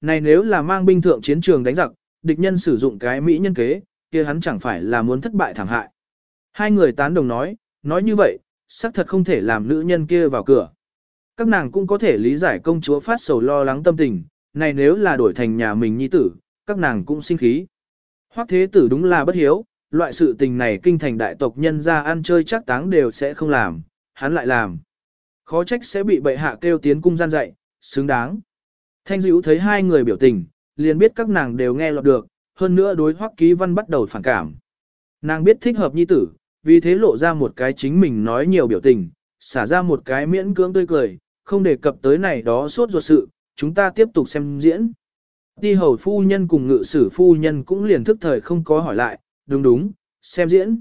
Này nếu là mang binh thượng chiến trường đánh giặc, địch nhân sử dụng cái mỹ nhân kế, kia hắn chẳng phải là muốn thất bại thảm hại. Hai người tán đồng nói, nói như vậy, xác thật không thể làm nữ nhân kia vào cửa. Các nàng cũng có thể lý giải công chúa phát sầu lo lắng tâm tình, này nếu là đổi thành nhà mình nhi tử, các nàng cũng sinh khí. Hoắc thế tử đúng là bất hiếu, loại sự tình này kinh thành đại tộc nhân ra ăn chơi chắc táng đều sẽ không làm, hắn lại làm. Khó trách sẽ bị bệ hạ kêu tiến cung gian dạy, xứng đáng. Thanh dữ thấy hai người biểu tình, liền biết các nàng đều nghe lọt được, hơn nữa đối Hoắc ký văn bắt đầu phản cảm. Nàng biết thích hợp nhi tử, vì thế lộ ra một cái chính mình nói nhiều biểu tình, xả ra một cái miễn cưỡng tươi cười, không đề cập tới này đó suốt ruột sự, chúng ta tiếp tục xem diễn. Ti hầu phu nhân cùng ngự sử phu nhân cũng liền thức thời không có hỏi lại, đúng đúng, xem diễn.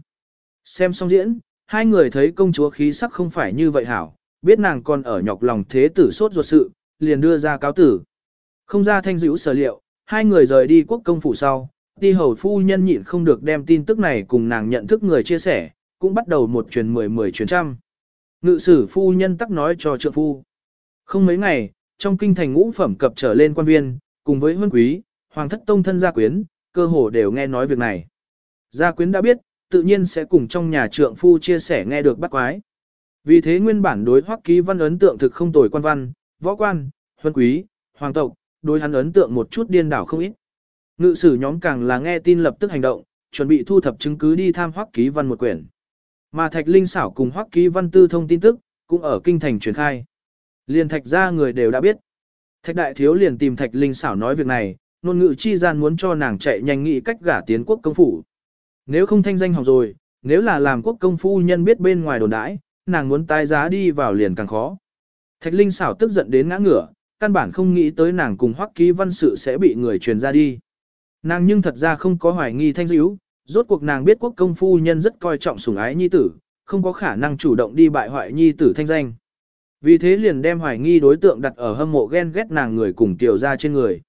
Xem xong diễn, hai người thấy công chúa khí sắc không phải như vậy hảo, biết nàng còn ở nhọc lòng thế tử sốt ruột sự, liền đưa ra cáo tử. Không ra thanh dữ sở liệu, hai người rời đi quốc công phủ sau, ti hầu phu nhân nhịn không được đem tin tức này cùng nàng nhận thức người chia sẻ, cũng bắt đầu một truyền mười mười truyền trăm. Ngự sử phu nhân tắc nói cho trượng phu. Không mấy ngày, trong kinh thành ngũ phẩm cập trở lên quan viên, cùng với huân quý, hoàng thất tông thân gia quyến, cơ hồ đều nghe nói việc này. Gia quyến đã biết, tự nhiên sẽ cùng trong nhà trượng phu chia sẻ nghe được bắt quái. Vì thế nguyên bản đối hoắc ký văn ấn tượng thực không tồi quan văn, võ quan, huân quý, hoàng tộc, đối hắn ấn tượng một chút điên đảo không ít. Ngự sử nhóm càng là nghe tin lập tức hành động, chuẩn bị thu thập chứng cứ đi tham hoắc ký văn một quyển. Mà Thạch Linh xảo cùng hoắc ký văn tư thông tin tức, cũng ở kinh thành truyền khai. Liền thạch gia người đều đã biết. Thạch đại thiếu liền tìm thạch linh xảo nói việc này, nôn ngự chi gian muốn cho nàng chạy nhanh nghĩ cách gả tiến quốc công phủ. Nếu không thanh danh hỏng rồi, nếu là làm quốc công phu nhân biết bên ngoài đồn đãi, nàng muốn tái giá đi vào liền càng khó. Thạch linh xảo tức giận đến ngã ngửa, căn bản không nghĩ tới nàng cùng hoắc ký văn sự sẽ bị người truyền ra đi. Nàng nhưng thật ra không có hoài nghi thanh dữ, rốt cuộc nàng biết quốc công phu nhân rất coi trọng sủng ái nhi tử, không có khả năng chủ động đi bại hoại nhi tử thanh danh. Vì thế liền đem hoài nghi đối tượng đặt ở hâm mộ ghen ghét nàng người cùng tiểu ra trên người.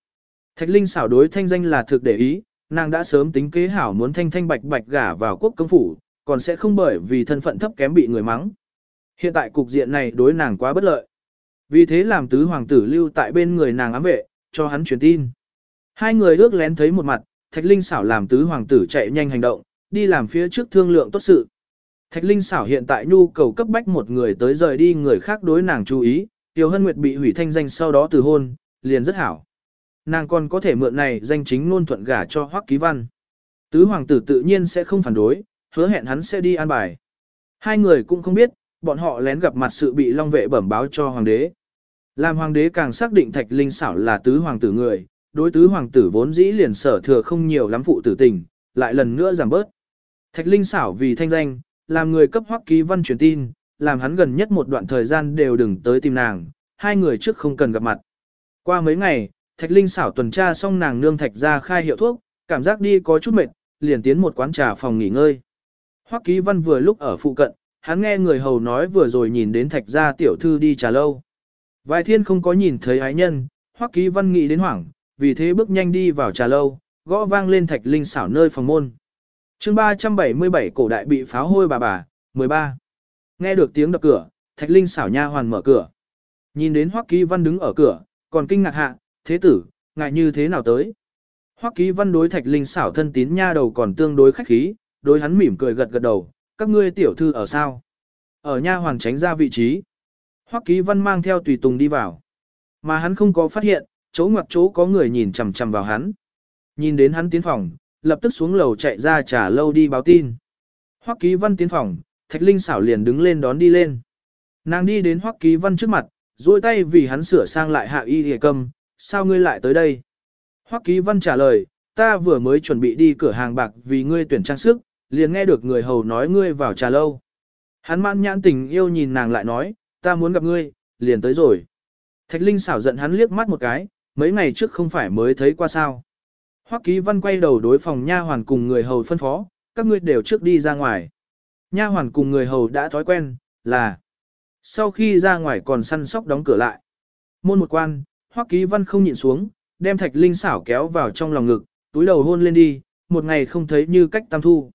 Thạch Linh xảo đối thanh danh là thực để ý, nàng đã sớm tính kế hảo muốn thanh thanh bạch bạch gả vào quốc công phủ, còn sẽ không bởi vì thân phận thấp kém bị người mắng. Hiện tại cục diện này đối nàng quá bất lợi. Vì thế làm tứ hoàng tử lưu tại bên người nàng ám vệ, cho hắn truyền tin. Hai người ước lén thấy một mặt, Thạch Linh xảo làm tứ hoàng tử chạy nhanh hành động, đi làm phía trước thương lượng tốt sự. Thạch Linh xảo hiện tại nhu cầu cấp bách một người tới rời đi người khác đối nàng chú ý, Tiêu Hân Nguyệt bị hủy thanh danh sau đó từ hôn, liền rất hảo. Nàng còn có thể mượn này danh chính luôn thuận gả cho Hoắc Ký Văn. Tứ hoàng tử tự nhiên sẽ không phản đối, hứa hẹn hắn sẽ đi an bài. Hai người cũng không biết, bọn họ lén gặp mặt sự bị Long vệ bẩm báo cho hoàng đế. Làm hoàng đế càng xác định Thạch Linh xảo là tứ hoàng tử người, đối tứ hoàng tử vốn dĩ liền sở thừa không nhiều lắm phụ tử tình, lại lần nữa giảm bớt. Thạch Linh xảo vì thanh danh, làm người cấp hoắc ký văn truyền tin, làm hắn gần nhất một đoạn thời gian đều đừng tới tìm nàng, hai người trước không cần gặp mặt. Qua mấy ngày, Thạch Linh xảo tuần tra xong nàng nương Thạch ra khai hiệu thuốc, cảm giác đi có chút mệt, liền tiến một quán trà phòng nghỉ ngơi. Hoắc ký văn vừa lúc ở phụ cận, hắn nghe người hầu nói vừa rồi nhìn đến Thạch ra tiểu thư đi trà lâu. Vài thiên không có nhìn thấy ái nhân, Hoắc ký văn nghĩ đến hoảng, vì thế bước nhanh đi vào trà lâu, gõ vang lên Thạch Linh xảo nơi phòng môn chương 377 cổ đại bị pháo hôi bà bà, 13. Nghe được tiếng đập cửa, Thạch Linh xảo nha hoàn mở cửa. Nhìn đến Hoắc Ký Văn đứng ở cửa, còn kinh ngạc hạ, thế tử, ngại như thế nào tới. Hoắc Ký Văn đối Thạch Linh xảo thân tín nha đầu còn tương đối khách khí, đối hắn mỉm cười gật gật đầu, các ngươi tiểu thư ở sao? Ở nha hoàn tránh ra vị trí. Hoắc Ký Văn mang theo tùy tùng đi vào. Mà hắn không có phát hiện, chỗ ngoặc chỗ có người nhìn chằm chằm vào hắn. Nhìn đến hắn tiến phòng, lập tức xuống lầu chạy ra trả lâu đi báo tin. Hoắc Ký Văn tiến phòng, Thạch Linh xảo liền đứng lên đón đi lên. Nàng đi đến Hoắc Ký Văn trước mặt, duỗi tay vì hắn sửa sang lại hạ y hề cầm, sao ngươi lại tới đây? Hoắc Ký Văn trả lời, ta vừa mới chuẩn bị đi cửa hàng bạc vì ngươi tuyển trang sức, liền nghe được người hầu nói ngươi vào trà lâu. Hắn mãn nhãn tình yêu nhìn nàng lại nói, ta muốn gặp ngươi, liền tới rồi. Thạch Linh xảo giận hắn liếc mắt một cái, mấy ngày trước không phải mới thấy qua sao. Hoắc Ký Văn quay đầu đối phòng nha hoàn cùng người hầu phân phó, các ngươi đều trước đi ra ngoài. Nha hoàn cùng người hầu đã thói quen, là sau khi ra ngoài còn săn sóc đóng cửa lại. Môn một quan, Hoắc Ký Văn không nhịn xuống, đem Thạch Linh xảo kéo vào trong lòng ngực, túi đầu hôn lên đi, một ngày không thấy như cách tam thu.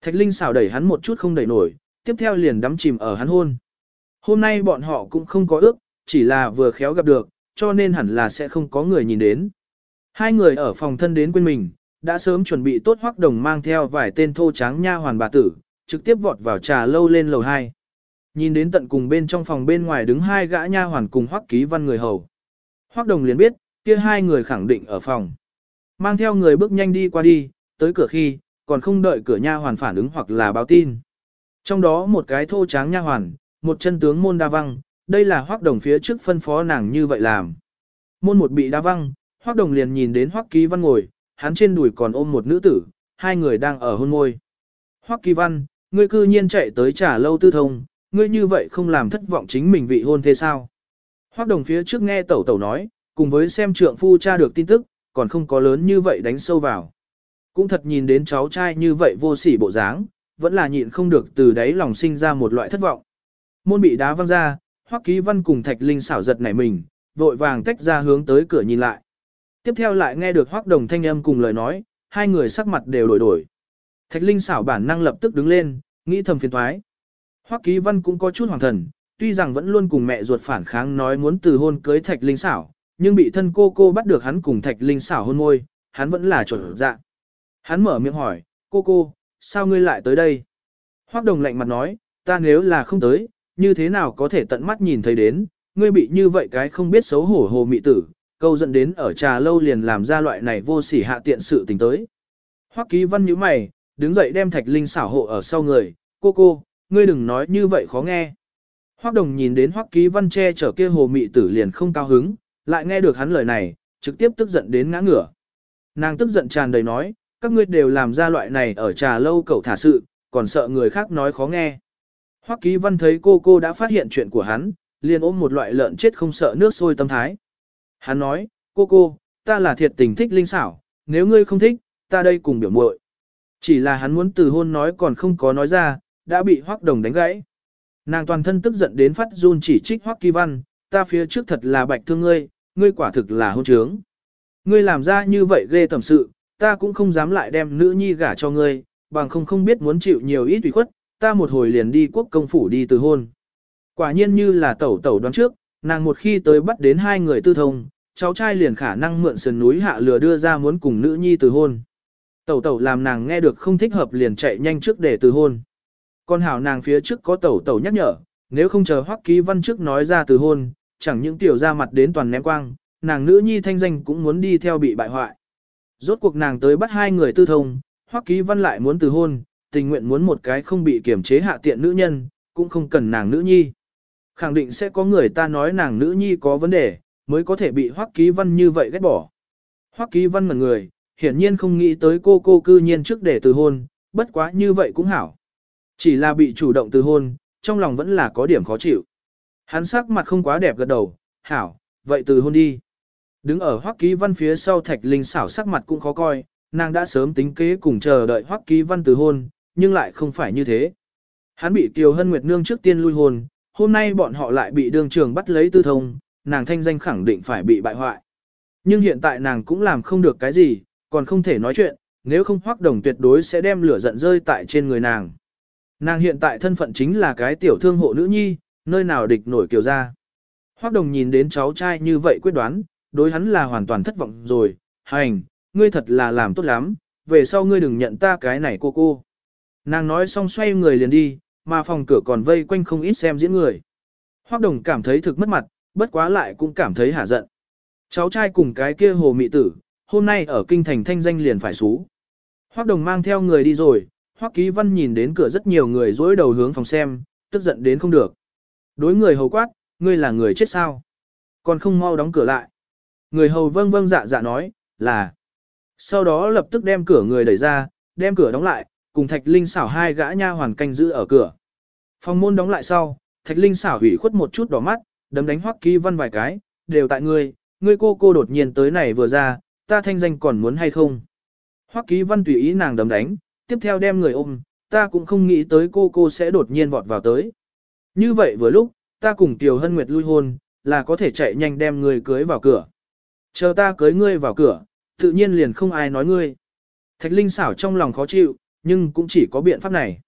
Thạch Linh xảo đẩy hắn một chút không đẩy nổi, tiếp theo liền đắm chìm ở hắn hôn. Hôm nay bọn họ cũng không có ước, chỉ là vừa khéo gặp được, cho nên hẳn là sẽ không có người nhìn đến. Hai người ở phòng thân đến quên mình, đã sớm chuẩn bị tốt hoắc đồng mang theo vài tên thô tráng nha hoàn bà tử, trực tiếp vọt vào trà lâu lên lầu 2. Nhìn đến tận cùng bên trong phòng bên ngoài đứng hai gã nha hoàn cùng hoắc ký văn người hầu. Hoắc đồng liền biết, kia hai người khẳng định ở phòng. Mang theo người bước nhanh đi qua đi, tới cửa khi, còn không đợi cửa nha hoàn phản ứng hoặc là báo tin. Trong đó một cái thô tráng nha hoàn, một chân tướng môn đa văng, đây là hoác đồng phía trước phân phó nàng như vậy làm. Môn một bị đa văng, hoác đồng liền nhìn đến hoác ký văn ngồi, hắn trên đùi còn ôm một nữ tử, hai người đang ở hôn môi. Hoác ký văn, ngươi cư nhiên chạy tới trả lâu tư thông, ngươi như vậy không làm thất vọng chính mình vị hôn thế sao? Hoác đồng phía trước nghe tẩu tẩu nói, cùng với xem trượng phu cha được tin tức, còn không có lớn như vậy đánh sâu vào. Cũng thật nhìn đến cháu trai như vậy vô sỉ bộ dáng, vẫn là nhịn không được từ đáy lòng sinh ra một loại thất vọng. Môn bị đá văng ra, Hoắc Ký Văn cùng Thạch Linh xảo giật nảy mình, vội vàng tách ra hướng tới cửa nhìn lại. Tiếp theo lại nghe được Hoắc Đồng thanh âm cùng lời nói, hai người sắc mặt đều đổi đổi. Thạch Linh xảo bản năng lập tức đứng lên, nghĩ thầm phiền toái. Hoắc Ký Văn cũng có chút hoàng thần, tuy rằng vẫn luôn cùng mẹ ruột phản kháng nói muốn từ hôn cưới Thạch Linh xảo, nhưng bị thân cô cô bắt được hắn cùng Thạch Linh xảo hôn môi, hắn vẫn là chuẩn dạ. Hắn mở miệng hỏi, cô cô, sao ngươi lại tới đây? Hoắc Đồng lạnh mặt nói, ta nếu là không tới, như thế nào có thể tận mắt nhìn thấy đến, ngươi bị như vậy cái không biết xấu hổ hồ mị tử, câu dẫn đến ở trà lâu liền làm ra loại này vô sỉ hạ tiện sự tình tới. Hoắc ký văn nhíu mày, đứng dậy đem thạch linh xảo hộ ở sau người, cô cô, ngươi đừng nói như vậy khó nghe. Hoắc đồng nhìn đến Hoắc ký văn che chở kia hồ mị tử liền không cao hứng, lại nghe được hắn lời này, trực tiếp tức giận đến ngã ngửa. Nàng tức giận tràn đầy nói, các ngươi đều làm ra loại này ở trà lâu cậu thả sự, còn sợ người khác nói khó nghe. Hoắc Ký Văn thấy cô cô đã phát hiện chuyện của hắn, liền ôm một loại lợn chết không sợ nước sôi tâm thái. Hắn nói, cô cô, ta là thiệt tình thích linh xảo, nếu ngươi không thích, ta đây cùng biểu muội. Chỉ là hắn muốn từ hôn nói còn không có nói ra, đã bị Hoắc Đồng đánh gãy. Nàng toàn thân tức giận đến phát run chỉ trích Hoắc Ký Văn, ta phía trước thật là bạch thương ngươi, ngươi quả thực là hôn trướng. Ngươi làm ra như vậy ghê tầm sự, ta cũng không dám lại đem nữ nhi gả cho ngươi, bằng không không biết muốn chịu nhiều ít ủy khuất, ta một hồi liền đi quốc công phủ đi từ hôn. Quả nhiên như là tẩu tẩu đoán trước, nàng một khi tới bắt đến hai người tư thông, cháu trai liền khả năng mượn sườn núi hạ lừa đưa ra muốn cùng nữ nhi từ hôn. Tẩu tẩu làm nàng nghe được không thích hợp liền chạy nhanh trước để từ hôn. Con hảo nàng phía trước có tẩu tẩu nhắc nhở, nếu không chờ hoắc ký văn trước nói ra từ hôn, chẳng những tiểu ra mặt đến toàn ném quang, nàng nữ nhi thanh danh cũng muốn đi theo bị bại hoại. Rốt cuộc nàng tới bắt hai người tư thông, hoắc ký văn lại muốn từ hôn, tình nguyện muốn một cái không bị kiểm chế hạ tiện nữ nhân, cũng không cần nàng nữ nhi. Khẳng định sẽ có người ta nói nàng nữ nhi có vấn đề, mới có thể bị Hoắc Ký Văn như vậy ghét bỏ. Hoắc Ký Văn ngẩn người, hiển nhiên không nghĩ tới cô cô cư nhiên trước để từ hôn, bất quá như vậy cũng hảo. Chỉ là bị chủ động từ hôn, trong lòng vẫn là có điểm khó chịu. Hắn sắc mặt không quá đẹp gật đầu, hảo, vậy từ hôn đi. Đứng ở Hoắc Ký Văn phía sau Thạch Linh xảo sắc mặt cũng khó coi, nàng đã sớm tính kế cùng chờ đợi Hoắc Ký Văn từ hôn, nhưng lại không phải như thế. Hắn bị Kiều Hân Nguyệt Nương trước tiên lui hồn, hôm nay bọn họ lại bị đường trường bắt lấy tư thông, nàng thanh danh khẳng định phải bị bại hoại. Nhưng hiện tại nàng cũng làm không được cái gì, còn không thể nói chuyện, nếu không hoác đồng tuyệt đối sẽ đem lửa giận rơi tại trên người nàng. Nàng hiện tại thân phận chính là cái tiểu thương hộ nữ nhi, nơi nào địch nổi kiều ra. Hoác đồng nhìn đến cháu trai như vậy quyết đoán, đối hắn là hoàn toàn thất vọng rồi, hành, ngươi thật là làm tốt lắm, về sau ngươi đừng nhận ta cái này cô cô. Nàng nói xong xoay người liền đi, mà phòng cửa còn vây quanh không ít xem diễn người. Hoác đồng cảm thấy thực mất mặt, bất quá lại cũng cảm thấy hả giận. Cháu trai cùng cái kia hồ mị tử, hôm nay ở kinh thành thanh danh liền phải xú. Hoác đồng mang theo người đi rồi, Hoác ký văn nhìn đến cửa rất nhiều người dối đầu hướng phòng xem, tức giận đến không được. Đối người hầu quát, ngươi là người chết sao? Còn không mau đóng cửa lại. Người hầu vâng vâng dạ dạ nói, là. Sau đó lập tức đem cửa người đẩy ra, đem cửa đóng lại, cùng Thạch Linh xảo hai gã nha hoàn canh giữ ở cửa. Phòng môn đóng lại sau, Thạch Linh xảo hủy khuất một chút đỏ mắt, đấm đánh Hoắc Ký Văn vài cái, đều tại ngươi, ngươi cô cô đột nhiên tới này vừa ra, ta thanh danh còn muốn hay không? Hoắc Ký Văn tùy ý nàng đấm đánh, tiếp theo đem người ôm, ta cũng không nghĩ tới cô cô sẽ đột nhiên vọt vào tới. Như vậy vừa lúc, ta cùng Tiểu Hân Nguyệt lui hôn, là có thể chạy nhanh đem người cưới vào cửa. Chờ ta cưới ngươi vào cửa, tự nhiên liền không ai nói ngươi. Thạch Linh xảo trong lòng khó chịu, nhưng cũng chỉ có biện pháp này.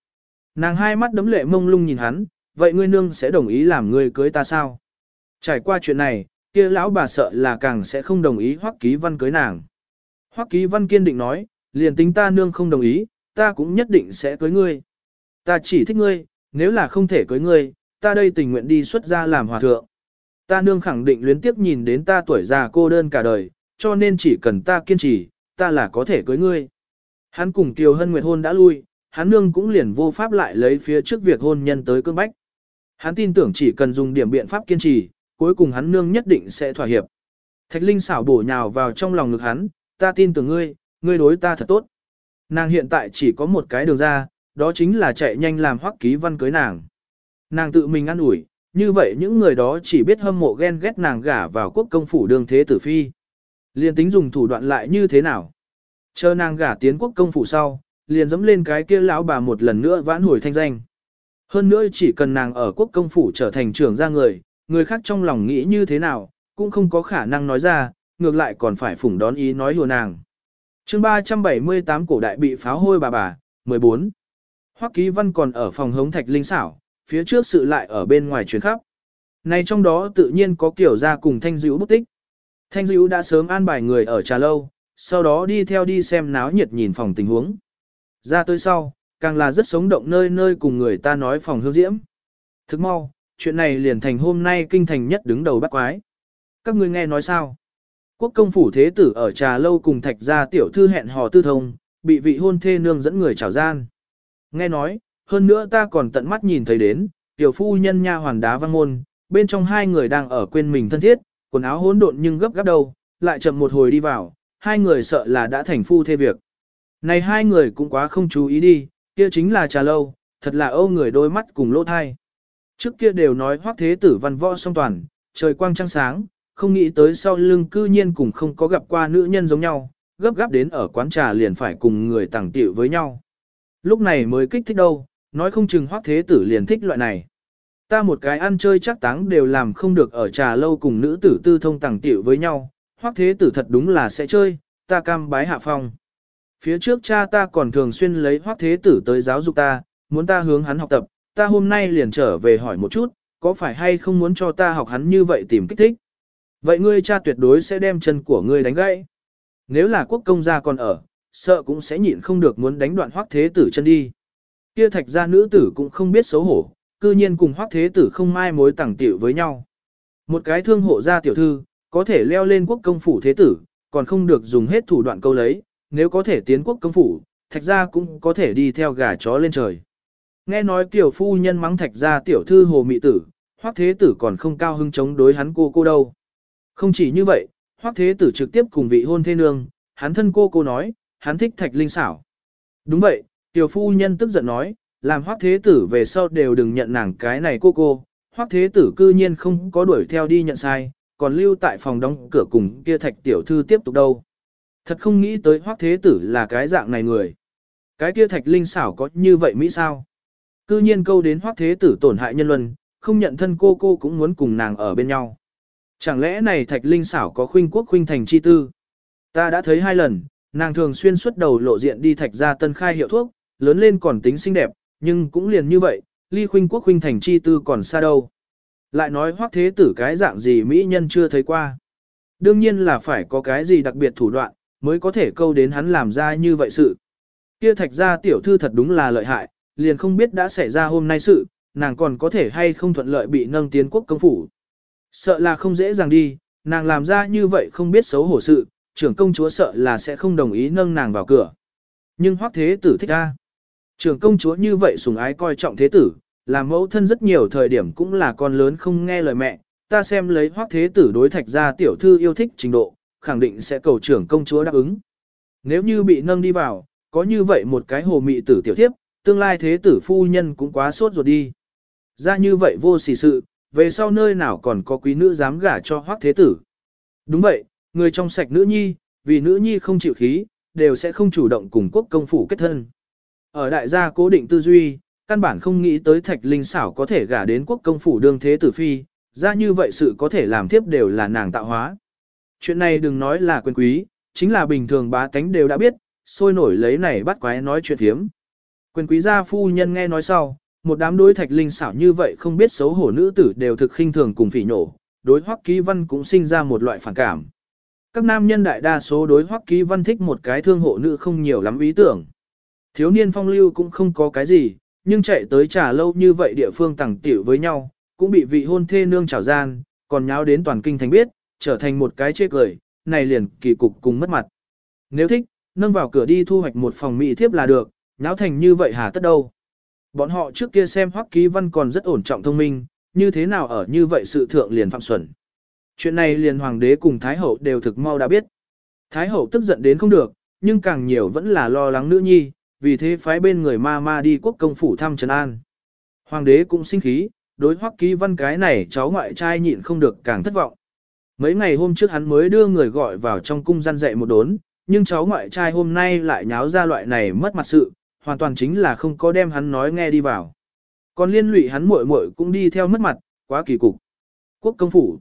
Nàng hai mắt đấm lệ mông lung nhìn hắn, vậy ngươi nương sẽ đồng ý làm ngươi cưới ta sao? Trải qua chuyện này, kia lão bà sợ là càng sẽ không đồng ý Hoắc Ký Văn cưới nàng. Hoắc Ký Văn kiên định nói, liền tính ta nương không đồng ý, ta cũng nhất định sẽ cưới ngươi. Ta chỉ thích ngươi, nếu là không thể cưới ngươi, ta đây tình nguyện đi xuất gia làm hòa thượng. Ta nương khẳng định luyến tiếp nhìn đến ta tuổi già cô đơn cả đời, cho nên chỉ cần ta kiên trì, ta là có thể cưới ngươi. Hắn cùng Kiều Hân Nguyệt hôn đã lui, hắn nương cũng liền vô pháp lại lấy phía trước việc hôn nhân tới cương bách. Hắn tin tưởng chỉ cần dùng điểm biện pháp kiên trì, cuối cùng hắn nương nhất định sẽ thỏa hiệp. Thạch Linh xảo bổ nhào vào trong lòng ngực hắn, ta tin tưởng ngươi, ngươi đối ta thật tốt. Nàng hiện tại chỉ có một cái đường ra, đó chính là chạy nhanh làm hoắc ký văn cưới nàng. Nàng tự mình ăn ủi, như vậy những người đó chỉ biết hâm mộ ghen ghét nàng gả vào quốc công phủ đường thế tử phi. Liên tính dùng thủ đoạn lại như thế nào? Chờ nàng gả tiến quốc công phủ sau, liền dẫm lên cái kia lão bà một lần nữa vãn hồi thanh danh. Hơn nữa chỉ cần nàng ở quốc công phủ trở thành trưởng gia người, người khác trong lòng nghĩ như thế nào, cũng không có khả năng nói ra, ngược lại còn phải phủng đón ý nói hùa nàng. chương 378 cổ đại bị pháo hôi bà bà, 14. Hoắc Ký Văn còn ở phòng hống thạch linh xảo, phía trước sự lại ở bên ngoài chuyến khắp. Này trong đó tự nhiên có kiểu ra cùng Thanh Dữ bút tích. Thanh Dữ đã sớm an bài người ở trà lâu, sau đó đi theo đi xem náo nhiệt nhìn phòng tình huống. Ra tới sau, càng là rất sống động nơi nơi cùng người ta nói phòng hương diễm. Thức mau, chuyện này liền thành hôm nay kinh thành nhất đứng đầu bắt quái. Các ngươi nghe nói sao? Quốc công phủ thế tử ở trà lâu cùng thạch gia tiểu thư hẹn hò tư thông, bị vị hôn thê nương dẫn người trào gian. Nghe nói, hơn nữa ta còn tận mắt nhìn thấy đến, tiểu phu nhân nha hoàn đá văng môn, bên trong hai người đang ở quên mình thân thiết, quần áo hỗn độn nhưng gấp gáp đầu, lại chậm một hồi đi vào, hai người sợ là đã thành phu thê việc. Này hai người cũng quá không chú ý đi, kia chính là trà lâu, thật là âu người đôi mắt cùng lỗ thai. Trước kia đều nói hoác thế tử văn võ song toàn, trời quang trăng sáng, không nghĩ tới sau lưng cư nhiên cùng không có gặp qua nữ nhân giống nhau, gấp gáp đến ở quán trà liền phải cùng người tàng tiệu với nhau. Lúc này mới kích thích đâu, nói không chừng hoác thế tử liền thích loại này. Ta một cái ăn chơi chắc táng đều làm không được ở trà lâu cùng nữ tử tư thông tàng tiệu với nhau, hoác thế tử thật đúng là sẽ chơi, ta cam bái hạ phong. Phía trước cha ta còn thường xuyên lấy hoác thế tử tới giáo dục ta, muốn ta hướng hắn học tập, ta hôm nay liền trở về hỏi một chút, có phải hay không muốn cho ta học hắn như vậy tìm kích thích. Vậy ngươi cha tuyệt đối sẽ đem chân của ngươi đánh gãy. Nếu là quốc công gia còn ở, sợ cũng sẽ nhịn không được muốn đánh đoạn hoác thế tử chân đi. Kia thạch gia nữ tử cũng không biết xấu hổ, cư nhiên cùng hoác thế tử không mai mối tẳng tiểu với nhau. Một cái thương hộ gia tiểu thư, có thể leo lên quốc công phủ thế tử, còn không được dùng hết thủ đoạn câu lấy, nếu có thể tiến quốc công phủ, thạch gia cũng có thể đi theo gà chó lên trời. Nghe nói tiểu phu nhân mắng thạch gia tiểu thư hồ mị tử, hoắc thế tử còn không cao hưng chống đối hắn cô cô đâu. Không chỉ như vậy, hoắc thế tử trực tiếp cùng vị hôn thê nương, hắn thân cô cô nói, hắn thích thạch linh xảo. Đúng vậy, tiểu phu nhân tức giận nói, làm hoắc thế tử về sau đều đừng nhận nàng cái này cô cô, Hoắc thế tử cư nhiên không có đuổi theo đi nhận sai, còn lưu tại phòng đóng cửa cùng kia thạch tiểu thư tiếp tục đâu. Thật không nghĩ tới hoác thế tử là cái dạng này người. Cái kia thạch linh xảo có như vậy Mỹ sao? Cư nhiên câu đến hoác thế tử tổn hại nhân luân, không nhận thân cô cô cũng muốn cùng nàng ở bên nhau. Chẳng lẽ này thạch linh xảo có khuynh quốc khuynh thành chi tư? Ta đã thấy hai lần, nàng thường xuyên xuất đầu lộ diện đi thạch ra tân khai hiệu thuốc, lớn lên còn tính xinh đẹp, nhưng cũng liền như vậy, ly khuynh quốc khuynh thành chi tư còn xa đâu. Lại nói hoác thế tử cái dạng gì Mỹ nhân chưa thấy qua. Đương nhiên là phải có cái gì đặc biệt thủ đoạn, mới có thể câu đến hắn làm ra như vậy sự. Kia thạch ra tiểu thư thật đúng là lợi hại, liền không biết đã xảy ra hôm nay sự, nàng còn có thể hay không thuận lợi bị nâng tiến quốc công phủ. Sợ là không dễ dàng đi, nàng làm ra như vậy không biết xấu hổ sự, trưởng công chúa sợ là sẽ không đồng ý nâng nàng vào cửa. Nhưng hoắc thế tử thích a. Trưởng công chúa như vậy sùng ái coi trọng thế tử, làm mẫu thân rất nhiều thời điểm cũng là con lớn không nghe lời mẹ, ta xem lấy hoắc thế tử đối thạch ra tiểu thư yêu thích trình độ, khẳng định sẽ cầu trưởng công chúa đáp ứng. Nếu như bị nâng đi vào, có như vậy một cái hồ mị tử tiểu thiếp, tương lai thế tử phu nhân cũng quá sốt ruột đi. Ra như vậy vô sỉ sự, về sau nơi nào còn có quý nữ dám gả cho hoác thế tử. Đúng vậy, người trong sạch nữ nhi, vì nữ nhi không chịu khí, đều sẽ không chủ động cùng quốc công phủ kết thân. Ở đại gia cố định tư duy, căn bản không nghĩ tới thạch linh xảo có thể gả đến quốc công phủ đương thế tử phi, ra như vậy sự có thể làm tiếp đều là nàng tạo hóa. Chuyện này đừng nói là quyền quý, chính là bình thường bá tánh đều đã biết, sôi nổi lấy này bắt quái nói chuyện thiếm. Quyền quý gia phu nhân nghe nói sau, một đám đối thạch linh xảo như vậy không biết xấu hổ nữ tử đều thực khinh thường cùng phỉ nổ, đối Hoắc Ký Văn cũng sinh ra một loại phản cảm. Các nam nhân đại đa số đối Hoắc Ký Văn thích một cái thương hộ nữ không nhiều lắm ý tưởng. Thiếu niên phong lưu cũng không có cái gì, nhưng chạy tới trà lâu như vậy địa phương tẳng tiểu với nhau, cũng bị vị hôn thê nương trào gian, còn nháo đến toàn kinh thành biết, trở thành một cái chê cười, này liền kỳ cục cùng mất mặt. Nếu thích, nâng vào cửa đi thu hoạch một phòng mỹ thiếp là được, nháo thành như vậy hà tất đâu. Bọn họ trước kia xem Hoắc Ký Văn còn rất ổn trọng thông minh, như thế nào ở như vậy sự thượng liền phạm xuẩn. Chuyện này liền hoàng đế cùng Thái Hậu đều thực mau đã biết. Thái Hậu tức giận đến không được, nhưng càng nhiều vẫn là lo lắng nữ nhi, vì thế phái bên người ma ma đi quốc công phủ thăm Trần An. Hoàng đế cũng sinh khí, đối hoắc ký văn cái này cháu ngoại trai nhịn không được càng thất vọng. Mấy ngày hôm trước hắn mới đưa người gọi vào trong cung gian dạy một đốn, nhưng cháu ngoại trai hôm nay lại nháo ra loại này mất mặt sự, hoàn toàn chính là không có đem hắn nói nghe đi vào. Còn liên lụy hắn muội muội cũng đi theo mất mặt, quá kỳ cục. Quốc công phủ.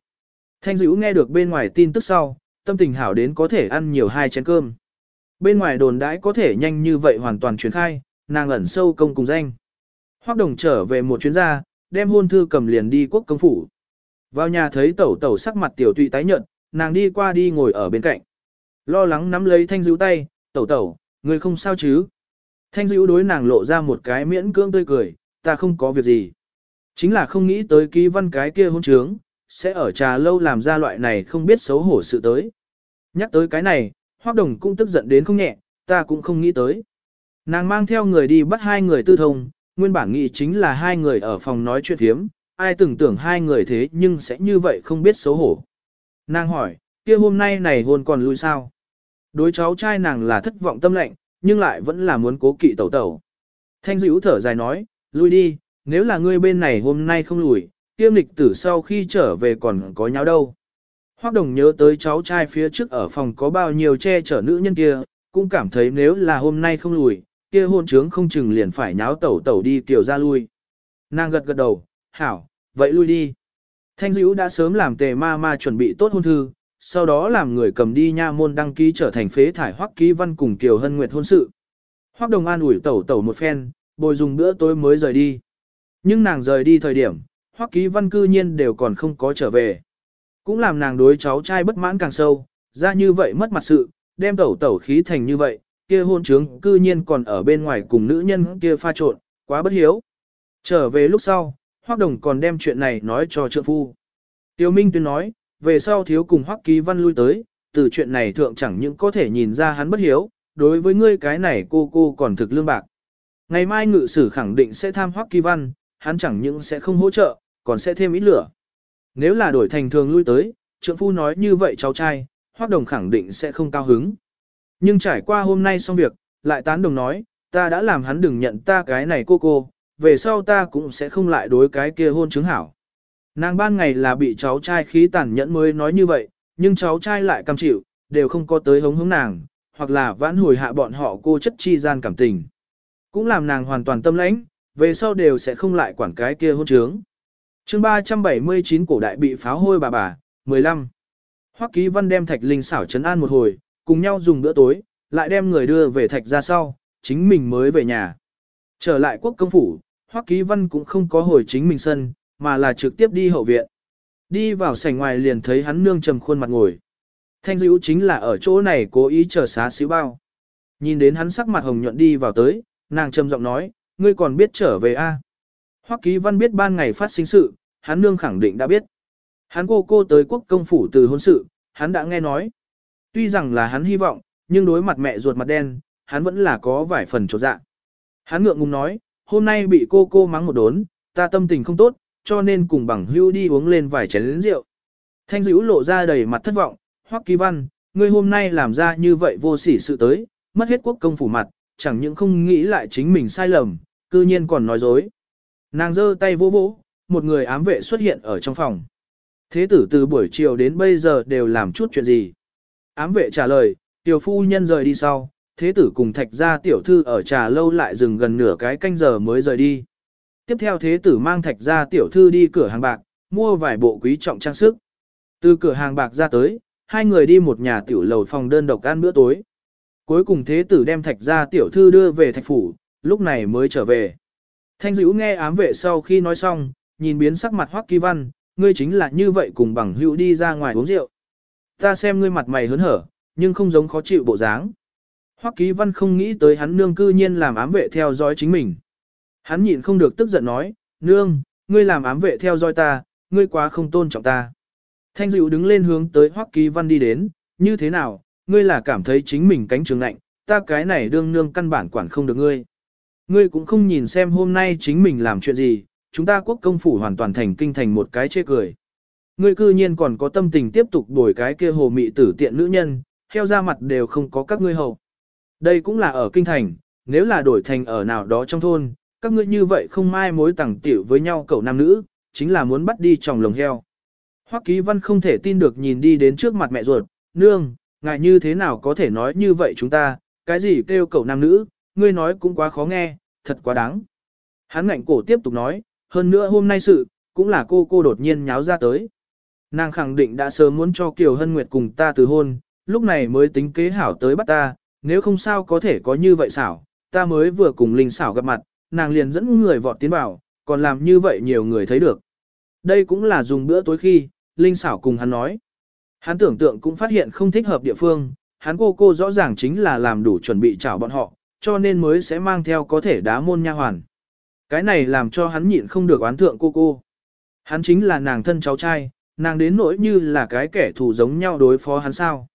Thanh dữ nghe được bên ngoài tin tức sau, tâm tình hảo đến có thể ăn nhiều hai chén cơm. Bên ngoài đồn đãi có thể nhanh như vậy hoàn toàn truyền khai, nàng ẩn sâu công cùng danh. Hoác đồng trở về một chuyến gia, đem hôn thư cầm liền đi quốc công phủ. Vào nhà thấy tẩu tẩu sắc mặt tiểu tụy tái nhợt, nàng đi qua đi ngồi ở bên cạnh. Lo lắng nắm lấy thanh dữ tay, tẩu tẩu, người không sao chứ. Thanh dữ đối nàng lộ ra một cái miễn cưỡng tươi cười, ta không có việc gì. Chính là không nghĩ tới ký văn cái kia hôn trướng, sẽ ở trà lâu làm ra loại này không biết xấu hổ sự tới. Nhắc tới cái này, Hoắc Đồng cũng tức giận đến không nhẹ, ta cũng không nghĩ tới. Nàng mang theo người đi bắt hai người tư thông, nguyên bản nghĩ chính là hai người ở phòng nói chuyện thiếm, ai tưởng tưởng hai người thế nhưng sẽ như vậy không biết xấu hổ. Nàng hỏi, kia hôm nay này hôn còn lui sao? Đối cháu trai nàng là thất vọng tâm lệnh, nhưng lại vẫn là muốn cố kỵ tẩu tẩu. Thanh dữ thở dài nói, lui đi, nếu là ngươi bên này hôm nay không lùi, kiêm lịch tử sau khi trở về còn có nháo đâu. Hoác đồng nhớ tới cháu trai phía trước ở phòng có bao nhiêu che chở nữ nhân kia, cũng cảm thấy nếu là hôm nay không lùi, kia hôn trướng không chừng liền phải nháo tẩu tẩu đi kiểu ra lui. Nàng gật gật đầu, hảo, vậy lui đi. Thanh dữ đã sớm làm tề ma ma chuẩn bị tốt hôn thư, sau đó làm người cầm đi nha môn đăng ký trở thành phế thải hoắc ký văn cùng Kiều Hân Nguyệt hôn sự. Hoắc đồng an ủi tẩu tẩu một phen, bồi dùng bữa tối mới rời đi. Nhưng nàng rời đi thời điểm, hoắc ký văn cư nhiên đều còn không có trở về. Cũng làm nàng đối cháu trai bất mãn càng sâu, ra như vậy mất mặt sự, đem tẩu tẩu khí thành như vậy, kia hôn trướng cư nhiên còn ở bên ngoài cùng nữ nhân kia pha trộn, quá bất hiếu. Trở về lúc sau, Hoắc Đồng còn đem chuyện này nói cho trượng phu. Tiêu Minh Tuyên nói, về sau thiếu cùng Hoắc Ký Văn lui tới, từ chuyện này thượng chẳng những có thể nhìn ra hắn bất hiếu, đối với ngươi cái này cô cô còn thực lương bạc. Ngày mai ngự sử khẳng định sẽ tham Hoắc Ký Văn, hắn chẳng những sẽ không hỗ trợ, còn sẽ thêm ít lửa. Nếu là đổi thành thường lui tới, trượng phu nói như vậy cháu trai, Hoắc Đồng khẳng định sẽ không cao hứng. Nhưng trải qua hôm nay xong việc, lại tán đồng nói, ta đã làm hắn đừng nhận ta cái này cô cô, về sau ta cũng sẽ không lại đối cái kia hôn chứng hảo. Nàng ban ngày là bị cháu trai khí tàn nhẫn mới nói như vậy, nhưng cháu trai lại cam chịu, đều không có tới hống hống nàng, hoặc là vãn hồi hạ bọn họ cô chất chi gian cảm tình. Cũng làm nàng hoàn toàn tâm lãnh, về sau đều sẽ không lại quản cái kia hôn trướng chương 379 cổ đại bị pháo hôi bà bà, 15. Hoắc Ký Văn đem Thạch Linh xảo trấn an một hồi, cùng nhau dùng bữa tối, lại đem người đưa về Thạch ra sau, chính mình mới về nhà. Trở lại quốc công phủ, Hoắc Ký Văn cũng không có hồi chính mình sân, mà là trực tiếp đi hậu viện. Đi vào sảnh ngoài liền thấy hắn nương trầm khuôn mặt ngồi. Thanh dữ chính là ở chỗ này cố ý chờ xá xíu bao. Nhìn đến hắn sắc mặt hồng nhuận đi vào tới, nàng trầm giọng nói, ngươi còn biết trở về a? À? Hoắc Ký Văn biết ban ngày phát sinh sự, hắn nương khẳng định đã biết. Hắn cô cô tới quốc công phủ từ hôn sự, hắn đã nghe nói. Tuy rằng là hắn hy vọng, nhưng đối mặt mẹ ruột mặt đen, hắn vẫn là có vài phần trột dạ. Hắn ngượng ngùng nói, hôm nay bị cô cô mắng một đốn, ta tâm tình không tốt, cho nên cùng bằng hưu đi uống lên vài chén rượu. Thanh dữ lộ ra đầy mặt thất vọng, hoắc Ký văn, ngươi hôm nay làm ra như vậy vô sỉ sự tới, mất hết quốc công phủ mặt, chẳng những không nghĩ lại chính mình sai lầm, cư nhiên còn nói dối. Nàng giơ tay vô vỗ, một người ám vệ xuất hiện ở trong phòng. Thế tử từ buổi chiều đến bây giờ đều làm chút chuyện gì? Ám vệ trả lời, tiểu phu nhân rời đi sau, thế tử cùng thạch gia tiểu thư ở trà lâu lại dừng gần nửa cái canh giờ mới rời đi. Tiếp theo thế tử mang thạch gia tiểu thư đi cửa hàng bạc, mua vài bộ quý trọng trang sức. Từ cửa hàng bạc ra tới, hai người đi một nhà tiểu lầu phòng đơn độc ăn bữa tối. Cuối cùng thế tử đem thạch gia tiểu thư đưa về thạch phủ, lúc này mới trở về. Thanh dữ nghe ám vệ sau khi nói xong, nhìn biến sắc mặt hoắc kỳ văn, ngươi chính là như vậy cùng bằng hữu đi ra ngoài uống rượu. Ta xem ngươi mặt mày hớn hở, nhưng không giống khó chịu bộ dáng. Hoắc Ký Văn không nghĩ tới hắn nương cư nhiên làm ám vệ theo dõi chính mình. Hắn nhịn không được tức giận nói, nương, ngươi làm ám vệ theo dõi ta, ngươi quá không tôn trọng ta. Thanh dịu đứng lên hướng tới Hoắc Ký Văn đi đến, như thế nào, ngươi là cảm thấy chính mình cánh trường lạnh, ta cái này đương nương căn bản quản không được ngươi. Ngươi cũng không nhìn xem hôm nay chính mình làm chuyện gì, chúng ta quốc công phủ hoàn toàn thành kinh thành một cái chê cười. Ngươi cư nhiên còn có tâm tình tiếp tục đổi cái kia hồ mị tử tiện nữ nhân, theo ra mặt đều không có các ngươi hầu. Đây cũng là ở kinh thành, nếu là đổi thành ở nào đó trong thôn, các ngươi như vậy không mai mối tẳng tiểu với nhau cậu nam nữ, chính là muốn bắt đi tròng lồng heo. Hoắc Ký Văn không thể tin được nhìn đi đến trước mặt mẹ ruột, nương, ngài như thế nào có thể nói như vậy chúng ta, cái gì kêu cậu nam nữ, ngươi nói cũng quá khó nghe, thật quá đáng. Hắn ngạnh cổ tiếp tục nói, hơn nữa hôm nay sự, cũng là cô cô đột nhiên nháo ra tới. Nàng khẳng định đã sớm muốn cho Kiều Hân Nguyệt cùng ta từ hôn, lúc này mới tính kế hảo tới bắt ta, nếu không sao có thể có như vậy xảo, ta mới vừa cùng Linh xảo gặp mặt, nàng liền dẫn người vọt tiến vào, còn làm như vậy nhiều người thấy được. Đây cũng là dùng bữa tối khi, Linh xảo cùng hắn nói. Hắn tưởng tượng cũng phát hiện không thích hợp địa phương, hắn cô cô rõ ràng chính là làm đủ chuẩn bị chào bọn họ, cho nên mới sẽ mang theo có thể đá môn nha hoàn. Cái này làm cho hắn nhịn không được oán thượng cô cô. Hắn chính là nàng thân cháu trai, nàng đến nỗi như là cái kẻ thù giống nhau đối phó hắn sao.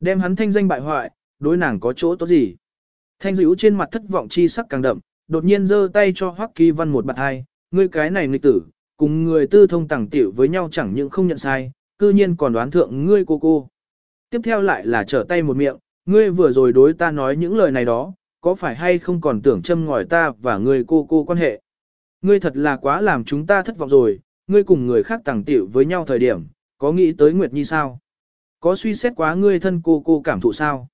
Đem hắn thanh danh bại hoại, đối nàng có chỗ tốt gì. Thanh dữ trên mặt thất vọng chi sắc càng đậm, đột nhiên giơ tay cho Hoắc Kỳ Văn một bạt hai, ngươi cái này nghịch tử, cùng người tư thông tẳng tiểu với nhau chẳng những không nhận sai, cư nhiên còn đoán thượng ngươi cô cô. Tiếp theo lại là trở tay một miệng, ngươi vừa rồi đối ta nói những lời này đó, có phải hay không còn tưởng châm ngòi ta và người cô cô quan hệ. Ngươi thật là quá làm chúng ta thất vọng rồi, ngươi cùng người khác tàng tiểu với nhau thời điểm, có nghĩ tới Nguyệt Nhi sao? Có suy xét quá ngươi thân cô cô cảm thụ sao?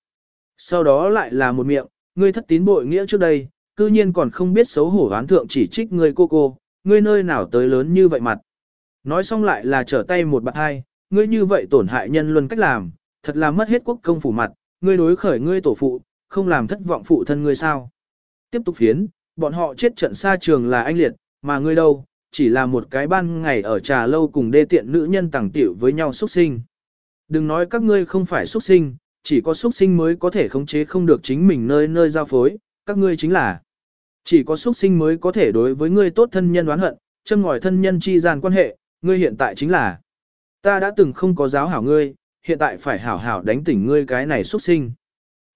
Sau đó lại là một miệng, ngươi thất tín bội nghĩa trước đây, cư nhiên còn không biết xấu hổ oán thượng chỉ trích ngươi cô cô, ngươi nơi nào tới lớn như vậy mặt. Nói xong lại là trở tay một bạc hai, ngươi như vậy tổn hại nhân luân cách làm, thật là mất hết quốc công phủ mặt, ngươi đối khởi ngươi tổ phụ, không làm thất vọng phụ thân ngươi sao. Tiếp tục phiến, bọn họ chết trận xa trường là anh liệt, mà ngươi đâu, chỉ là một cái ban ngày ở trà lâu cùng đê tiện nữ nhân tàng tiểu với nhau xuất sinh. Đừng nói các ngươi không phải xuất sinh, chỉ có xuất sinh mới có thể khống chế không được chính mình nơi nơi giao phối, các ngươi chính là. Chỉ có xuất sinh mới có thể đối với ngươi tốt thân nhân đoán hận, châm ngòi thân nhân chi gian quan hệ, ngươi hiện tại chính là. Ta đã từng không có giáo hảo ngươi, hiện tại phải hảo hảo đánh tỉnh ngươi cái này xuất sinh.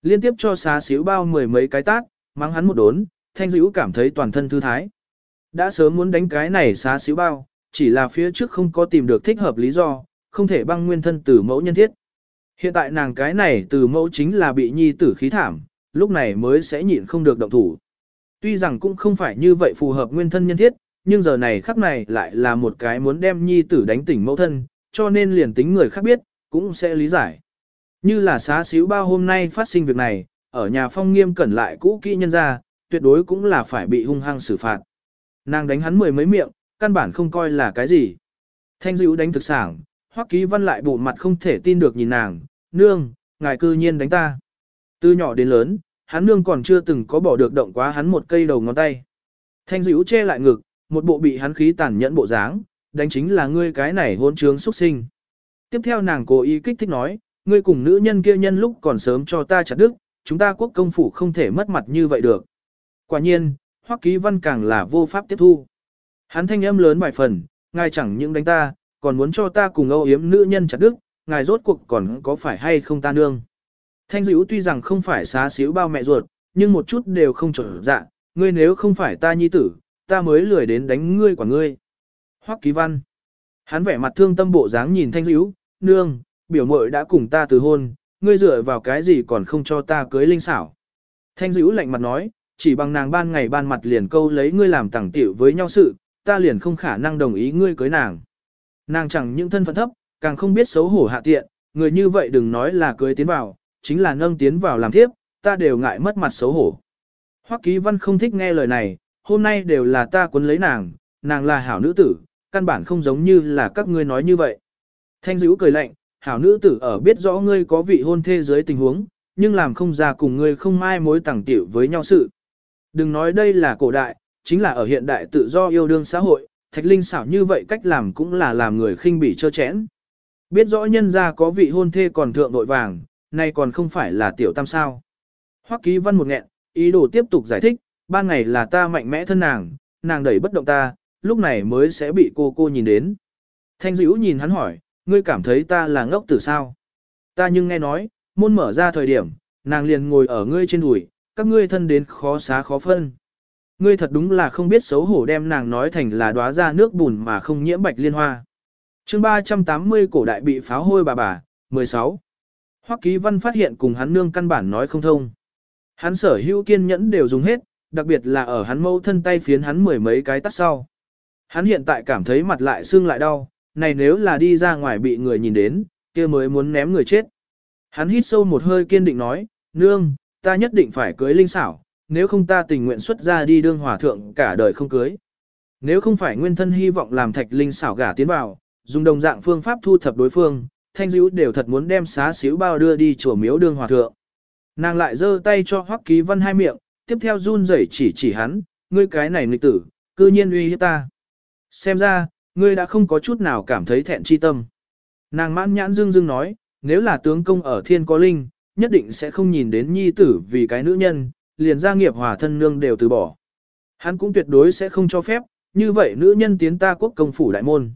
Liên tiếp cho xá xíu bao mười mấy cái tát, mắng hắn một đốn, thanh dữ cảm thấy toàn thân thư thái. Đã sớm muốn đánh cái này xá xíu bao, chỉ là phía trước không có tìm được thích hợp lý do, không thể băng nguyên thân từ mẫu nhân thiết. Hiện tại nàng cái này từ mẫu chính là bị nhi tử khí thảm, lúc này mới sẽ nhịn không được động thủ. Tuy rằng cũng không phải như vậy phù hợp nguyên thân nhân thiết, nhưng giờ này khắc này lại là một cái muốn đem nhi tử đánh tỉnh mẫu thân, cho nên liền tính người khác biết, cũng sẽ lý giải. Như là xá xíu bao hôm nay phát sinh việc này, ở nhà phong nghiêm cẩn lại cũ kỹ nhân ra, tuyệt đối cũng là phải bị hung hăng xử phạt. Nàng đánh hắn mười mấy miệng, căn bản không coi là cái gì. Thanh dữ đánh thực sảng, hoắc ký văn lại bộ mặt không thể tin được nhìn nàng, nương, ngài cư nhiên đánh ta. Từ nhỏ đến lớn, hắn nương còn chưa từng có bỏ được động quá hắn một cây đầu ngón tay. Thanh dữ che lại ngực, một bộ bị hắn khí tàn nhẫn bộ dáng, đánh chính là ngươi cái này hôn trướng xuất sinh. Tiếp theo nàng cố ý kích thích nói, ngươi cùng nữ nhân kia nhân lúc còn sớm cho ta chặt đức, chúng ta quốc công phủ không thể mất mặt như vậy được. Quả nhiên, Hoắc Ký Văn càng là vô pháp tiếp thu. Hắn thanh âm lớn vài phần, ngài chẳng những đánh ta, còn muốn cho ta cùng âu yếm nữ nhân chặt đức, ngài rốt cuộc còn có phải hay không ta nương. Thanh dữ tuy rằng không phải xá xíu bao mẹ ruột, nhưng một chút đều không trở dạ, ngươi nếu không phải ta nhi tử, ta mới lười đến đánh ngươi quả ngươi. Hoắc Ký Văn. Hắn vẻ mặt thương tâm bộ dáng nhìn Thanh dữ, nương, biểu mội đã cùng ta từ hôn, ngươi dựa vào cái gì còn không cho ta cưới linh xảo. Thanh dữ lạnh mặt nói, chỉ bằng nàng ban ngày ban mặt liền câu lấy ngươi làm tẳng tiểu với nhau sự, ta liền không khả năng đồng ý ngươi cưới nàng. Nàng chẳng những thân phận thấp, càng không biết xấu hổ hạ tiện, người như vậy đừng nói là cưới tiến vào, chính là nâng tiến vào làm thiếp, ta đều ngại mất mặt xấu hổ. Hoắc Ký Văn không thích nghe lời này, hôm nay đều là ta quấn lấy nàng, nàng là hảo nữ tử, căn bản không giống như là các ngươi nói như vậy. Thanh dữ cười lạnh, hảo nữ tử ở biết rõ ngươi có vị hôn thê dưới tình huống, nhưng làm không ra cùng ngươi không mai mối tẳng tiểu với nhau sự. Đừng nói đây là cổ đại, chính là ở hiện đại tự do yêu đương xã hội, thạch linh xảo như vậy cách làm cũng là làm người khinh bỉ trơ chẽn. Biết rõ nhân ra có vị hôn thê còn thượng đội vàng, nay còn không phải là tiểu tam sao. Hoắc ký văn một nghẹn, ý đồ tiếp tục giải thích, ban ngày là ta mạnh mẽ thân nàng, nàng đẩy bất động ta, lúc này mới sẽ bị cô cô nhìn đến. Thanh dữ nhìn hắn hỏi, ngươi cảm thấy ta là ngốc tử sao? Ta nhưng nghe nói, môn mở ra thời điểm, nàng liền ngồi ở ngươi trên đùi, các ngươi thân đến khó xá khó phân. Ngươi thật đúng là không biết xấu hổ đem nàng nói thành là đóa ra nước bùn mà không nhiễm bạch liên hoa. chương 380 cổ đại bị pháo hôi bà bà, 16. Hoắc ký văn phát hiện cùng hắn nương căn bản nói không thông. Hắn sở hữu kiên nhẫn đều dùng hết, đặc biệt là ở hắn mâu thân tay phiến hắn mười mấy cái tắt sau. Hắn hiện tại cảm thấy mặt lại xương lại đau, này nếu là đi ra ngoài bị người nhìn đến, kia mới muốn ném người chết. Hắn hít sâu một hơi kiên định nói, nương, ta nhất định phải cưới linh xảo, nếu không ta tình nguyện xuất ra đi đương hòa thượng cả đời không cưới. Nếu không phải nguyên thân hy vọng làm thạch linh xảo gả tiến vào, dùng đồng dạng phương pháp thu thập đối phương, thanh dữ đều thật muốn đem xá xíu bao đưa đi chùa miếu đương hòa thượng. Nàng lại giơ tay cho hoắc ký văn hai miệng, tiếp theo run rẩy chỉ chỉ hắn, ngươi cái này nghịch tử, cư nhiên uy hiếp ta. Xem ra, ngươi đã không có chút nào cảm thấy thẹn chi tâm. Nàng mãn nhãn dương dương nói, nếu là tướng công ở thiên có linh, nhất định sẽ không nhìn đến nhi tử vì cái nữ nhân, liền gia nghiệp hòa thân nương đều từ bỏ. Hắn cũng tuyệt đối sẽ không cho phép, như vậy nữ nhân tiến ta quốc công phủ đại môn.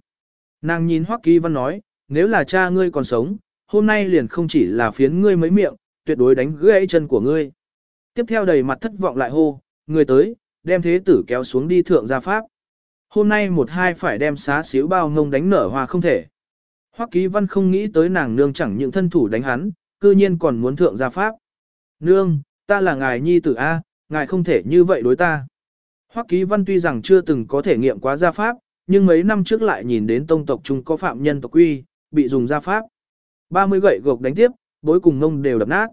Nàng nhìn Hoắc Kỳ Văn nói, nếu là cha ngươi còn sống, hôm nay liền không chỉ là phiến ngươi mấy miệng, tuyệt đối đánh gãy chân của ngươi. Tiếp theo đầy mặt thất vọng lại hô, người tới, đem thế tử kéo xuống đi thượng gia pháp. Hôm nay một hai phải đem xá xíu bao ngông đánh nở hoa không thể. Hoắc Ký Văn không nghĩ tới nàng nương chẳng những thân thủ đánh hắn, cư nhiên còn muốn thượng gia pháp. Nương, ta là ngài nhi tử A, ngài không thể như vậy đối ta. Hoắc Ký Văn tuy rằng chưa từng có thể nghiệm quá gia pháp, nhưng mấy năm trước lại nhìn đến tông tộc chúng có phạm nhân tộc quy, bị dùng gia pháp. 30 gậy gộc đánh tiếp, bối cùng ngông đều đập nát.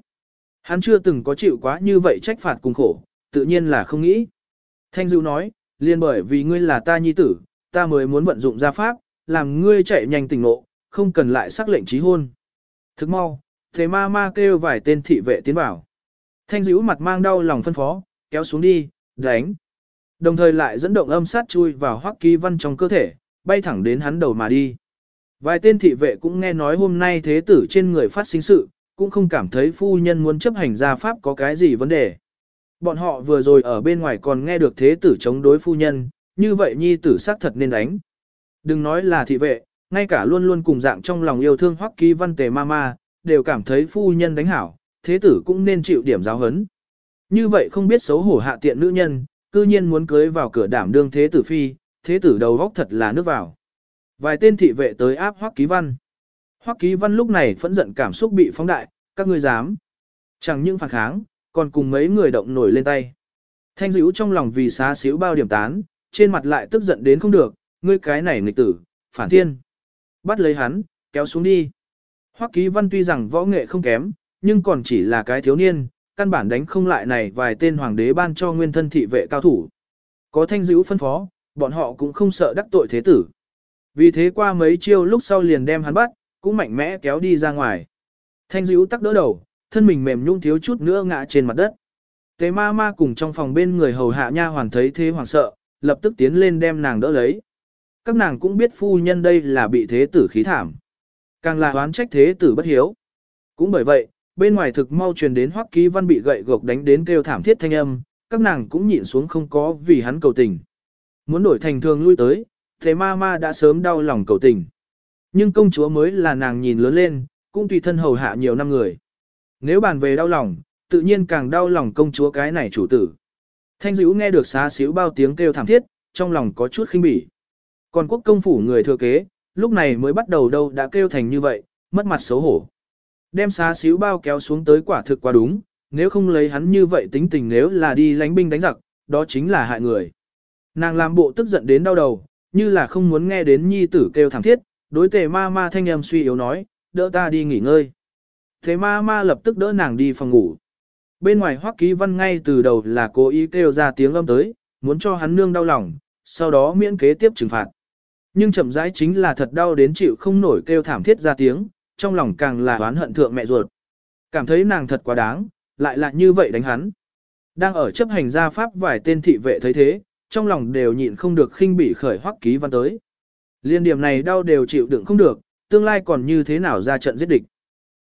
Hắn chưa từng có chịu quá như vậy trách phạt cùng khổ, tự nhiên là không nghĩ. Thanh Dưu nói, liên bởi vì ngươi là ta nhi tử, ta mới muốn vận dụng gia pháp, làm ngươi chạy nhanh tỉnh ngộ, không cần lại sắc lệnh trí hôn. Thức mau, thế ma ma kêu vài tên thị vệ tiến vào. Thanh dữ mặt mang đau lòng phân phó, kéo xuống đi, đánh. Đồng thời lại dẫn động âm sát chui vào hoắc ký văn trong cơ thể, bay thẳng đến hắn đầu mà đi. Vài tên thị vệ cũng nghe nói hôm nay thế tử trên người phát sinh sự, cũng không cảm thấy phu nhân muốn chấp hành gia pháp có cái gì vấn đề. Bọn họ vừa rồi ở bên ngoài còn nghe được thế tử chống đối phu nhân, như vậy nhi tử xác thật nên đánh. Đừng nói là thị vệ, ngay cả luôn luôn cùng dạng trong lòng yêu thương hoắc ký văn tề ma đều cảm thấy phu nhân đánh hảo, thế tử cũng nên chịu điểm giáo hấn. Như vậy không biết xấu hổ hạ tiện nữ nhân, cư nhiên muốn cưới vào cửa đảm đương thế tử phi, thế tử đầu góc thật là nước vào. Vài tên thị vệ tới áp hoắc ký văn. Hoắc ký văn lúc này phẫn giận cảm xúc bị phóng đại, các ngươi dám. Chẳng những phản kháng, còn cùng mấy người động nổi lên tay. Thanh dữ trong lòng vì xá xíu bao điểm tán, trên mặt lại tức giận đến không được, ngươi cái này nghịch tử, phản thiên. Bắt lấy hắn, kéo xuống đi. Hoắc ký văn tuy rằng võ nghệ không kém, nhưng còn chỉ là cái thiếu niên, căn bản đánh không lại này vài tên hoàng đế ban cho nguyên thân thị vệ cao thủ. Có thanh dữ phân phó, bọn họ cũng không sợ đắc tội thế tử. Vì thế qua mấy chiêu lúc sau liền đem hắn bắt, cũng mạnh mẽ kéo đi ra ngoài. Thanh dữ tắc đỡ đầu, thân mình mềm nhung thiếu chút nữa ngã trên mặt đất. Tế ma ma cùng trong phòng bên người hầu hạ nha hoàn thấy thế hoảng sợ, lập tức tiến lên đem nàng đỡ lấy. Các nàng cũng biết phu nhân đây là bị thế tử khí thảm. Càng là oán trách thế tử bất hiếu. Cũng bởi vậy, bên ngoài thực mau truyền đến hoắc ký văn bị gậy gộc đánh đến kêu thảm thiết thanh âm, các nàng cũng nhịn xuống không có vì hắn cầu tình. Muốn đổi thành thường lui tới, thế ma ma đã sớm đau lòng cầu tình. Nhưng công chúa mới là nàng nhìn lớn lên, cũng tùy thân hầu hạ nhiều năm người. Nếu bàn về đau lòng, tự nhiên càng đau lòng công chúa cái này chủ tử. Thanh dữ nghe được xá xíu bao tiếng kêu thảm thiết, trong lòng có chút khinh bỉ. Còn quốc công phủ người thừa kế, lúc này mới bắt đầu đâu đã kêu thành như vậy, mất mặt xấu hổ. Đem xá xíu bao kéo xuống tới quả thực quá đúng, nếu không lấy hắn như vậy tính tình nếu là đi lánh binh đánh giặc, đó chính là hại người. Nàng làm bộ tức giận đến đau đầu, như là không muốn nghe đến nhi tử kêu thảm thiết, đối tề ma ma thanh âm suy yếu nói, đỡ ta đi nghỉ ngơi. Thế ma ma lập tức đỡ nàng đi phòng ngủ. Bên ngoài hoắc ký văn ngay từ đầu là cố ý kêu ra tiếng âm tới, muốn cho hắn nương đau lòng, sau đó miễn kế tiếp trừng phạt. Nhưng chậm rãi chính là thật đau đến chịu không nổi kêu thảm thiết ra tiếng, trong lòng càng là oán hận thượng mẹ ruột. Cảm thấy nàng thật quá đáng, lại là như vậy đánh hắn. Đang ở chấp hành gia pháp vài tên thị vệ thấy thế, trong lòng đều nhịn không được khinh bỉ khởi hoắc ký văn tới. Liên điểm này đau đều chịu đựng không được, tương lai còn như thế nào ra trận giết địch.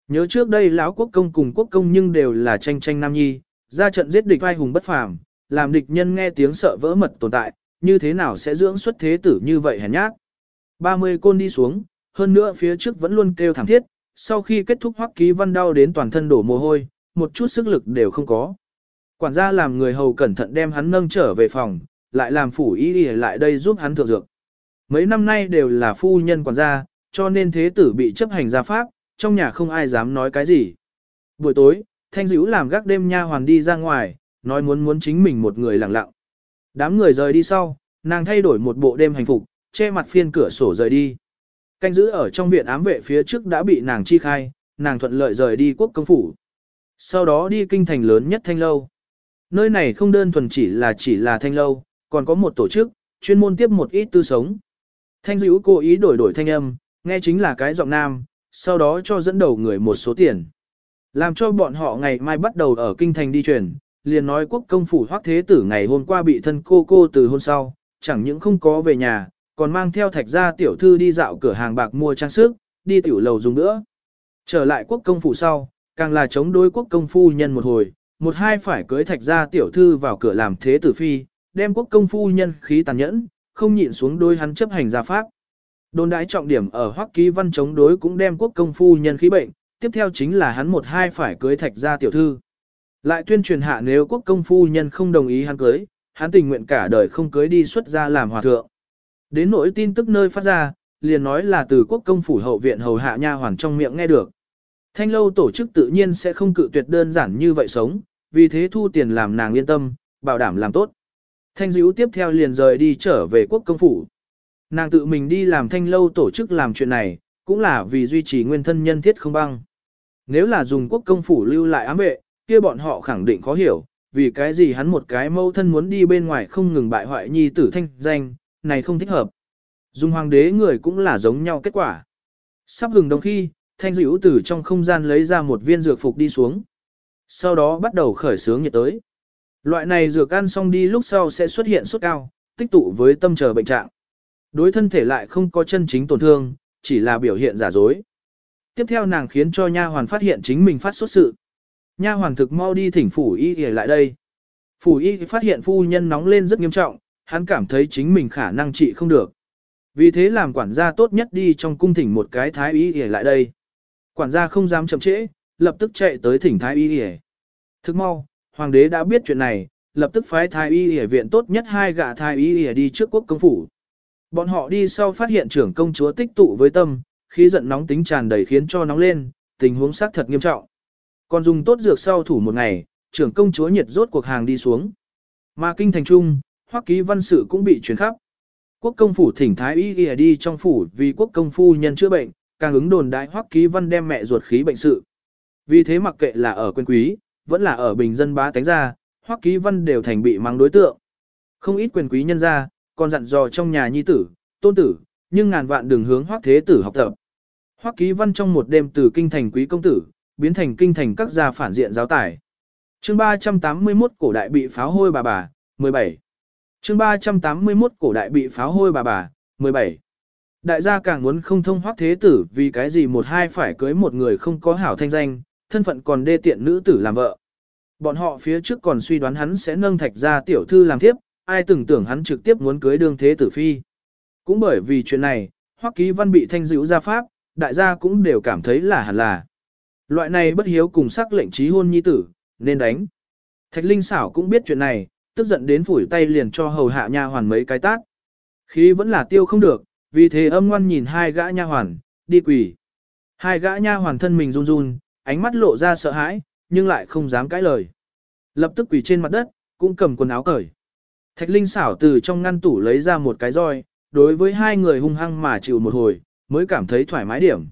Nhớ trước đây lão quốc công cùng quốc công nhưng đều là tranh tranh nam nhi, ra trận giết địch vai hùng bất phàm, làm địch nhân nghe tiếng sợ vỡ mật tồn tại, như thế nào sẽ dưỡng xuất thế tử như vậy hèn nhát. 30 côn đi xuống, hơn nữa phía trước vẫn luôn kêu thảm thiết, sau khi kết thúc hoắc ký văn đau đến toàn thân đổ mồ hôi, một chút sức lực đều không có. Quản gia làm người hầu cẩn thận đem hắn nâng trở về phòng, lại làm phủ y y lại đây giúp hắn thượng dược. Mấy năm nay đều là phu nhân quản gia, cho nên thế tử bị chấp hành gia pháp, trong nhà không ai dám nói cái gì. Buổi tối, Thanh Dữ làm gác đêm nha hoàn đi ra ngoài, nói muốn muốn chính mình một người lặng lặng. Đám người rời đi sau, nàng thay đổi một bộ đêm hành phục, che mặt phiên cửa sổ rời đi. Canh giữ ở trong viện ám vệ phía trước đã bị nàng chi khai, nàng thuận lợi rời đi quốc công phủ. Sau đó đi kinh thành lớn nhất Thanh Lâu. Nơi này không đơn thuần chỉ là chỉ là Thanh Lâu, còn có một tổ chức, chuyên môn tiếp một ít tư sống. Thanh dữ cố ý đổi đổi thanh âm, nghe chính là cái giọng nam, sau đó cho dẫn đầu người một số tiền. Làm cho bọn họ ngày mai bắt đầu ở kinh thành đi truyền, liền nói quốc công phủ hoác thế tử ngày hôm qua bị thân cô cô từ hôn sau, chẳng những không có về nhà, còn mang theo thạch gia tiểu thư đi dạo cửa hàng bạc mua trang sức, đi tiểu lầu dùng nữa. Trở lại quốc công phủ sau, càng là chống đối quốc công phu nhân một hồi, một hai phải cưới thạch gia tiểu thư vào cửa làm thế tử phi, đem quốc công phu nhân khí tàn nhẫn, không nhịn xuống đôi hắn chấp hành gia pháp. Đồn đãi trọng điểm ở Hoắc Ký Văn chống đối cũng đem quốc công phu nhân khí bệnh, tiếp theo chính là hắn một hai phải cưới thạch gia tiểu thư. Lại tuyên truyền hạ nếu quốc công phu nhân không đồng ý hắn cưới, hắn tình nguyện cả đời không cưới đi xuất gia làm hòa thượng. Đến nỗi tin tức nơi phát ra, liền nói là từ quốc công phủ hậu viện hầu hạ nha hoàn trong miệng nghe được. Thanh lâu tổ chức tự nhiên sẽ không cự tuyệt đơn giản như vậy sống, vì thế thu tiền làm nàng yên tâm, bảo đảm làm tốt. Thanh dữ tiếp theo liền rời đi trở về quốc công phủ. Nàng tự mình đi làm thanh lâu tổ chức làm chuyện này, cũng là vì duy trì nguyên thân nhân thiết không băng. Nếu là dùng quốc công phủ lưu lại ám vệ, kia bọn họ khẳng định khó hiểu, vì cái gì hắn một cái mâu thân muốn đi bên ngoài không ngừng bại hoại nhi tử thanh danh, này không thích hợp. Dùng hoàng đế người cũng là giống nhau kết quả. Sắp hừng đồng khi, thanh dữ tử trong không gian lấy ra một viên dược phục đi xuống. Sau đó bắt đầu khởi sướng nhiệt tới. Loại này dược ăn xong đi lúc sau sẽ xuất hiện sốt cao, tích tụ với tâm chờ bệnh trạng. Đối thân thể lại không có chân chính tổn thương, chỉ là biểu hiện giả dối. Tiếp theo nàng khiến cho nha hoàn phát hiện chính mình phát xuất sự. Nha hoàn thực mau đi thỉnh phủ y y lại đây. Phủ y phát hiện phu nhân nóng lên rất nghiêm trọng, hắn cảm thấy chính mình khả năng trị không được. Vì thế làm quản gia tốt nhất đi trong cung thỉnh một cái thái y y lại đây. Quản gia không dám chậm trễ, lập tức chạy tới thỉnh thái y y. Thức mau, hoàng đế đã biết chuyện này, lập tức phái thái y y viện tốt nhất hai gã thái y y đi trước quốc công phủ. Bọn họ đi sau phát hiện trưởng công chúa tích tụ với tâm, khí giận nóng tính tràn đầy khiến cho nóng lên, tình huống xác thật nghiêm trọng. Còn dùng tốt dược sau thủ một ngày, trưởng công chúa nhiệt rốt cuộc hàng đi xuống. Mà kinh thành trung, hoắc ký văn sự cũng bị truyền khắp. Quốc công phủ thỉnh thái y ghi đi trong phủ vì quốc công phu nhân chữa bệnh, càng ứng đồn đại hoắc ký văn đem mẹ ruột khí bệnh sự. Vì thế mặc kệ là ở quân quý, vẫn là ở bình dân bá tánh gia, hoắc ký văn đều thành bị mang đối tượng. Không ít quyền quý nhân gia, còn dặn dò trong nhà nhi tử, tôn tử, nhưng ngàn vạn đường hướng hoắc thế tử học tập. Hoắc ký văn trong một đêm từ kinh thành quý công tử, biến thành kinh thành các gia phản diện giáo tải. Chương 381 cổ đại bị pháo hôi bà bà, 17. Chương 381 cổ đại bị pháo hôi bà bà, 17. Đại gia càng muốn không thông hoắc thế tử vì cái gì một hai phải cưới một người không có hảo thanh danh, thân phận còn đê tiện nữ tử làm vợ. Bọn họ phía trước còn suy đoán hắn sẽ nâng thạch ra tiểu thư làm thiếp, ai từng tưởng hắn trực tiếp muốn cưới đương thế tử phi. Cũng bởi vì chuyện này, Hoắc Ký Văn bị thanh dữ ra pháp, đại gia cũng đều cảm thấy là hẳn là. Loại này bất hiếu cùng sắc lệnh trí hôn nhi tử, nên đánh. Thạch Linh xảo cũng biết chuyện này, tức giận đến phủi tay liền cho hầu hạ nha hoàn mấy cái tát. Khí vẫn là tiêu không được, vì thế âm ngoan nhìn hai gã nha hoàn, đi quỳ. Hai gã nha hoàn thân mình run run, ánh mắt lộ ra sợ hãi, nhưng lại không dám cãi lời. Lập tức quỳ trên mặt đất, cũng cầm quần áo cởi. Thạch Linh xảo từ trong ngăn tủ lấy ra một cái roi, đối với hai người hung hăng mà chịu một hồi, mới cảm thấy thoải mái điểm.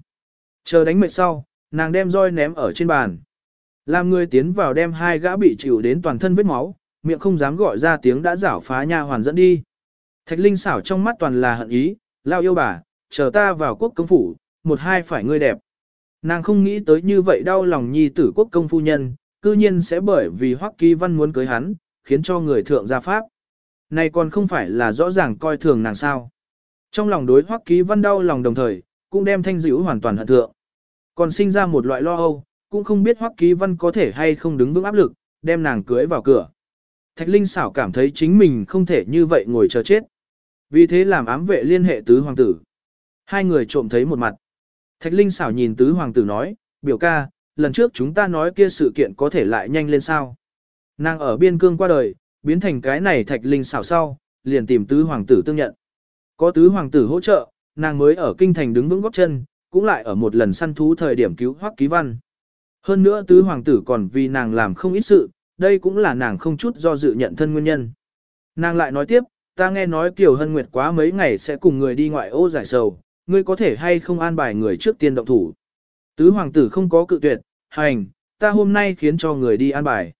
Chờ đánh mệt sau, nàng đem roi ném ở trên bàn. Làm người tiến vào đem hai gã bị chịu đến toàn thân vết máu, miệng không dám gọi ra tiếng đã rảo phá nha hoàn dẫn đi. Thạch Linh xảo trong mắt toàn là hận ý, lao yêu bà, chờ ta vào quốc công phủ, một hai phải ngươi đẹp. Nàng không nghĩ tới như vậy đau lòng nhi tử quốc công phu nhân, cư nhiên sẽ bởi vì Hoắc Kỳ Văn muốn cưới hắn, khiến cho người thượng gia pháp. Này còn không phải là rõ ràng coi thường nàng sao. Trong lòng đối Hoắc Ký Văn đau lòng đồng thời, cũng đem thanh dữ hoàn toàn hận thượng. Còn sinh ra một loại lo âu, cũng không biết Hoắc Ký Văn có thể hay không đứng vững áp lực, đem nàng cưới vào cửa. Thạch Linh xảo cảm thấy chính mình không thể như vậy ngồi chờ chết. Vì thế làm ám vệ liên hệ tứ hoàng tử. Hai người trộm thấy một mặt. Thạch Linh xảo nhìn tứ hoàng tử nói, biểu ca, lần trước chúng ta nói kia sự kiện có thể lại nhanh lên sao. Nàng ở biên cương qua đời, biến thành cái này Thạch Linh xảo sau, liền tìm tứ hoàng tử tương nhận. Có tứ hoàng tử hỗ trợ, nàng mới ở kinh thành đứng vững góc chân, cũng lại ở một lần săn thú thời điểm cứu Hoắc Ký Văn. Hơn nữa tứ hoàng tử còn vì nàng làm không ít sự, đây cũng là nàng không chút do dự nhận thân nguyên nhân. Nàng lại nói tiếp, ta nghe nói Kiều Hân Nguyệt quá mấy ngày sẽ cùng người đi ngoại ô giải sầu, ngươi có thể hay không an bài người trước tiên động thủ. Tứ hoàng tử không có cự tuyệt, hành, ta hôm nay khiến cho người đi an bài.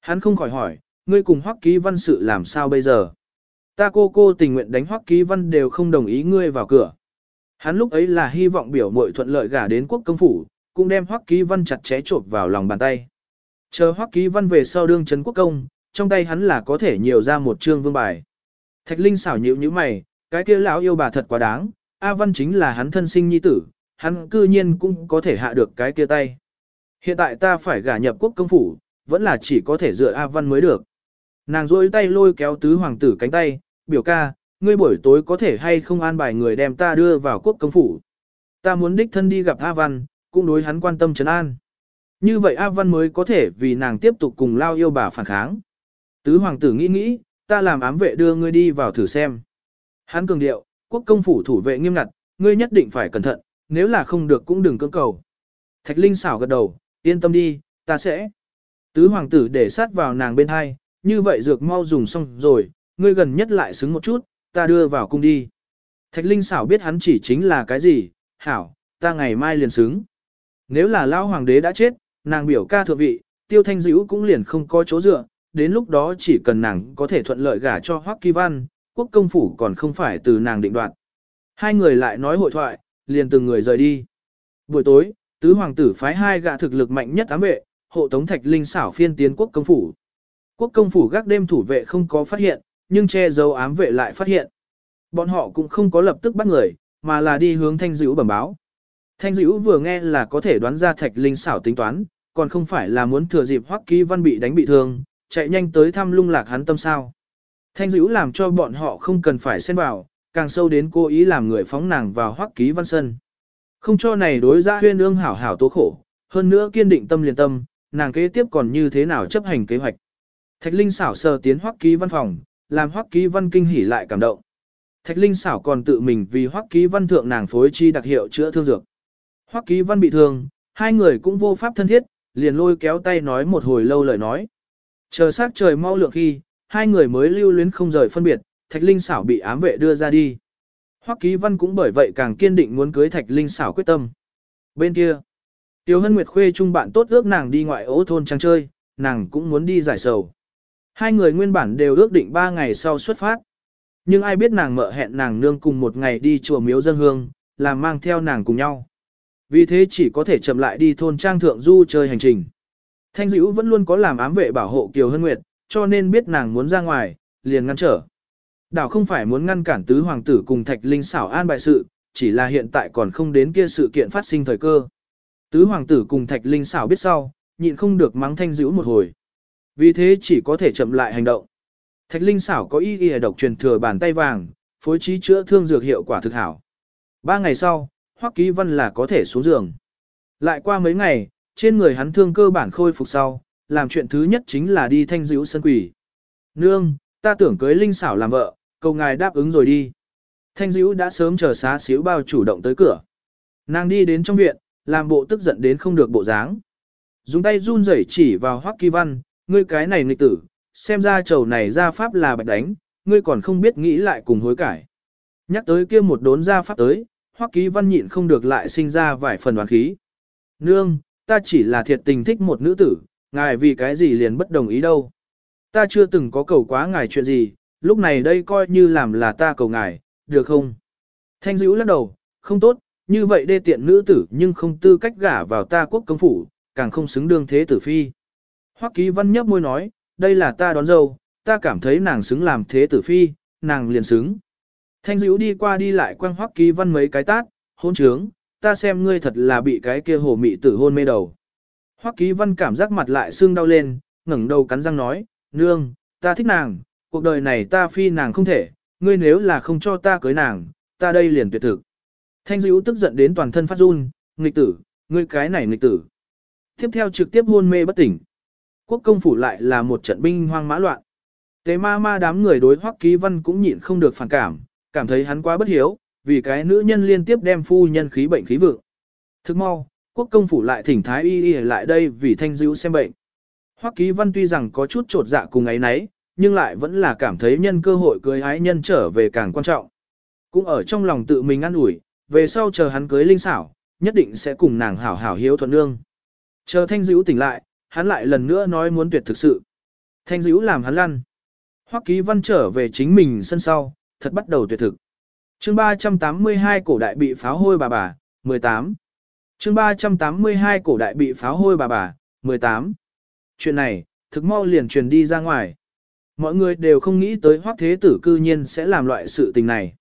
Hắn không khỏi hỏi, ngươi cùng Hoắc Ký Văn sự làm sao bây giờ? Ta cô cô tình nguyện đánh Hoắc Ký Văn đều không đồng ý ngươi vào cửa. Hắn lúc ấy là hy vọng biểu muội thuận lợi gả đến quốc công phủ, cũng đem Hoắc Ký Văn chặt chẽ chộp vào lòng bàn tay. Chờ Hoắc Ký Văn về sau đương trấn quốc công, trong tay hắn là có thể nhiều ra một chương vương bài. Thạch Linh xảo nhíu nhíu mày, cái kia lão yêu bà thật quá đáng, A Văn chính là hắn thân sinh nhi tử, hắn cư nhiên cũng có thể hạ được cái kia tay. Hiện tại ta phải gả nhập quốc công phủ, vẫn là chỉ có thể dựa A Văn mới được. Nàng rôi tay lôi kéo tứ hoàng tử cánh tay, biểu ca, ngươi buổi tối có thể hay không an bài người đem ta đưa vào quốc công phủ. Ta muốn đích thân đi gặp A Văn, cũng đối hắn quan tâm trấn an. Như vậy A Văn mới có thể vì nàng tiếp tục cùng lao yêu bà phản kháng. Tứ hoàng tử nghĩ nghĩ, ta làm ám vệ đưa ngươi đi vào thử xem. Hắn cường điệu, quốc công phủ thủ vệ nghiêm ngặt, ngươi nhất định phải cẩn thận, nếu là không được cũng đừng cưỡng cầu. Thạch Linh xảo gật đầu, yên tâm đi, ta sẽ. Tứ hoàng tử để sát vào nàng bên hai, như vậy dược mau dùng xong rồi, ngươi gần nhất lại xứng một chút, ta đưa vào cung đi. Thạch Linh xảo biết hắn chỉ chính là cái gì, hảo, ta ngày mai liền xứng. Nếu là lao hoàng đế đã chết, nàng biểu ca thượng vị, tiêu thanh dữ cũng liền không có chỗ dựa, đến lúc đó chỉ cần nàng có thể thuận lợi gả cho Hoắc Kỳ Văn, quốc công phủ còn không phải từ nàng định đoạt. Hai người lại nói hội thoại, liền từng người rời đi. Buổi tối, tứ hoàng tử phái hai gã thực lực mạnh nhất ám vệ, hộ tống thạch linh xảo phiên tiến quốc công phủ. Quốc công phủ gác đêm thủ vệ không có phát hiện, nhưng che giấu ám vệ lại phát hiện. Bọn họ cũng không có lập tức bắt người, mà là đi hướng thanh dữ bẩm báo. Thanh dữ vừa nghe là có thể đoán ra thạch linh xảo tính toán, còn không phải là muốn thừa dịp hoắc ký văn bị đánh bị thương, chạy nhanh tới thăm lung lạc hắn tâm sao. Thanh dữ làm cho bọn họ không cần phải xen vào, càng sâu đến cố ý làm người phóng nàng vào hoắc ký văn sân. Không cho này đối ra huyên ương hảo hảo tố khổ, hơn nữa kiên định tâm liền tâm, nàng kế tiếp còn như thế nào chấp hành kế hoạch. Thạch Linh xảo sờ tiến hoắc ký văn phòng, làm hoắc ký văn kinh hỉ lại cảm động. Thạch Linh xảo còn tự mình vì hoắc ký văn thượng nàng phối chi đặc hiệu chữa thương dược. Hoắc ký văn bị thương, hai người cũng vô pháp thân thiết, liền lôi kéo tay nói một hồi lâu lời nói. Chờ sát trời mau lượng khi, hai người mới lưu luyến không rời phân biệt, Thạch Linh xảo bị ám vệ đưa ra đi. Hoắc Ký Văn cũng bởi vậy càng kiên định muốn cưới Thạch Linh xảo quyết tâm. Bên kia, Tiêu Hân Nguyệt khuê chung bạn tốt ước nàng đi ngoại ố thôn trang chơi, nàng cũng muốn đi giải sầu. Hai người nguyên bản đều ước định ba ngày sau xuất phát. Nhưng ai biết nàng mợ hẹn nàng nương cùng một ngày đi chùa miếu dân hương, làm mang theo nàng cùng nhau. Vì thế chỉ có thể chậm lại đi thôn trang thượng du chơi hành trình. Thanh dữ vẫn luôn có làm ám vệ bảo hộ Kiều Hân Nguyệt, cho nên biết nàng muốn ra ngoài, liền ngăn trở. Đảo không phải muốn ngăn cản tứ hoàng tử cùng thạch linh xảo an bại sự, chỉ là hiện tại còn không đến kia sự kiện phát sinh thời cơ. Tứ hoàng tử cùng thạch linh xảo biết sau, nhịn không được mắng thanh dữ một hồi. Vì thế chỉ có thể chậm lại hành động. Thạch linh xảo có ý y độc truyền thừa bàn tay vàng, phối trí chữa thương dược hiệu quả thực hảo. Ba ngày sau, Hoắc Ký Văn là có thể xuống giường. Lại qua mấy ngày, trên người hắn thương cơ bản khôi phục sau, làm chuyện thứ nhất chính là đi thanh dữ sân quỷ. Nương, ta tưởng cưới Linh xảo làm vợ, cầu ngài đáp ứng rồi đi. Thanh dữ đã sớm chờ xá xíu bao chủ động tới cửa. Nàng đi đến trong viện, làm bộ tức giận đến không được bộ dáng. Dùng tay run rẩy chỉ vào Hoắc Kỳ Văn, ngươi cái này nghịch tử, xem ra chầu này ra pháp là bạch đánh, ngươi còn không biết nghĩ lại cùng hối cải. Nhắc tới kia một đốn ra pháp tới, Hoắc Ký Văn nhịn không được lại sinh ra vài phần oán khí. Nương, ta chỉ là thiệt tình thích một nữ tử, ngài vì cái gì liền bất đồng ý đâu. Ta chưa từng có cầu quá ngài chuyện gì, lúc này đây coi như làm là ta cầu ngài, được không? Thanh dữ lắc đầu, không tốt, như vậy đê tiện nữ tử nhưng không tư cách gả vào ta quốc công phủ, càng không xứng đương thế tử phi. Hoắc Ký Văn nhấp môi nói, đây là ta đón dâu, ta cảm thấy nàng xứng làm thế tử phi, nàng liền xứng. Thanh dữ đi qua đi lại quăng hoắc ký văn mấy cái tát, hôn trướng, ta xem ngươi thật là bị cái kia hồ mị tử hôn mê đầu. Hoắc ký văn cảm giác mặt lại xương đau lên, ngẩng đầu cắn răng nói, nương, ta thích nàng, cuộc đời này ta phi nàng không thể, ngươi nếu là không cho ta cưới nàng, ta đây liền tuyệt thực. Thanh dữ tức giận đến toàn thân phát run, nghịch tử, ngươi cái này nghịch tử. Tiếp theo trực tiếp hôn mê bất tỉnh. Quốc công phủ lại là một trận binh hoang mã loạn. Tế ma ma đám người đối hoắc ký văn cũng nhịn không được phản cảm, cảm thấy hắn quá bất hiếu, vì cái nữ nhân liên tiếp đem phu nhân khí bệnh khí vượng. Thức mau, quốc công phủ lại thỉnh thái y y lại đây vì thanh dữ xem bệnh. Hoắc ký văn tuy rằng có chút trột dạ cùng ấy nấy, nhưng lại vẫn là cảm thấy nhân cơ hội cưới ái nhân trở về càng quan trọng. Cũng ở trong lòng tự mình ăn ủi, về sau chờ hắn cưới linh xảo, nhất định sẽ cùng nàng hảo hảo hiếu thuận nương. Chờ thanh dữ tỉnh lại, hắn lại lần nữa nói muốn tuyệt thực sự. Thanh dữ làm hắn lăn. Hoắc ký văn trở về chính mình sân sau, thật bắt đầu tuyệt thực. chương 382 cổ đại bị pháo hôi bà bà, 18. chương 382 cổ đại bị pháo hôi bà bà, 18. Chuyện này, thực mau liền truyền đi ra ngoài. Mọi người đều không nghĩ tới hoắc thế tử cư nhiên sẽ làm loại sự tình này.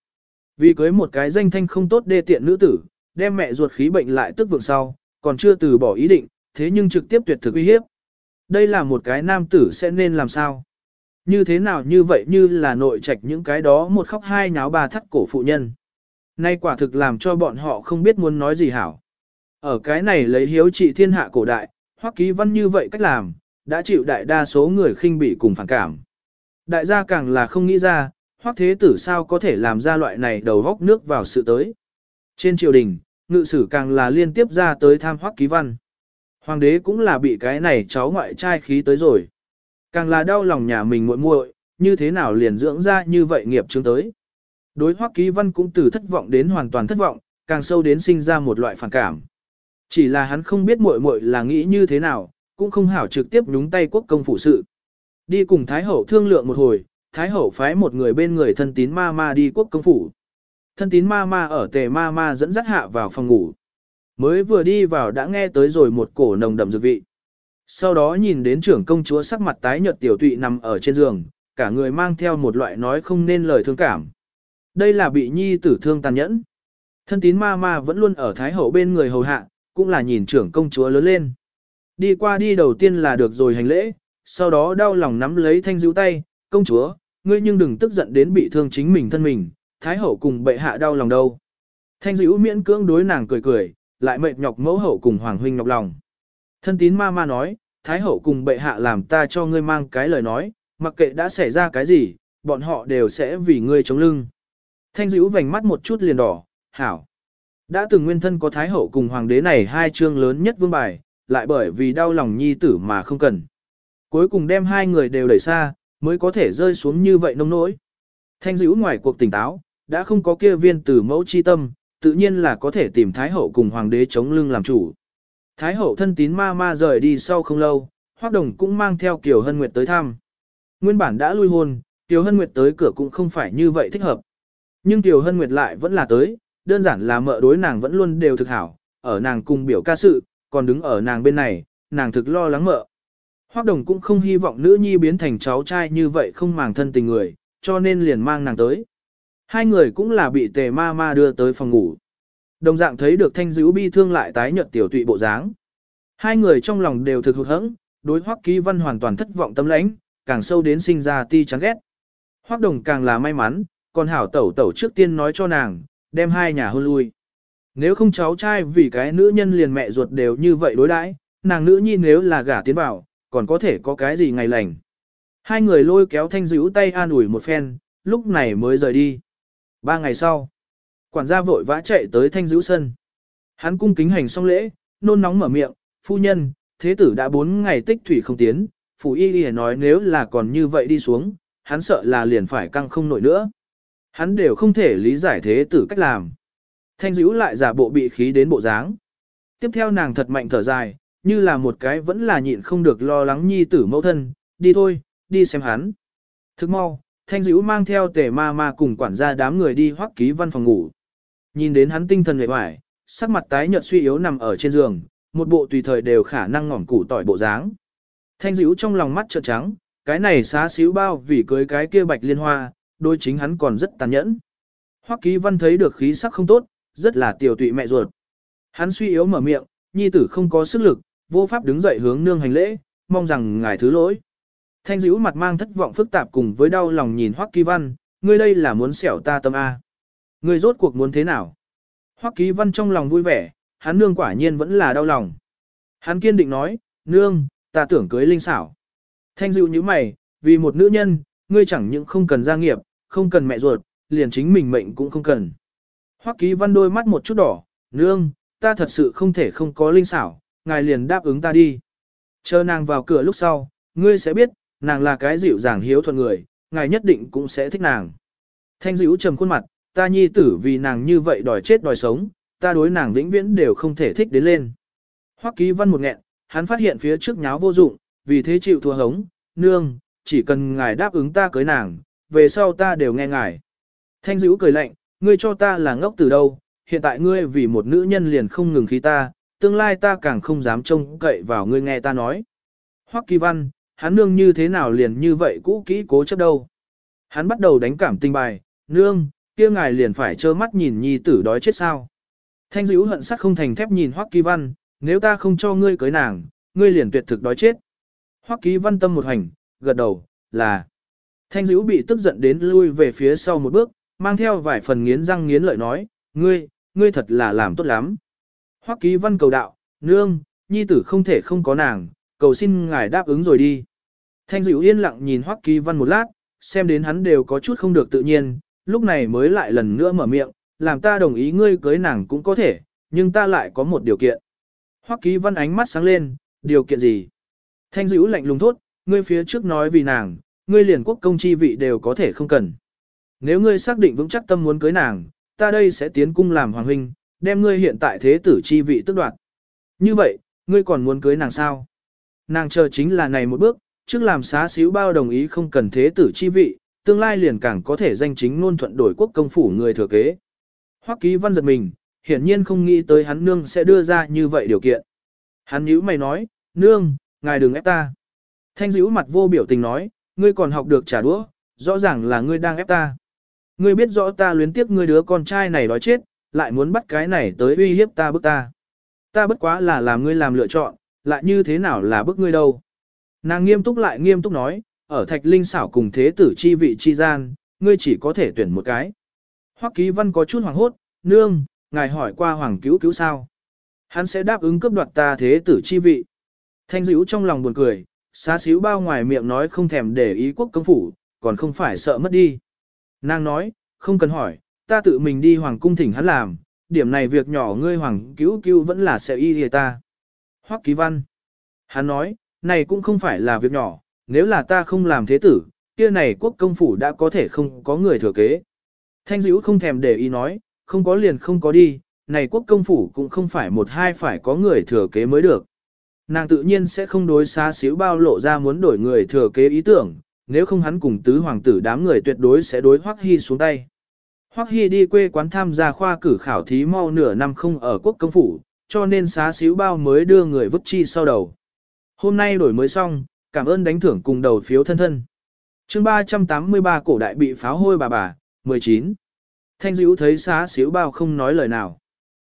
Vì cưới một cái danh thanh không tốt đê tiện nữ tử, đem mẹ ruột khí bệnh lại tức vượng sau, còn chưa từ bỏ ý định, thế nhưng trực tiếp tuyệt thực uy hiếp. Đây là một cái nam tử sẽ nên làm sao? Như thế nào như vậy như là nội trạch những cái đó một khóc hai nháo ba thắt cổ phụ nhân. Nay quả thực làm cho bọn họ không biết muốn nói gì hảo. Ở cái này lấy hiếu trị thiên hạ cổ đại, hoắc ký văn như vậy cách làm, đã chịu đại đa số người khinh bị cùng phản cảm. Đại gia càng là không nghĩ ra, hoắc thế tử sao có thể làm ra loại này đầu góc nước vào sự tới. Trên triều đình, ngự sử càng là liên tiếp ra tới tham hoắc ký văn. Hoàng đế cũng là bị cái này cháu ngoại trai khí tới rồi. Càng là đau lòng nhà mình muội muội, như thế nào liền dưỡng ra như vậy nghiệp chứng tới. Đối hoắc ký văn cũng từ thất vọng đến hoàn toàn thất vọng, càng sâu đến sinh ra một loại phản cảm. Chỉ là hắn không biết muội muội là nghĩ như thế nào, cũng không hảo trực tiếp nhúng tay quốc công phủ sự. Đi cùng Thái Hậu thương lượng một hồi, Thái Hậu phái một người bên người thân tín ma ma đi quốc công phủ. Thân tín ma ma ở tề ma ma dẫn dắt hạ vào phòng ngủ. Mới vừa đi vào đã nghe tới rồi một cổ nồng đậm dược vị. Sau đó nhìn đến trưởng công chúa sắc mặt tái nhợt tiểu tụy nằm ở trên giường, cả người mang theo một loại nói không nên lời thương cảm. Đây là bị nhi tử thương tàn nhẫn. Thân tín ma ma vẫn luôn ở thái hậu bên người hầu hạ, cũng là nhìn trưởng công chúa lớn lên. Đi qua đi đầu tiên là được rồi hành lễ, sau đó đau lòng nắm lấy thanh dữ tay, công chúa, ngươi nhưng đừng tức giận đến bị thương chính mình thân mình, thái hậu cùng bệ hạ đau lòng đâu. Thanh dữ miễn cưỡng đối nàng cười cười, lại mệt nhọc mẫu hậu cùng hoàng huynh nhọc lòng. Thân tín ma ma nói, thái hậu cùng bệ hạ làm ta cho ngươi mang cái lời nói, mặc kệ đã xảy ra cái gì, bọn họ đều sẽ vì ngươi chống lưng. Thanh dữ vành mắt một chút liền đỏ, hảo. Đã từng nguyên thân có thái hậu cùng hoàng đế này hai chương lớn nhất vương bài, lại bởi vì đau lòng nhi tử mà không cần. Cuối cùng đem hai người đều đẩy xa, mới có thể rơi xuống như vậy nông nỗi. Thanh dữ ngoài cuộc tỉnh táo, đã không có kia viên tử mẫu chi tâm, tự nhiên là có thể tìm Thái Hậu cùng Hoàng đế chống lưng làm chủ. Thái Hậu thân tín ma ma rời đi sau không lâu, Hoác Đồng cũng mang theo Kiều Hân Nguyệt tới thăm. Nguyên bản đã lui hôn, Kiều Hân Nguyệt tới cửa cũng không phải như vậy thích hợp. Nhưng Kiều Hân Nguyệt lại vẫn là tới, đơn giản là mợ đối nàng vẫn luôn đều thực hảo, ở nàng cùng biểu ca sự, còn đứng ở nàng bên này, nàng thực lo lắng mợ. Hoác Đồng cũng không hy vọng nữ nhi biến thành cháu trai như vậy không màng thân tình người, cho nên liền mang nàng tới. Hai người cũng là bị tề ma ma đưa tới phòng ngủ. Đồng dạng thấy được thanh dữ bi thương lại tái nhợt tiểu tụy bộ dáng. Hai người trong lòng đều thực hụt hẫng, đối hoắc ký văn hoàn toàn thất vọng tâm lãnh, càng sâu đến sinh ra ti chán ghét. Hoắc đồng càng là may mắn, còn hảo tẩu tẩu trước tiên nói cho nàng, đem hai nhà hôn lui. Nếu không cháu trai vì cái nữ nhân liền mẹ ruột đều như vậy đối đãi, nàng nữ nhi nếu là gả tiến vào, còn có thể có cái gì ngày lành. Hai người lôi kéo thanh dữ tay an ủi một phen, lúc này mới rời đi. Ba ngày sau, quản gia vội vã chạy tới thanh dữ sân. Hắn cung kính hành xong lễ, nôn nóng mở miệng, phu nhân, thế tử đã bốn ngày tích thủy không tiến, phủ y y nói nếu là còn như vậy đi xuống, hắn sợ là liền phải căng không nổi nữa. Hắn đều không thể lý giải thế tử cách làm. Thanh dữ lại giả bộ bị khí đến bộ dáng. Tiếp theo nàng thật mạnh thở dài, như là một cái vẫn là nhịn không được lo lắng nhi tử mẫu thân, đi thôi, đi xem hắn. Thức mau, Thanh dữ mang theo tề ma ma cùng quản gia đám người đi hoắc ký văn phòng ngủ. Nhìn đến hắn tinh thần hề hoài, sắc mặt tái nhợt suy yếu nằm ở trên giường, một bộ tùy thời đều khả năng ngỏm củ tỏi bộ dáng. Thanh dữ trong lòng mắt trợn trắng, cái này xá xíu bao vì cưới cái kia bạch liên hoa, đôi chính hắn còn rất tàn nhẫn. Hoắc Ký Văn thấy được khí sắc không tốt, rất là tiểu tụy mẹ ruột. Hắn suy yếu mở miệng, nhi tử không có sức lực, vô pháp đứng dậy hướng nương hành lễ, mong rằng ngài thứ lỗi. Thanh dữ mặt mang thất vọng phức tạp cùng với đau lòng nhìn Hoắc Ký Văn, ngươi đây là muốn xẻo ta tâm A. Ngươi rốt cuộc muốn thế nào? Hoắc Ký Văn trong lòng vui vẻ, hắn nương quả nhiên vẫn là đau lòng. Hắn kiên định nói, nương, ta tưởng cưới linh xảo. Thanh dữ như mày, vì một nữ nhân, ngươi chẳng những không cần gia nghiệp, không cần mẹ ruột, liền chính mình mệnh cũng không cần. Hoắc Ký Văn đôi mắt một chút đỏ, nương, ta thật sự không thể không có linh xảo, ngài liền đáp ứng ta đi. Chờ nàng vào cửa lúc sau, ngươi sẽ biết, nàng là cái dịu dàng hiếu thuận người, ngài nhất định cũng sẽ thích nàng. Thanh dữ trầm khuôn mặt, ta nhi tử vì nàng như vậy đòi chết đòi sống, ta đối nàng vĩnh viễn đều không thể thích đến lên. Hoắc Ký Văn một nghẹn, hắn phát hiện phía trước nháo vô dụng, vì thế chịu thua hống, nương, chỉ cần ngài đáp ứng ta cưới nàng, về sau ta đều nghe ngài. Thanh dữ cười lạnh, ngươi cho ta là ngốc từ đâu, hiện tại ngươi vì một nữ nhân liền không ngừng khí ta, tương lai ta càng không dám trông cậy vào ngươi nghe ta nói. Hoắc Kỳ Văn, hắn nương như thế nào liền như vậy cũ kỹ cố chấp đâu. Hắn bắt đầu đánh cảm tình bài, nương, kia ngài liền phải trơ mắt nhìn nhi tử đói chết sao. Thanh dữ hận sắc không thành thép nhìn Hoắc Kỳ Văn, nếu ta không cho ngươi cưới nàng, ngươi liền tuyệt thực đói chết. Hoắc Kỳ Văn tâm một hành, gật đầu, là. Thanh dữ bị tức giận đến lui về phía sau một bước, mang theo vài phần nghiến răng nghiến lợi nói, ngươi, ngươi thật là làm tốt lắm. Hoắc Kỳ Văn cầu đạo, nương, nhi tử không thể không có nàng, cầu xin ngài đáp ứng rồi đi. Thanh dịu yên lặng nhìn Hoắc Kỳ Văn một lát, xem đến hắn đều có chút không được tự nhiên, lúc này mới lại lần nữa mở miệng, làm ta đồng ý ngươi cưới nàng cũng có thể, nhưng ta lại có một điều kiện. Hoắc Kỳ Văn ánh mắt sáng lên, điều kiện gì? Thanh dữ lạnh lùng thốt, ngươi phía trước nói vì nàng, ngươi liền quốc công chi vị đều có thể không cần. Nếu ngươi xác định vững chắc tâm muốn cưới nàng, ta đây sẽ tiến cung làm hoàng huynh, đem ngươi hiện tại thế tử chi vị tức đoạt. Như vậy, ngươi còn muốn cưới nàng sao? Nàng chờ chính là này một bước, trước làm xá xíu bao đồng ý không cần thế tử chi vị, tương lai liền càng có thể danh chính ngôn thuận đổi quốc công phủ người thừa kế. Hoắc ký văn giật mình, hiển nhiên không nghĩ tới hắn nương sẽ đưa ra như vậy điều kiện. Hắn nhíu mày nói, nương, ngài đừng ép ta. Thanh dữ mặt vô biểu tình nói, ngươi còn học được trả đũa, rõ ràng là ngươi đang ép ta. Ngươi biết rõ ta luyến tiếc ngươi đứa con trai này đói chết, lại muốn bắt cái này tới uy hiếp ta bức ta. Ta bất quá là làm ngươi làm lựa chọn, lại như thế nào là bức ngươi đâu. Nàng nghiêm túc lại nghiêm túc nói, ở thạch linh xảo cùng thế tử chi vị chi gian, ngươi chỉ có thể tuyển một cái. Hoắc ký văn có chút hoàng hốt, nương, ngài hỏi qua hoàng cứu cứu sao. Hắn sẽ đáp ứng cướp đoạt ta thế tử chi vị. Thanh dữ trong lòng buồn cười, xá xíu bao ngoài miệng nói không thèm để ý quốc công phủ, còn không phải sợ mất đi. Nàng nói, không cần hỏi, ta tự mình đi hoàng cung thỉnh hắn làm, điểm này việc nhỏ ngươi hoàng cứu cứu vẫn là sẽ y hề ta. Hoắc ký văn. Hắn nói, này cũng không phải là việc nhỏ, nếu là ta không làm thế tử, kia này quốc công phủ đã có thể không có người thừa kế. Thanh dữ không thèm để ý nói, không có liền không có đi, này quốc công phủ cũng không phải một hai phải có người thừa kế mới được. Nàng tự nhiên sẽ không đối xá xíu bao lộ ra muốn đổi người thừa kế ý tưởng, nếu không hắn cùng tứ hoàng tử đám người tuyệt đối sẽ đối Hoắc Hy xuống tay. Hoắc Hy đi quê quán tham gia khoa cử khảo thí mau nửa năm không ở quốc công phủ, cho nên xá xíu bao mới đưa người vứt chi sau đầu. Hôm nay đổi mới xong, cảm ơn đánh thưởng cùng đầu phiếu thân thân. chương 383 cổ đại bị pháo hôi bà bà, 19. Thanh dữ thấy xá xíu bao không nói lời nào.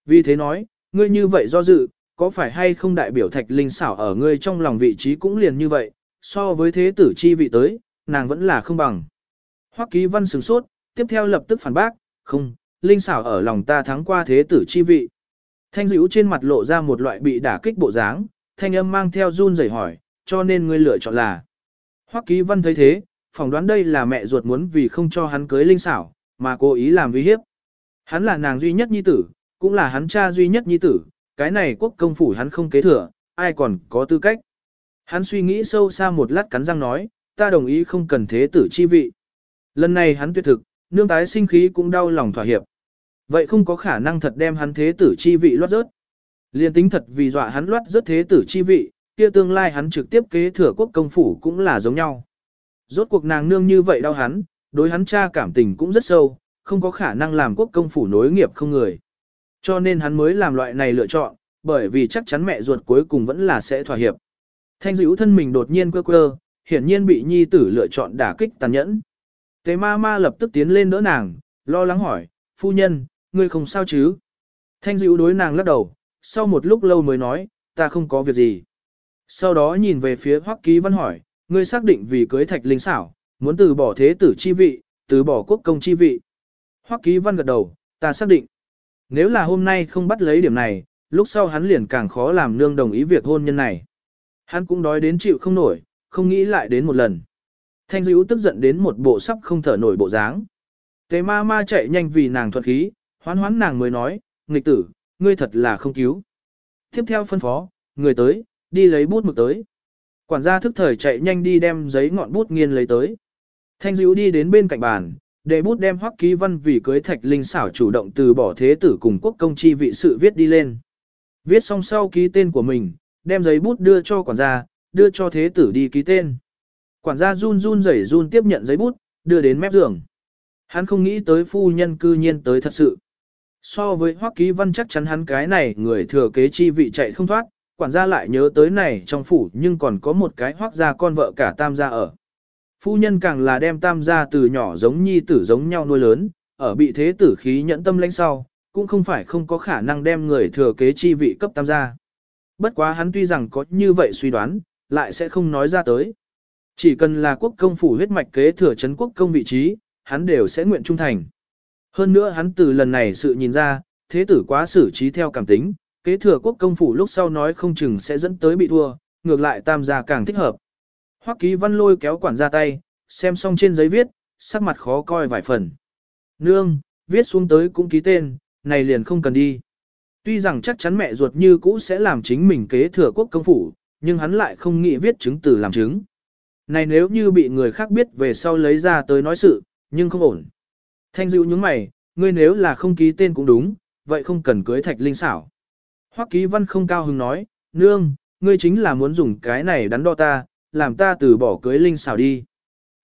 Vì thế nói, ngươi như vậy do dự, có phải hay không đại biểu thạch linh xảo ở ngươi trong lòng vị trí cũng liền như vậy, so với thế tử chi vị tới, nàng vẫn là không bằng. Hoắc ký văn sửng sốt, tiếp theo lập tức phản bác, không, linh xảo ở lòng ta thắng qua thế tử chi vị. Thanh dữ trên mặt lộ ra một loại bị đả kích bộ dáng, thanh âm mang theo run rẩy hỏi, cho nên ngươi lựa chọn là. Hoắc ký văn thấy thế, phỏng đoán đây là mẹ ruột muốn vì không cho hắn cưới linh xảo, mà cố ý làm uy hiếp. Hắn là nàng duy nhất nhi tử, cũng là hắn cha duy nhất nhi tử, cái này quốc công phủ hắn không kế thừa, ai còn có tư cách. Hắn suy nghĩ sâu xa một lát cắn răng nói, ta đồng ý không cần thế tử chi vị. Lần này hắn tuyệt thực, nương tái sinh khí cũng đau lòng thỏa hiệp. Vậy không có khả năng thật đem hắn thế tử chi vị loát rớt. Liên tính thật vì dọa hắn loát rớt thế tử chi vị, kia tương lai hắn trực tiếp kế thừa quốc công phủ cũng là giống nhau. Rốt cuộc nàng nương như vậy đau hắn, đối hắn cha cảm tình cũng rất sâu, không có khả năng làm quốc công phủ nối nghiệp không người. Cho nên hắn mới làm loại này lựa chọn, bởi vì chắc chắn mẹ ruột cuối cùng vẫn là sẽ thỏa hiệp. Thanh dữ thân mình đột nhiên quơ quơ, hiển nhiên bị nhi tử lựa chọn đả kích tàn nhẫn. Tế ma ma lập tức tiến lên đỡ nàng, lo lắng hỏi, phu nhân, ngươi không sao chứ? Thanh dữ đối nàng lắc đầu, sau một lúc lâu mới nói, ta không có việc gì. Sau đó nhìn về phía Hoắc Ký Văn hỏi, ngươi xác định vì cưới thạch linh xảo, muốn từ bỏ thế tử chi vị, từ bỏ quốc công chi vị. Hoắc Ký Văn gật đầu, ta xác định. Nếu là hôm nay không bắt lấy điểm này, lúc sau hắn liền càng khó làm nương đồng ý việc hôn nhân này. Hắn cũng đói đến chịu không nổi, không nghĩ lại đến một lần. Thanh dữ tức giận đến một bộ sắp không thở nổi bộ dáng. Tề ma ma chạy nhanh vì nàng thuận khí, hoán hoán nàng mới nói, nghịch tử, ngươi thật là không cứu. Tiếp theo phân phó, người tới, đi lấy bút mực tới. Quản gia thức thời chạy nhanh đi đem giấy ngọn bút nghiên lấy tới. Thanh dữ đi đến bên cạnh bàn, để bút đem hoắc ký văn vì cưới thạch linh xảo chủ động từ bỏ thế tử cùng quốc công chi vị sự viết đi lên. Viết xong sau ký tên của mình, đem giấy bút đưa cho quản gia, đưa cho thế tử đi ký tên. Quản gia run run rẩy run tiếp nhận giấy bút, đưa đến mép giường. Hắn không nghĩ tới phu nhân cư nhiên tới thật sự. So với Hoắc Ký Văn chắc chắn hắn cái này người thừa kế chi vị chạy không thoát, quản gia lại nhớ tới này trong phủ nhưng còn có một cái Hoắc gia con vợ cả tam gia ở. Phu nhân càng là đem tam gia từ nhỏ giống nhi tử giống nhau nuôi lớn, ở bị thế tử khí nhẫn tâm lãnh sau, cũng không phải không có khả năng đem người thừa kế chi vị cấp tam gia. Bất quá hắn tuy rằng có như vậy suy đoán, lại sẽ không nói ra tới. Chỉ cần là quốc công phủ huyết mạch kế thừa chấn quốc công vị trí, hắn đều sẽ nguyện trung thành. Hơn nữa hắn từ lần này sự nhìn ra, thế tử quá xử trí theo cảm tính, kế thừa quốc công phủ lúc sau nói không chừng sẽ dẫn tới bị thua, ngược lại tam gia càng thích hợp. Hoắc ký văn lôi kéo quản ra tay, xem xong trên giấy viết, sắc mặt khó coi vài phần. Nương, viết xuống tới cũng ký tên, này liền không cần đi. Tuy rằng chắc chắn mẹ ruột như cũ sẽ làm chính mình kế thừa quốc công phủ, nhưng hắn lại không nghĩ viết chứng từ làm chứng. Này nếu như bị người khác biết về sau lấy ra tới nói sự, nhưng không ổn. Thanh dịu những mày, ngươi nếu là không ký tên cũng đúng, vậy không cần cưới thạch linh xảo. Hoắc ký văn không cao hứng nói, nương, ngươi chính là muốn dùng cái này đắn đo ta, làm ta từ bỏ cưới linh xảo đi.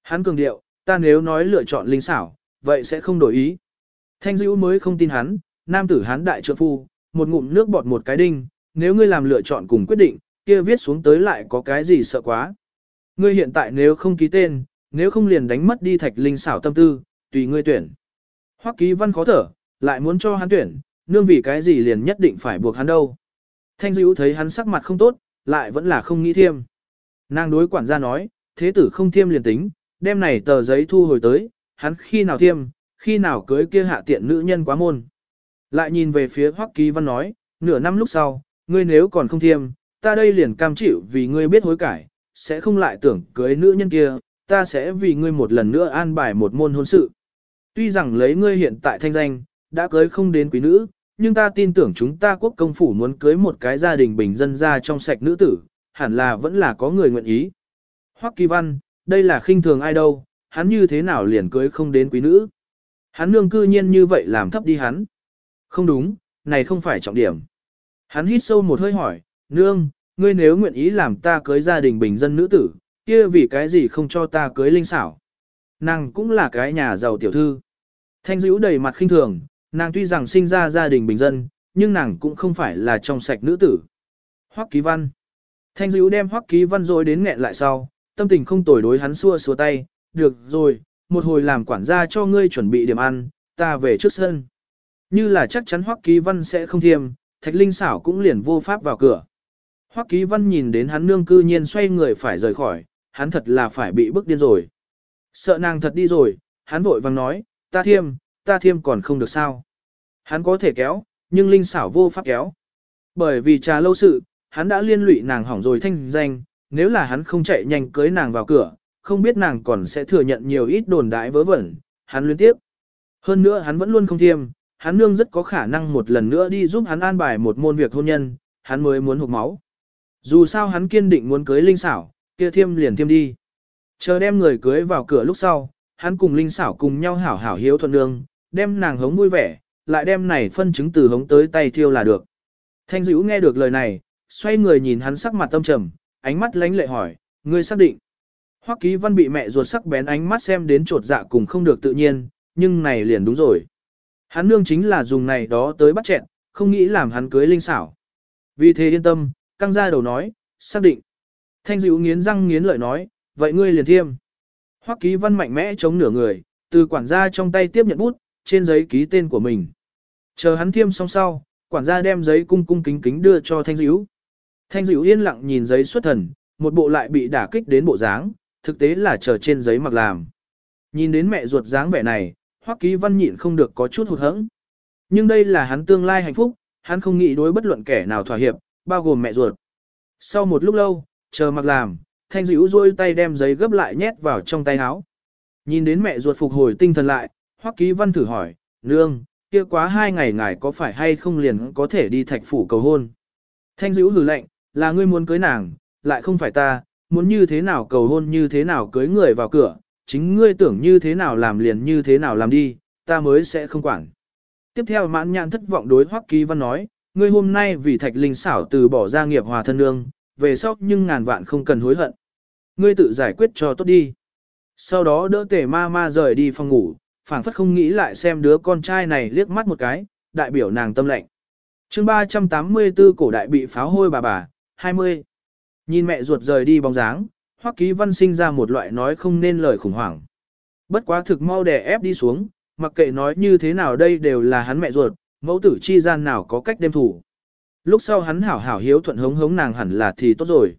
Hắn cường điệu, ta nếu nói lựa chọn linh xảo, vậy sẽ không đổi ý. Thanh dữ mới không tin hắn, nam tử hắn đại trượng phu, một ngụm nước bọt một cái đinh, nếu ngươi làm lựa chọn cùng quyết định, kia viết xuống tới lại có cái gì sợ quá. Ngươi hiện tại nếu không ký tên, nếu không liền đánh mất đi thạch linh xảo tâm tư, tùy ngươi tuyển. Hoắc ký văn khó thở, lại muốn cho hắn tuyển, nương vì cái gì liền nhất định phải buộc hắn đâu. Thanh dữ thấy hắn sắc mặt không tốt, lại vẫn là không nghĩ thiêm. Nàng đối quản gia nói, thế tử không thiêm liền tính, đem này tờ giấy thu hồi tới, hắn khi nào thiêm, khi nào cưới kia hạ tiện nữ nhân quá môn. Lại nhìn về phía Hoắc Ký Văn nói, nửa năm lúc sau, ngươi nếu còn không thiêm, ta đây liền cam chịu vì ngươi biết hối cải, sẽ không lại tưởng cưới nữ nhân kia, ta sẽ vì ngươi một lần nữa an bài một môn hôn sự. Tuy rằng lấy ngươi hiện tại thanh danh, đã cưới không đến quý nữ, nhưng ta tin tưởng chúng ta quốc công phủ muốn cưới một cái gia đình bình dân ra trong sạch nữ tử, hẳn là vẫn là có người nguyện ý. Hoắc Kỳ Văn, đây là khinh thường ai đâu, hắn như thế nào liền cưới không đến quý nữ. Hắn nương cư nhiên như vậy làm thấp đi hắn. Không đúng, này không phải trọng điểm. Hắn hít sâu một hơi hỏi, nương, ngươi nếu nguyện ý làm ta cưới gia đình bình dân nữ tử, kia vì cái gì không cho ta cưới linh xảo. Nàng cũng là cái nhà giàu tiểu thư. Thanh dữ đầy mặt khinh thường, nàng tuy rằng sinh ra gia đình bình dân, nhưng nàng cũng không phải là trong sạch nữ tử. Hoắc Ký Văn Thanh dữ đem Hoắc Ký Văn rồi đến nghẹn lại sau, tâm tình không tồi đối hắn xua xua tay, được rồi, một hồi làm quản gia cho ngươi chuẩn bị điểm ăn, ta về trước sân. Như là chắc chắn Hoắc Ký Văn sẽ không thiêm, Thạch Linh xảo cũng liền vô pháp vào cửa. Hoắc Ký Văn nhìn đến hắn nương cư nhiên xoay người phải rời khỏi, hắn thật là phải bị bức điên rồi. Sợ nàng thật đi rồi, hắn vội vàng nói, ta thiêm, ta thiêm còn không được sao. Hắn có thể kéo, nhưng Linh xảo vô pháp kéo. Bởi vì trà lâu sự, hắn đã liên lụy nàng hỏng rồi thanh danh, nếu là hắn không chạy nhanh cưới nàng vào cửa, không biết nàng còn sẽ thừa nhận nhiều ít đồn đại vớ vẩn, hắn liên tiếp. Hơn nữa hắn vẫn luôn không thiêm, hắn nương rất có khả năng một lần nữa đi giúp hắn an bài một môn việc hôn nhân, hắn mới muốn hụt máu. Dù sao hắn kiên định muốn cưới Linh xảo, kia thiêm liền thiêm đi. Chờ đem người cưới vào cửa lúc sau, hắn cùng Linh xảo cùng nhau hảo hảo hiếu thuận nương, đem nàng hống vui vẻ, lại đem này phân chứng từ hống tới tay thiêu là được. Thanh dữ nghe được lời này, xoay người nhìn hắn sắc mặt tâm trầm, ánh mắt lánh lệ hỏi, ngươi xác định. Hoắc ký văn bị mẹ ruột sắc bén ánh mắt xem đến trột dạ cùng không được tự nhiên, nhưng này liền đúng rồi. Hắn nương chính là dùng này đó tới bắt chẹn, không nghĩ làm hắn cưới linh xảo. Vì thế yên tâm, căng ra đầu nói, xác định. Thanh Dữ nghiến răng nghiến lợi nói, vậy ngươi liền thiêm. Hoắc ký văn mạnh mẽ chống nửa người, từ quản gia trong tay tiếp nhận bút, trên giấy ký tên của mình. Chờ hắn thiêm xong sau, quản gia đem giấy cung cung kính kính đưa cho Thanh Dữu. Thanh Dữu yên lặng nhìn giấy xuất thần, một bộ lại bị đả kích đến bộ dáng, thực tế là chờ trên giấy mặc làm. Nhìn đến mẹ ruột dáng vẻ này, Hoắc Ký Văn nhịn không được có chút hụt hẫng. Nhưng đây là hắn tương lai hạnh phúc, hắn không nghĩ đối bất luận kẻ nào thỏa hiệp, bao gồm mẹ ruột. Sau một lúc lâu, chờ mặc làm, Thanh Dữ rôi tay đem giấy gấp lại nhét vào trong tay áo. Nhìn đến mẹ ruột phục hồi tinh thần lại, Hoắc Ký Văn thử hỏi, nương, kia quá hai ngày ngài có phải hay không liền có thể đi thạch phủ cầu hôn. Thanh dữ hừ lạnh, là ngươi muốn cưới nàng, lại không phải ta, muốn như thế nào cầu hôn như thế nào cưới người vào cửa, chính ngươi tưởng như thế nào làm liền như thế nào làm đi, ta mới sẽ không quản. Tiếp theo mãn nhãn thất vọng đối Hoắc Ký Văn nói, ngươi hôm nay vì thạch linh xảo từ bỏ gia nghiệp hòa thân nương, về sau nhưng ngàn vạn không cần hối hận. Ngươi tự giải quyết cho tốt đi. Sau đó đỡ tể ma ma rời đi phòng ngủ, phảng phất không nghĩ lại xem đứa con trai này liếc mắt một cái, đại biểu nàng tâm lệnh. chương 384 cổ đại bị pháo hôi bà bà, 20. Nhìn mẹ ruột rời đi bóng dáng, Hoắc Ký Văn sinh ra một loại nói không nên lời khủng hoảng. Bất quá thực mau đè ép đi xuống, mặc kệ nói như thế nào đây đều là hắn mẹ ruột, mẫu tử chi gian nào có cách đem thủ. Lúc sau hắn hảo hảo hiếu thuận hống hống nàng hẳn là thì tốt rồi.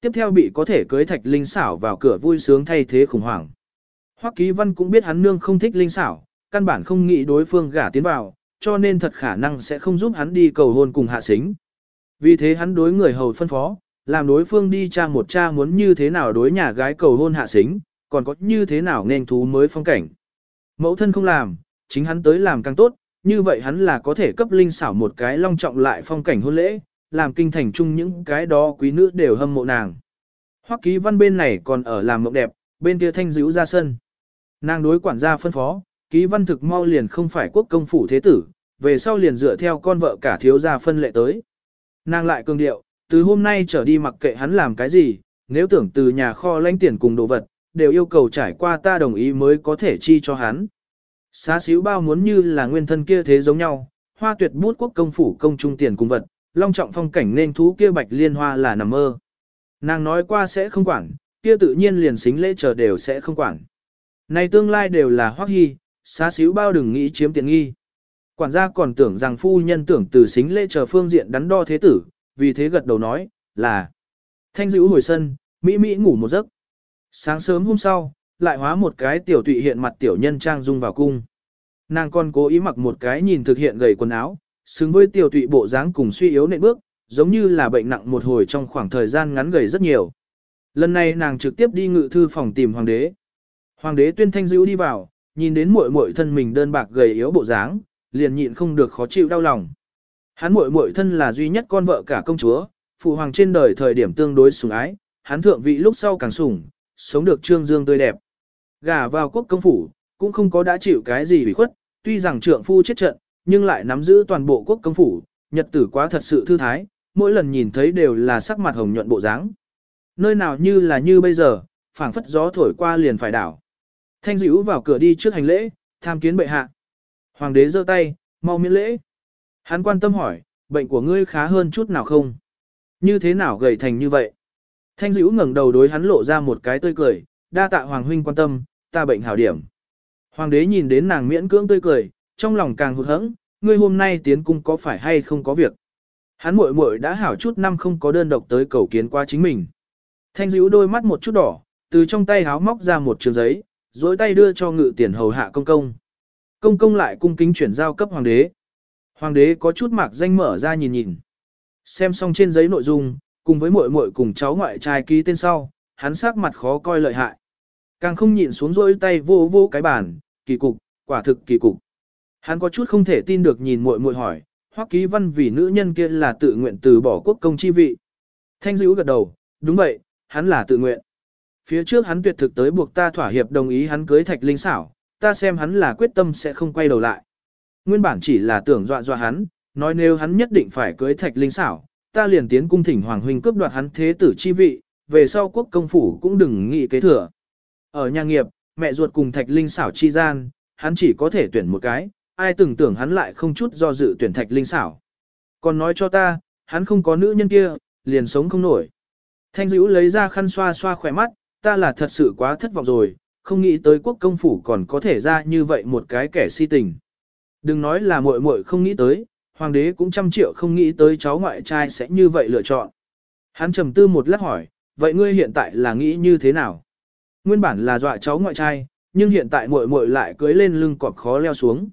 Tiếp theo bị có thể cưới thạch linh xảo vào cửa vui sướng thay thế khủng hoảng. Hoắc Ký Văn cũng biết hắn nương không thích linh xảo, căn bản không nghĩ đối phương gả tiến vào, cho nên thật khả năng sẽ không giúp hắn đi cầu hôn cùng hạ xính. Vì thế hắn đối người hầu phân phó, làm đối phương đi tra một cha muốn như thế nào đối nhà gái cầu hôn hạ xính, còn có như thế nào nên thú mới phong cảnh. Mẫu thân không làm, chính hắn tới làm càng tốt, như vậy hắn là có thể cấp linh xảo một cái long trọng lại phong cảnh hôn lễ, làm kinh thành chung những cái đó quý nữ đều hâm mộ nàng. Hoắc ký văn bên này còn ở làm mộng đẹp, bên kia thanh dữ ra sân. Nàng đối quản gia phân phó, ký văn thực mau liền không phải quốc công phủ thế tử, về sau liền dựa theo con vợ cả thiếu gia phân lệ tới. Nàng lại cường điệu, từ hôm nay trở đi mặc kệ hắn làm cái gì, nếu tưởng từ nhà kho lãnh tiền cùng đồ vật, đều yêu cầu trải qua ta đồng ý mới có thể chi cho hắn. Xá xíu bao muốn như là nguyên thân kia thế giống nhau, hoa tuyệt bút quốc công phủ công trung tiền cùng vật, long trọng phong cảnh nên thú kia bạch liên hoa là nằm mơ. Nàng nói qua sẽ không quản, kia tự nhiên liền xính lễ chờ đều sẽ không quản. Này tương lai đều là hoắc hy, xá xíu bao đừng nghĩ chiếm tiện nghi. Quản gia còn tưởng rằng phu nhân tưởng từ xính lễ chờ phương diện đắn đo thế tử, vì thế gật đầu nói, là. Thanh dữ hồi sân, Mỹ Mỹ ngủ một giấc. Sáng sớm hôm sau, lại hóa một cái tiểu tụy hiện mặt tiểu nhân trang dung vào cung. Nàng còn cố ý mặc một cái nhìn thực hiện gầy quần áo, xứng với tiểu tụy bộ dáng cùng suy yếu nệ bước, giống như là bệnh nặng một hồi trong khoảng thời gian ngắn gầy rất nhiều. Lần này nàng trực tiếp đi ngự thư phòng tìm hoàng đế. Hoàng đế tuyên thanh dữ đi vào, nhìn đến muội muội thân mình đơn bạc gầy yếu bộ dáng, liền nhịn không được khó chịu đau lòng. Hắn muội muội thân là duy nhất con vợ cả công chúa, phụ hoàng trên đời thời điểm tương đối sủng ái, hắn thượng vị lúc sau càng sủng, sống được trương dương tươi đẹp. Gả vào quốc công phủ, cũng không có đã chịu cái gì ủy khuất, tuy rằng trượng phu chết trận, nhưng lại nắm giữ toàn bộ quốc công phủ, nhật tử quá thật sự thư thái, mỗi lần nhìn thấy đều là sắc mặt hồng nhuận bộ dáng. Nơi nào như là như bây giờ, phảng phất gió thổi qua liền phải đảo. Thanh dữ vào cửa đi trước hành lễ, tham kiến bệ hạ. Hoàng đế giơ tay, mau miễn lễ. Hắn quan tâm hỏi, bệnh của ngươi khá hơn chút nào không? Như thế nào gầy thành như vậy? Thanh dữ ngẩng đầu đối hắn lộ ra một cái tươi cười, đa tạ Hoàng huynh quan tâm, ta bệnh hảo điểm. Hoàng đế nhìn đến nàng miễn cưỡng tươi cười, trong lòng càng hụt hẫng, ngươi hôm nay tiến cung có phải hay không có việc? Hắn muội muội đã hảo chút năm không có đơn độc tới cầu kiến qua chính mình. Thanh dữ đôi mắt một chút đỏ, từ trong tay háo móc ra một trường giấy, dối tay đưa cho ngự tiền hầu hạ công công. Công công lại cung kính chuyển giao cấp hoàng đế. Hoàng đế có chút mạc danh mở ra nhìn nhìn. Xem xong trên giấy nội dung, cùng với muội muội cùng cháu ngoại trai ký tên sau, hắn sắc mặt khó coi lợi hại. Càng không nhịn xuống rôi tay vô vô cái bàn, kỳ cục, quả thực kỳ cục. Hắn có chút không thể tin được nhìn muội muội hỏi, hoắc ký văn vì nữ nhân kia là tự nguyện từ bỏ quốc công chi vị. Thanh Dữu gật đầu, đúng vậy, hắn là tự nguyện. Phía trước hắn tuyệt thực tới buộc ta thỏa hiệp đồng ý hắn cưới thạch linh xảo, ta xem hắn là quyết tâm sẽ không quay đầu lại. Nguyên bản chỉ là tưởng dọa dọa hắn, nói nếu hắn nhất định phải cưới thạch linh xảo, ta liền tiến cung thỉnh hoàng huynh cướp đoạt hắn thế tử chi vị, về sau quốc công phủ cũng đừng nghĩ kế thừa. Ở nhà nghiệp, mẹ ruột cùng thạch linh xảo chi gian, hắn chỉ có thể tuyển một cái, ai từng tưởng hắn lại không chút do dự tuyển thạch linh xảo. Còn nói cho ta, hắn không có nữ nhân kia, liền sống không nổi. Thanh dữ lấy ra khăn xoa xoa khỏe mắt, ta là thật sự quá thất vọng rồi, không nghĩ tới quốc công phủ còn có thể ra như vậy một cái kẻ si tình. Đừng nói là muội muội không nghĩ tới, hoàng đế cũng trăm triệu không nghĩ tới cháu ngoại trai sẽ như vậy lựa chọn. Hắn trầm tư một lát hỏi, vậy ngươi hiện tại là nghĩ như thế nào? Nguyên bản là dọa cháu ngoại trai, nhưng hiện tại muội muội lại cưới lên lưng cọp khó leo xuống.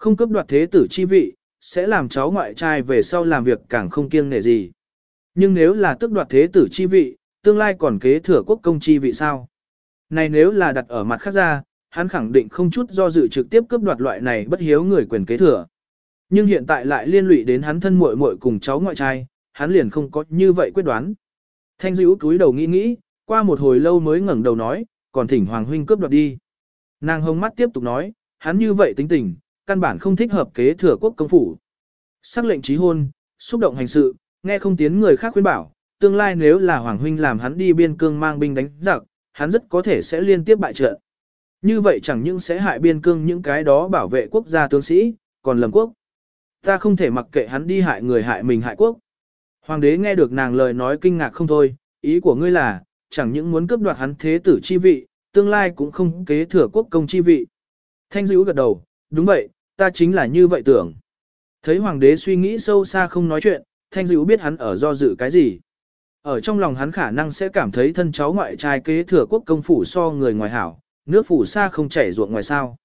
Không cấp đoạt thế tử chi vị, sẽ làm cháu ngoại trai về sau làm việc càng không kiêng nể gì. Nhưng nếu là tức đoạt thế tử chi vị, tương lai còn kế thừa quốc công chi vị sao? Này nếu là đặt ở mặt khác ra, hắn khẳng định không chút do dự trực tiếp cướp đoạt loại này bất hiếu người quyền kế thừa. Nhưng hiện tại lại liên lụy đến hắn thân muội muội cùng cháu ngoại trai, hắn liền không có như vậy quyết đoán. Thanh dữ túi đầu nghĩ nghĩ, qua một hồi lâu mới ngẩng đầu nói, còn thỉnh Hoàng Huynh cướp đoạt đi. Nàng hông mắt tiếp tục nói, hắn như vậy tính tình, căn bản không thích hợp kế thừa quốc công phủ. Sắc lệnh trí hôn, xúc động hành sự, nghe không tiến người khác khuyên bảo, tương lai nếu là Hoàng Huynh làm hắn đi biên cương mang binh đánh giặc, hắn rất có thể sẽ liên tiếp bại trận. Như vậy chẳng những sẽ hại biên cương những cái đó bảo vệ quốc gia tướng sĩ, còn lầm quốc. Ta không thể mặc kệ hắn đi hại người hại mình hại quốc. Hoàng đế nghe được nàng lời nói kinh ngạc không thôi, ý của ngươi là, chẳng những muốn cướp đoạt hắn thế tử chi vị, tương lai cũng không kế thừa quốc công chi vị. Thanh dữ gật đầu, đúng vậy, ta chính là như vậy tưởng. Thấy hoàng đế suy nghĩ sâu xa không nói chuyện, thanh dữ biết hắn ở do dự cái gì. Ở trong lòng hắn khả năng sẽ cảm thấy thân cháu ngoại trai kế thừa quốc công phủ so người ngoài hảo, nước phủ xa không chảy ruộng ngoài sao.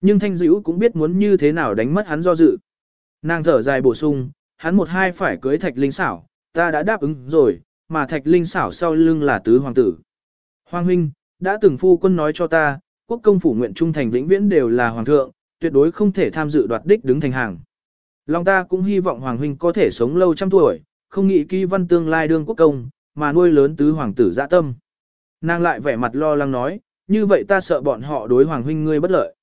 Nhưng thanh dữ cũng biết muốn như thế nào đánh mất hắn do dự. Nàng thở dài bổ sung, hắn một hai phải cưới thạch linh xảo, ta đã đáp ứng rồi, mà thạch linh xảo sau lưng là tứ hoàng tử. Hoàng huynh, đã từng phu quân nói cho ta, quốc công phủ nguyện trung thành vĩnh viễn đều là hoàng thượng, tuyệt đối không thể tham dự đoạt đích đứng thành hàng. Long ta cũng hy vọng hoàng huynh có thể sống lâu trăm tuổi, không nghĩ ký văn tương lai đương quốc công, mà nuôi lớn tứ hoàng tử dạ tâm. Nàng lại vẻ mặt lo lắng nói, như vậy ta sợ bọn họ đối hoàng huynh ngươi bất lợi.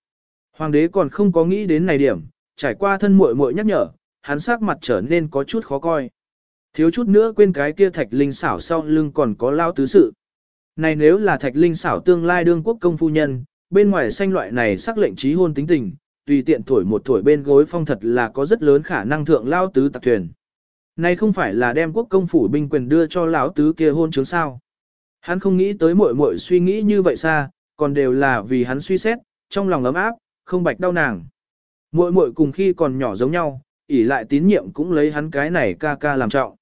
Hoàng đế còn không có nghĩ đến này điểm, trải qua thân muội muội nhắc nhở, hắn sắc mặt trở nên có chút khó coi. Thiếu chút nữa quên cái kia thạch linh xảo sau lưng còn có lao tứ sự. Này nếu là thạch linh xảo tương lai đương quốc công phu nhân, bên ngoài xanh loại này sắc lệnh trí hôn tính tình, tùy tiện thổi một thổi bên gối phong thật là có rất lớn khả năng thượng lao tứ tạc thuyền. Này không phải là đem quốc công phủ binh quyền đưa cho lão tứ kia hôn chứng sao. Hắn không nghĩ tới muội muội suy nghĩ như vậy xa, còn đều là vì hắn suy xét, trong lòng ấm áp, không bạch đau nàng. Muội muội cùng khi còn nhỏ giống nhau, ỷ lại tín nhiệm cũng lấy hắn cái này ca ca làm trọng.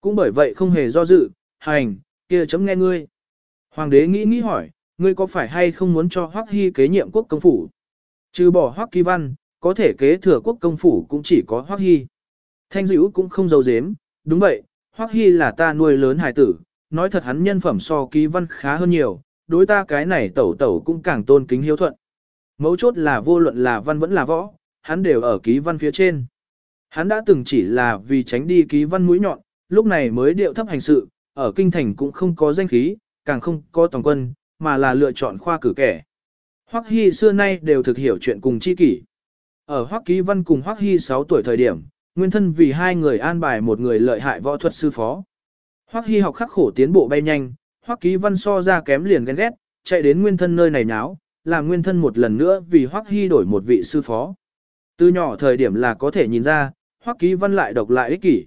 Cũng bởi vậy không hề do dự, hành, kia chấm nghe ngươi. Hoàng đế nghĩ nghĩ hỏi, ngươi có phải hay không muốn cho Hoắc Hy kế nhiệm quốc công phủ? Trừ bỏ Hoắc Kỳ Văn, có thể kế thừa quốc công phủ cũng chỉ có Hoắc Hy. Thanh dữ cũng không giấu giếm, đúng vậy, Hoắc Hy là ta nuôi lớn hài tử, nói thật hắn nhân phẩm so Kỳ Văn khá hơn nhiều, đối ta cái này tẩu tẩu cũng càng tôn kính hiếu thuận. Mấu chốt là vô luận là văn vẫn là võ, hắn đều ở ký văn phía trên. Hắn đã từng chỉ là vì tránh đi ký văn mũi nhọn, lúc này mới điệu thấp hành sự, ở kinh thành cũng không có danh khí, càng không có toàn quân, mà là lựa chọn khoa cử kẻ. Hoắc Hy xưa nay đều thực hiểu chuyện cùng chi kỷ. Ở Hoắc Ký Văn cùng Hoắc Hy 6 tuổi thời điểm, nguyên thân vì hai người an bài một người lợi hại võ thuật sư phó. Hoắc Hy học khắc khổ tiến bộ bay nhanh, Hoắc Ký Văn so ra kém liền ghen ghét, chạy đến nguyên thân nơi này náo, làm nguyên thân một lần nữa vì Hoắc Hy đổi một vị sư phó. Từ nhỏ thời điểm là có thể nhìn ra, Hoắc Ký Văn lại độc lại ích kỷ.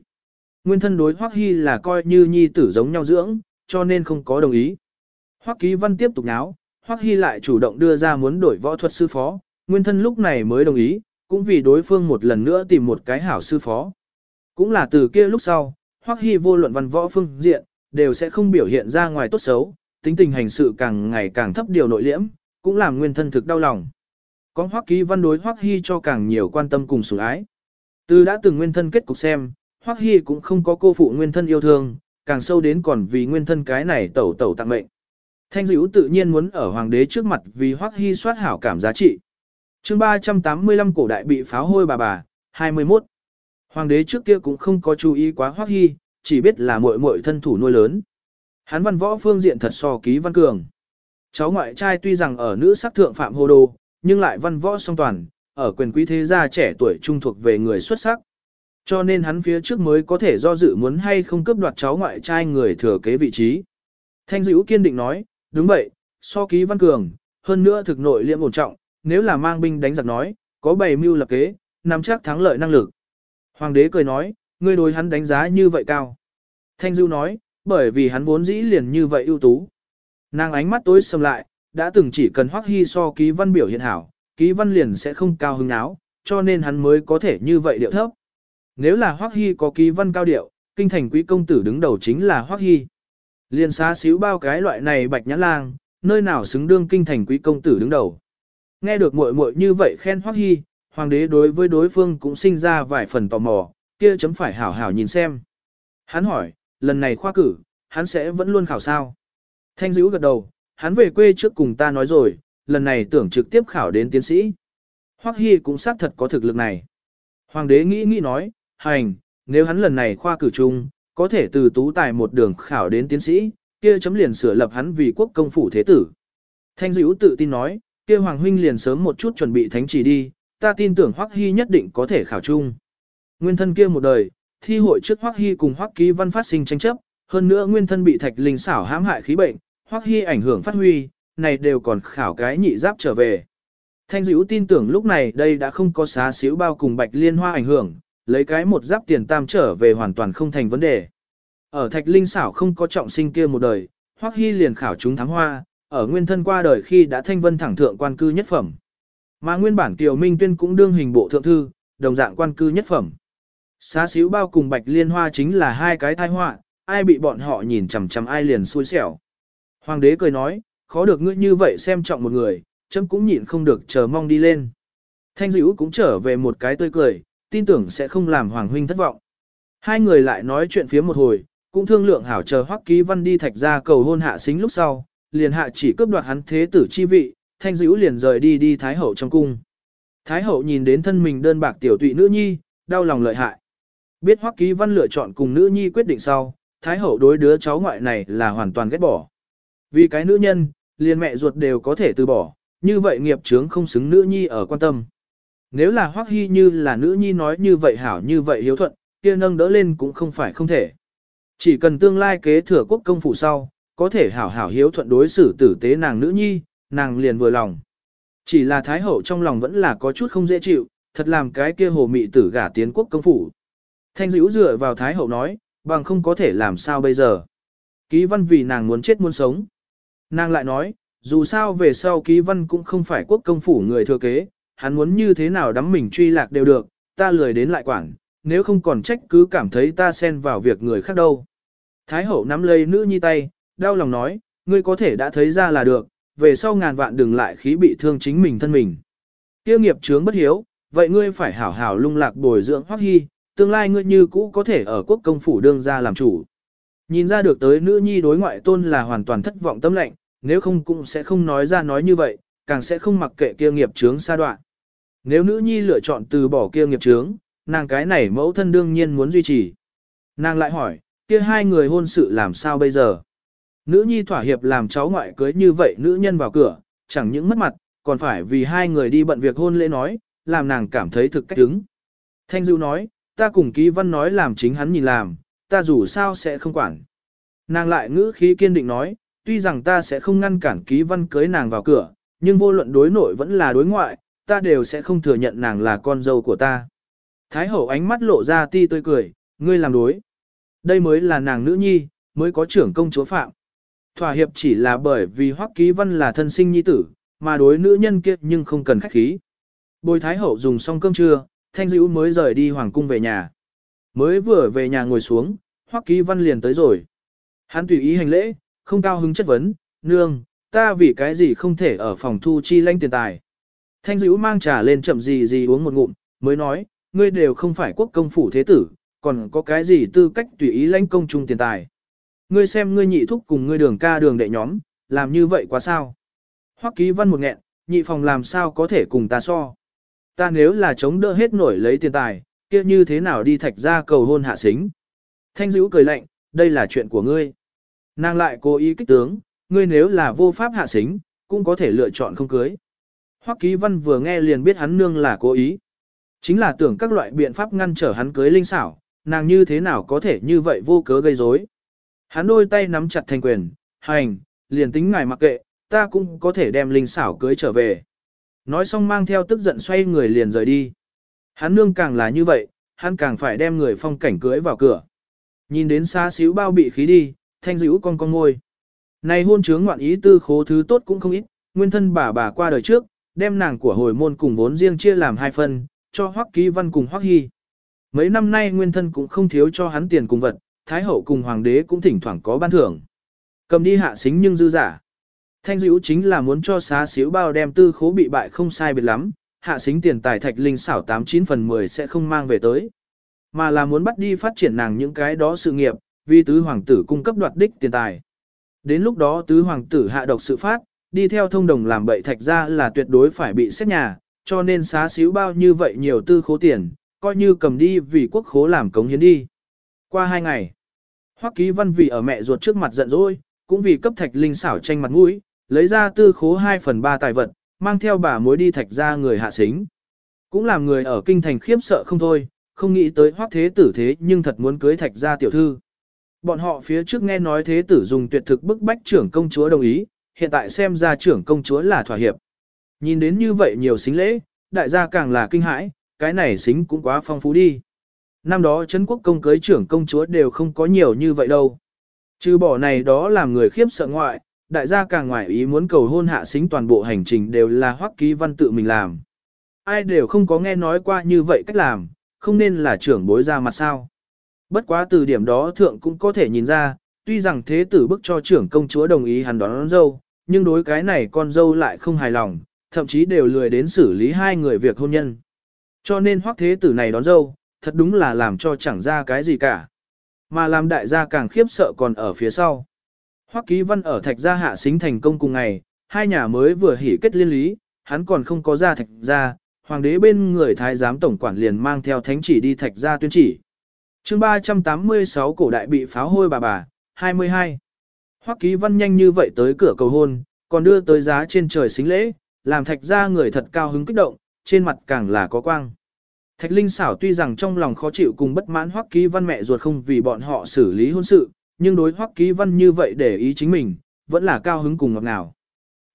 Nguyên thân đối Hoắc Hy là coi như nhi tử giống nhau dưỡng, cho nên không có đồng ý. Hoắc Ký Văn tiếp tục náo, Hoắc Hy lại chủ động đưa ra muốn đổi võ thuật sư phó, nguyên thân lúc này mới đồng ý, cũng vì đối phương một lần nữa tìm một cái hảo sư phó. Cũng là từ kia lúc sau, Hoắc Hy vô luận văn võ phương diện, đều sẽ không biểu hiện ra ngoài tốt xấu, tính tình hành sự càng ngày càng thấp điều nội liễm, cũng làm nguyên thân thực đau lòng. Có Hoắc Ký Văn đối Hoắc Hy cho càng nhiều quan tâm cùng sủng ái. Từ đã từng nguyên thân kết cục xem, Hoắc Hy cũng không có cô phụ nguyên thân yêu thương, càng sâu đến còn vì nguyên thân cái này tẩu tẩu tặng mệnh. Thanh dữ tự nhiên muốn ở hoàng đế trước mặt vì Hoắc Hy soát hảo cảm giá trị. chương 385 cổ đại bị pháo hôi bà bà, 21. Hoàng đế trước kia cũng không có chú ý quá Hoắc Hy, chỉ biết là muội muội thân thủ nuôi lớn. Hắn văn võ phương diện thật so ký văn cường. Cháu ngoại trai tuy rằng ở nữ sắc thượng phạm hồ đồ, nhưng lại văn võ song toàn, ở quyền quý thế gia trẻ tuổi trung thuộc về người xuất sắc. Cho nên hắn phía trước mới có thể do dự muốn hay không cướp đoạt cháu ngoại trai người thừa kế vị trí. Thanh dữ kiên định nói, đúng vậy, so ký văn cường, hơn nữa thực nội liễm ổn trọng, nếu là mang binh đánh giặc nói, có bày mưu lập kế, nắm chắc thắng lợi năng lực. Hoàng đế cười nói, ngươi đối hắn đánh giá như vậy cao. Thanh du nói, bởi vì hắn vốn dĩ liền như vậy ưu tú. Nàng ánh mắt tối sầm lại, đã từng chỉ cần Hoắc Hy so ký văn biểu hiện hảo, ký văn liền sẽ không cao hứng áo, cho nên hắn mới có thể như vậy điệu thấp. Nếu là Hoắc Hy có ký văn cao điệu, kinh thành quý công tử đứng đầu chính là Hoắc Hy liên xá xíu bao cái loại này bạch nhãn lang, nơi nào xứng đương kinh thành quý công tử đứng đầu. Nghe được muội muội như vậy khen Hoắc hi hoàng đế đối với đối phương cũng sinh ra vài phần tò mò, kia chấm phải hảo hảo nhìn xem. Hắn hỏi, lần này khoa cử, hắn sẽ vẫn luôn khảo sao? Thanh dữ gật đầu, hắn về quê trước cùng ta nói rồi, lần này tưởng trực tiếp khảo đến tiến sĩ. Hoắc hi cũng xác thật có thực lực này. Hoàng đế nghĩ nghĩ nói, hành, nếu hắn lần này khoa cử chung, có thể từ tú tài một đường khảo đến tiến sĩ, kia chấm liền sửa lập hắn vì quốc công phủ thế tử. Thanh dữ tự tin nói, kia Hoàng huynh liền sớm một chút chuẩn bị thánh chỉ đi, ta tin tưởng Hoắc Hy nhất định có thể khảo chung. Nguyên thân kia một đời, thi hội trước Hoắc Hy cùng Hoắc Ký Văn phát sinh tranh chấp, hơn nữa nguyên thân bị thạch linh xảo hãm hại khí bệnh, Hoắc Hy ảnh hưởng phát huy, này đều còn khảo cái nhị giáp trở về. Thanh dữ tin tưởng lúc này đây đã không có xá xíu bao cùng bạch liên hoa ảnh hưởng, lấy cái một giáp tiền tam trở về hoàn toàn không thành vấn đề. Ở thạch linh xảo không có trọng sinh kia một đời, Hoắc Hy liền khảo chúng thắng hoa, ở nguyên thân qua đời khi đã thanh vân thẳng thượng quan cư nhất phẩm. Mà nguyên bản Kiều Minh Tuyên cũng đương hình bộ thượng thư, đồng dạng quan cư nhất phẩm. Xá xíu bao cùng bạch liên hoa chính là hai cái tai họa, ai bị bọn họ nhìn chằm chằm ai liền xui xẻo. Hoàng đế cười nói, khó được ngươi như vậy xem trọng một người, chấm cũng nhịn không được chờ mong đi lên. Thanh dữ cũng trở về một cái tươi cười, tin tưởng sẽ không làm Hoàng huynh thất vọng. Hai người lại nói chuyện phía một hồi, cũng thương lượng hảo chờ Hoắc Ký Văn đi thạch ra cầu hôn hạ xính lúc sau, liền hạ chỉ cướp đoạt hắn thế tử chi vị, thanh dữ liền rời đi đi Thái Hậu trong cung. Thái Hậu nhìn đến thân mình đơn bạc tiểu tụy nữ nhi, đau lòng lợi hại. Biết Hoắc Ký Văn lựa chọn cùng nữ nhi quyết định sau, Thái Hậu đối đứa cháu ngoại này là hoàn toàn ghét bỏ. Vì cái nữ nhân, liền mẹ ruột đều có thể từ bỏ, như vậy nghiệp chướng không xứng nữ nhi ở quan tâm. Nếu là Hoắc Hy như là nữ nhi nói như vậy hảo như vậy hiếu thuận, kia nâng đỡ lên cũng không phải không thể. Chỉ cần tương lai kế thừa quốc công phủ sau, có thể hảo hảo hiếu thuận đối xử tử tế nàng nữ nhi, nàng liền vừa lòng. Chỉ là Thái Hậu trong lòng vẫn là có chút không dễ chịu, thật làm cái kia hồ mị tử gả tiến quốc công phủ. Thanh dữ dựa vào Thái Hậu nói, bằng không có thể làm sao bây giờ. Ký văn vì nàng muốn chết muốn sống. Nàng lại nói, dù sao về sau ký văn cũng không phải quốc công phủ người thừa kế, hắn muốn như thế nào đắm mình truy lạc đều được, ta lười đến lại quản, nếu không còn trách cứ cảm thấy ta xen vào việc người khác đâu. Thái hậu nắm lấy nữ nhi tay, đau lòng nói, ngươi có thể đã thấy ra là được, về sau ngàn vạn đừng lại khí bị thương chính mình thân mình. Tiêu nghiệp chướng bất hiếu, vậy ngươi phải hảo hảo lung lạc bồi dưỡng hoắc hy, tương lai ngươi như cũ có thể ở quốc công phủ đương ra làm chủ. Nhìn ra được tới nữ nhi đối ngoại tôn là hoàn toàn thất vọng tâm lệnh, nếu không cũng sẽ không nói ra nói như vậy, càng sẽ không mặc kệ kia nghiệp chướng xa đoạn. Nếu nữ nhi lựa chọn từ bỏ kia nghiệp chướng, nàng cái này mẫu thân đương nhiên muốn duy trì. Nàng lại hỏi, kia hai người hôn sự làm sao bây giờ? Nữ nhi thỏa hiệp làm cháu ngoại cưới như vậy nữ nhân vào cửa, chẳng những mất mặt, còn phải vì hai người đi bận việc hôn lễ nói, làm nàng cảm thấy thực cách đứng. Thanh Dưu nói, ta cùng ký văn nói làm chính hắn nhìn làm, ta dù sao sẽ không quản. Nàng lại ngữ khí kiên định nói, tuy rằng ta sẽ không ngăn cản ký văn cưới nàng vào cửa, nhưng vô luận đối nội vẫn là đối ngoại, ta đều sẽ không thừa nhận nàng là con dâu của ta. Thái hậu ánh mắt lộ ra ti tươi cười, ngươi làm đối. Đây mới là nàng nữ nhi, mới có trưởng công chúa phạm. Thỏa hiệp chỉ là bởi vì hoắc ký văn là thân sinh nhi tử, mà đối nữ nhân kia nhưng không cần khách khí. Bồi Thái hậu dùng xong cơm trưa, Thanh Dữ mới rời đi hoàng cung về nhà. Mới vừa về nhà ngồi xuống, hoắc ký văn liền tới rồi. Hắn tùy ý hành lễ, không cao hứng chất vấn, nương, ta vì cái gì không thể ở phòng thu chi lãnh tiền tài. Thanh dữ mang trà lên chậm gì gì uống một ngụm, mới nói, ngươi đều không phải quốc công phủ thế tử, còn có cái gì tư cách tùy ý lãnh công chung tiền tài. Ngươi xem ngươi nhị thúc cùng ngươi đường ca đường đệ nhóm, làm như vậy quá sao. Hoắc ký văn một nghẹn, nhị phòng làm sao có thể cùng ta so. Ta nếu là chống đỡ hết nổi lấy tiền tài, kia như thế nào đi thạch ra cầu hôn hạ xính. Thanh dữ cười lạnh, đây là chuyện của ngươi. Nàng lại cố ý kích tướng, ngươi nếu là vô pháp hạ xính, cũng có thể lựa chọn không cưới. Hoắc Ký Văn vừa nghe liền biết hắn nương là cố ý. Chính là tưởng các loại biện pháp ngăn trở hắn cưới linh xảo, nàng như thế nào có thể như vậy vô cớ gây rối. Hắn đôi tay nắm chặt thành quyền, hành, liền tính ngài mặc kệ, ta cũng có thể đem linh xảo cưới trở về. Nói xong mang theo tức giận xoay người liền rời đi. Hắn nương càng là như vậy, hắn càng phải đem người phong cảnh cưới vào cửa. Nhìn đến xa xíu bao bị khí đi, thanh dữ con con ngôi. Này hôn chướng ngoạn ý tư khố thứ tốt cũng không ít, nguyên thân bà bà qua đời trước, đem nàng của hồi môn cùng vốn riêng chia làm hai phần, cho Hoắc Ký Văn cùng Hoắc Hy. Mấy năm nay nguyên thân cũng không thiếu cho hắn tiền cùng vật, Thái hậu cùng Hoàng đế cũng thỉnh thoảng có ban thưởng. Cầm đi hạ xính nhưng dư giả. Thanh dữ chính là muốn cho xá xíu bao đem tư khố bị bại không sai biệt lắm, hạ xính tiền tài thạch linh xảo 89 phần 10 sẽ không mang về tới. Mà là muốn bắt đi phát triển nàng những cái đó sự nghiệp, vì tứ hoàng tử cung cấp đoạt đích tiền tài. Đến lúc đó tứ hoàng tử hạ độc sự phát, đi theo thông đồng làm bậy thạch ra là tuyệt đối phải bị xét nhà, cho nên xá xíu bao như vậy nhiều tư khố tiền, coi như cầm đi vì quốc khố làm cống hiến đi. Qua hai ngày, Hoắc Ký Văn vì ở mẹ ruột trước mặt giận dỗi, cũng vì cấp thạch linh xảo tranh mặt mũi, lấy ra tư khố 2 phần 3 tài vật, mang theo bà mối đi thạch ra người hạ xính. Cũng làm người ở kinh thành khiếp sợ không thôi, không nghĩ tới Hoắc thế tử thế nhưng thật muốn cưới thạch ra tiểu thư. Bọn họ phía trước nghe nói thế tử dùng tuyệt thực bức bách trưởng công chúa đồng ý, hiện tại xem ra trưởng công chúa là thỏa hiệp. Nhìn đến như vậy nhiều xính lễ, đại gia càng là kinh hãi, cái này xính cũng quá phong phú đi. Năm đó Trấn quốc công cưới trưởng công chúa đều không có nhiều như vậy đâu. Trừ bỏ này đó làm người khiếp sợ ngoại, đại gia càng ngoại ý muốn cầu hôn hạ xính toàn bộ hành trình đều là hoắc ký văn tự mình làm. Ai đều không có nghe nói qua như vậy cách làm, không nên là trưởng bối ra mặt sao. Bất quá từ điểm đó thượng cũng có thể nhìn ra, tuy rằng thế tử bức cho trưởng công chúa đồng ý hắn đón, đón dâu, nhưng đối cái này con dâu lại không hài lòng, thậm chí đều lười đến xử lý hai người việc hôn nhân. Cho nên hoắc thế tử này đón dâu, thật đúng là làm cho chẳng ra cái gì cả. Mà làm đại gia càng khiếp sợ còn ở phía sau. Hoắc Ký Văn ở Thạch Gia hạ xính thành công cùng ngày, hai nhà mới vừa hỉ kết liên lý, hắn còn không có ra Thạch Gia, hoàng đế bên người thái giám tổng quản liền mang theo thánh chỉ đi Thạch Gia tuyên chỉ. Chương 386 cổ đại bị pháo hôi bà bà, 22. Hoắc Ký Văn nhanh như vậy tới cửa cầu hôn, còn đưa tới giá trên trời xính lễ, làm Thạch Gia người thật cao hứng kích động, trên mặt càng là có quang. Thạch Linh xảo tuy rằng trong lòng khó chịu cùng bất mãn Hoắc Ký Văn mẹ ruột không vì bọn họ xử lý hôn sự, nhưng đối Hoắc Ký Văn như vậy để ý chính mình, vẫn là cao hứng cùng ngọt ngào.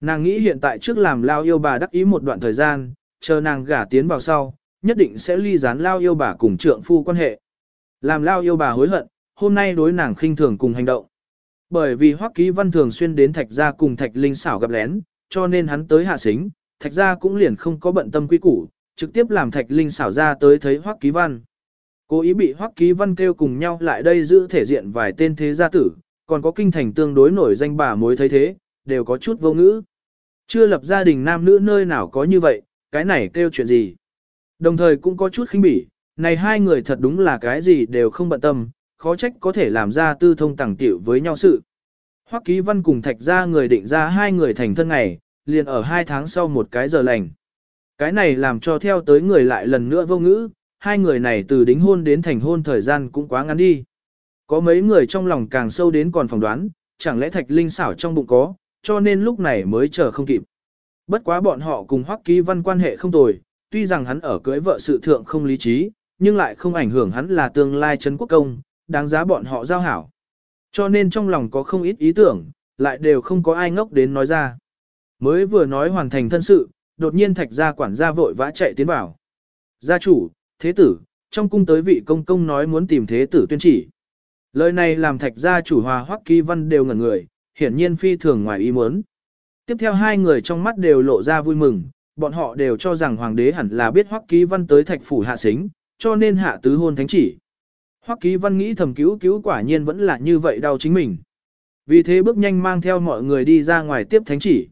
Nàng nghĩ hiện tại trước làm lao yêu bà đắc ý một đoạn thời gian, chờ nàng gả tiến vào sau, nhất định sẽ ly gián lao yêu bà cùng trượng phu quan hệ. Làm lao yêu bà hối hận, hôm nay đối nàng khinh thường cùng hành động. Bởi vì Hoắc Ký Văn thường xuyên đến Thạch gia cùng Thạch Linh xảo gặp lén, cho nên hắn tới hạ xính, Thạch gia cũng liền không có bận tâm quy củ, trực tiếp làm Thạch Linh xảo ra tới thấy Hoắc Ký Văn. Cố ý bị Hoắc Ký Văn kêu cùng nhau lại đây giữ thể diện vài tên thế gia tử, còn có kinh thành tương đối nổi danh bà mối thấy thế, đều có chút vô ngữ. Chưa lập gia đình nam nữ nơi nào có như vậy, cái này kêu chuyện gì. Đồng thời cũng có chút khinh bỉ, này hai người thật đúng là cái gì đều không bận tâm, khó trách có thể làm ra tư thông tàng tiểu với nhau sự. Hoắc Ký Văn cùng Thạch gia người định ra hai người thành thân ngày, liền ở hai tháng sau một cái giờ lành. Cái này làm cho theo tới người lại lần nữa vô ngữ, hai người này từ đính hôn đến thành hôn thời gian cũng quá ngắn đi. Có mấy người trong lòng càng sâu đến còn phỏng đoán, chẳng lẽ thạch linh xảo trong bụng có, cho nên lúc này mới chờ không kịp. Bất quá bọn họ cùng Hoắc Ký Văn quan hệ không tồi, tuy rằng hắn ở cưới vợ sự thượng không lý trí, nhưng lại không ảnh hưởng hắn là tương lai trấn quốc công, đáng giá bọn họ giao hảo. Cho nên trong lòng có không ít ý tưởng, lại đều không có ai ngốc đến nói ra. Mới vừa nói hoàn thành thân sự, đột nhiên thạch gia quản gia vội vã chạy tiến vào. Gia chủ, thế tử, trong cung tới vị công công nói muốn tìm thế tử tuyên chỉ. Lời này làm thạch gia chủ hòa hoắc kỳ văn đều ngẩn người, hiển nhiên phi thường ngoài ý muốn. Tiếp theo hai người trong mắt đều lộ ra vui mừng, bọn họ đều cho rằng hoàng đế hẳn là biết hoắc kỳ văn tới thạch phủ hạ xính, cho nên hạ tứ hôn thánh chỉ. Hoắc ký văn nghĩ thầm cứu cứu quả nhiên vẫn là như vậy đau chính mình. Vì thế bước nhanh mang theo mọi người đi ra ngoài tiếp thánh chỉ.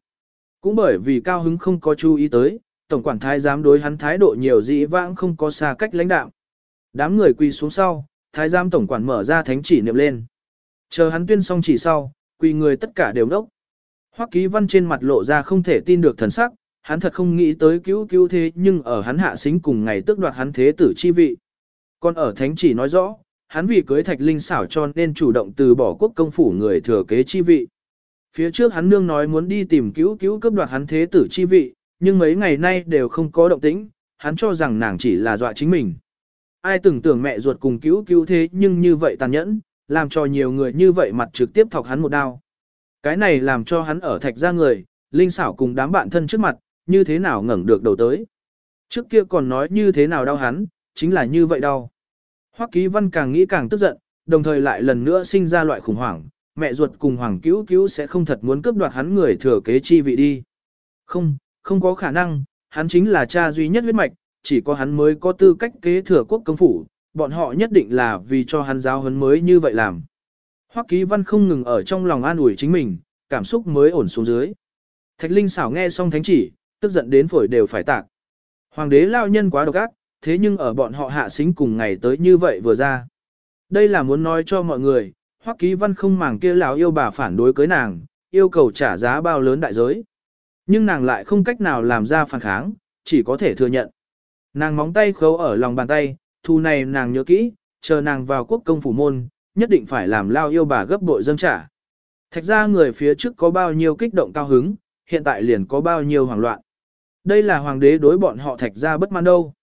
Cũng bởi vì cao hứng không có chú ý tới, tổng quản thái giám đối hắn thái độ nhiều dĩ vãng không có xa cách lãnh đạo. Đám người quỳ xuống sau, thái giám tổng quản mở ra thánh chỉ niệm lên. Chờ hắn tuyên xong chỉ sau, quỳ người tất cả đều đốc. Hoắc ký văn trên mặt lộ ra không thể tin được thần sắc, hắn thật không nghĩ tới cứu cứu thế nhưng ở hắn hạ xính cùng ngày tức đoạt hắn thế tử chi vị. Còn ở thánh chỉ nói rõ, hắn vì cưới thạch linh xảo cho nên chủ động từ bỏ quốc công phủ người thừa kế chi vị. Phía trước hắn nương nói muốn đi tìm cứu cứu cấp đoạt hắn thế tử chi vị, nhưng mấy ngày nay đều không có động tĩnh, hắn cho rằng nàng chỉ là dọa chính mình. Ai từng tưởng mẹ ruột cùng cứu cứu thế nhưng như vậy tàn nhẫn, làm cho nhiều người như vậy mặt trực tiếp thọc hắn một đao. Cái này làm cho hắn ở thạch ra người, linh xảo cùng đám bạn thân trước mặt, như thế nào ngẩng được đầu tới. Trước kia còn nói như thế nào đau hắn, chính là như vậy đau. Hoắc Ký Văn càng nghĩ càng tức giận, đồng thời lại lần nữa sinh ra loại khủng hoảng, mẹ ruột cùng hoàng cứu cứu sẽ không thật muốn cướp đoạt hắn người thừa kế chi vị đi. Không, không có khả năng, hắn chính là cha duy nhất huyết mạch, chỉ có hắn mới có tư cách kế thừa quốc công phủ, bọn họ nhất định là vì cho hắn giáo huấn mới như vậy làm. Hoắc Ký Văn không ngừng ở trong lòng an ủi chính mình, cảm xúc mới ổn xuống dưới. Thạch Linh xảo nghe xong thánh chỉ, tức giận đến phổi đều phải tạc. Hoàng đế lao nhân quá độc ác, thế nhưng ở bọn họ hạ xính cùng ngày tới như vậy vừa ra. Đây là muốn nói cho mọi người, Hoắc Ký Văn không màng kia lão yêu bà phản đối cưới nàng, yêu cầu trả giá bao lớn đại giới. Nhưng nàng lại không cách nào làm ra phản kháng, chỉ có thể thừa nhận. Nàng móng tay khấu ở lòng bàn tay, thu này nàng nhớ kỹ, chờ nàng vào quốc công phủ môn, nhất định phải làm lao yêu bà gấp bội dâng trả. Thạch ra người phía trước có bao nhiêu kích động cao hứng, hiện tại liền có bao nhiêu hoảng loạn. Đây là hoàng đế đối bọn họ thạch ra bất mãn đâu.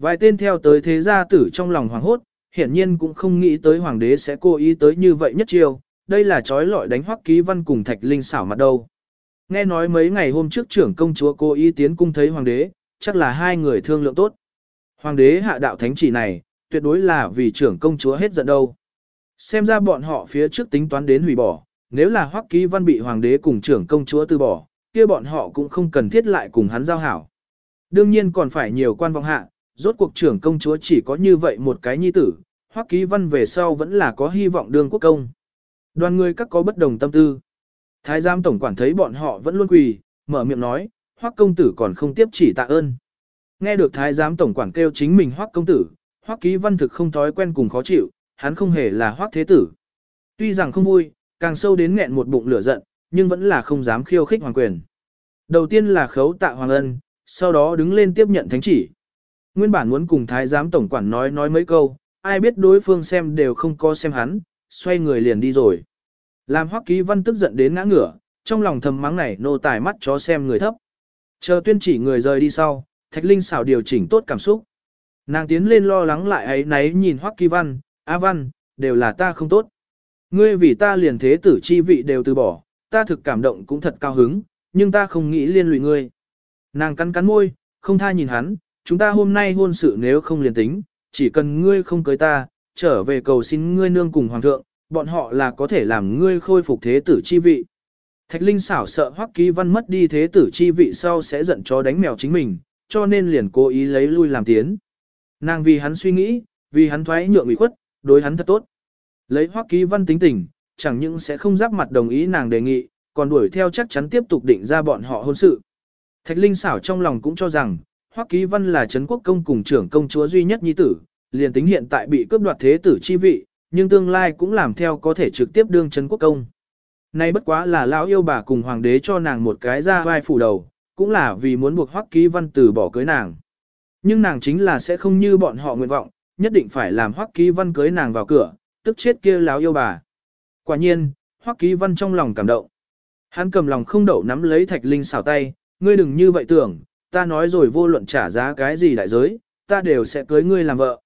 Vài tên theo tới thế gia tử trong lòng hoàng hốt, hiển nhiên cũng không nghĩ tới hoàng đế sẽ cố ý tới như vậy nhất chiêu, đây là trói lọi đánh hoắc ký văn cùng thạch linh xảo mặt đâu. Nghe nói mấy ngày hôm trước trưởng công chúa cố ý tiến cung thấy hoàng đế, chắc là hai người thương lượng tốt. Hoàng đế hạ đạo thánh chỉ này, tuyệt đối là vì trưởng công chúa hết giận đâu. Xem ra bọn họ phía trước tính toán đến hủy bỏ, nếu là hoắc ký văn bị hoàng đế cùng trưởng công chúa từ bỏ, kia bọn họ cũng không cần thiết lại cùng hắn giao hảo. Đương nhiên còn phải nhiều quan vọng hạ, rốt cuộc trưởng công chúa chỉ có như vậy một cái nhi tử, hoắc ký văn về sau vẫn là có hy vọng đương quốc công. Đoàn người các có bất đồng tâm tư. Thái giám tổng quản thấy bọn họ vẫn luôn quỳ, mở miệng nói, hoắc công tử còn không tiếp chỉ tạ ơn. Nghe được thái giám tổng quản kêu chính mình hoắc công tử, hoắc ký văn thực không thói quen cùng khó chịu, hắn không hề là hoắc thế tử. Tuy rằng không vui, càng sâu đến nghẹn một bụng lửa giận, nhưng vẫn là không dám khiêu khích hoàng quyền. Đầu tiên là khấu tạ hoàng ân, sau đó đứng lên tiếp nhận thánh chỉ. Nguyên bản muốn cùng thái giám tổng quản nói nói mấy câu, ai biết đối phương xem đều không có xem hắn, xoay người liền đi rồi. Làm hoắc ký văn tức giận đến ngã ngửa, trong lòng thầm mắng này nô tài mắt chó xem người thấp. Chờ tuyên chỉ người rời đi sau, Thạch Linh xảo điều chỉnh tốt cảm xúc. Nàng tiến lên lo lắng lại ấy náy nhìn Hoắc Ký Văn, A Văn, đều là ta không tốt. Ngươi vì ta liền thế tử chi vị đều từ bỏ, ta thực cảm động cũng thật cao hứng, nhưng ta không nghĩ liên lụy ngươi. Nàng cắn cắn môi, không tha nhìn hắn, chúng ta hôm nay hôn sự nếu không liền tính, chỉ cần ngươi không cưới ta, trở về cầu xin ngươi nương cùng hoàng thượng, bọn họ là có thể làm ngươi khôi phục thế tử chi vị. Thạch Linh xảo sợ Hoắc Ký Văn mất đi thế tử chi vị sau sẽ giận chó đánh mèo chính mình, cho nên liền cố ý lấy lui làm tiến. Nàng vì hắn suy nghĩ, vì hắn thoái nhượng ủy khuất, đối hắn thật tốt. Lấy Hoắc Ký Văn tính tình, chẳng những sẽ không giáp mặt đồng ý nàng đề nghị, còn đuổi theo chắc chắn tiếp tục định ra bọn họ hôn sự. Thạch Linh xảo trong lòng cũng cho rằng, Hoắc Ký Văn là Trấn Quốc công cùng trưởng công chúa duy nhất nhi tử, liền tính hiện tại bị cướp đoạt thế tử chi vị, nhưng tương lai cũng làm theo có thể trực tiếp đương Trấn Quốc công. Nay bất quá là lão yêu bà cùng hoàng đế cho nàng một cái ra vai phủ đầu, cũng là vì muốn buộc Hoắc Ký Văn từ bỏ cưới nàng. Nhưng nàng chính là sẽ không như bọn họ nguyện vọng, nhất định phải làm Hoắc Ký Văn cưới nàng vào cửa, tức chết kia lão yêu bà. Quả nhiên, Hoắc Ký Văn trong lòng cảm động. Hắn cầm lòng không đậu nắm lấy Thạch Linh xảo tay, ngươi đừng như vậy tưởng, ta nói rồi vô luận trả giá cái gì đại giới, ta đều sẽ cưới ngươi làm vợ.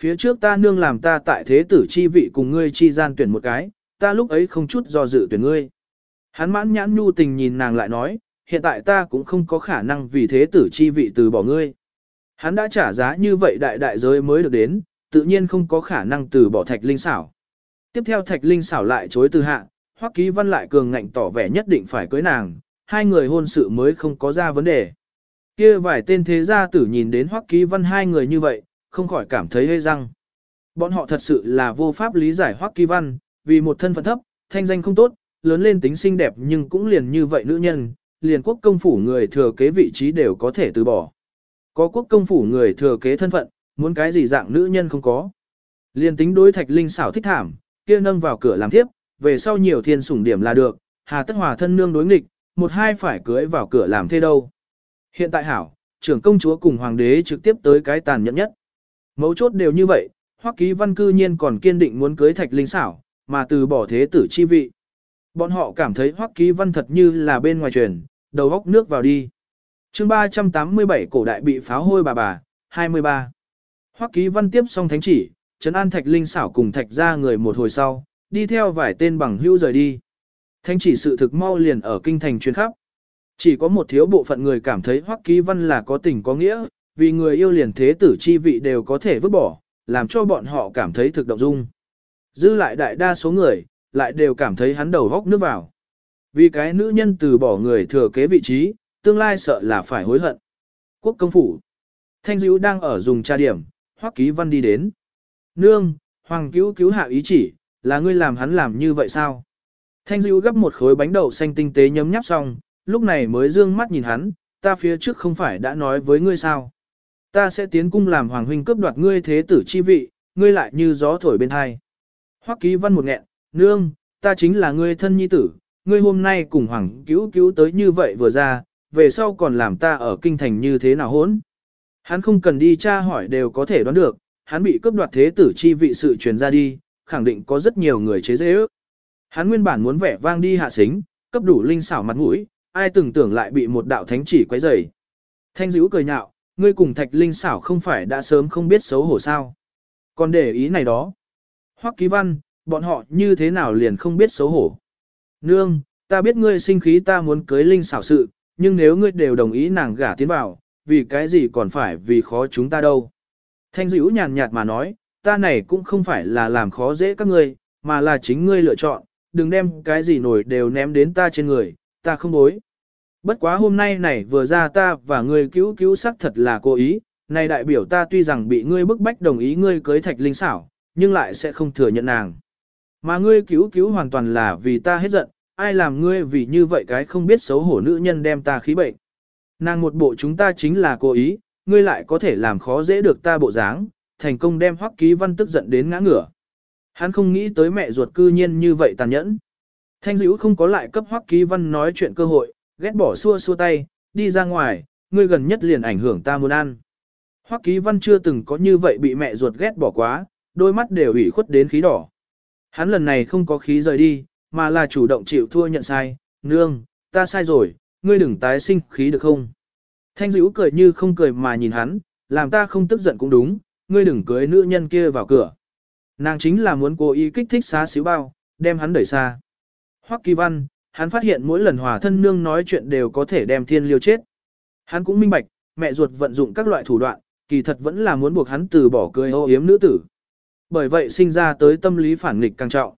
Phía trước ta nương làm ta tại thế tử chi vị cùng ngươi chi gian tuyển một cái, ta lúc ấy không chút do dự tuyển ngươi. Hắn mãn nhãn nhu tình nhìn nàng lại nói, hiện tại ta cũng không có khả năng vì thế tử chi vị từ bỏ ngươi. Hắn đã trả giá như vậy đại đại giới mới được đến, tự nhiên không có khả năng từ bỏ thạch linh xảo. Tiếp theo thạch linh xảo lại chối từ hạ, hoắc ký văn lại cường ngạnh tỏ vẻ nhất định phải cưới nàng, hai người hôn sự mới không có ra vấn đề. Kia vài tên thế gia tử nhìn đến hoắc ký văn hai người như vậy, không khỏi cảm thấy hơi răng. Bọn họ thật sự là vô pháp lý giải hoắc ký văn, vì một thân phận thấp, thanh danh không tốt, lớn lên tính xinh đẹp nhưng cũng liền như vậy nữ nhân, liền quốc công phủ người thừa kế vị trí đều có thể từ bỏ. Có quốc công phủ người thừa kế thân phận, muốn cái gì dạng nữ nhân không có. Liền tính đối thạch linh xảo thích thảm, kia nâng vào cửa làm tiếp, về sau nhiều thiên sủng điểm là được, hà tất hòa thân nương đối nghịch, một hai phải cưới vào cửa làm thế đâu. Hiện tại hảo, trưởng công chúa cùng hoàng đế trực tiếp tới cái tàn nhẫn nhất. Mấu chốt đều như vậy, Hoắc Ký Văn cư nhiên còn kiên định muốn cưới Thạch Linh xảo, mà từ bỏ thế tử chi vị. Bọn họ cảm thấy Hoắc Ký Văn thật như là bên ngoài truyền, đầu góc nước vào đi. chương 387 cổ đại bị pháo hôi bà bà, 23. Hoắc Ký Văn tiếp xong thánh chỉ, trấn an Thạch Linh xảo cùng Thạch ra người một hồi sau, đi theo vài tên bằng hữu rời đi. Thánh chỉ sự thực mau liền ở kinh thành truyền khắp. Chỉ có một thiếu bộ phận người cảm thấy Hoắc Ký Văn là có tình có nghĩa, vì người yêu liền thế tử chi vị đều có thể vứt bỏ, làm cho bọn họ cảm thấy thực động dung. Dư lại đại đa số người, lại đều cảm thấy hắn đầu góc nước vào. Vì cái nữ nhân từ bỏ người thừa kế vị trí, tương lai sợ là phải hối hận. Quốc công phủ. Thanh dữ đang ở dùng tra điểm, hoắc ký văn đi đến. Nương, hoàng cứu cứu hạ ý chỉ, là ngươi làm hắn làm như vậy sao? Thanh dữ gấp một khối bánh đậu xanh tinh tế nhấm nháp xong, lúc này mới dương mắt nhìn hắn, ta phía trước không phải đã nói với ngươi sao? Ta sẽ tiến cung làm hoàng huynh cướp đoạt ngươi thế tử chi vị, ngươi lại như gió thổi bên hai. Hoắc ký văn một nghẹn, nương, ta chính là ngươi thân nhi tử, ngươi hôm nay cùng hoàng cứu cứu tới như vậy vừa ra, về sau còn làm ta ở kinh thành như thế nào hốn. Hắn không cần đi tra hỏi đều có thể đoán được, hắn bị cướp đoạt thế tử chi vị sự truyền ra đi, khẳng định có rất nhiều người chế dễ ước. Hắn nguyên bản muốn vẻ vang đi hạ xính, cấp đủ linh xảo mặt mũi, ai từng tưởng lại bị một đạo thánh chỉ quấy rầy. Thanh dữ cười nhạo, ngươi cùng thạch linh xảo không phải đã sớm không biết xấu hổ sao. Còn để ý này đó. Hoắc ký văn, bọn họ như thế nào liền không biết xấu hổ. Nương, ta biết ngươi sinh khí ta muốn cưới linh xảo sự, nhưng nếu ngươi đều đồng ý nàng gả tiến vào, vì cái gì còn phải vì khó chúng ta đâu. Thanh dữ nhàn nhạt mà nói, ta này cũng không phải là làm khó dễ các ngươi, mà là chính ngươi lựa chọn, đừng đem cái gì nổi đều ném đến ta trên người, ta không bối. Bất quá hôm nay này vừa ra ta và ngươi cứu cứu sắc thật là cố ý, này đại biểu ta tuy rằng bị ngươi bức bách đồng ý ngươi cưới thạch linh xảo, nhưng lại sẽ không thừa nhận nàng. Mà ngươi cứu cứu hoàn toàn là vì ta hết giận, ai làm ngươi vì như vậy cái không biết xấu hổ nữ nhân đem ta khí bệnh. Nàng một bộ chúng ta chính là cố ý, ngươi lại có thể làm khó dễ được ta bộ dáng, thành công đem hoắc ký văn tức giận đến ngã ngửa. Hắn không nghĩ tới mẹ ruột cư nhiên như vậy tàn nhẫn. Thanh dữ không có lại cấp hoắc ký văn nói chuyện cơ hội, ghét bỏ xua xua tay, đi ra ngoài, ngươi gần nhất liền ảnh hưởng ta muốn ăn. Hoắc ký văn chưa từng có như vậy bị mẹ ruột ghét bỏ quá, đôi mắt đều ủy khuất đến khí đỏ. Hắn lần này không có khí rời đi, mà là chủ động chịu thua nhận sai, nương, ta sai rồi, ngươi đừng tái sinh khí được không? Thanh dữ cười như không cười mà nhìn hắn, làm ta không tức giận cũng đúng, ngươi đừng cưới nữ nhân kia vào cửa. Nàng chính là muốn cố ý kích thích xá xíu bao, đem hắn đẩy xa. Hoắc kỳ văn, hắn phát hiện mỗi lần hòa thân nương nói chuyện đều có thể đem thiên liêu chết. Hắn cũng minh bạch, mẹ ruột vận dụng các loại thủ đoạn, kỳ thật vẫn là muốn buộc hắn từ bỏ cười ô yếm nữ tử. Bởi vậy sinh ra tới tâm lý phản nghịch càng trọng.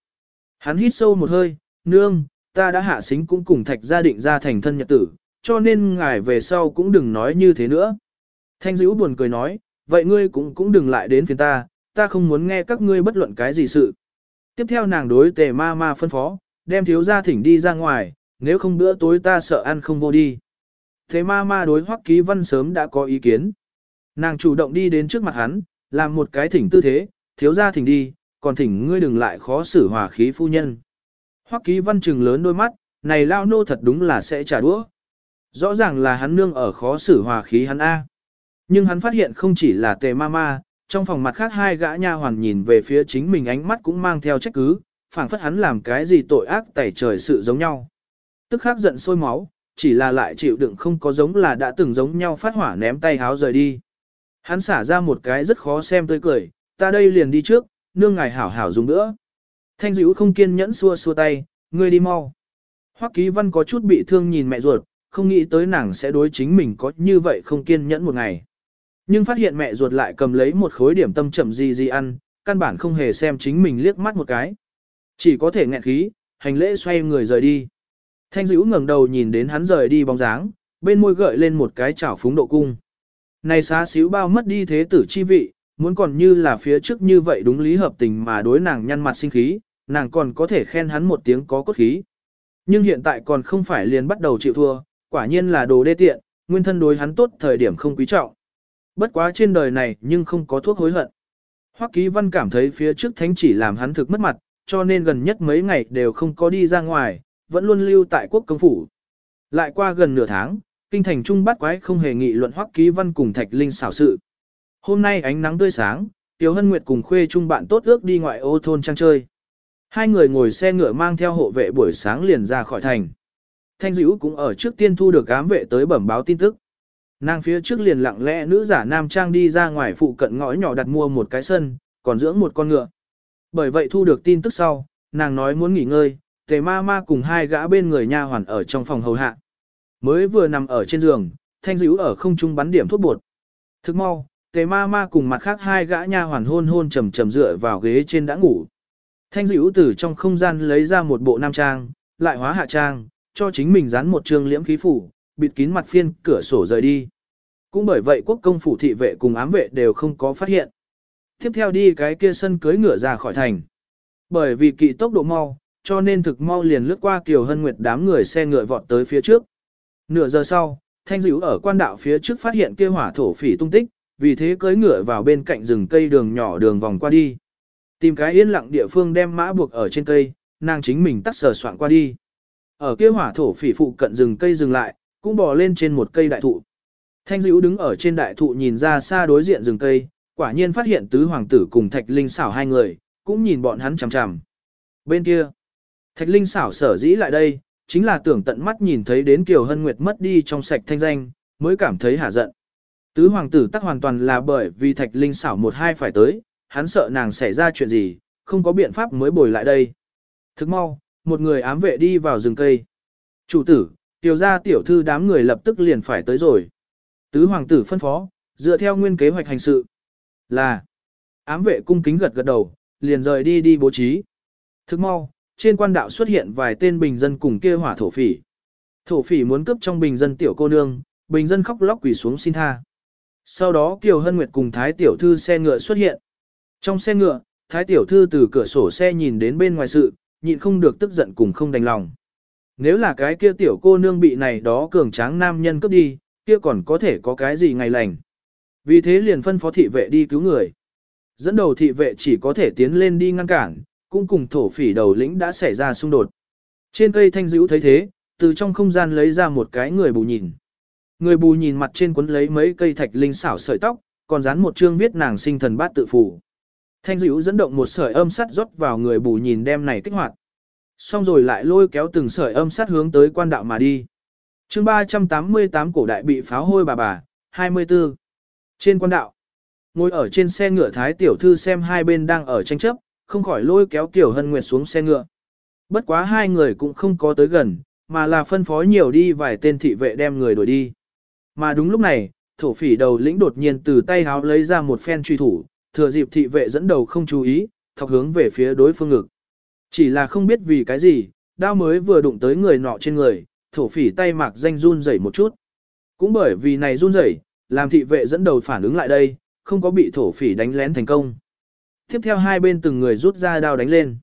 Hắn hít sâu một hơi, nương, ta đã hạ xính cũng cùng thạch gia định ra thành thân nhật tử, cho nên ngài về sau cũng đừng nói như thế nữa. Thanh dữ buồn cười nói, vậy ngươi cũng cũng đừng lại đến phiền ta, ta không muốn nghe các ngươi bất luận cái gì sự. Tiếp theo nàng đối tề ma ma phân phó, đem thiếu gia thỉnh đi ra ngoài, nếu không bữa tối ta sợ ăn không vô đi. Thế ma ma đối hoắc ký văn sớm đã có ý kiến. Nàng chủ động đi đến trước mặt hắn, làm một cái thỉnh tư thế, thiếu gia thỉnh đi, còn thỉnh ngươi đừng lại khó xử hòa khí phu nhân. Hoắc ký văn trừng lớn đôi mắt, này lao nô thật đúng là sẽ trả đũa. Rõ ràng là hắn nương ở khó xử hòa khí hắn A. Nhưng hắn phát hiện không chỉ là tề ma ma, trong phòng mặt khác hai gã nha hoàn nhìn về phía chính mình ánh mắt cũng mang theo trách cứ, phảng phất hắn làm cái gì tội ác tẩy trời sự giống nhau. Tức khắc giận sôi máu, chỉ là lại chịu đựng không có giống là đã từng giống nhau phát hỏa ném tay háo rời đi. Hắn xả ra một cái rất khó xem tươi cười, ta đây liền đi trước, nương ngài hảo hảo dùng nữa. Thanh dữ không kiên nhẫn xua xua tay, ngươi đi mau. Hoắc ký văn có chút bị thương nhìn mẹ ruột, không nghĩ tới nàng sẽ đối chính mình có như vậy không kiên nhẫn một ngày. Nhưng phát hiện mẹ ruột lại cầm lấy một khối điểm tâm chậm gì gì ăn, căn bản không hề xem chính mình liếc mắt một cái. Chỉ có thể nghẹn khí, hành lễ xoay người rời đi. Thanh dữ ngẩng đầu nhìn đến hắn rời đi bóng dáng, bên môi gợi lên một cái chảo phúng độ cung. Này xá xíu bao mất đi thế tử chi vị, muốn còn như là phía trước như vậy đúng lý hợp tình mà đối nàng nhăn mặt sinh khí, nàng còn có thể khen hắn một tiếng có cốt khí. Nhưng hiện tại còn không phải liền bắt đầu chịu thua, quả nhiên là đồ đê tiện, nguyên thân đối hắn tốt thời điểm không quý trọng. Bất quá trên đời này nhưng không có thuốc hối hận. Hoắc Ký Văn cảm thấy phía trước thánh chỉ làm hắn thực mất mặt, cho nên gần nhất mấy ngày đều không có đi ra ngoài, vẫn luôn lưu tại quốc công phủ. Lại qua gần nửa tháng, kinh thành trung bắt quái không hề nghị luận Hoắc Ký Văn cùng Thạch Linh xảo sự. Hôm nay ánh nắng tươi sáng, Tiểu Hân Nguyệt cùng khuê trung bạn tốt ước đi ngoại ô thôn trang chơi. Hai người ngồi xe ngựa mang theo hộ vệ buổi sáng liền ra khỏi thành. Thanh Dữ cũng ở trước tiên thu được ám vệ tới bẩm báo tin tức. Nàng phía trước liền lặng lẽ nữ giả nam trang đi ra ngoài phụ cận ngõ nhỏ đặt mua một cái sân, còn dưỡng một con ngựa. Bởi vậy thu được tin tức sau, nàng nói muốn nghỉ ngơi, tề ma ma cùng hai gã bên người nha hoàn ở trong phòng hầu hạ. Mới vừa nằm ở trên giường, thanh dữ ở không trung bắn điểm thuốc bột. Thức mau, tề ma ma cùng mặt khác hai gã nha hoàn hôn hôn trầm trầm dựa vào ghế trên đã ngủ. Thanh dữ từ trong không gian lấy ra một bộ nam trang, lại hóa hạ trang, cho chính mình dán một trường liễm khí phủ, bịt kín mặt phiên cửa sổ rời đi. Cũng bởi vậy quốc công phủ thị vệ cùng ám vệ đều không có phát hiện. Tiếp theo đi cái kia sân cưới ngựa ra khỏi thành. Bởi vì kỵ tốc độ mau, cho nên thực mau liền lướt qua Kiều Hân Nguyệt đám người xe ngựa vọt tới phía trước. Nửa giờ sau, Thanh Dữu ở quan đạo phía trước phát hiện kia hỏa thổ phỉ tung tích, vì thế cưỡi ngựa vào bên cạnh rừng cây đường nhỏ đường vòng qua đi. Tìm cái yên lặng địa phương đem mã buộc ở trên cây, nàng chính mình tắt sờ soạn qua đi. Ở kia hỏa thổ phỉ phụ cận rừng cây dừng lại, cũng bò lên trên một cây đại thụ. Thanh Dữu đứng ở trên đại thụ nhìn ra xa đối diện rừng cây, quả nhiên phát hiện tứ hoàng tử cùng thạch linh xảo hai người, cũng nhìn bọn hắn chằm chằm. Bên kia, thạch linh xảo sở dĩ lại đây, chính là tưởng tận mắt nhìn thấy đến Kiều Hân Nguyệt mất đi trong sạch thanh danh, mới cảm thấy hả giận. Tứ hoàng tử tắc hoàn toàn là bởi vì thạch linh xảo một hai phải tới, hắn sợ nàng xảy ra chuyện gì, không có biện pháp mới bồi lại đây. Thức mau, một người ám vệ đi vào rừng cây. Chủ tử, tiểu gia tiểu thư đám người lập tức liền phải tới rồi. Tứ hoàng tử phân phó, dựa theo nguyên kế hoạch hành sự. Là, ám vệ cung kính gật gật đầu, liền rời đi đi bố trí. Thức mau, trên quan đạo xuất hiện vài tên bình dân cùng kia hỏa thổ phỉ. Thổ phỉ muốn cướp trong bình dân tiểu cô nương, bình dân khóc lóc quỳ xuống xin tha. Sau đó Kiều Hân Nguyệt cùng Thái Tiểu Thư xe ngựa xuất hiện. Trong xe ngựa, Thái Tiểu Thư từ cửa sổ xe nhìn đến bên ngoài sự, nhịn không được tức giận cùng không đành lòng. Nếu là cái kia tiểu cô nương bị này đó cường tráng nam nhân cướp đi, kia còn có thể có cái gì ngày lành. Vì thế liền phân phó thị vệ đi cứu người. Dẫn đầu thị vệ chỉ có thể tiến lên đi ngăn cản, cũng cùng thổ phỉ đầu lĩnh đã xảy ra xung đột. Trên cây thanh dữ thấy thế, từ trong không gian lấy ra một cái người bù nhìn. Người bù nhìn mặt trên cuốn lấy mấy cây thạch linh xảo sợi tóc, còn dán một chương viết nàng sinh thần bát tự phủ. Thanh dữ dẫn động một sợi âm sắt rót vào người bù nhìn đem này kích hoạt. Xong rồi lại lôi kéo từng sợi âm sắt hướng tới quan đạo mà đi. chương 388 cổ đại bị pháo hôi bà bà, 24. Trên quan đạo, ngồi ở trên xe ngựa thái tiểu thư xem hai bên đang ở tranh chấp, không khỏi lôi kéo Tiểu Hân Nguyệt xuống xe ngựa. Bất quá hai người cũng không có tới gần, mà là phân phó nhiều đi vài tên thị vệ đem người đuổi đi. Mà đúng lúc này, thổ phỉ đầu lĩnh đột nhiên từ tay háo lấy ra một phen truy thủ, thừa dịp thị vệ dẫn đầu không chú ý, thọc hướng về phía đối phương ngực. Chỉ là không biết vì cái gì, đao mới vừa đụng tới người nọ trên người, thổ phỉ tay mạc danh run rẩy một chút. Cũng bởi vì này run rẩy, làm thị vệ dẫn đầu phản ứng lại đây, không có bị thổ phỉ đánh lén thành công. Tiếp theo hai bên từng người rút ra đao đánh lên.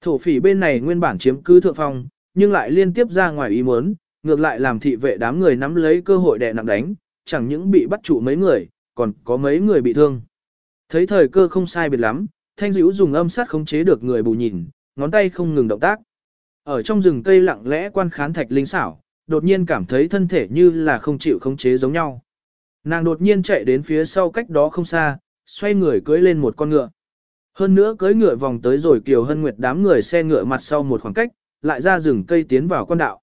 Thổ phỉ bên này nguyên bản chiếm cứ thượng phong, nhưng lại liên tiếp ra ngoài ý muốn, ngược lại làm thị vệ đám người nắm lấy cơ hội đè nặng đánh, chẳng những bị bắt trụ mấy người, còn có mấy người bị thương. Thấy thời cơ không sai biệt lắm, thanh Dữu dùng âm sát khống chế được người bù nhìn, ngón tay không ngừng động tác. Ở trong rừng cây lặng lẽ quan khán thạch linh xảo, đột nhiên cảm thấy thân thể như là không chịu khống chế giống nhau. Nàng đột nhiên chạy đến phía sau cách đó không xa, xoay người cưỡi lên một con ngựa. Hơn nữa cưỡi ngựa vòng tới rồi Kiều Hân Nguyệt đám người xe ngựa mặt sau một khoảng cách, lại ra rừng cây tiến vào quan đạo.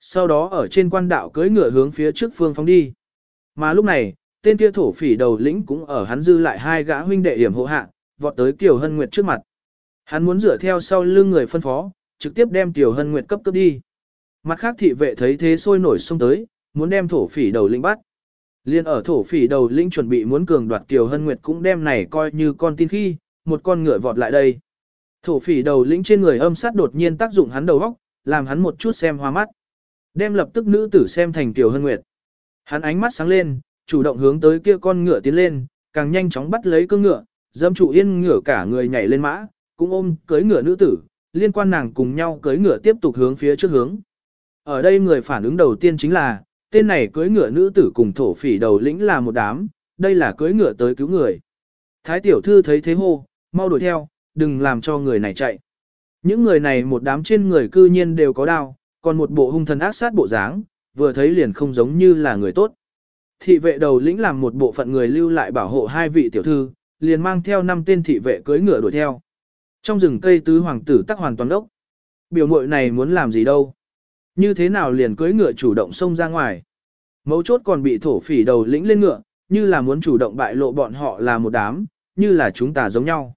Sau đó ở trên quan đạo cưỡi ngựa hướng phía trước phương phóng đi. Mà lúc này, tên kia thổ phỉ đầu lĩnh cũng ở hắn dư lại hai gã huynh đệ hiểm hộ hạ, vọt tới Kiều Hân Nguyệt trước mặt. Hắn muốn rửa theo sau lưng người phân phó, trực tiếp đem Kiều Hân Nguyệt cấp cấp đi. Mặt khác thị vệ thấy thế sôi nổi xông tới, muốn đem thổ phỉ đầu lĩnh bắt. Liên ở thổ phỉ đầu lĩnh chuẩn bị muốn cường đoạt Kiều Hân Nguyệt cũng đem này coi như con tin khi, một con ngựa vọt lại đây. Thổ phỉ đầu lĩnh trên người âm sát đột nhiên tác dụng hắn đầu óc, làm hắn một chút xem hoa mắt. Đem lập tức nữ tử xem thành Kiều Hân Nguyệt. Hắn ánh mắt sáng lên, chủ động hướng tới kia con ngựa tiến lên, càng nhanh chóng bắt lấy cương ngựa, dâm trụ yên ngựa cả người nhảy lên mã, cũng ôm cưới ngựa nữ tử, liên quan nàng cùng nhau cưới ngựa tiếp tục hướng phía trước hướng. Ở đây người phản ứng đầu tiên chính là, tên này cưới ngựa nữ tử cùng thổ phỉ đầu lĩnh là một đám, đây là cưới ngựa tới cứu người. Thái tiểu thư thấy thế hô, mau đuổi theo, đừng làm cho người này chạy. Những người này một đám trên người cư nhiên đều có đao, còn một bộ hung thần ác sát bộ dáng, vừa thấy liền không giống như là người tốt. Thị vệ đầu lĩnh làm một bộ phận người lưu lại bảo hộ hai vị tiểu thư, liền mang theo năm tên thị vệ cưỡi ngựa đuổi theo. Trong rừng cây tứ hoàng tử tắc hoàn toàn đốc. Biểu muội này muốn làm gì đâu? Như thế nào liền cưỡi ngựa chủ động xông ra ngoài? Mấu chốt còn bị thổ phỉ đầu lĩnh lên ngựa, như là muốn chủ động bại lộ bọn họ là một đám, như là chúng ta giống nhau.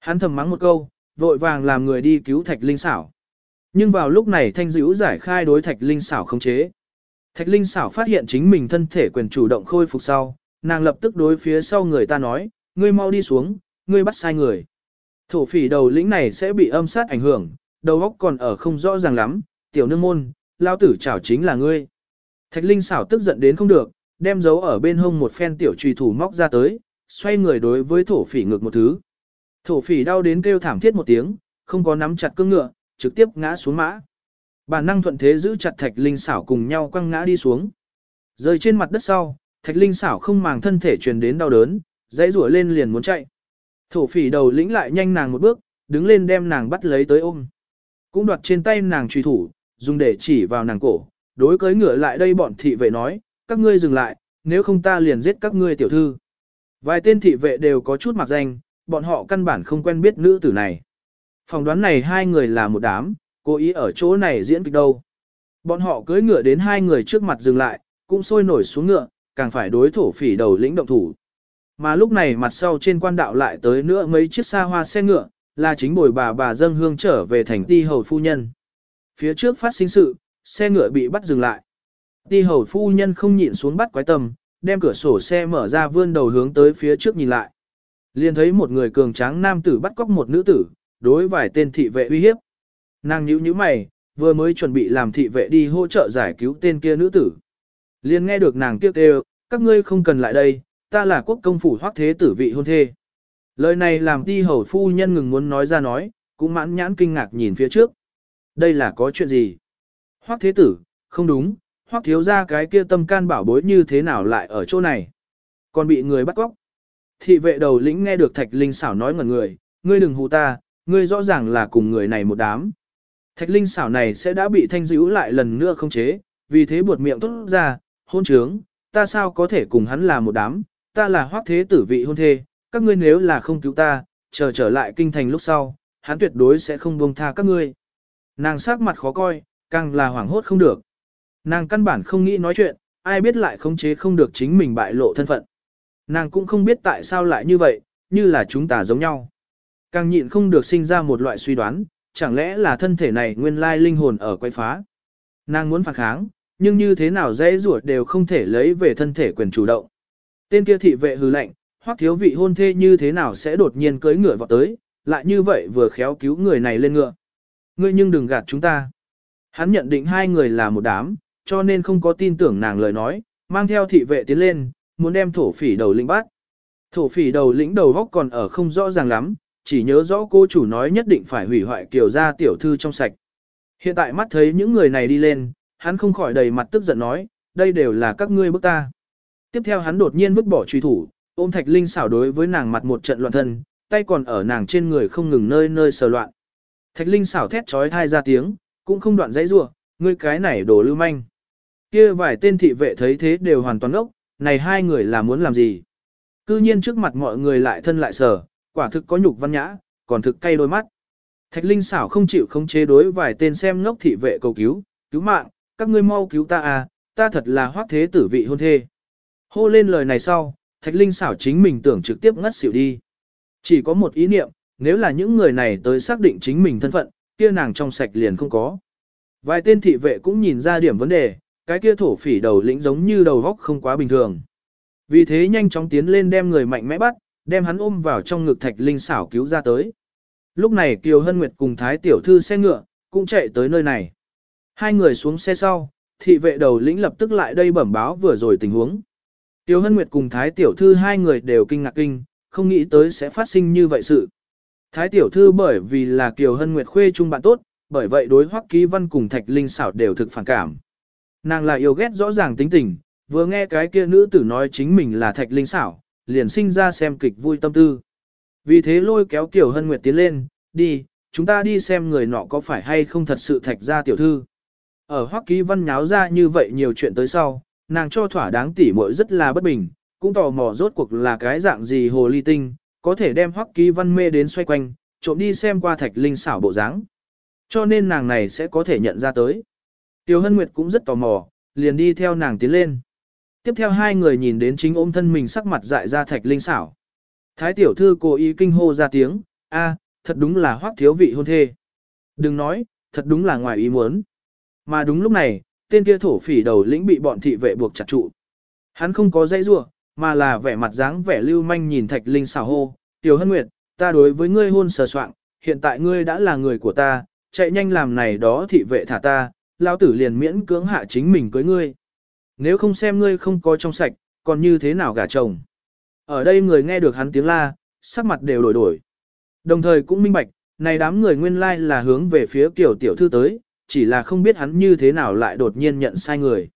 Hắn thầm mắng một câu, vội vàng làm người đi cứu thạch linh xảo. Nhưng vào lúc này thanh dữ giải khai đối thạch linh xảo không chế. Thạch linh xảo phát hiện chính mình thân thể quyền chủ động khôi phục sau, nàng lập tức đối phía sau người ta nói, ngươi mau đi xuống, ngươi bắt sai người. Thổ phỉ đầu lĩnh này sẽ bị âm sát ảnh hưởng, đầu óc còn ở không rõ ràng lắm, tiểu nương môn, lao tử chảo chính là ngươi. Thạch Linh xảo tức giận đến không được, đem dấu ở bên hông một phen tiểu trùy thủ móc ra tới, xoay người đối với thổ phỉ ngược một thứ. Thổ phỉ đau đến kêu thảm thiết một tiếng, không có nắm chặt cương ngựa, trực tiếp ngã xuống mã. Bản năng thuận thế giữ chặt Thạch Linh xảo cùng nhau quăng ngã đi xuống. Rơi trên mặt đất sau, Thạch Linh xảo không màng thân thể truyền đến đau đớn, dãy rủa lên liền muốn chạy. Thổ phỉ đầu lĩnh lại nhanh nàng một bước, đứng lên đem nàng bắt lấy tới ôm. Cũng đoạt trên tay nàng truy thủ, dùng để chỉ vào nàng cổ, đối cưới ngựa lại đây bọn thị vệ nói, các ngươi dừng lại, nếu không ta liền giết các ngươi tiểu thư. Vài tên thị vệ đều có chút mặc danh, bọn họ căn bản không quen biết nữ tử này. Phòng đoán này hai người là một đám, cố ý ở chỗ này diễn kịch đâu. Bọn họ cưỡi ngựa đến hai người trước mặt dừng lại, cũng sôi nổi xuống ngựa, càng phải đối thổ phỉ đầu lĩnh động thủ. Mà lúc này mặt sau trên quan đạo lại tới nữa mấy chiếc xa hoa xe ngựa, là chính bồi bà bà dâng hương trở về thành ti hầu phu nhân. Phía trước phát sinh sự, xe ngựa bị bắt dừng lại. Ti hầu phu nhân không nhịn xuống bắt quái tâm, đem cửa sổ xe mở ra vươn đầu hướng tới phía trước nhìn lại. Liền thấy một người cường tráng nam tử bắt cóc một nữ tử, đối vài tên thị vệ uy hiếp. Nàng nhíu nhíu mày, vừa mới chuẩn bị làm thị vệ đi hỗ trợ giải cứu tên kia nữ tử. Liền nghe được nàng kêu kêu, các ngươi không cần lại đây, ta là quốc công phủ hoác thế tử vị hôn thê. Lời này làm ti hầu phu nhân ngừng muốn nói ra nói, cũng mãn nhãn kinh ngạc nhìn phía trước. Đây là có chuyện gì? Hoắc thế tử, không đúng, Hoắc thiếu ra cái kia tâm can bảo bối như thế nào lại ở chỗ này? Còn bị người bắt cóc. Thị vệ đầu lĩnh nghe được thạch linh xảo nói ngẩn người, ngươi đừng hù ta, ngươi rõ ràng là cùng người này một đám. Thạch linh xảo này sẽ đã bị thanh dữ lại lần nữa không chế, vì thế buột miệng tốt ra, hôn trướng, ta sao có thể cùng hắn là một đám, ta là hoác thế tử vị hôn thê, các ngươi nếu là không cứu ta, chờ trở lại kinh thành lúc sau, hắn tuyệt đối sẽ không buông tha các ngươi. Nàng sắc mặt khó coi, càng là hoảng hốt không được. Nàng căn bản không nghĩ nói chuyện, ai biết lại khống chế không được chính mình bại lộ thân phận. Nàng cũng không biết tại sao lại như vậy, như là chúng ta giống nhau. Càng nhịn không được sinh ra một loại suy đoán, chẳng lẽ là thân thể này nguyên lai linh hồn ở quay phá. Nàng muốn phản kháng, nhưng như thế nào dễ ruột đều không thể lấy về thân thể quyền chủ động. Tên kia thị vệ hư lệnh, hoặc thiếu vị hôn thê như thế nào sẽ đột nhiên cưới ngựa vào tới, lại như vậy vừa khéo cứu người này lên ngựa. Ngươi nhưng đừng gạt chúng ta. Hắn nhận định hai người là một đám, cho nên không có tin tưởng nàng lời nói, mang theo thị vệ tiến lên, muốn đem thổ phỉ đầu lĩnh bắt. Thổ phỉ đầu lĩnh đầu góc còn ở không rõ ràng lắm, chỉ nhớ rõ cô chủ nói nhất định phải hủy hoại kiểu gia tiểu thư trong sạch. Hiện tại mắt thấy những người này đi lên, hắn không khỏi đầy mặt tức giận nói, đây đều là các ngươi bức ta. Tiếp theo hắn đột nhiên vứt bỏ truy thủ, ôm thạch linh xảo đối với nàng mặt một trận loạn thân, tay còn ở nàng trên người không ngừng nơi nơi sờ loạn. Thạch linh xảo thét trói thai ra tiếng, cũng không đoạn dãy rủa, ngươi cái này đồ lưu manh. Kia vài tên thị vệ thấy thế đều hoàn toàn ốc, này hai người là muốn làm gì? Cư nhiên trước mặt mọi người lại thân lại sở, quả thực có nhục văn nhã, còn thực cay đôi mắt. Thạch Linh xảo không chịu không chế đối vài tên xem ngốc thị vệ cầu cứu, cứu mạng, các ngươi mau cứu ta à, ta thật là hoác thế tử vị hôn thê. Hô lên lời này sau, Thạch Linh xảo chính mình tưởng trực tiếp ngất xỉu đi. Chỉ có một ý niệm, nếu là những người này tới xác định chính mình thân phận, kia nàng trong sạch liền không có. Vài tên thị vệ cũng nhìn ra điểm vấn đề, cái kia thổ phỉ đầu lĩnh giống như đầu góc không quá bình thường. Vì thế nhanh chóng tiến lên đem người mạnh mẽ bắt, đem hắn ôm vào trong ngực thạch linh xảo cứu ra tới. Lúc này Kiều Hân Nguyệt cùng Thái Tiểu Thư xe ngựa, cũng chạy tới nơi này. Hai người xuống xe sau, thị vệ đầu lĩnh lập tức lại đây bẩm báo vừa rồi tình huống. Kiều Hân Nguyệt cùng Thái Tiểu Thư hai người đều kinh ngạc kinh, không nghĩ tới sẽ phát sinh như vậy sự. Thái Tiểu Thư bởi vì là Kiều Hân Nguyệt khuê chung bạn tốt, bởi vậy đối hoắc ký văn cùng Thạch Linh xảo đều thực phản cảm. Nàng là yêu ghét rõ ràng tính tình, vừa nghe cái kia nữ tử nói chính mình là Thạch Linh xảo, liền sinh ra xem kịch vui tâm tư. Vì thế lôi kéo Kiều Hân Nguyệt tiến lên, đi, chúng ta đi xem người nọ có phải hay không thật sự thạch gia tiểu thư. Ở Hoắc Ký Văn nháo ra như vậy nhiều chuyện tới sau, nàng cho thỏa đáng tỉ muội rất là bất bình, cũng tò mò rốt cuộc là cái dạng gì hồ ly tinh, có thể đem Hoắc Ký Văn mê đến xoay quanh, trộm đi xem qua thạch linh xảo bộ dáng. Cho nên nàng này sẽ có thể nhận ra tới. Tiêu Hân Nguyệt cũng rất tò mò, liền đi theo nàng tiến lên. Tiếp theo hai người nhìn đến chính ôm thân mình sắc mặt dại ra thạch linh xảo. Thái tiểu thư cố ý kinh hô ra tiếng, a, thật đúng là hoắc thiếu vị hôn thê. Đừng nói, thật đúng là ngoài ý muốn. Mà đúng lúc này, tên kia thổ phỉ đầu lĩnh bị bọn thị vệ buộc chặt trụ. Hắn không có dây rua, mà là vẻ mặt dáng vẻ lưu manh nhìn thạch linh xảo hô, tiểu hân nguyệt, ta đối với ngươi hôn sờ soạn, hiện tại ngươi đã là người của ta, chạy nhanh làm này đó thị vệ thả ta, lão tử liền miễn cưỡng hạ chính mình cưới ngươi. Nếu không xem ngươi không có trong sạch, còn như thế nào gả chồng. Ở đây người nghe được hắn tiếng la, sắc mặt đều đổi đổi. Đồng thời cũng minh bạch, này đám người nguyên lai là hướng về phía kiểu tiểu thư tới, chỉ là không biết hắn như thế nào lại đột nhiên nhận sai người.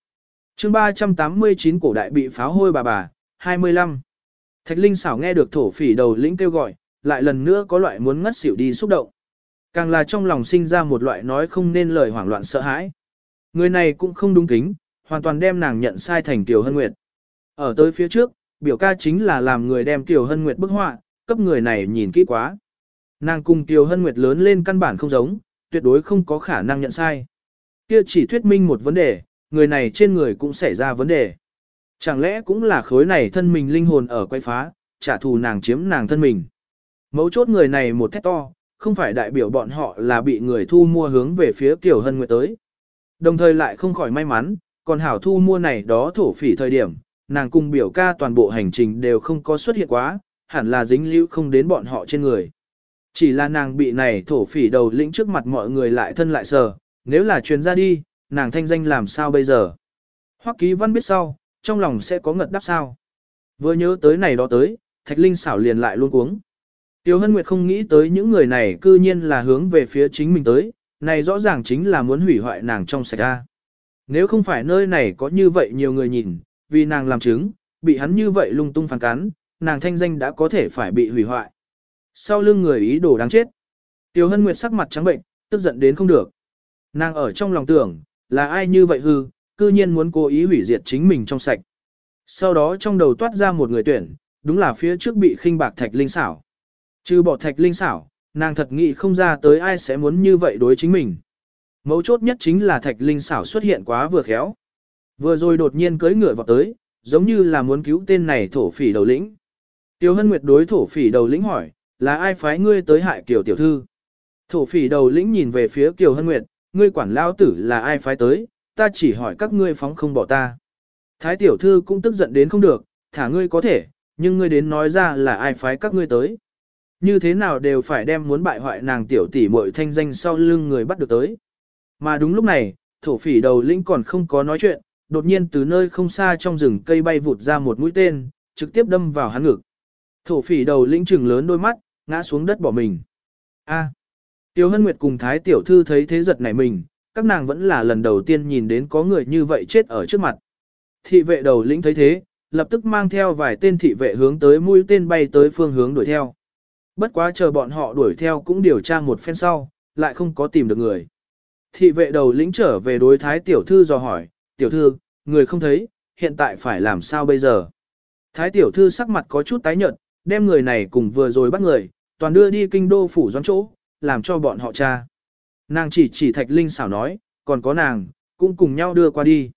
chương 389 cổ đại bị pháo hôi bà bà, 25. Thạch Linh xảo nghe được thổ phỉ đầu lĩnh kêu gọi, lại lần nữa có loại muốn ngất xỉu đi xúc động. Càng là trong lòng sinh ra một loại nói không nên lời hoảng loạn sợ hãi. Người này cũng không đúng kính, hoàn toàn đem nàng nhận sai thành Tiểu Hân Nguyệt. Ở tới phía trước, biểu ca chính là làm người đem Tiểu Hân Nguyệt bức họa, cấp người này nhìn kỹ quá. Nàng cùng Tiểu Hân Nguyệt lớn lên căn bản không giống, tuyệt đối không có khả năng nhận sai. Kia chỉ thuyết minh một vấn đề, người này trên người cũng xảy ra vấn đề. Chẳng lẽ cũng là khối này thân mình linh hồn ở quay phá, trả thù nàng chiếm nàng thân mình. Mấu chốt người này một thét to, không phải đại biểu bọn họ là bị người thu mua hướng về phía Kiều Hân Nguyệt tới. Đồng thời lại không khỏi may mắn, còn hảo thu mua này đó thổ phỉ thời điểm, nàng cùng biểu ca toàn bộ hành trình đều không có xuất hiện quá, hẳn là dính lưu không đến bọn họ trên người. Chỉ là nàng bị này thổ phỉ đầu lĩnh trước mặt mọi người lại thân lại sờ, nếu là truyền ra đi, nàng thanh danh làm sao bây giờ. Hoắc ký văn biết sau, trong lòng sẽ có ngật đáp sao. Vừa nhớ tới này đó tới, Thạch Linh xảo liền lại luôn cuống. Tiêu Hân Nguyệt không nghĩ tới những người này cư nhiên là hướng về phía chính mình tới, này rõ ràng chính là muốn hủy hoại nàng trong sạch ra. Nếu không phải nơi này có như vậy nhiều người nhìn, vì nàng làm chứng, bị hắn như vậy lung tung phản cắn, nàng thanh danh đã có thể phải bị hủy hoại. Sau lưng người ý đồ đáng chết. Tiêu Hân Nguyệt sắc mặt trắng bệnh, tức giận đến không được. Nàng ở trong lòng tưởng, là ai như vậy hư, cư nhiên muốn cố ý hủy diệt chính mình trong sạch. Sau đó trong đầu toát ra một người tuyển, đúng là phía trước bị khinh bạc thạch linh xảo. Trừ bỏ thạch linh xảo, nàng thật nghĩ không ra tới ai sẽ muốn như vậy đối chính mình. Mấu chốt nhất chính là thạch linh xảo xuất hiện quá vừa khéo. Vừa rồi đột nhiên cưỡi ngựa vào tới, giống như là muốn cứu tên này thổ phỉ đầu lĩnh. Tiêu hân nguyệt đối thổ phỉ đầu lĩnh hỏi, là ai phái ngươi tới hại kiều tiểu thư? Thổ phỉ đầu lĩnh nhìn về phía kiều hân nguyệt, ngươi quản lao tử là ai phái tới, ta chỉ hỏi các ngươi phóng không bỏ ta. Thái tiểu thư cũng tức giận đến không được, thả ngươi có thể, nhưng ngươi đến nói ra là ai phái các ngươi tới. Như thế nào đều phải đem muốn bại hoại nàng tiểu tỷ muội thanh danh sau lưng người bắt được tới. Mà đúng lúc này, thổ phỉ đầu lĩnh còn không có nói chuyện, đột nhiên từ nơi không xa trong rừng cây bay vụt ra một mũi tên, trực tiếp đâm vào hắn ngực. Thổ phỉ đầu lĩnh trừng lớn đôi mắt, ngã xuống đất bỏ mình. A. Tiêu Hân Nguyệt cùng Thái Tiểu Thư thấy thế giật nảy mình, các nàng vẫn là lần đầu tiên nhìn đến có người như vậy chết ở trước mặt. Thị vệ đầu lĩnh thấy thế, lập tức mang theo vài tên thị vệ hướng tới mũi tên bay tới phương hướng đuổi theo. Bất quá chờ bọn họ đuổi theo cũng điều tra một phen sau, lại không có tìm được người. Thị vệ đầu lĩnh trở về đối thái tiểu thư dò hỏi, tiểu thư, người không thấy, hiện tại phải làm sao bây giờ? Thái tiểu thư sắc mặt có chút tái nhợt, đem người này cùng vừa rồi bắt người, toàn đưa đi kinh đô phủ doãn chỗ, làm cho bọn họ tra. Nàng chỉ chỉ thạch linh xảo nói, còn có nàng, cũng cùng nhau đưa qua đi.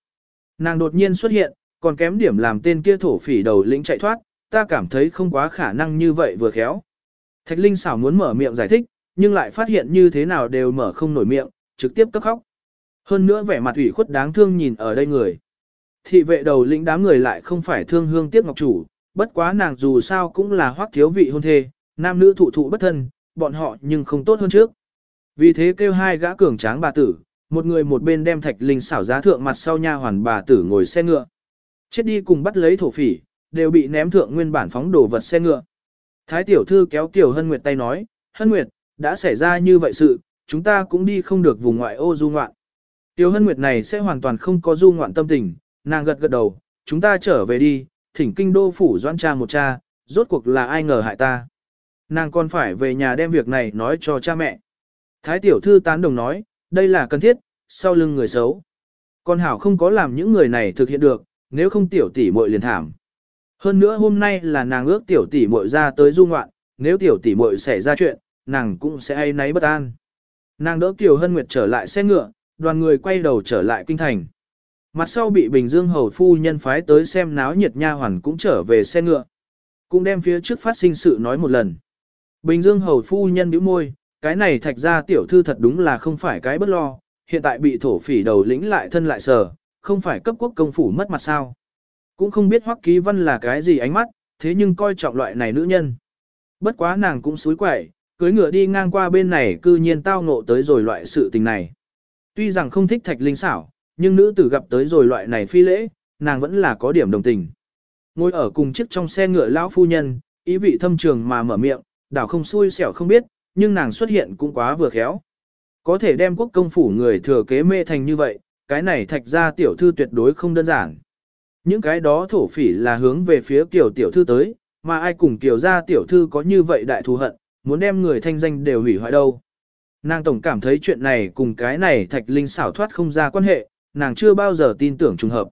Nàng đột nhiên xuất hiện, còn kém điểm làm tên kia thổ phỉ đầu lĩnh chạy thoát, ta cảm thấy không quá khả năng như vậy vừa khéo. Thạch Linh xảo muốn mở miệng giải thích, nhưng lại phát hiện như thế nào đều mở không nổi miệng, trực tiếp cấp khóc. Hơn nữa vẻ mặt ủy khuất đáng thương nhìn ở đây người. Thị vệ đầu lĩnh đám người lại không phải thương hương tiếc ngọc chủ, bất quá nàng dù sao cũng là hoác thiếu vị hôn thê, nam nữ thụ thụ bất thân, bọn họ nhưng không tốt hơn trước. Vì thế kêu hai gã cường tráng bà tử, một người một bên đem thạch linh xảo giá thượng mặt sau nha hoàn bà tử ngồi xe ngựa. Chết đi cùng bắt lấy thổ phỉ, đều bị ném thượng nguyên bản phóng đồ vật xe ngựa. Thái tiểu thư kéo Kiều Hân Nguyệt tay nói, Hân Nguyệt, đã xảy ra như vậy sự, chúng ta cũng đi không được vùng ngoại ô du ngoạn. Kiều Hân Nguyệt này sẽ hoàn toàn không có du ngoạn tâm tình, nàng gật gật đầu, chúng ta trở về đi, thỉnh kinh đô phủ doan cha một cha, rốt cuộc là ai ngờ hại ta. Nàng còn phải về nhà đem việc này nói cho cha mẹ. Thái tiểu thư tán đồng nói, đây là cần thiết, sau lưng người xấu. Con hảo không có làm những người này thực hiện được, nếu không tiểu tỷ muội liền thảm. Hơn nữa hôm nay là nàng ước tiểu tỷ muội ra tới du ngoạn, nếu tiểu tỷ muội xảy ra chuyện, nàng cũng sẽ hay nấy bất an. Nàng đỡ Kiều Hân Nguyệt trở lại xe ngựa, đoàn người quay đầu trở lại kinh thành. Mặt sau bị Bình Dương hầu phu nhân phái tới xem náo nhiệt nha hoàn cũng trở về xe ngựa. Cũng đem phía trước phát sinh sự nói một lần. Bình Dương hầu phu nhân bĩu môi, cái này thạch ra tiểu thư thật đúng là không phải cái bất lo, hiện tại bị thổ phỉ đầu lĩnh lại thân lại sờ, không phải cấp quốc công phủ mất mặt sao. Cũng không biết Hoắc Ký Văn là cái gì ánh mắt, thế nhưng coi trọng loại này nữ nhân. Bất quá nàng cũng suối quẩy, cưới ngựa đi ngang qua bên này cư nhiên tao ngộ tới rồi loại sự tình này. Tuy rằng không thích thạch linh xảo, nhưng nữ tử gặp tới rồi loại này phi lễ, nàng vẫn là có điểm đồng tình. Ngồi ở cùng chiếc trong xe ngựa lão phu nhân, ý vị thâm trường mà mở miệng, đảo không xui xẻo không biết, nhưng nàng xuất hiện cũng quá vừa khéo. Có thể đem quốc công phủ người thừa kế mê thành như vậy, cái này thạch ra tiểu thư tuyệt đối không đơn giản. Những cái đó thổ phỉ là hướng về phía kiểu tiểu thư tới, mà ai cùng kiểu ra tiểu thư có như vậy đại thù hận, muốn đem người thanh danh đều hủy hoại đâu. Nàng tổng cảm thấy chuyện này cùng cái này thạch linh xảo thoát không ra quan hệ, nàng chưa bao giờ tin tưởng trùng hợp.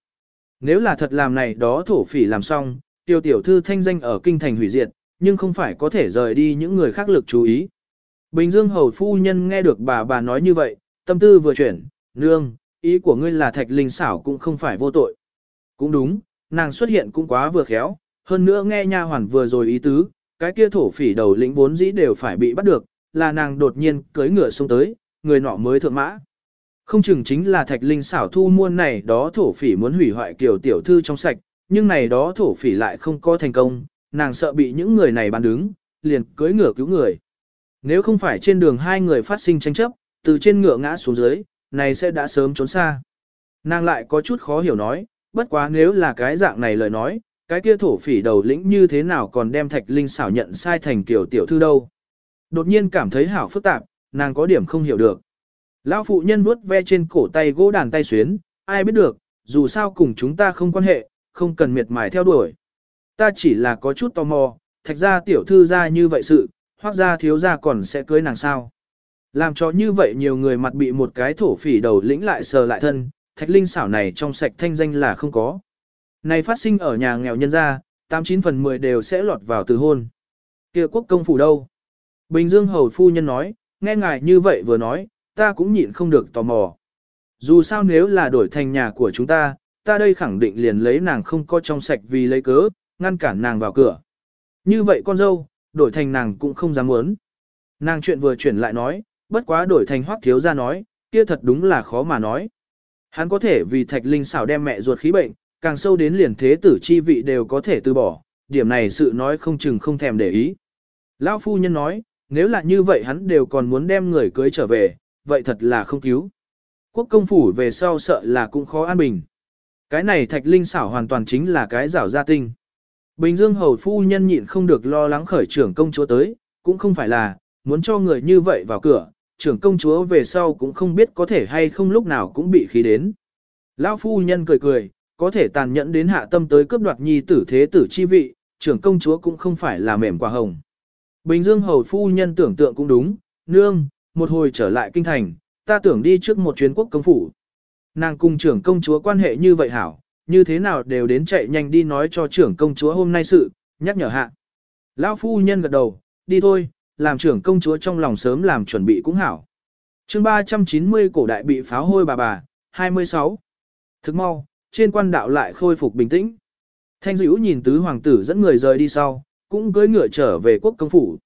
Nếu là thật làm này đó thổ phỉ làm xong, tiêu tiểu thư thanh danh ở kinh thành hủy diệt, nhưng không phải có thể rời đi những người khác lực chú ý. Bình Dương hầu phu nhân nghe được bà bà nói như vậy, tâm tư vừa chuyển, nương, ý của ngươi là thạch linh xảo cũng không phải vô tội. Cũng đúng, nàng xuất hiện cũng quá vừa khéo, hơn nữa nghe nha hoàn vừa rồi ý tứ, cái kia thổ phỉ đầu lĩnh vốn dĩ đều phải bị bắt được, là nàng đột nhiên cưỡi ngựa xuống tới, người nọ mới thượng mã. Không chừng chính là thạch linh xảo thu muôn này đó thổ phỉ muốn hủy hoại kiểu tiểu thư trong sạch, nhưng này đó thổ phỉ lại không có thành công, nàng sợ bị những người này bán đứng, liền cưỡi ngựa cứu người. Nếu không phải trên đường hai người phát sinh tranh chấp, từ trên ngựa ngã xuống dưới, này sẽ đã sớm trốn xa. Nàng lại có chút khó hiểu nói, bất quá nếu là cái dạng này lời nói, cái kia thổ phỉ đầu lĩnh như thế nào còn đem thạch linh xảo nhận sai thành kiểu tiểu thư đâu. Đột nhiên cảm thấy hảo phức tạp, nàng có điểm không hiểu được. Lão phụ nhân vuốt ve trên cổ tay gỗ đàn tay xuyến, ai biết được, dù sao cùng chúng ta không quan hệ, không cần miệt mài theo đuổi. Ta chỉ là có chút tò mò, thạch ra tiểu thư ra như vậy sự, hoác ra thiếu gia còn sẽ cưới nàng sao. Làm cho như vậy nhiều người mặt bị một cái thổ phỉ đầu lĩnh lại sờ lại thân, thạch linh xảo này trong sạch thanh danh là không có. Này phát sinh ở nhà nghèo nhân gia, 89 phần 10 đều sẽ lọt vào từ hôn. kia quốc công phủ đâu? Bình Dương Hầu Phu Nhân nói, nghe ngài như vậy vừa nói, ta cũng nhịn không được tò mò. Dù sao nếu là đổi thành nhà của chúng ta, ta đây khẳng định liền lấy nàng không có trong sạch vì lấy cớ, ngăn cản nàng vào cửa. Như vậy con dâu, đổi thành nàng cũng không dám muốn. Nàng chuyện vừa chuyển lại nói, bất quá đổi thành hoắc thiếu ra nói, kia thật đúng là khó mà nói. Hắn có thể vì thạch linh xảo đem mẹ ruột khí bệnh, càng sâu đến liền thế tử chi vị đều có thể từ bỏ, điểm này sự nói không chừng không thèm để ý. Lão phu nhân nói, nếu là như vậy hắn đều còn muốn đem người cưới trở về, vậy thật là không cứu. Quốc công phủ về sau sợ là cũng khó an bình. Cái này thạch linh xảo hoàn toàn chính là cái rảo gia tinh. Bình Dương hầu phu nhân nhịn không được lo lắng khởi trưởng công chúa tới, cũng không phải là, muốn cho người như vậy vào cửa, trưởng công chúa về sau cũng không biết có thể hay không lúc nào cũng bị khí đến. Lão phu nhân cười cười, có thể tàn nhẫn đến hạ tâm tới cướp đoạt nhi tử thế tử chi vị, trưởng công chúa cũng không phải là mềm quả hồng. Bình Dương hầu phu nhân tưởng tượng cũng đúng, nương, một hồi trở lại kinh thành, ta tưởng đi trước một chuyến quốc công phủ. Nàng cùng trưởng công chúa quan hệ như vậy hảo, như thế nào đều đến chạy nhanh đi nói cho trưởng công chúa hôm nay sự, nhắc nhở hạ. Lão phu nhân gật đầu, đi thôi, làm trưởng công chúa trong lòng sớm làm chuẩn bị cũng hảo. chương 390 cổ đại bị pháo hôi bà bà, 26. Thức mau, trên quan đạo lại khôi phục bình tĩnh. Thanh dữ nhìn tứ hoàng tử dẫn người rời đi sau, cũng cưỡi ngựa trở về quốc công phủ.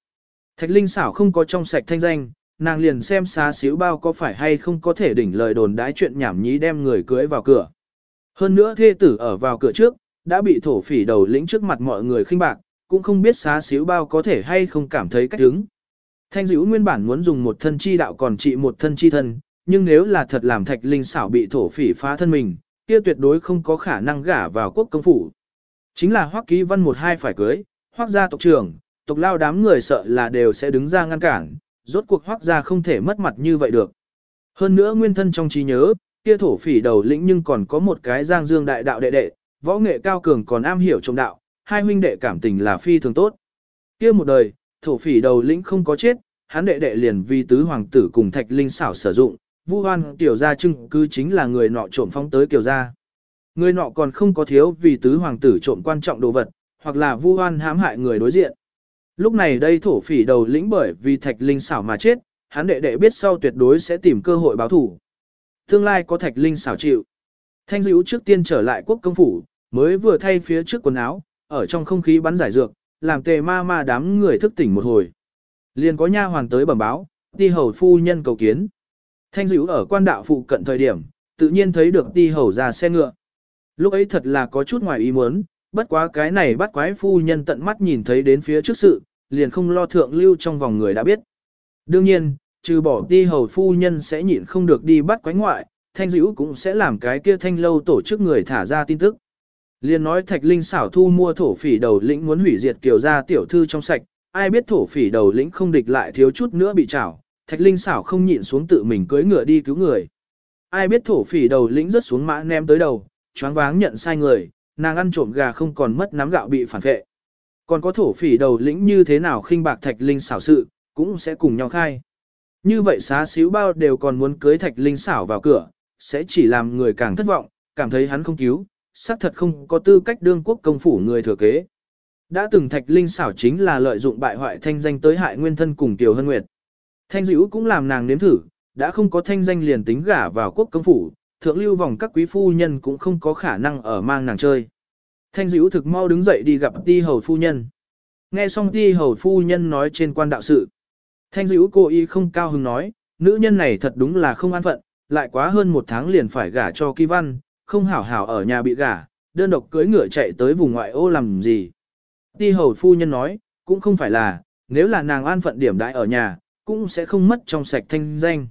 Thạch Linh xảo không có trong sạch thanh danh, nàng liền xem xá xíu bao có phải hay không có thể đỉnh lời đồn đái chuyện nhảm nhí đem người cưới vào cửa. Hơn nữa thê tử ở vào cửa trước, đã bị thổ phỉ đầu lĩnh trước mặt mọi người khinh bạc, cũng không biết xá xíu bao có thể hay không cảm thấy cách đứng. Thanh dữ nguyên bản muốn dùng một thân chi đạo còn trị một thân chi thân, nhưng nếu là thật làm thạch linh xảo bị thổ phỉ phá thân mình, kia tuyệt đối không có khả năng gả vào quốc công phủ. Chính là hoắc ký văn một hai phải cưới, hoắc gia tộc trưởng, tộc lao đám người sợ là đều sẽ đứng ra ngăn cản, rốt cuộc hoắc gia không thể mất mặt như vậy được. Hơn nữa nguyên thân trong trí nhớ, kia thổ phỉ đầu lĩnh nhưng còn có một cái giang dương đại đạo đệ đệ, võ nghệ cao cường còn am hiểu trong đạo, hai huynh đệ cảm tình là phi thường tốt. Kia một đời, thổ phỉ đầu lĩnh không có chết, hắn đệ đệ liền vì tứ hoàng tử cùng thạch linh xảo sử dụng, vu hoan tiểu gia chứng cứ chính là người nọ trộm phóng tới tiểu gia. Người nọ còn không có thiếu vì tứ hoàng tử trộm quan trọng đồ vật, hoặc là vu hoan hãm hại người đối diện. Lúc này đây thổ phỉ đầu lĩnh bởi vì thạch linh xảo mà chết, hắn đệ đệ biết sau tuyệt đối sẽ tìm cơ hội báo thủ. Tương lai có thạch linh xảo chịu. Thanh dữ trước tiên trở lại quốc công phủ, mới vừa thay phía trước quần áo, ở trong không khí bắn giải dược, làm tề ma ma đám người thức tỉnh một hồi. Liền có nha hoàn tới bẩm báo, Ti hầu phu nhân cầu kiến. Thanh dữ ở quan đạo phụ cận thời điểm, tự nhiên thấy được Ti hầu ra xe ngựa. Lúc ấy thật là có chút ngoài ý muốn, bất quá cái này bắt quái phu nhân tận mắt nhìn thấy đến phía trước sự, liền không lo thượng lưu trong vòng người đã biết. Đương nhiên, trừ bỏ ti hầu phu nhân sẽ nhịn không được đi bắt quái ngoại, thanh dữ cũng sẽ làm cái kia thanh lâu tổ chức người thả ra tin tức. Liền nói thạch linh xảo thu mua thổ phỉ đầu lĩnh muốn hủy diệt kiều gia tiểu thư trong sạch, ai biết thổ phỉ đầu lĩnh không địch lại thiếu chút nữa bị trảo, thạch linh xảo không nhịn xuống tự mình cưỡi ngựa đi cứu người. Ai biết thổ phỉ đầu lĩnh rất xuống mã ném tới đầu, choáng váng nhận sai người, nàng ăn trộm gà không còn mất nắm gạo bị phản vệ. Còn có thổ phỉ đầu lĩnh như thế nào khinh bạc thạch linh xảo sự, cũng sẽ cùng nhau khai. Như vậy xá xíu bao đều còn muốn cưới thạch linh xảo vào cửa, sẽ chỉ làm người càng thất vọng, cảm thấy hắn không cứu, xác thật không có tư cách đương quốc công phủ người thừa kế. Đã từng thạch linh xảo chính là lợi dụng bại hoại thanh danh tới hại nguyên thân cùng Tiểu Hân Nguyệt. Thanh dữ cũng làm nàng nếm thử, đã không có thanh danh liền tính gả vào quốc công phủ, thượng lưu vòng các quý phu nhân cũng không có khả năng ở mang nàng chơi. Thanh dữ thực mau đứng dậy đi gặp ti hầu phu nhân. Nghe xong ti hầu phu nhân nói trên quan đạo sự. Thanh dữ cô y không cao hứng nói, nữ nhân này thật đúng là không an phận, lại quá hơn một tháng liền phải gả cho kỳ văn, không hảo hảo ở nhà bị gả, đơn độc cưới ngựa chạy tới vùng ngoại ô làm gì. Ti hầu phu nhân nói, cũng không phải là, nếu là nàng an phận điểm đại ở nhà, cũng sẽ không mất trong sạch thanh danh.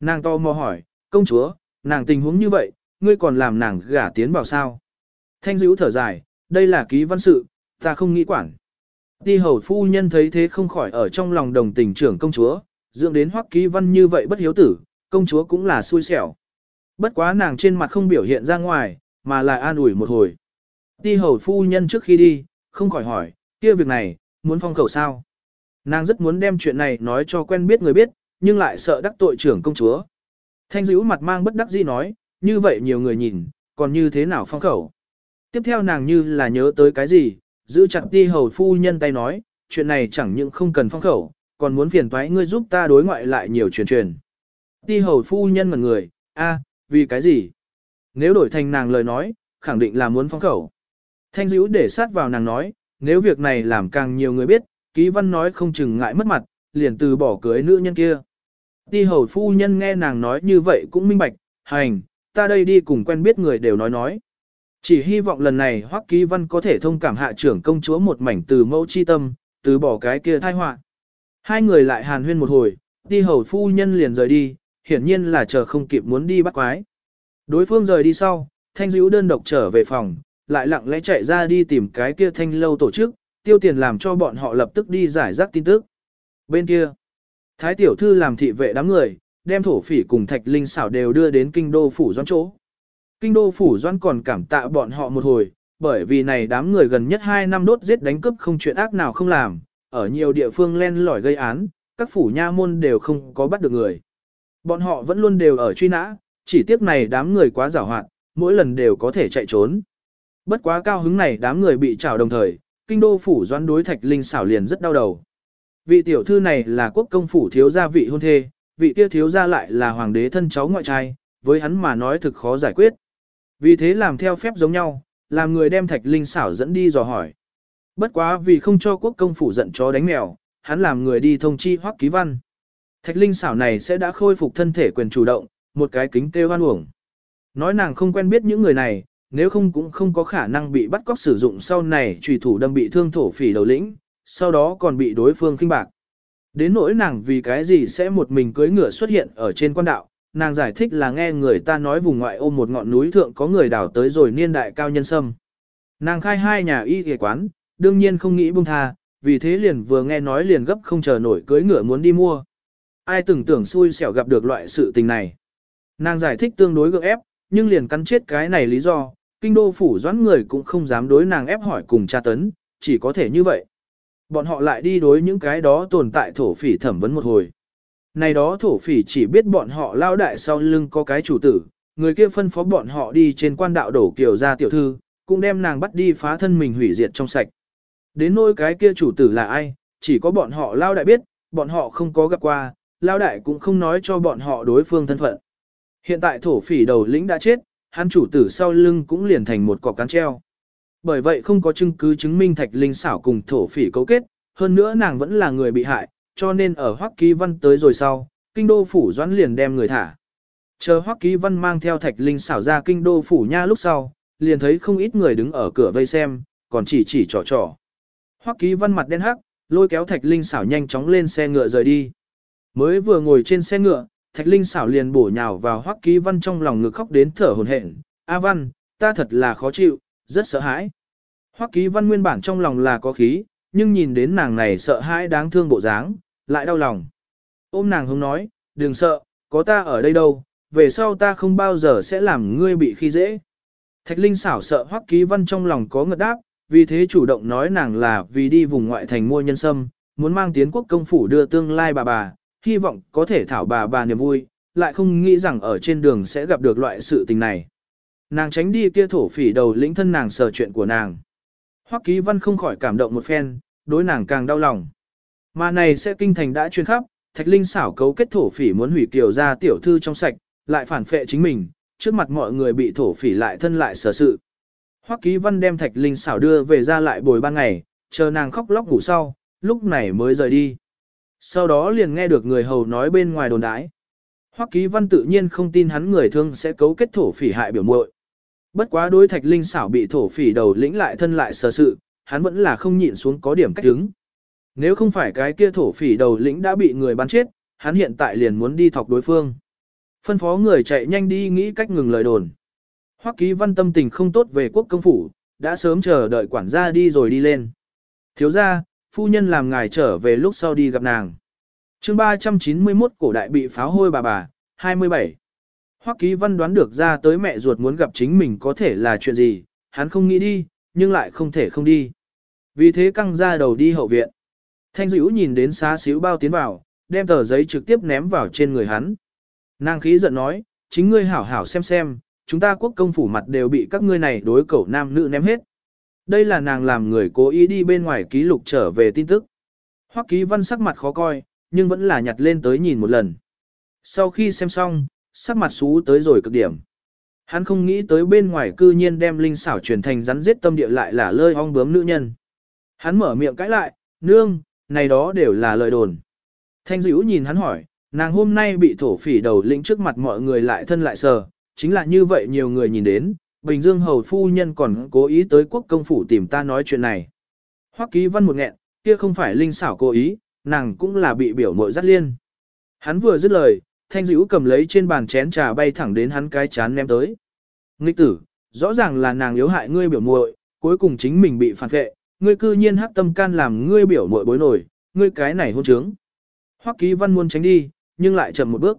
Nàng to mò hỏi, công chúa, nàng tình huống như vậy, ngươi còn làm nàng gả tiến vào sao? Thanh dữ thở dài, đây là ký văn sự, ta không nghĩ quản. Ti hầu phu nhân thấy thế không khỏi ở trong lòng đồng tình trưởng công chúa, dưỡng đến hoắc ký văn như vậy bất hiếu tử, công chúa cũng là xui xẻo. Bất quá nàng trên mặt không biểu hiện ra ngoài, mà lại an ủi một hồi. Ti hầu phu nhân trước khi đi, không khỏi hỏi, kia việc này, muốn phong khẩu sao? Nàng rất muốn đem chuyện này nói cho quen biết người biết, nhưng lại sợ đắc tội trưởng công chúa. Thanh dữ mặt mang bất đắc dĩ nói, như vậy nhiều người nhìn, còn như thế nào phong khẩu? Tiếp theo nàng như là nhớ tới cái gì, giữ chặt ti hầu phu nhân tay nói, chuyện này chẳng những không cần phong khẩu, còn muốn phiền toái ngươi giúp ta đối ngoại lại nhiều truyền truyền. Ti hầu phu nhân ngẩn người, a, vì cái gì? Nếu đổi thành nàng lời nói, khẳng định là muốn phong khẩu. Thanh dữ để sát vào nàng nói, nếu việc này làm càng nhiều người biết, ký văn nói không chừng ngại mất mặt, liền từ bỏ cưới nữ nhân kia. Ti hầu phu nhân nghe nàng nói như vậy cũng minh bạch, hành, ta đây đi cùng quen biết người đều nói nói. Chỉ hy vọng lần này Hoắc Ký Văn có thể thông cảm hạ trưởng công chúa một mảnh từ mẫu chi tâm, từ bỏ cái kia thai họa. Hai người lại hàn huyên một hồi, đi hầu phu nhân liền rời đi, hiển nhiên là chờ không kịp muốn đi bắt quái. Đối phương rời đi sau, thanh Dữu đơn độc trở về phòng, lại lặng lẽ chạy ra đi tìm cái kia thanh lâu tổ chức, tiêu tiền làm cho bọn họ lập tức đi giải rác tin tức. Bên kia, Thái tiểu thư làm thị vệ đám người, đem thổ phỉ cùng thạch linh xảo đều đưa đến kinh đô phủ doãn chỗ. Kinh đô phủ doãn còn cảm tạ bọn họ một hồi, bởi vì này đám người gần nhất 2 năm đốt giết đánh cướp không chuyện ác nào không làm, ở nhiều địa phương len lỏi gây án, các phủ nha môn đều không có bắt được người. Bọn họ vẫn luôn đều ở truy nã, chỉ tiếc này đám người quá giảo hoạt, mỗi lần đều có thể chạy trốn. Bất quá cao hứng này đám người bị trảo đồng thời, kinh đô phủ doãn đối thạch linh xảo liền rất đau đầu. Vị tiểu thư này là quốc công phủ thiếu gia vị hôn thê, vị kia thiếu gia lại là hoàng đế thân cháu ngoại trai, với hắn mà nói thực khó giải quyết. Vì thế làm theo phép giống nhau, làm người đem thạch linh xảo dẫn đi dò hỏi. Bất quá vì không cho quốc công phủ giận chó đánh mèo, hắn làm người đi thông chi hoắc ký văn. Thạch linh xảo này sẽ đã khôi phục thân thể quyền chủ động, một cái kính kêu hoan uổng. Nói nàng không quen biết những người này, nếu không cũng không có khả năng bị bắt cóc sử dụng sau này trùy thủ đâm bị thương thổ phỉ đầu lĩnh, sau đó còn bị đối phương khinh bạc. Đến nỗi nàng vì cái gì sẽ một mình cưới ngựa xuất hiện ở trên quan đạo, nàng giải thích là nghe người ta nói vùng ngoại ô một ngọn núi thượng có người đào tới rồi niên đại cao nhân sâm. Nàng khai hai nhà y y quán, đương nhiên không nghĩ buông tha, vì thế liền vừa nghe nói liền gấp không chờ nổi cưới ngựa muốn đi mua. Ai từng tưởng xui xẻo gặp được loại sự tình này. Nàng giải thích tương đối gượng ép, nhưng liền cắn chết cái này lý do, kinh đô phủ doãn người cũng không dám đối nàng ép hỏi cùng tra tấn, chỉ có thể như vậy. Bọn họ lại đi đối những cái đó tồn tại thổ phỉ thẩm vấn một hồi. Này đó thổ phỉ chỉ biết bọn họ lao đại sau lưng có cái chủ tử, người kia phân phó bọn họ đi trên quan đạo đổ kiều ra tiểu thư, cũng đem nàng bắt đi phá thân mình hủy diệt trong sạch. Đến nỗi cái kia chủ tử là ai, chỉ có bọn họ lao đại biết, bọn họ không có gặp qua, lao đại cũng không nói cho bọn họ đối phương thân phận. Hiện tại thổ phỉ đầu lĩnh đã chết, hắn chủ tử sau lưng cũng liền thành một cọc cán treo. Bởi vậy không có chứng cứ chứng minh Thạch Linh xảo cùng thổ phỉ cấu kết, hơn nữa nàng vẫn là người bị hại, cho nên ở Hoắc Ký Văn tới rồi sau, kinh đô phủ doãn liền đem người thả. Chờ Hoắc Ký Văn mang theo Thạch Linh xảo ra kinh đô phủ nha lúc sau, liền thấy không ít người đứng ở cửa vây xem, còn chỉ chỉ trò trò. Hoắc Ký Văn mặt đen hắc, lôi kéo Thạch Linh xảo nhanh chóng lên xe ngựa rời đi. Mới vừa ngồi trên xe ngựa, Thạch Linh xảo liền bổ nhào vào Hoắc Ký Văn trong lòng ngực khóc đến thở hổn hển. "A Văn, ta thật là khó chịu, rất sợ hãi." Hoắc Ký Văn nguyên bản trong lòng là có khí, nhưng nhìn đến nàng này sợ hãi đáng thương bộ dáng, lại đau lòng. Ôm nàng hông nói, "Đừng sợ, có ta ở đây đâu, về sau ta không bao giờ sẽ làm ngươi bị khi dễ." Thạch Linh xảo sợ Hoắc Ký Văn trong lòng có ngật đáp, vì thế chủ động nói nàng là vì đi vùng ngoại thành mua nhân sâm, muốn mang tiến quốc công phủ đưa tương lai bà bà, hy vọng có thể thảo bà bà niềm vui, lại không nghĩ rằng ở trên đường sẽ gặp được loại sự tình này. Nàng tránh đi kia thổ phỉ đầu lĩnh thân nàng sờ chuyện của nàng. Hoắc Ký Văn không khỏi cảm động một phen, đối nàng càng đau lòng. Mà này sẽ kinh thành đã truyền khắp, Thạch Linh xảo cấu kết thổ phỉ muốn hủy kiều gia tiểu thư trong sạch, lại phản phệ chính mình, trước mặt mọi người bị thổ phỉ lại thân lại sở sự. Hoắc Ký Văn đem Thạch Linh xảo đưa về ra lại bồi ban ngày, chờ nàng khóc lóc ngủ sau, lúc này mới rời đi. Sau đó liền nghe được người hầu nói bên ngoài đồn đãi. Hoắc Ký Văn tự nhiên không tin hắn người thương sẽ cấu kết thổ phỉ hại biểu muội. Bất quá đối Thạch Linh xảo bị thổ phỉ đầu lĩnh lại thân lại sở sự, hắn vẫn là không nhịn xuống có điểm cách đứng. Nếu không phải cái kia thổ phỉ đầu lĩnh đã bị người bắn chết, hắn hiện tại liền muốn đi thọc đối phương. Phân phó người chạy nhanh đi nghĩ cách ngừng lời đồn. Hoắc ký văn tâm tình không tốt về quốc công phủ, đã sớm chờ đợi quản gia đi rồi đi lên. Thiếu gia, phu nhân làm ngài trở về lúc sau đi gặp nàng. chương 391 cổ đại bị pháo hôi bà bà, 27. Hoắc ký văn đoán được ra tới mẹ ruột muốn gặp chính mình có thể là chuyện gì, hắn không nghĩ đi, nhưng lại không thể không đi. Vì thế căng ra đầu đi hậu viện. Thanh dữ nhìn đến xá xíu bao tiến vào, đem tờ giấy trực tiếp ném vào trên người hắn. Nàng khí giận nói, chính ngươi hảo hảo xem xem, chúng ta quốc công phủ mặt đều bị các ngươi này đối cẩu nam nữ ném hết. Đây là nàng làm người cố ý đi bên ngoài ký lục trở về tin tức. Hoắc ký văn sắc mặt khó coi, nhưng vẫn là nhặt lên tới nhìn một lần. Sau khi xem xong, sắc mặt xú tới rồi cực điểm. Hắn không nghĩ tới bên ngoài cư nhiên đem linh xảo truyền thành rắn giết tâm địa lại là lơi ong bướm nữ nhân. Hắn mở miệng cãi lại, nương, này đó đều là lời đồn. Thanh dữ nhìn hắn hỏi, nàng hôm nay bị thổ phỉ đầu lĩnh trước mặt mọi người lại thân lại sờ, chính là như vậy nhiều người nhìn đến, Bình Dương hầu phu nhân còn cố ý tới quốc công phủ tìm ta nói chuyện này. Hoắc ký văn một nghẹn, kia không phải linh xảo cố ý, nàng cũng là bị biểu mội dắt liên. Hắn vừa dứt lời, thanh dữ cầm lấy trên bàn chén trà bay thẳng đến hắn cái chán ném tới. Nghịch tử, rõ ràng là nàng yếu hại ngươi biểu muội, cuối cùng chính mình bị phản vệ, ngươi cư nhiên hắc tâm can làm ngươi biểu muội bối nổi, ngươi cái này hôn trướng. Hoắc ký văn muốn tránh đi, nhưng lại chậm một bước.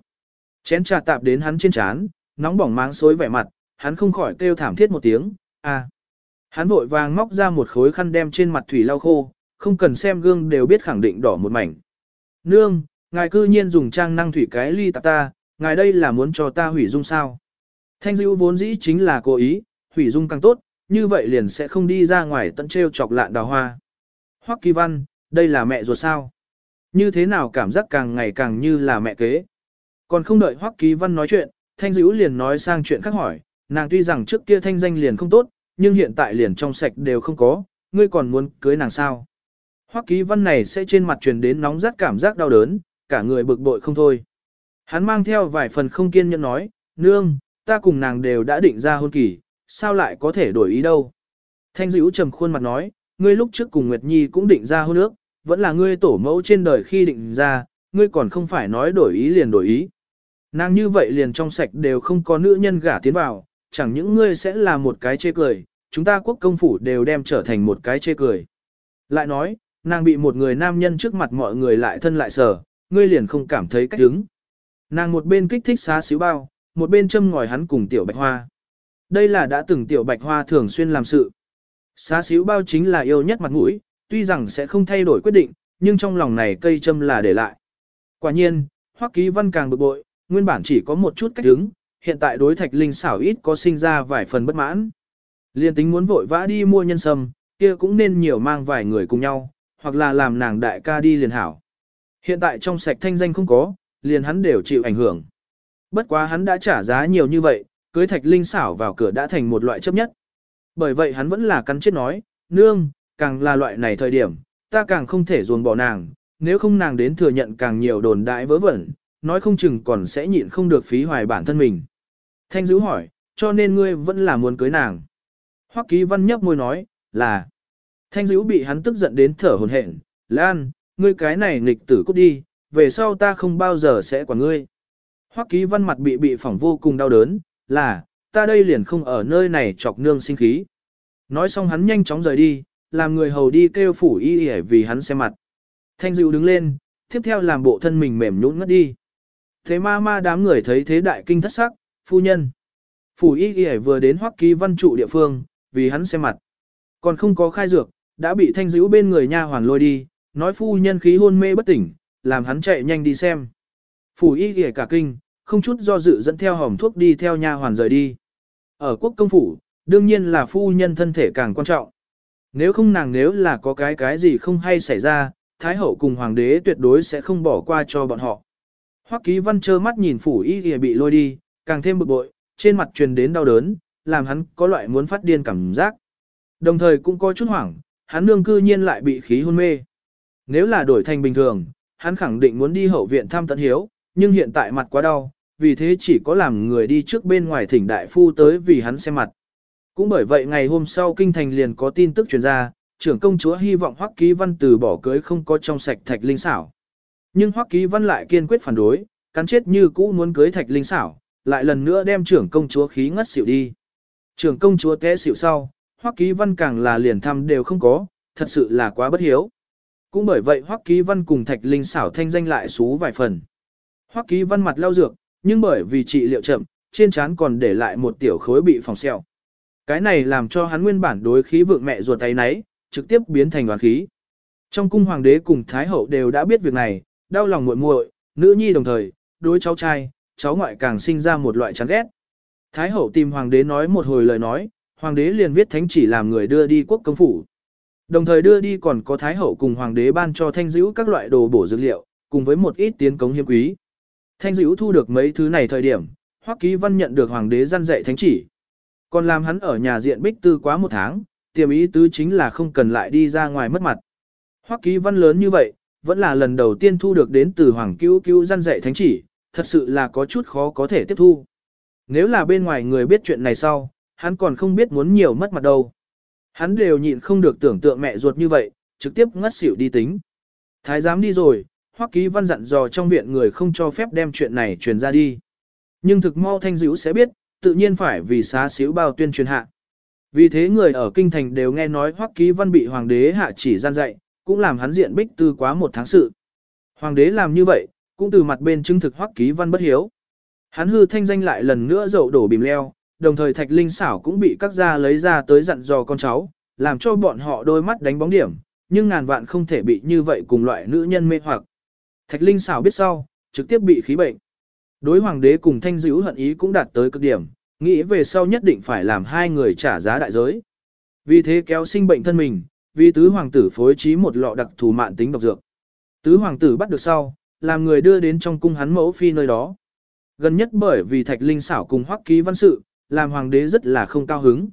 Chén trà tạp đến hắn trên chán, nóng bỏng máng xối vẻ mặt, hắn không khỏi kêu thảm thiết một tiếng, a. Hắn vội vàng móc ra một khối khăn đem trên mặt thủy lau khô, không cần xem gương đều biết khẳng định đỏ một mảnh. Nương, ngài cư nhiên dùng trang năng thủy cái ly tạp ta, ngài đây là muốn cho ta hủy dung sao. Thanh dữ vốn dĩ chính là cố ý, hủy dung càng tốt, như vậy liền sẽ không đi ra ngoài tận treo chọc lạn đào hoa. Hoắc kỳ văn, đây là mẹ ruột sao? Như thế nào cảm giác càng ngày càng như là mẹ kế? Còn không đợi Hoắc Kỳ Văn nói chuyện, Thanh Dữ liền nói sang chuyện khác hỏi, nàng tuy rằng trước kia thanh danh liền không tốt, nhưng hiện tại liền trong sạch đều không có, ngươi còn muốn cưới nàng sao? Hoắc Kỳ Văn này sẽ trên mặt truyền đến nóng rát cảm giác đau đớn, cả người bực bội không thôi. Hắn mang theo vài phần không kiên nhẫn nói, nương, ta cùng nàng đều đã định ra hôn kỳ, sao lại có thể đổi ý đâu? Thanh Dữ trầm khuôn mặt nói, ngươi lúc trước cùng Nguyệt Nhi cũng định ra hôn ước, vẫn là ngươi tổ mẫu trên đời khi định ra, ngươi còn không phải nói đổi ý liền đổi ý. Nàng như vậy liền trong sạch đều không có nữ nhân gả tiến vào, chẳng những ngươi sẽ là một cái chê cười, chúng ta quốc công phủ đều đem trở thành một cái chê cười. Lại nói, nàng bị một người nam nhân trước mặt mọi người lại thân lại sở, ngươi liền không cảm thấy cách đứng. Nàng một bên kích thích xá xíu bao, một bên châm ngòi hắn cùng tiểu bạch hoa. Đây là đã từng tiểu bạch hoa thường xuyên làm sự. Xá xíu bao chính là yêu nhất mặt mũi, tuy rằng sẽ không thay đổi quyết định, nhưng trong lòng này cây châm là để lại. Quả nhiên, Hoắc Ký Văn càng bực bội, nguyên bản chỉ có một chút cách đứng, hiện tại đối Thạch Linh xảo ít có sinh ra vài phần bất mãn. Liên tính muốn vội vã đi mua nhân sâm, kia cũng nên nhiều mang vài người cùng nhau, hoặc là làm nàng đại ca đi liền hảo. Hiện tại trong sạch thanh danh không có, liền hắn đều chịu ảnh hưởng. Bất quá hắn đã trả giá nhiều như vậy, cưới Thạch Linh xảo vào cửa đã thành một loại chấp nhất. Bởi vậy hắn vẫn là cắn chết nói, nương, càng là loại này thời điểm, ta càng không thể ruồn bỏ nàng, nếu không nàng đến thừa nhận càng nhiều đồn đại vớ vẩn, nói không chừng còn sẽ nhịn không được phí hoài bản thân mình. Thanh dữ hỏi, cho nên ngươi vẫn là muốn cưới nàng. Hoắc ký văn nhấp môi nói, là. Thanh dữ bị hắn tức giận đến thở hồn hển, Lan, ngươi cái này nghịch tử cút đi, về sau ta không bao giờ sẽ quản ngươi. Hoắc ký văn mặt bị bị phỏng vô cùng đau đớn, là, ta đây liền không ở nơi này chọc nương sinh khí. Nói xong hắn nhanh chóng rời đi, làm người hầu đi kêu phủ y y vì hắn xem mặt. Thanh dịu đứng lên, tiếp theo làm bộ thân mình mềm nhũn ngất đi. Thế ma ma đám người thấy thế đại kinh thất sắc, phu nhân. Phủ y y vừa đến hoắc ký văn trụ địa phương, vì hắn xem mặt. Còn không có khai dược, đã bị thanh dữ bên người nha hoàn lôi đi, nói phu nhân khí hôn mê bất tỉnh, làm hắn chạy nhanh đi xem. Phủ y kể cả kinh, không chút do dự dẫn theo hòm thuốc đi theo nha hoàn rời đi. Ở quốc công phủ, đương nhiên là phu nhân thân thể càng quan trọng. Nếu không nàng nếu là có cái cái gì không hay xảy ra, Thái hậu cùng hoàng đế tuyệt đối sẽ không bỏ qua cho bọn họ. Hoắc ký văn trơ mắt nhìn phủ y y bị lôi đi, càng thêm bực bội, trên mặt truyền đến đau đớn, làm hắn có loại muốn phát điên cảm giác. Đồng thời cũng có chút hoảng, hắn nương cư nhiên lại bị khí hôn mê. Nếu là đổi thành bình thường, hắn khẳng định muốn đi hậu viện thăm tận hiếu, nhưng hiện tại mặt quá đau, vì thế chỉ có làm người đi trước bên ngoài thỉnh đại phu tới vì hắn xem mặt. Cũng bởi vậy ngày hôm sau kinh thành liền có tin tức truyền ra, trưởng công chúa hy vọng Hoắc Ký Văn từ bỏ cưới không có trong sạch thạch linh xảo. Nhưng Hoắc Ký Văn lại kiên quyết phản đối, cắn chết như cũ muốn cưới thạch linh xảo, lại lần nữa đem trưởng công chúa khí ngất xỉu đi. Trưởng công chúa té xỉu sau, Hoắc Ký Văn càng là liền thăm đều không có, thật sự là quá bất hiếu. Cũng bởi vậy Hoắc Ký Văn cùng thạch linh xảo thanh danh lại xú vài phần. Hoắc Ký Văn mặt lau dược, nhưng bởi vì trị liệu chậm, trên trán còn để lại một tiểu khối bị phòng sẹo. Cái này làm cho hắn nguyên bản đối khí vượng mẹ ruột tay nấy, trực tiếp biến thành đoàn khí. Trong cung hoàng đế cùng thái hậu đều đã biết việc này, đau lòng muội muội, nữ nhi đồng thời, đối cháu trai, cháu ngoại càng sinh ra một loại chán ghét. Thái hậu tìm hoàng đế nói một hồi lời nói, hoàng đế liền viết thánh chỉ làm người đưa đi quốc công phủ. Đồng thời đưa đi còn có thái hậu cùng hoàng đế ban cho thanh dữ các loại đồ bổ dược liệu, cùng với một ít tiến cống hiếm quý. Thanh dữ thu được mấy thứ này thời điểm, Hoắc Ký Văn nhận được hoàng đế gian dạy thánh chỉ. Còn làm hắn ở nhà diện bích tư quá một tháng, tiềm ý tứ chính là không cần lại đi ra ngoài mất mặt. Hoắc Ký Văn lớn như vậy, vẫn là lần đầu tiên thu được đến từ hoàng cứu cứu gian dạy thánh chỉ, thật sự là có chút khó có thể tiếp thu. Nếu là bên ngoài người biết chuyện này sau, hắn còn không biết muốn nhiều mất mặt đâu. Hắn đều nhịn không được tưởng tượng mẹ ruột như vậy, trực tiếp ngất xỉu đi tính. Thái giám đi rồi, Hoắc Ký Văn dặn dò trong viện người không cho phép đem chuyện này truyền ra đi. Nhưng thực mau thanh Dữu sẽ biết, tự nhiên phải vì xá xíu bao tuyên truyền hạ. Vì thế người ở kinh thành đều nghe nói Hoắc Ký Văn bị hoàng đế hạ chỉ gian dạy, cũng làm hắn diện bích tư quá một tháng sự. Hoàng đế làm như vậy, cũng từ mặt bên chứng thực Hoắc Ký Văn bất hiếu. Hắn hư thanh danh lại lần nữa dậu đổ bìm leo, đồng thời Thạch Linh xảo cũng bị các gia lấy ra tới dặn dò con cháu, làm cho bọn họ đôi mắt đánh bóng điểm, nhưng ngàn vạn không thể bị như vậy cùng loại nữ nhân mê hoặc. Thạch Linh xảo biết sau, trực tiếp bị khí bệnh. Đối hoàng đế cùng thanh dữ hận ý cũng đạt tới cực điểm, nghĩ về sau nhất định phải làm hai người trả giá đại giới. Vì thế kéo sinh bệnh thân mình, vì tứ hoàng tử phối trí một lọ đặc thù mạn tính độc dược. Tứ hoàng tử bắt được sau, làm người đưa đến trong cung hắn mẫu phi nơi đó. Gần nhất bởi vì thạch linh xảo cùng hoắc ký văn sự, làm hoàng đế rất là không cao hứng.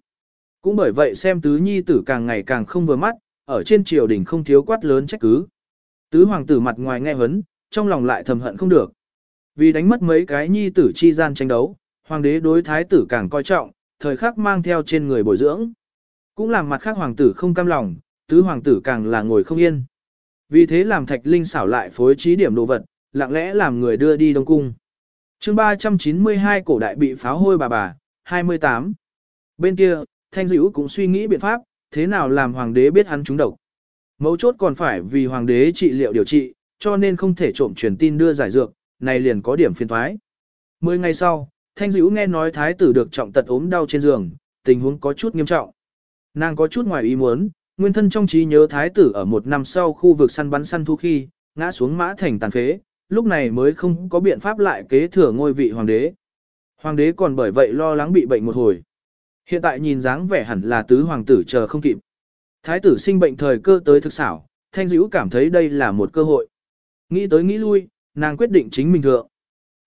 Cũng bởi vậy xem tứ nhi tử càng ngày càng không vừa mắt, ở trên triều đình không thiếu quát lớn trách cứ. Tứ hoàng tử mặt ngoài nghe hấn, trong lòng lại thầm hận không được. Vì đánh mất mấy cái nhi tử chi gian tranh đấu, hoàng đế đối thái tử càng coi trọng, thời khắc mang theo trên người bồi dưỡng. Cũng làm mặt khác hoàng tử không cam lòng, tứ hoàng tử càng là ngồi không yên. Vì thế làm thạch linh xảo lại phối trí điểm đồ vật, lặng lẽ làm người đưa đi Đông Cung. chương 392 cổ đại bị pháo hôi bà bà, 28. Bên kia, Thanh Dữ cũng suy nghĩ biện pháp, thế nào làm hoàng đế biết hắn trúng độc. Mấu chốt còn phải vì hoàng đế trị liệu điều trị, cho nên không thể trộm truyền tin đưa giải dược, này liền có điểm phiền thoái. Mười ngày sau, Thanh Dữ nghe nói thái tử được trọng tật ốm đau trên giường, tình huống có chút nghiêm trọng. Nàng có chút ngoài ý muốn, nguyên thân trong trí nhớ thái tử ở một năm sau khu vực săn bắn săn thu khi, ngã xuống mã thành tàn phế, lúc này mới không có biện pháp lại kế thừa ngôi vị hoàng đế. Hoàng đế còn bởi vậy lo lắng bị bệnh một hồi. Hiện tại nhìn dáng vẻ hẳn là tứ hoàng tử chờ không kịp. Thái tử sinh bệnh thời cơ tới thực xảo, thanh dữ cảm thấy đây là một cơ hội. Nghĩ tới nghĩ lui, nàng quyết định chính mình thượng.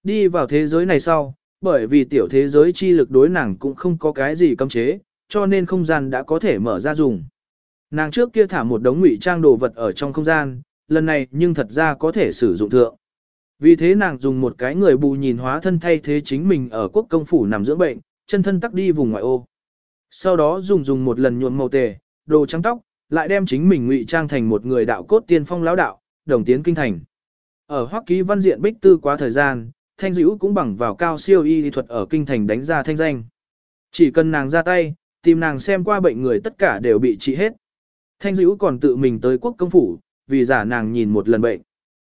Đi vào thế giới này sau, bởi vì tiểu thế giới chi lực đối nàng cũng không có cái gì cấm chế, cho nên không gian đã có thể mở ra dùng. Nàng trước kia thả một đống ngụy trang đồ vật ở trong không gian, lần này nhưng thật ra có thể sử dụng thượng. Vì thế nàng dùng một cái người bù nhìn hóa thân thay thế chính mình ở quốc công phủ nằm dưỡng bệnh, chân thân tắc đi vùng ngoại ô. Sau đó dùng dùng một lần nhuộm màu tề, đồ trắng tóc, lại đem chính mình ngụy trang thành một người đạo cốt tiên phong lão đạo, đồng tiến kinh thành. Ở Hoắc Ký Văn diện bích tư quá thời gian, Thanh Dữu cũng bằng vào cao siêu y thuật ở kinh thành đánh ra thanh danh. Chỉ cần nàng ra tay, tìm nàng xem qua bệnh người tất cả đều bị trị hết. Thanh Dữu còn tự mình tới quốc công phủ, vì giả nàng nhìn một lần bệnh.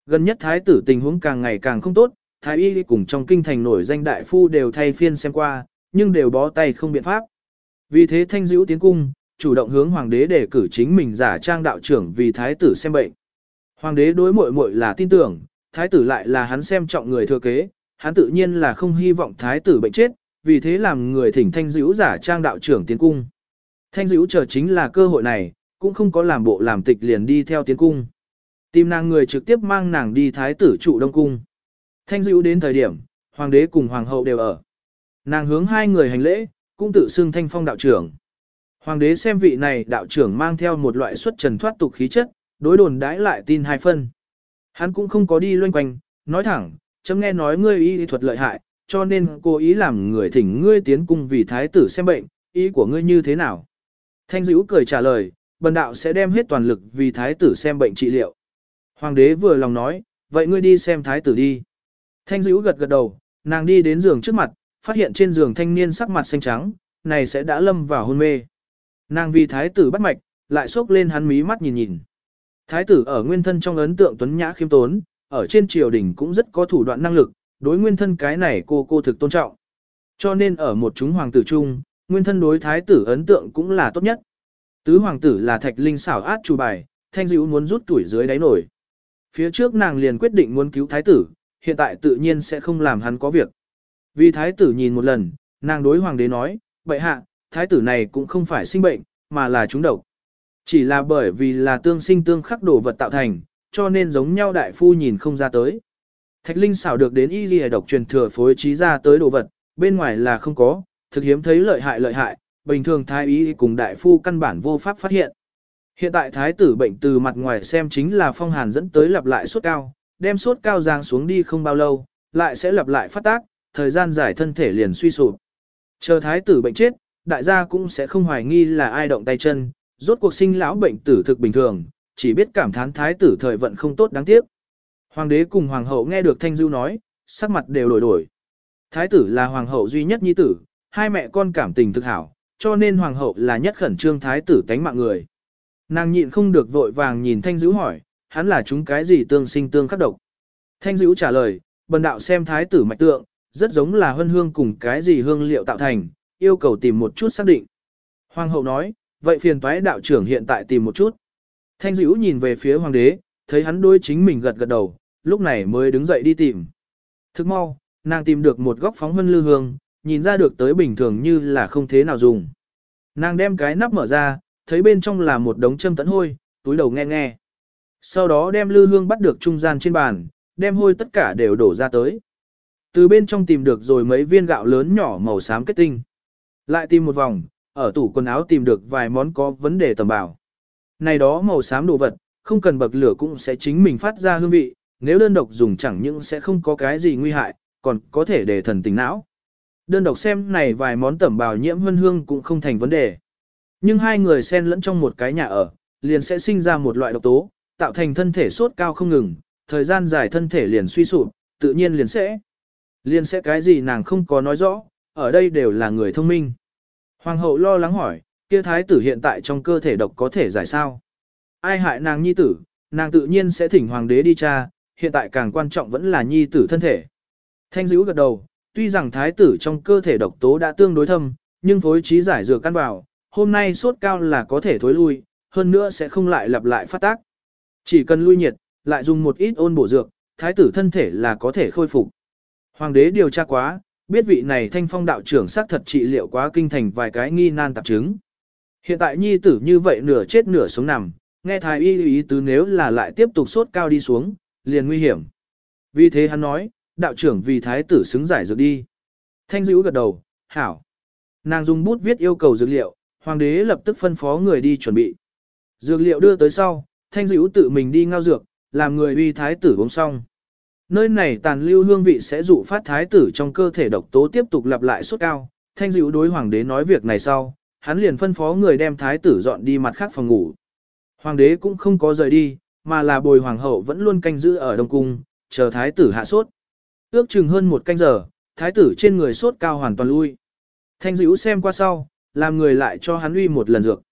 Gần nhất thái tử tình huống càng ngày càng không tốt, thái y cùng trong kinh thành nổi danh đại phu đều thay phiên xem qua, nhưng đều bó tay không biện pháp. Vì thế Thanh Dữ tiến cung, chủ động hướng hoàng đế để cử chính mình giả trang đạo trưởng vì thái tử xem bệnh. Hoàng đế đối muội muội là tin tưởng, thái tử lại là hắn xem trọng người thừa kế, hắn tự nhiên là không hy vọng thái tử bệnh chết, vì thế làm người thỉnh thanh dữ giả trang đạo trưởng tiến cung. Thanh dữ chờ chính là cơ hội này, cũng không có làm bộ làm tịch liền đi theo tiến cung. Tìm nàng người trực tiếp mang nàng đi thái tử trụ đông cung. Thanh dữ đến thời điểm, hoàng đế cùng hoàng hậu đều ở. Nàng hướng hai người hành lễ, cũng tự xưng thanh phong đạo trưởng. Hoàng đế xem vị này đạo trưởng mang theo một loại xuất trần thoát tục khí chất, đối đồn đãi lại tin hai phân. Hắn cũng không có đi loanh quanh, nói thẳng, chấm nghe nói ngươi y thuật lợi hại, cho nên cố ý làm người thỉnh ngươi tiến cung vì thái tử xem bệnh, ý của ngươi như thế nào? Thanh dữ cười trả lời, bần đạo sẽ đem hết toàn lực vì thái tử xem bệnh trị liệu. Hoàng đế vừa lòng nói, vậy ngươi đi xem thái tử đi. Thanh dữ gật gật đầu, nàng đi đến giường trước mặt, phát hiện trên giường thanh niên sắc mặt xanh trắng, này sẽ đã lâm vào hôn mê. Nàng vì thái tử bắt mạch, lại xốc lên hắn mí mắt nhìn nhìn. Thái tử ở nguyên thân trong ấn tượng tuấn nhã khiêm tốn, ở trên triều đình cũng rất có thủ đoạn năng lực, đối nguyên thân cái này cô cô thực tôn trọng. Cho nên ở một chúng hoàng tử chung, nguyên thân đối thái tử ấn tượng cũng là tốt nhất. Tứ hoàng tử là thạch linh xảo át chủ bài, thanh dữ muốn rút tuổi dưới đáy nổi. Phía trước nàng liền quyết định muốn cứu thái tử, hiện tại tự nhiên sẽ không làm hắn có việc. Vì thái tử nhìn một lần, nàng đối hoàng đế nói, bệ hạ, thái tử này cũng không phải sinh bệnh, mà là trúng độc. Chỉ là bởi vì là tương sinh tương khắc đồ vật tạo thành, cho nên giống nhau đại phu nhìn không ra tới. Thạch Linh xảo được đến y ghi độc truyền thừa phối trí ra tới đồ vật, bên ngoài là không có, thực hiếm thấy lợi hại lợi hại, bình thường thái y cùng đại phu căn bản vô pháp phát hiện. Hiện tại thái tử bệnh từ mặt ngoài xem chính là phong hàn dẫn tới lặp lại sốt cao, đem sốt cao giang xuống đi không bao lâu, lại sẽ lặp lại phát tác, thời gian dài thân thể liền suy sụp. Chờ thái tử bệnh chết, đại gia cũng sẽ không hoài nghi là ai động tay chân, rốt cuộc sinh lão bệnh tử thực bình thường, chỉ biết cảm thán thái tử thời vận không tốt đáng tiếc. Hoàng đế cùng hoàng hậu nghe được Thanh du nói, sắc mặt đều đổi đổi. Thái tử là hoàng hậu duy nhất nhi tử, hai mẹ con cảm tình thực hảo, cho nên hoàng hậu là nhất khẩn trương thái tử tánh mạng người. Nàng nhịn không được vội vàng nhìn Thanh Dữ hỏi, hắn là chúng cái gì tương sinh tương khắc độc. Thanh Dữ trả lời, bần đạo xem thái tử mạch tượng, rất giống là hân hương cùng cái gì hương liệu tạo thành, yêu cầu tìm một chút xác định. Hoàng hậu nói, vậy phiền toái đạo trưởng hiện tại tìm một chút. Thanh dữ nhìn về phía hoàng đế, thấy hắn đối chính mình gật gật đầu, lúc này mới đứng dậy đi tìm. Thức mau, nàng tìm được một góc phóng hân lư hương, nhìn ra được tới bình thường như là không thế nào dùng. Nàng đem cái nắp mở ra, thấy bên trong là một đống châm tẫn hôi, túi đầu nghe nghe. Sau đó đem lư hương bắt được trung gian trên bàn, đem hôi tất cả đều đổ ra tới. Từ bên trong tìm được rồi mấy viên gạo lớn nhỏ màu xám kết tinh. Lại tìm một vòng, ở tủ quần áo tìm được vài món có vấn đề tầm bảo. Này đó màu xám đồ vật, không cần bậc lửa cũng sẽ chính mình phát ra hương vị, nếu đơn độc dùng chẳng những sẽ không có cái gì nguy hại, còn có thể để thần tỉnh não. Đơn độc xem này vài món tẩm bào nhiễm hương hương cũng không thành vấn đề. Nhưng hai người xen lẫn trong một cái nhà ở, liền sẽ sinh ra một loại độc tố, tạo thành thân thể sốt cao không ngừng, thời gian dài thân thể liền suy sụp, tự nhiên liền sẽ. Liền sẽ cái gì nàng không có nói rõ, ở đây đều là người thông minh. Hoàng hậu lo lắng hỏi, kia thái tử hiện tại trong cơ thể độc có thể giải sao? Ai hại nàng nhi tử, nàng tự nhiên sẽ thỉnh hoàng đế đi tra, hiện tại càng quan trọng vẫn là nhi tử thân thể. Thanh dữ gật đầu, tuy rằng thái tử trong cơ thể độc tố đã tương đối thâm, nhưng phối trí giải dược căn vào, hôm nay sốt cao là có thể thối lui, hơn nữa sẽ không lại lặp lại phát tác. Chỉ cần lui nhiệt, lại dùng một ít ôn bổ dược, thái tử thân thể là có thể khôi phục. Hoàng đế điều tra quá, biết vị này thanh phong đạo trưởng xác thật trị liệu quá kinh thành vài cái nghi nan tạp chứng. Hiện tại nhi tử như vậy nửa chết nửa sống nằm, nghe thái y ý tứ nếu là lại tiếp tục sốt cao đi xuống, liền nguy hiểm. Vì thế hắn nói, đạo trưởng vì thái tử xứng giải dược đi. Thanh dữ gật đầu, hảo. Nàng dùng bút viết yêu cầu dược liệu, hoàng đế lập tức phân phó người đi chuẩn bị. Dược liệu đưa tới sau, thanh dữ tự mình đi ngao dược, làm người uy thái tử uống xong. Nơi này tàn lưu hương vị sẽ dụ phát thái tử trong cơ thể độc tố tiếp tục lặp lại sốt cao. Thanh dữ đối hoàng đế nói việc này sau, hắn liền phân phó người đem thái tử dọn đi mặt khác phòng ngủ. Hoàng đế cũng không có rời đi, mà là bồi hoàng hậu vẫn luôn canh giữ ở Đông Cung, chờ thái tử hạ sốt. Ước chừng hơn một canh giờ, thái tử trên người sốt cao hoàn toàn lui. Thanh dữ xem qua sau, làm người lại cho hắn uy một lần dược.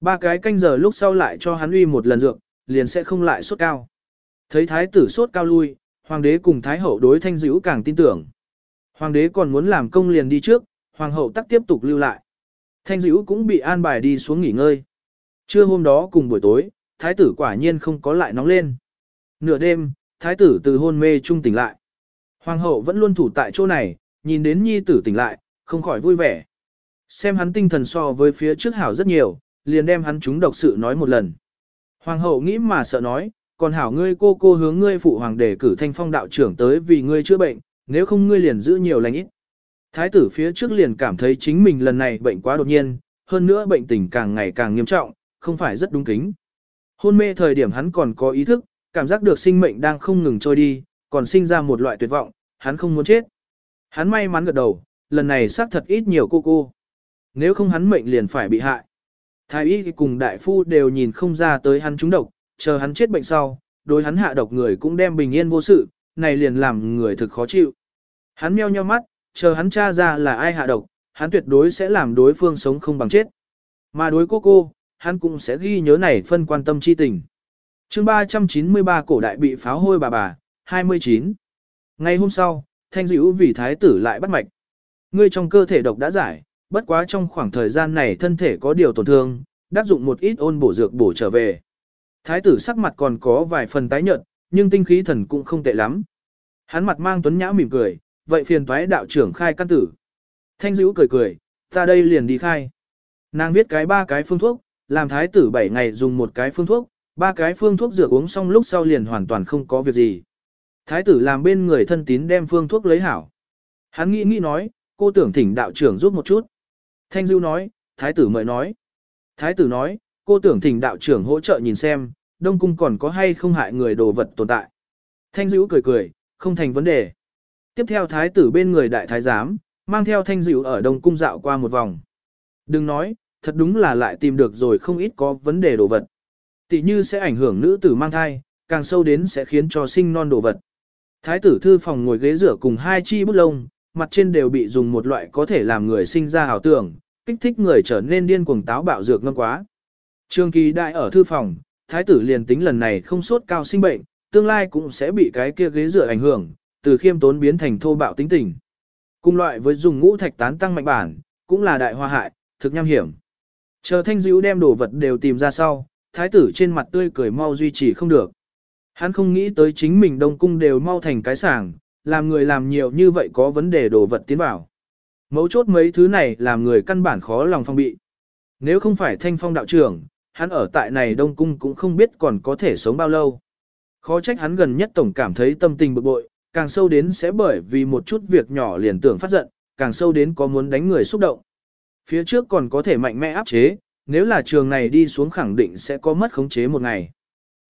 Ba cái canh giờ lúc sau lại cho hắn uy một lần dược, liền sẽ không lại sốt cao. Thấy thái tử sốt cao lui, hoàng đế cùng thái hậu đối thanh dữ càng tin tưởng. Hoàng đế còn muốn làm công liền đi trước, hoàng hậu tắc tiếp tục lưu lại. Thanh dữ cũng bị an bài đi xuống nghỉ ngơi. Trưa hôm đó cùng buổi tối, thái tử quả nhiên không có lại nóng lên. Nửa đêm, thái tử từ hôn mê trung tỉnh lại. Hoàng hậu vẫn luôn thủ tại chỗ này, nhìn đến nhi tử tỉnh lại, không khỏi vui vẻ. Xem hắn tinh thần so với phía trước hảo rất nhiều, liền đem hắn chúng độc sự nói một lần. Hoàng hậu nghĩ mà sợ nói, còn hảo ngươi cô cô hướng ngươi phụ hoàng để cử thanh phong đạo trưởng tới vì ngươi chữa bệnh, nếu không ngươi liền giữ nhiều lành ít. Thái tử phía trước liền cảm thấy chính mình lần này bệnh quá đột nhiên, hơn nữa bệnh tình càng ngày càng nghiêm trọng, không phải rất đúng kính. Hôn mê thời điểm hắn còn có ý thức, cảm giác được sinh mệnh đang không ngừng trôi đi, còn sinh ra một loại tuyệt vọng, hắn không muốn chết. Hắn may mắn gật đầu, lần này xác thật ít nhiều cô cô. Nếu không hắn mệnh liền phải bị hại. Thái y cùng đại phu đều nhìn không ra tới hắn trúng độc, chờ hắn chết bệnh sau, đối hắn hạ độc người cũng đem bình yên vô sự, này liền làm người thực khó chịu. Hắn meo nheo mắt, chờ hắn tra ra là ai hạ độc, hắn tuyệt đối sẽ làm đối phương sống không bằng chết. Mà đối cô cô, hắn cũng sẽ ghi nhớ này phân quan tâm chi tình. chương 393 cổ đại bị pháo hôi bà bà, 29. Ngày hôm sau, thanh dữ vì thái tử lại bắt mạch. Ngươi trong cơ thể độc đã giải, bất quá trong khoảng thời gian này thân thể có điều tổn thương, đáp dụng một ít ôn bổ dược bổ trở về. Thái tử sắc mặt còn có vài phần tái nhợt, nhưng tinh khí thần cũng không tệ lắm. Hắn mặt mang tuấn nhã mỉm cười, vậy phiền toái đạo trưởng khai căn tử. Thanh dữ cười cười, ta đây liền đi khai. Nàng viết cái ba cái phương thuốc, làm thái tử 7 ngày dùng một cái phương thuốc, ba cái phương thuốc dược uống xong lúc sau liền hoàn toàn không có việc gì. Thái tử làm bên người thân tín đem phương thuốc lấy hảo. Hắn nghĩ nghĩ nói, cô tưởng thỉnh đạo trưởng giúp một chút. Thanh Dưu nói, thái tử mời nói. Thái tử nói, cô tưởng thỉnh đạo trưởng hỗ trợ nhìn xem, đông cung còn có hay không hại người đồ vật tồn tại. Thanh Dưu cười cười, không thành vấn đề. Tiếp theo thái tử bên người đại thái giám, mang theo Thanh Dưu ở đông cung dạo qua một vòng. Đừng nói, thật đúng là lại tìm được rồi không ít có vấn đề đồ vật. Tỷ như sẽ ảnh hưởng nữ tử mang thai, càng sâu đến sẽ khiến cho sinh non đồ vật. Thái tử thư phòng ngồi ghế rửa cùng hai chi bút lông, mặt trên đều bị dùng một loại có thể làm người sinh ra ảo tưởng, kích thích người trở nên điên cuồng táo bạo dược ngâm quá. Trương Kỳ đại ở thư phòng, thái tử liền tính lần này không sốt cao sinh bệnh, tương lai cũng sẽ bị cái kia ghế dựa ảnh hưởng, từ khiêm tốn biến thành thô bạo tính tình. Cùng loại với dùng ngũ thạch tán tăng mạnh bản, cũng là đại hoa hại, thực nham hiểm. Chờ thanh dữ đem đồ vật đều tìm ra sau, thái tử trên mặt tươi cười mau duy trì không được. Hắn không nghĩ tới chính mình đông cung đều mau thành cái sảng, làm người làm nhiều như vậy có vấn đề đồ vật tiến vào. Mấu chốt mấy thứ này làm người căn bản khó lòng phong bị. Nếu không phải thanh phong đạo trưởng, hắn ở tại này đông cung cũng không biết còn có thể sống bao lâu. Khó trách hắn gần nhất tổng cảm thấy tâm tình bực bội, càng sâu đến sẽ bởi vì một chút việc nhỏ liền tưởng phát giận, càng sâu đến có muốn đánh người xúc động. Phía trước còn có thể mạnh mẽ áp chế, nếu là trường này đi xuống khẳng định sẽ có mất khống chế một ngày.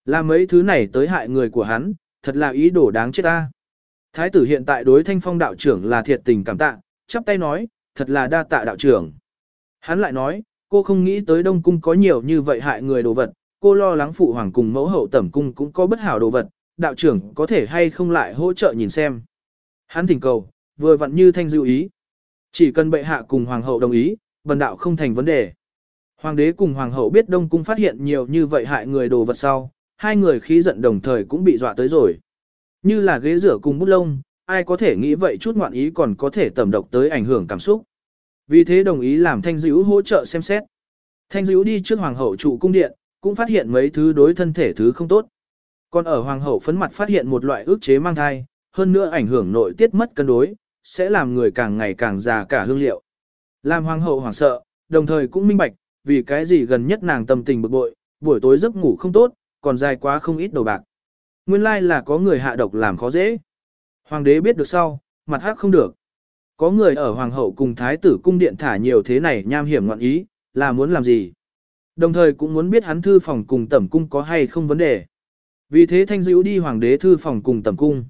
Là mấy thứ này tới hại người của hắn, thật là ý đồ đáng chết ta. Thái tử hiện tại đối thanh phong đạo trưởng là thiệt tình cảm tạ, chắp tay nói, thật là đa tạ đạo trưởng. Hắn lại nói, cô không nghĩ tới Đông Cung có nhiều như vậy hại người đồ vật, cô lo lắng phụ hoàng cùng mẫu hậu tẩm cung cũng có bất hảo đồ vật, đạo trưởng có thể hay không lại hỗ trợ nhìn xem. Hắn thỉnh cầu, vừa vặn như thanh dư ý. Chỉ cần bệ hạ cùng hoàng hậu đồng ý, vần đạo không thành vấn đề. Hoàng đế cùng hoàng hậu biết Đông Cung phát hiện nhiều như vậy hại người đồ vật sau, hai người khí giận đồng thời cũng bị dọa tới rồi. Như là ghế rửa cùng bút lông, ai có thể nghĩ vậy chút ngoạn ý còn có thể tẩm độc tới ảnh hưởng cảm xúc. Vì thế đồng ý làm Thanh Dữ hỗ trợ xem xét. Thanh Dữ đi trước hoàng hậu trụ cung điện, cũng phát hiện mấy thứ đối thân thể thứ không tốt. Còn ở hoàng hậu phấn mặt phát hiện một loại ức chế mang thai, hơn nữa ảnh hưởng nội tiết mất cân đối, sẽ làm người càng ngày càng già cả hương liệu. Làm hoàng hậu hoảng sợ, đồng thời cũng minh bạch, vì cái gì gần nhất nàng tâm tình bực bội, buổi tối giấc ngủ không tốt, còn dài quá không ít đầu bạc. Nguyên lai là có người hạ độc làm khó dễ. Hoàng đế biết được sau, mặt hắc không được. Có người ở hoàng hậu cùng thái tử cung điện thả nhiều thế này nham hiểm ngọn ý, là muốn làm gì. Đồng thời cũng muốn biết hắn thư phòng cùng tẩm cung có hay không vấn đề. Vì thế thanh dữ đi hoàng đế thư phòng cùng tẩm cung.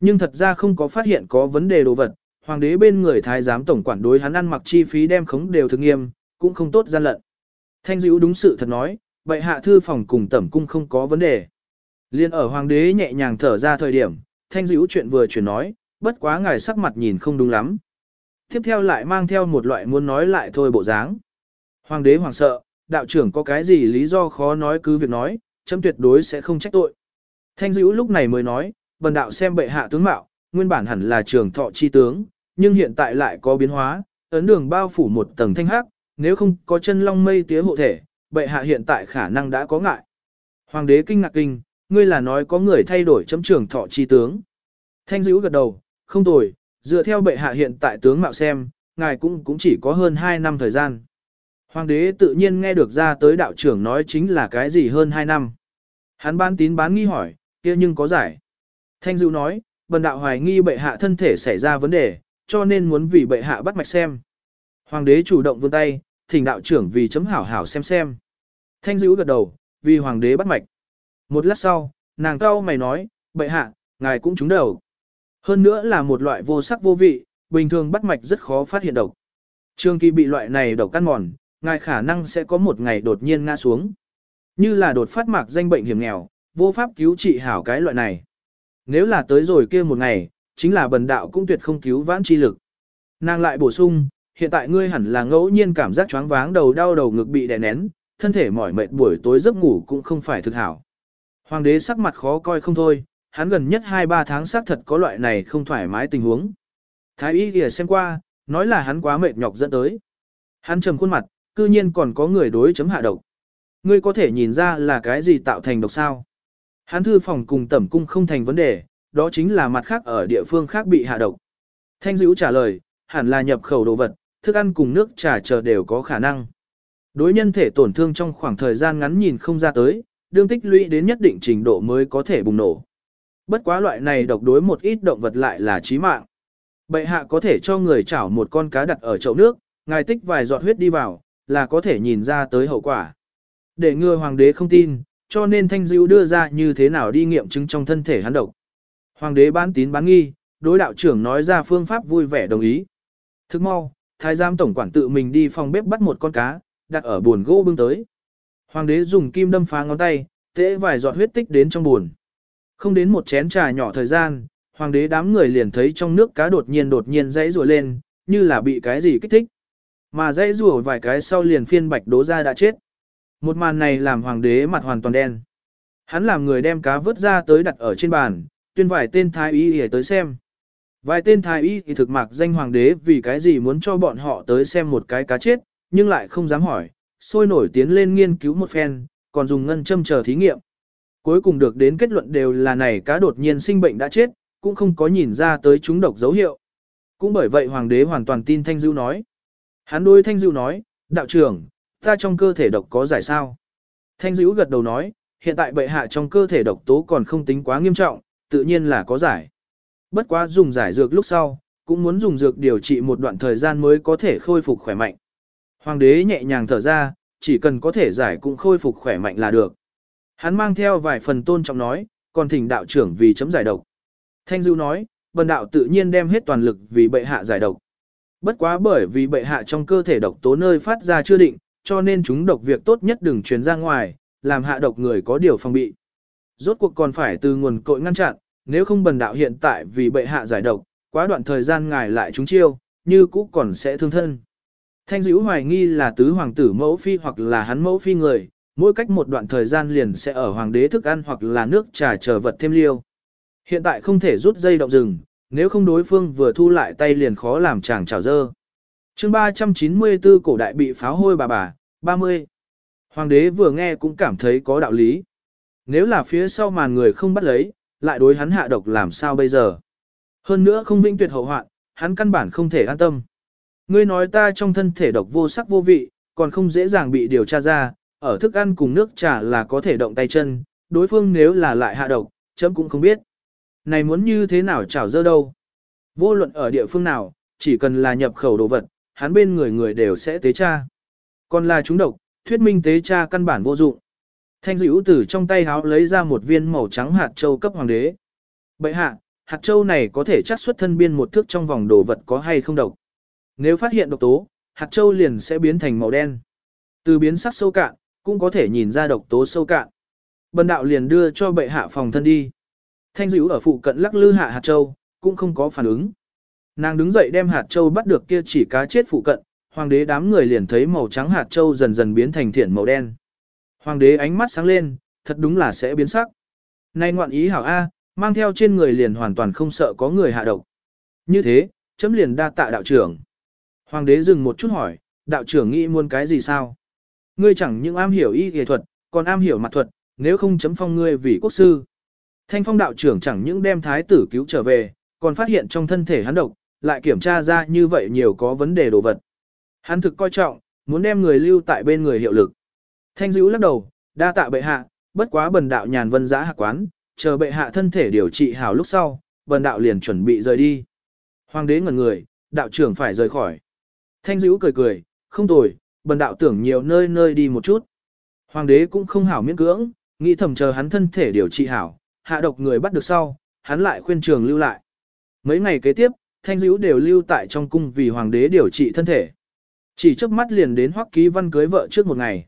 Nhưng thật ra không có phát hiện có vấn đề đồ vật, hoàng đế bên người thái giám tổng quản đối hắn ăn mặc chi phí đem khống đều thực nghiêm, cũng không tốt gian lận. Thanh dữ đúng sự thật nói, bệ hạ thư phòng cùng tẩm cung không có vấn đề. Liên ở hoàng đế nhẹ nhàng thở ra thời điểm, thanh dữ chuyện vừa chuyển nói, bất quá ngài sắc mặt nhìn không đúng lắm. Tiếp theo lại mang theo một loại muốn nói lại thôi bộ dáng. Hoàng đế hoàng sợ, đạo trưởng có cái gì lý do khó nói cứ việc nói, chấm tuyệt đối sẽ không trách tội. Thanh dữ lúc này mới nói, bần đạo xem bệ hạ tướng mạo, nguyên bản hẳn là trường thọ chi tướng, nhưng hiện tại lại có biến hóa, ấn đường bao phủ một tầng thanh hắc, nếu không có chân long mây tía hộ thể, bệ hạ hiện tại khả năng đã có ngại. Hoàng đế kinh ngạc kinh, ngươi là nói có người thay đổi chấm trường thọ chi tướng. Thanh dữ gật đầu, không tồi, dựa theo bệ hạ hiện tại tướng mạo xem, ngài cũng cũng chỉ có hơn 2 năm thời gian. Hoàng đế tự nhiên nghe được ra tới đạo trưởng nói chính là cái gì hơn 2 năm. Hắn ban tín bán nghi hỏi, kia nhưng có giải. Thanh dữ nói, bần đạo hoài nghi bệ hạ thân thể xảy ra vấn đề, cho nên muốn vì bệ hạ bắt mạch xem. Hoàng đế chủ động vươn tay, thỉnh đạo trưởng vì chấm hảo hảo xem xem. Thanh dữ gật đầu, vì hoàng đế bắt mạch. Một lát sau, nàng cao mày nói, bệ hạ, ngài cũng trúng đầu. Hơn nữa là một loại vô sắc vô vị, bình thường bắt mạch rất khó phát hiện độc. Trương kỳ bị loại này độc căn mòn, ngài khả năng sẽ có một ngày đột nhiên ngã xuống. Như là đột phát mạc danh bệnh hiểm nghèo, vô pháp cứu trị hảo cái loại này. Nếu là tới rồi kia một ngày, chính là bần đạo cũng tuyệt không cứu vãn chi lực. Nàng lại bổ sung, hiện tại ngươi hẳn là ngẫu nhiên cảm giác choáng váng đầu đau đầu ngực bị đè nén, thân thể mỏi mệt buổi tối giấc ngủ cũng không phải thực hảo. Hoàng đế sắc mặt khó coi không thôi, hắn gần nhất 2-3 tháng xác thật có loại này không thoải mái tình huống. Thái y kìa xem qua, nói là hắn quá mệt nhọc dẫn tới. Hắn trầm khuôn mặt, cư nhiên còn có người đối chấm hạ độc. Ngươi có thể nhìn ra là cái gì tạo thành độc sao? Hắn thư phòng cùng tẩm cung không thành vấn đề, đó chính là mặt khác ở địa phương khác bị hạ độc. Thanh dữ trả lời, hẳn là nhập khẩu đồ vật, thức ăn cùng nước trà chờ đều có khả năng. Đối nhân thể tổn thương trong khoảng thời gian ngắn nhìn không ra tới, đương tích lũy đến nhất định trình độ mới có thể bùng nổ. Bất quá loại này độc đối một ít động vật lại là chí mạng. Bệ hạ có thể cho người chảo một con cá đặt ở chậu nước, ngài tích vài giọt huyết đi vào, là có thể nhìn ra tới hậu quả. Để ngừa hoàng đế không tin, cho nên thanh dữ đưa ra như thế nào đi nghiệm chứng trong thân thể hắn độc. Hoàng đế bán tín bán nghi, đối đạo trưởng nói ra phương pháp vui vẻ đồng ý. Thức mau, thái giám tổng quản tự mình đi phòng bếp bắt một con cá, đặt ở buồn gỗ bưng tới. Hoàng đế dùng kim đâm phá ngón tay, tễ vài giọt huyết tích đến trong buồn. Không đến một chén trà nhỏ thời gian, hoàng đế đám người liền thấy trong nước cá đột nhiên đột nhiên dãy rùa lên, như là bị cái gì kích thích. Mà dãy rùa vài cái sau liền phiên bạch đố ra đã chết. Một màn này làm hoàng đế mặt hoàn toàn đen. Hắn làm người đem cá vớt ra tới đặt ở trên bàn, tuyên vài tên thái y để tới xem. Vài tên thái y thì thực mạc danh hoàng đế vì cái gì muốn cho bọn họ tới xem một cái cá chết, nhưng lại không dám hỏi, sôi nổi tiến lên nghiên cứu một phen, còn dùng ngân châm chờ thí nghiệm. Cuối cùng được đến kết luận đều là này cá đột nhiên sinh bệnh đã chết, cũng không có nhìn ra tới chúng độc dấu hiệu. Cũng bởi vậy hoàng đế hoàn toàn tin Thanh Dưu nói. Hắn đối Thanh Dưu nói, đạo trưởng, ta trong cơ thể độc có giải sao? Thanh Dưu gật đầu nói, hiện tại bệ hạ trong cơ thể độc tố còn không tính quá nghiêm trọng, tự nhiên là có giải. Bất quá dùng giải dược lúc sau, cũng muốn dùng dược điều trị một đoạn thời gian mới có thể khôi phục khỏe mạnh. Hoàng đế nhẹ nhàng thở ra, chỉ cần có thể giải cũng khôi phục khỏe mạnh là được. Hắn mang theo vài phần tôn trọng nói, còn thỉnh đạo trưởng vì chấm giải độc. Thanh Dưu nói, bần đạo tự nhiên đem hết toàn lực vì bệ hạ giải độc. Bất quá bởi vì bệ hạ trong cơ thể độc tố nơi phát ra chưa định, cho nên chúng độc việc tốt nhất đừng truyền ra ngoài, làm hạ độc người có điều phòng bị. Rốt cuộc còn phải từ nguồn cội ngăn chặn, nếu không bần đạo hiện tại vì bệ hạ giải độc, quá đoạn thời gian ngài lại chúng chiêu, như cũ còn sẽ thương thân. Thanh dữ hoài nghi là tứ hoàng tử mẫu phi hoặc là hắn mẫu phi người, mỗi cách một đoạn thời gian liền sẽ ở hoàng đế thức ăn hoặc là nước trà chờ vật thêm liêu. Hiện tại không thể rút dây động rừng, nếu không đối phương vừa thu lại tay liền khó làm chàng trào dơ. chương 394 cổ đại bị pháo hôi bà bà, 30. Hoàng đế vừa nghe cũng cảm thấy có đạo lý. Nếu là phía sau màn người không bắt lấy, lại đối hắn hạ độc làm sao bây giờ. Hơn nữa không vĩnh tuyệt hậu hoạn, hắn căn bản không thể an tâm. Ngươi nói ta trong thân thể độc vô sắc vô vị, còn không dễ dàng bị điều tra ra, ở thức ăn cùng nước trà là có thể động tay chân, đối phương nếu là lại hạ độc, chấm cũng không biết. Này muốn như thế nào chảo dơ đâu. Vô luận ở địa phương nào, chỉ cần là nhập khẩu đồ vật, hắn bên người người đều sẽ tế tra. Còn là chúng độc, thuyết minh tế tra căn bản vô dụng. Thanh dữ tử trong tay háo lấy ra một viên màu trắng hạt châu cấp hoàng đế. Bậy hạ, hạt châu này có thể chắc xuất thân biên một thước trong vòng đồ vật có hay không độc. Nếu phát hiện độc tố, hạt châu liền sẽ biến thành màu đen. Từ biến sắc sâu cạn, cũng có thể nhìn ra độc tố sâu cạn. Bần đạo liền đưa cho bệ hạ phòng thân đi. Thanh dữ ở phụ cận lắc lư hạ hạt châu, cũng không có phản ứng. Nàng đứng dậy đem hạt châu bắt được kia chỉ cá chết phụ cận, hoàng đế đám người liền thấy màu trắng hạt châu dần dần biến thành thiển màu đen. Hoàng đế ánh mắt sáng lên, thật đúng là sẽ biến sắc. Nay ngoạn ý hảo A, mang theo trên người liền hoàn toàn không sợ có người hạ độc. Như thế, chấm liền đa tạ đạo trưởng. Hoàng đế dừng một chút hỏi, đạo trưởng nghĩ muốn cái gì sao? Ngươi chẳng những am hiểu y y thuật, còn am hiểu mặt thuật, nếu không chấm phong ngươi vì quốc sư. Thanh phong đạo trưởng chẳng những đem thái tử cứu trở về, còn phát hiện trong thân thể hắn độc, lại kiểm tra ra như vậy nhiều có vấn đề đồ vật. Hắn thực coi trọng, muốn đem người lưu tại bên người hiệu lực. Thanh dữ lắc đầu, đa tạ bệ hạ, bất quá bần đạo nhàn vân giã hạ quán, chờ bệ hạ thân thể điều trị hảo lúc sau, bần đạo liền chuẩn bị rời đi. Hoàng đế ngẩn người, đạo trưởng phải rời khỏi. Thanh dữ cười cười, không tồi, bần đạo tưởng nhiều nơi nơi đi một chút. Hoàng đế cũng không hảo miễn cưỡng, nghĩ thầm chờ hắn thân thể điều trị hảo, hạ độc người bắt được sau, hắn lại khuyên trường lưu lại. Mấy ngày kế tiếp, thanh dữ đều lưu tại trong cung vì hoàng đế điều trị thân thể. Chỉ trước mắt liền đến hoắc ký văn cưới vợ trước một ngày.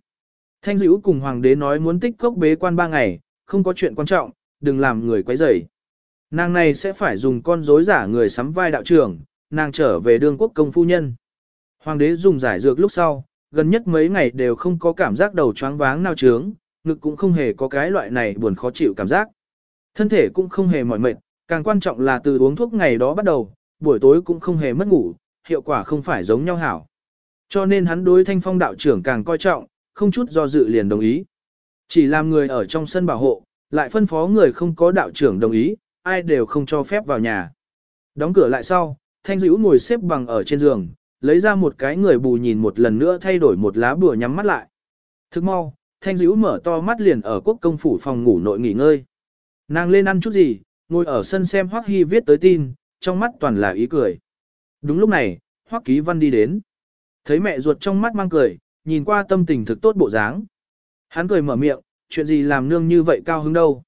Thanh dữ cùng hoàng đế nói muốn tích cốc bế quan ba ngày, không có chuyện quan trọng, đừng làm người quấy rầy. Nàng này sẽ phải dùng con rối giả người sắm vai đạo trưởng, nàng trở về đương quốc công phu nhân. Hoàng đế dùng giải dược lúc sau, gần nhất mấy ngày đều không có cảm giác đầu choáng váng nao trướng, ngực cũng không hề có cái loại này buồn khó chịu cảm giác. Thân thể cũng không hề mỏi mệt, càng quan trọng là từ uống thuốc ngày đó bắt đầu, buổi tối cũng không hề mất ngủ, hiệu quả không phải giống nhau hảo. Cho nên hắn đối thanh phong đạo trưởng càng coi trọng, không chút do dự liền đồng ý. Chỉ làm người ở trong sân bảo hộ, lại phân phó người không có đạo trưởng đồng ý, ai đều không cho phép vào nhà. Đóng cửa lại sau, thanh dữ ngồi xếp bằng ở trên giường, lấy ra một cái người bù nhìn một lần nữa thay đổi một lá bùa nhắm mắt lại. Thức mau, thanh dữ mở to mắt liền ở quốc công phủ phòng ngủ nội nghỉ ngơi. Nàng lên ăn chút gì, ngồi ở sân xem Hoắc Hy viết tới tin, trong mắt toàn là ý cười. Đúng lúc này, Hoắc Ký Văn đi đến. Thấy mẹ ruột trong mắt mang cười, nhìn qua tâm tình thực tốt bộ dáng. Hắn cười mở miệng, chuyện gì làm nương như vậy cao hứng đâu.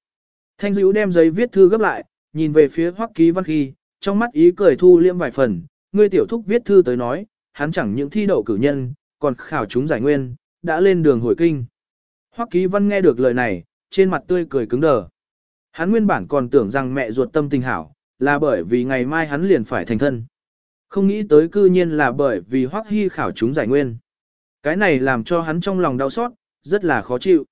Thanh dữ đem giấy viết thư gấp lại, nhìn về phía Hoắc Ký Văn khi, trong mắt ý cười thu liêm vài phần, ngươi tiểu thúc viết thư tới nói, hắn chẳng những thi đậu cử nhân, còn khảo chúng giải nguyên, đã lên đường hồi kinh. Hoắc Ký Văn nghe được lời này, trên mặt tươi cười cứng đờ. Hắn nguyên bản còn tưởng rằng mẹ ruột tâm tình hảo, là bởi vì ngày mai hắn liền phải thành thân. Không nghĩ tới cư nhiên là bởi vì Hoắc Hy khảo chúng giải nguyên. Cái này làm cho hắn trong lòng đau xót, rất là khó chịu.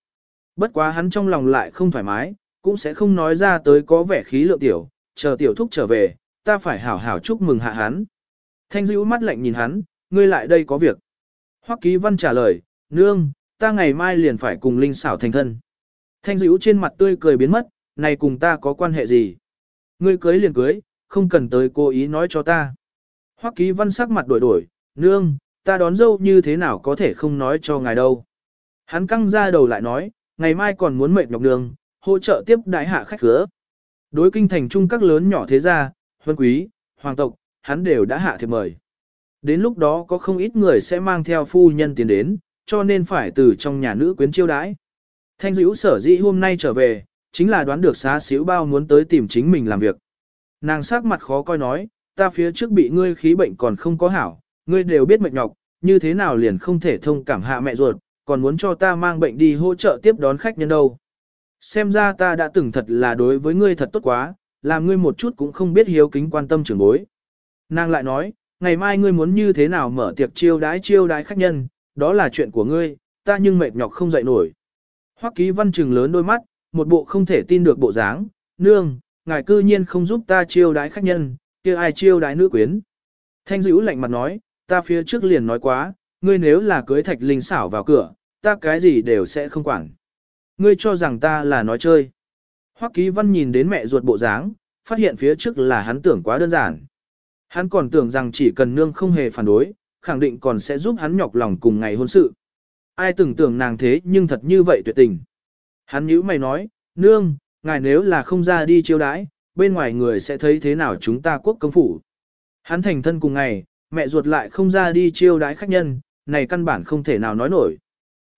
Bất quá hắn trong lòng lại không thoải mái, cũng sẽ không nói ra tới có vẻ khí lượng tiểu, chờ tiểu thúc trở về, ta phải hảo hảo chúc mừng hạ hắn. Thanh dữ mắt lạnh nhìn hắn, ngươi lại đây có việc. Hoắc Ký Văn trả lời, nương, ta ngày mai liền phải cùng Linh xảo thành thân. Thanh dữ trên mặt tươi cười biến mất, này cùng ta có quan hệ gì? Ngươi cưới liền cưới, không cần tới cố ý nói cho ta. Hoắc Ký Văn sắc mặt đổi đổi, nương, ta đón dâu như thế nào có thể không nói cho ngài đâu. Hắn căng ra đầu lại nói, ngày mai còn muốn mệt nhọc nương, hỗ trợ tiếp đại hạ khách khứa. Đối kinh thành trung các lớn nhỏ thế gia, huân quý, hoàng tộc, hắn đều đã hạ thiệp mời. Đến lúc đó có không ít người sẽ mang theo phu nhân tiền đến, cho nên phải từ trong nhà nữ quyến chiêu đãi. Thanh dữ sở dĩ hôm nay trở về, chính là đoán được xá xíu bao muốn tới tìm chính mình làm việc. Nàng sắc mặt khó coi nói, ta phía trước bị ngươi khí bệnh còn không có hảo, ngươi đều biết mệt nhọc, như thế nào liền không thể thông cảm hạ mẹ ruột, còn muốn cho ta mang bệnh đi hỗ trợ tiếp đón khách nhân đâu. Xem ra ta đã từng thật là đối với ngươi thật tốt quá, làm ngươi một chút cũng không biết hiếu kính quan tâm trưởng bối. Nàng lại nói, ngày mai ngươi muốn như thế nào mở tiệc chiêu đái chiêu đái khách nhân, đó là chuyện của ngươi, ta nhưng mệt nhọc không dậy nổi. Hoắc ký văn trừng lớn đôi mắt, một bộ không thể tin được bộ dáng, nương, ngài cư nhiên không giúp ta chiêu đái khách nhân, kia ai chiêu đái nữ quyến. Thanh dữ lạnh mặt nói, ta phía trước liền nói quá, ngươi nếu là cưới thạch linh xảo vào cửa, ta cái gì đều sẽ không quản. Ngươi cho rằng ta là nói chơi. Hoắc ký văn nhìn đến mẹ ruột bộ dáng, phát hiện phía trước là hắn tưởng quá đơn giản. Hắn còn tưởng rằng chỉ cần nương không hề phản đối, khẳng định còn sẽ giúp hắn nhọc lòng cùng ngày hôn sự. Ai từng tưởng nàng thế nhưng thật như vậy tuyệt tình. Hắn nhíu mày nói, nương, ngài nếu là không ra đi chiêu đãi, bên ngoài người sẽ thấy thế nào chúng ta quốc công phủ. Hắn thành thân cùng ngày, mẹ ruột lại không ra đi chiêu đãi khách nhân, này căn bản không thể nào nói nổi.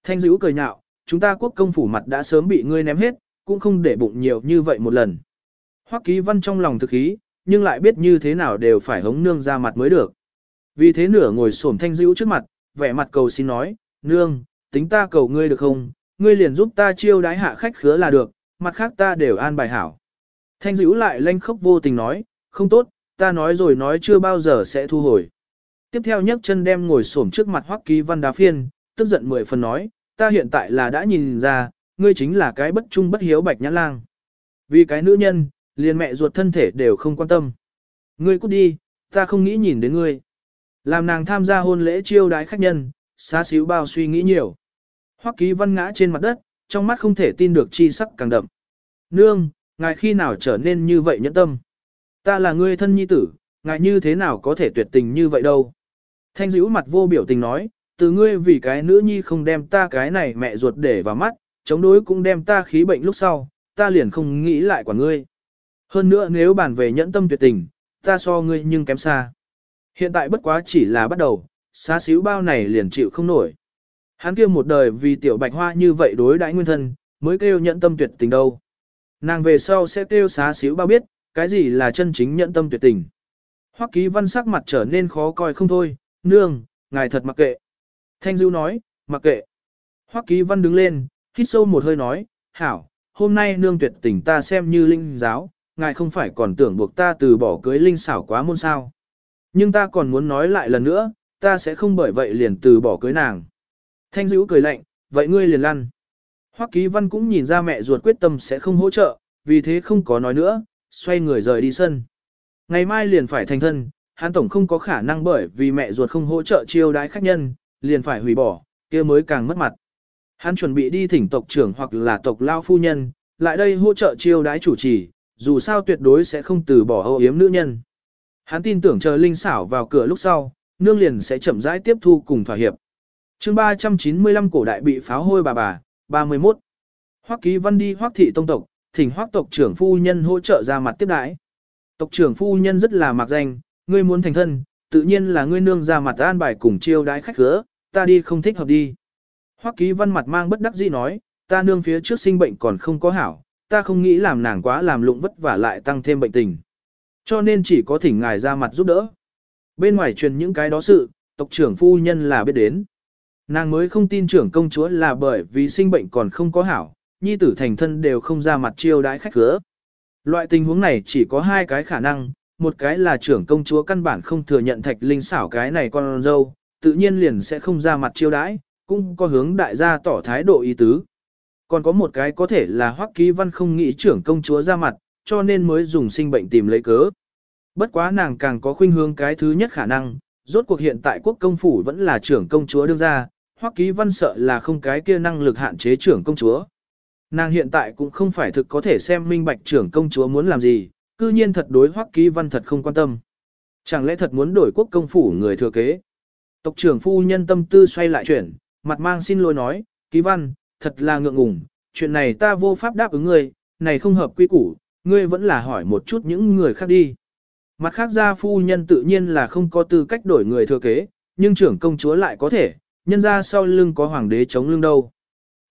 Thanh dữ cười nhạo, chúng ta quốc công phủ mặt đã sớm bị ngươi ném hết, cũng không để bụng nhiều như vậy một lần. Hoắc ký văn trong lòng thực ý nhưng lại biết như thế nào đều phải hống nương ra mặt mới được. Vì thế nửa ngồi xổm thanh dữ trước mặt, vẻ mặt cầu xin nói, nương, tính ta cầu ngươi được không, ngươi liền giúp ta chiêu đái hạ khách khứa là được, mặt khác ta đều an bài hảo. Thanh dữ lại lanh khóc vô tình nói, không tốt, ta nói rồi nói chưa bao giờ sẽ thu hồi. Tiếp theo nhấc chân đem ngồi xổm trước mặt Hoắc Ký Văn đá phiên, tức giận mười phần nói, ta hiện tại là đã nhìn ra, ngươi chính là cái bất trung bất hiếu bạch nhã lang. Vì cái nữ nhân, liền mẹ ruột thân thể đều không quan tâm. Ngươi cút đi, ta không nghĩ nhìn đến ngươi. Làm nàng tham gia hôn lễ chiêu đái khách nhân, xá xíu bao suy nghĩ nhiều. Hoắc Ký Văn ngã trên mặt đất, trong mắt không thể tin được chi sắc càng đậm. Nương, ngài khi nào trở nên như vậy nhẫn tâm? Ta là ngươi thân nhi tử, ngài như thế nào có thể tuyệt tình như vậy đâu? Thanh dữ mặt vô biểu tình nói, từ ngươi vì cái nữ nhi không đem ta cái này mẹ ruột để vào mắt, chống đối cũng đem ta khí bệnh lúc sau, ta liền không nghĩ lại quả ngươi. Hơn nữa nếu bàn về nhẫn tâm tuyệt tình, ta so ngươi nhưng kém xa. Hiện tại bất quá chỉ là bắt đầu, xá xíu bao này liền chịu không nổi. Hắn kia một đời vì tiểu bạch hoa như vậy đối đãi nguyên thân, mới kêu nhẫn tâm tuyệt tình đâu. Nàng về sau sẽ kêu xá xíu bao biết, cái gì là chân chính nhẫn tâm tuyệt tình. Hoắc ký văn sắc mặt trở nên khó coi không thôi, nương, ngài thật mặc kệ. Thanh Dưu nói, mặc kệ. Hoắc ký văn đứng lên, hít sâu một hơi nói, hảo, hôm nay nương tuyệt tình ta xem như linh giáo, ngài không phải còn tưởng buộc ta từ bỏ cưới linh xảo quá môn sao. Nhưng ta còn muốn nói lại lần nữa, ta sẽ không bởi vậy liền từ bỏ cưới nàng. Thanh dữ cười lạnh, vậy ngươi liền lăn. Hoắc ký văn cũng nhìn ra mẹ ruột quyết tâm sẽ không hỗ trợ, vì thế không có nói nữa, xoay người rời đi sân. Ngày mai liền phải thành thân, hắn tổng không có khả năng bởi vì mẹ ruột không hỗ trợ chiêu đái khách nhân, liền phải hủy bỏ, kia mới càng mất mặt. Hắn chuẩn bị đi thỉnh tộc trưởng hoặc là tộc lao phu nhân, lại đây hỗ trợ chiêu đái chủ trì, dù sao tuyệt đối sẽ không từ bỏ âu yếm nữ nhân. Hắn tin tưởng chờ Linh xảo vào cửa lúc sau, nương liền sẽ chậm rãi tiếp thu cùng thỏa hiệp. chương 395 cổ đại bị pháo hôi bà bà, 31. Hoắc ký văn đi Hoắc thị tông tộc, thỉnh Hoắc tộc trưởng phu nhân hỗ trợ ra mặt tiếp đãi. Tộc trưởng phu nhân rất là mặc danh, ngươi muốn thành thân, tự nhiên là ngươi nương ra mặt an bài cùng chiêu đãi khách khứa, ta đi không thích hợp đi. Hoắc ký văn mặt mang bất đắc dĩ nói, ta nương phía trước sinh bệnh còn không có hảo, ta không nghĩ làm nàng quá làm lụng vất vả lại tăng thêm bệnh tình. Cho nên chỉ có thỉnh ngài ra mặt giúp đỡ. Bên ngoài truyền những cái đó sự, tộc trưởng phu nhân là biết đến. Nàng mới không tin trưởng công chúa là bởi vì sinh bệnh còn không có hảo, nhi tử thành thân đều không ra mặt chiêu đãi khách cửa. Loại tình huống này chỉ có hai cái khả năng, một cái là trưởng công chúa căn bản không thừa nhận thạch linh xảo cái này con dâu, tự nhiên liền sẽ không ra mặt chiêu đãi, cũng có hướng đại gia tỏ thái độ ý tứ. Còn có một cái có thể là hoắc ký văn không nghĩ trưởng công chúa ra mặt, cho nên mới dùng sinh bệnh tìm lấy cớ. Bất quá nàng càng có khuynh hướng cái thứ nhất khả năng, rốt cuộc hiện tại quốc công phủ vẫn là trưởng công chúa đương ra, hoắc ký văn sợ là không cái kia năng lực hạn chế trưởng công chúa. Nàng hiện tại cũng không phải thực có thể xem minh bạch trưởng công chúa muốn làm gì, cư nhiên thật đối hoắc ký văn thật không quan tâm. Chẳng lẽ thật muốn đổi quốc công phủ người thừa kế? Tộc trưởng phu nhân tâm tư xoay lại chuyển, mặt mang xin lỗi nói, ký văn, thật là ngượng ngùng, chuyện này ta vô pháp đáp ứng ngươi, này không hợp quy củ, ngươi vẫn là hỏi một chút những người khác đi. Mặt khác gia phu nhân tự nhiên là không có tư cách đổi người thừa kế, nhưng trưởng công chúa lại có thể, nhân ra sau lưng có hoàng đế chống lưng đâu.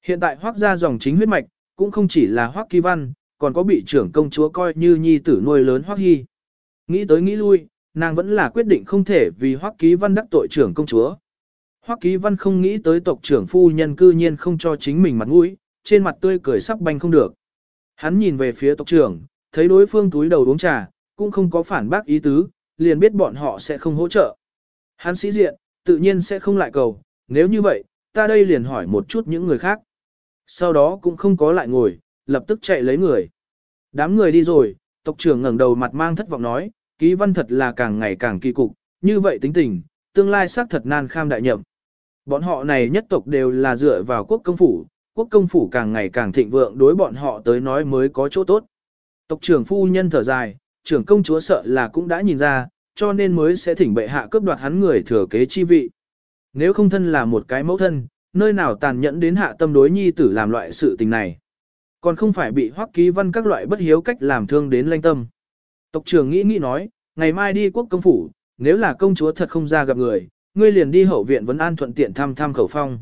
Hiện tại hoác gia dòng chính huyết mạch, cũng không chỉ là hoác kỳ văn, còn có bị trưởng công chúa coi như nhi tử nuôi lớn hoác hy. Nghĩ tới nghĩ lui, nàng vẫn là quyết định không thể vì hoác ký văn đắc tội trưởng công chúa. Hoắc Ký Văn không nghĩ tới tộc trưởng phu nhân cư nhiên không cho chính mình mặt mũi, trên mặt tươi cười sắp banh không được. Hắn nhìn về phía tộc trưởng, thấy đối phương túi đầu uống trà, cũng không có phản bác ý tứ, liền biết bọn họ sẽ không hỗ trợ. Hắn sĩ diện, tự nhiên sẽ không lại cầu, nếu như vậy, ta đây liền hỏi một chút những người khác. Sau đó cũng không có lại ngồi, lập tức chạy lấy người. Đám người đi rồi, tộc trưởng ngẩng đầu mặt mang thất vọng nói, ký văn thật là càng ngày càng kỳ cục, như vậy tính tình, tương lai xác thật nan kham đại nhậm. Bọn họ này nhất tộc đều là dựa vào quốc công phủ, quốc công phủ càng ngày càng thịnh vượng đối bọn họ tới nói mới có chỗ tốt. Tộc trưởng phu nhân thở dài, trưởng công chúa sợ là cũng đã nhìn ra, cho nên mới sẽ thỉnh bệ hạ cướp đoạt hắn người thừa kế chi vị. Nếu không thân là một cái mẫu thân, nơi nào tàn nhẫn đến hạ tâm đối nhi tử làm loại sự tình này. Còn không phải bị hoắc ký văn các loại bất hiếu cách làm thương đến lanh tâm. Tộc trưởng nghĩ nghĩ nói, ngày mai đi quốc công phủ, nếu là công chúa thật không ra gặp người, ngươi liền đi hậu viện vấn an thuận tiện thăm thăm khẩu phong.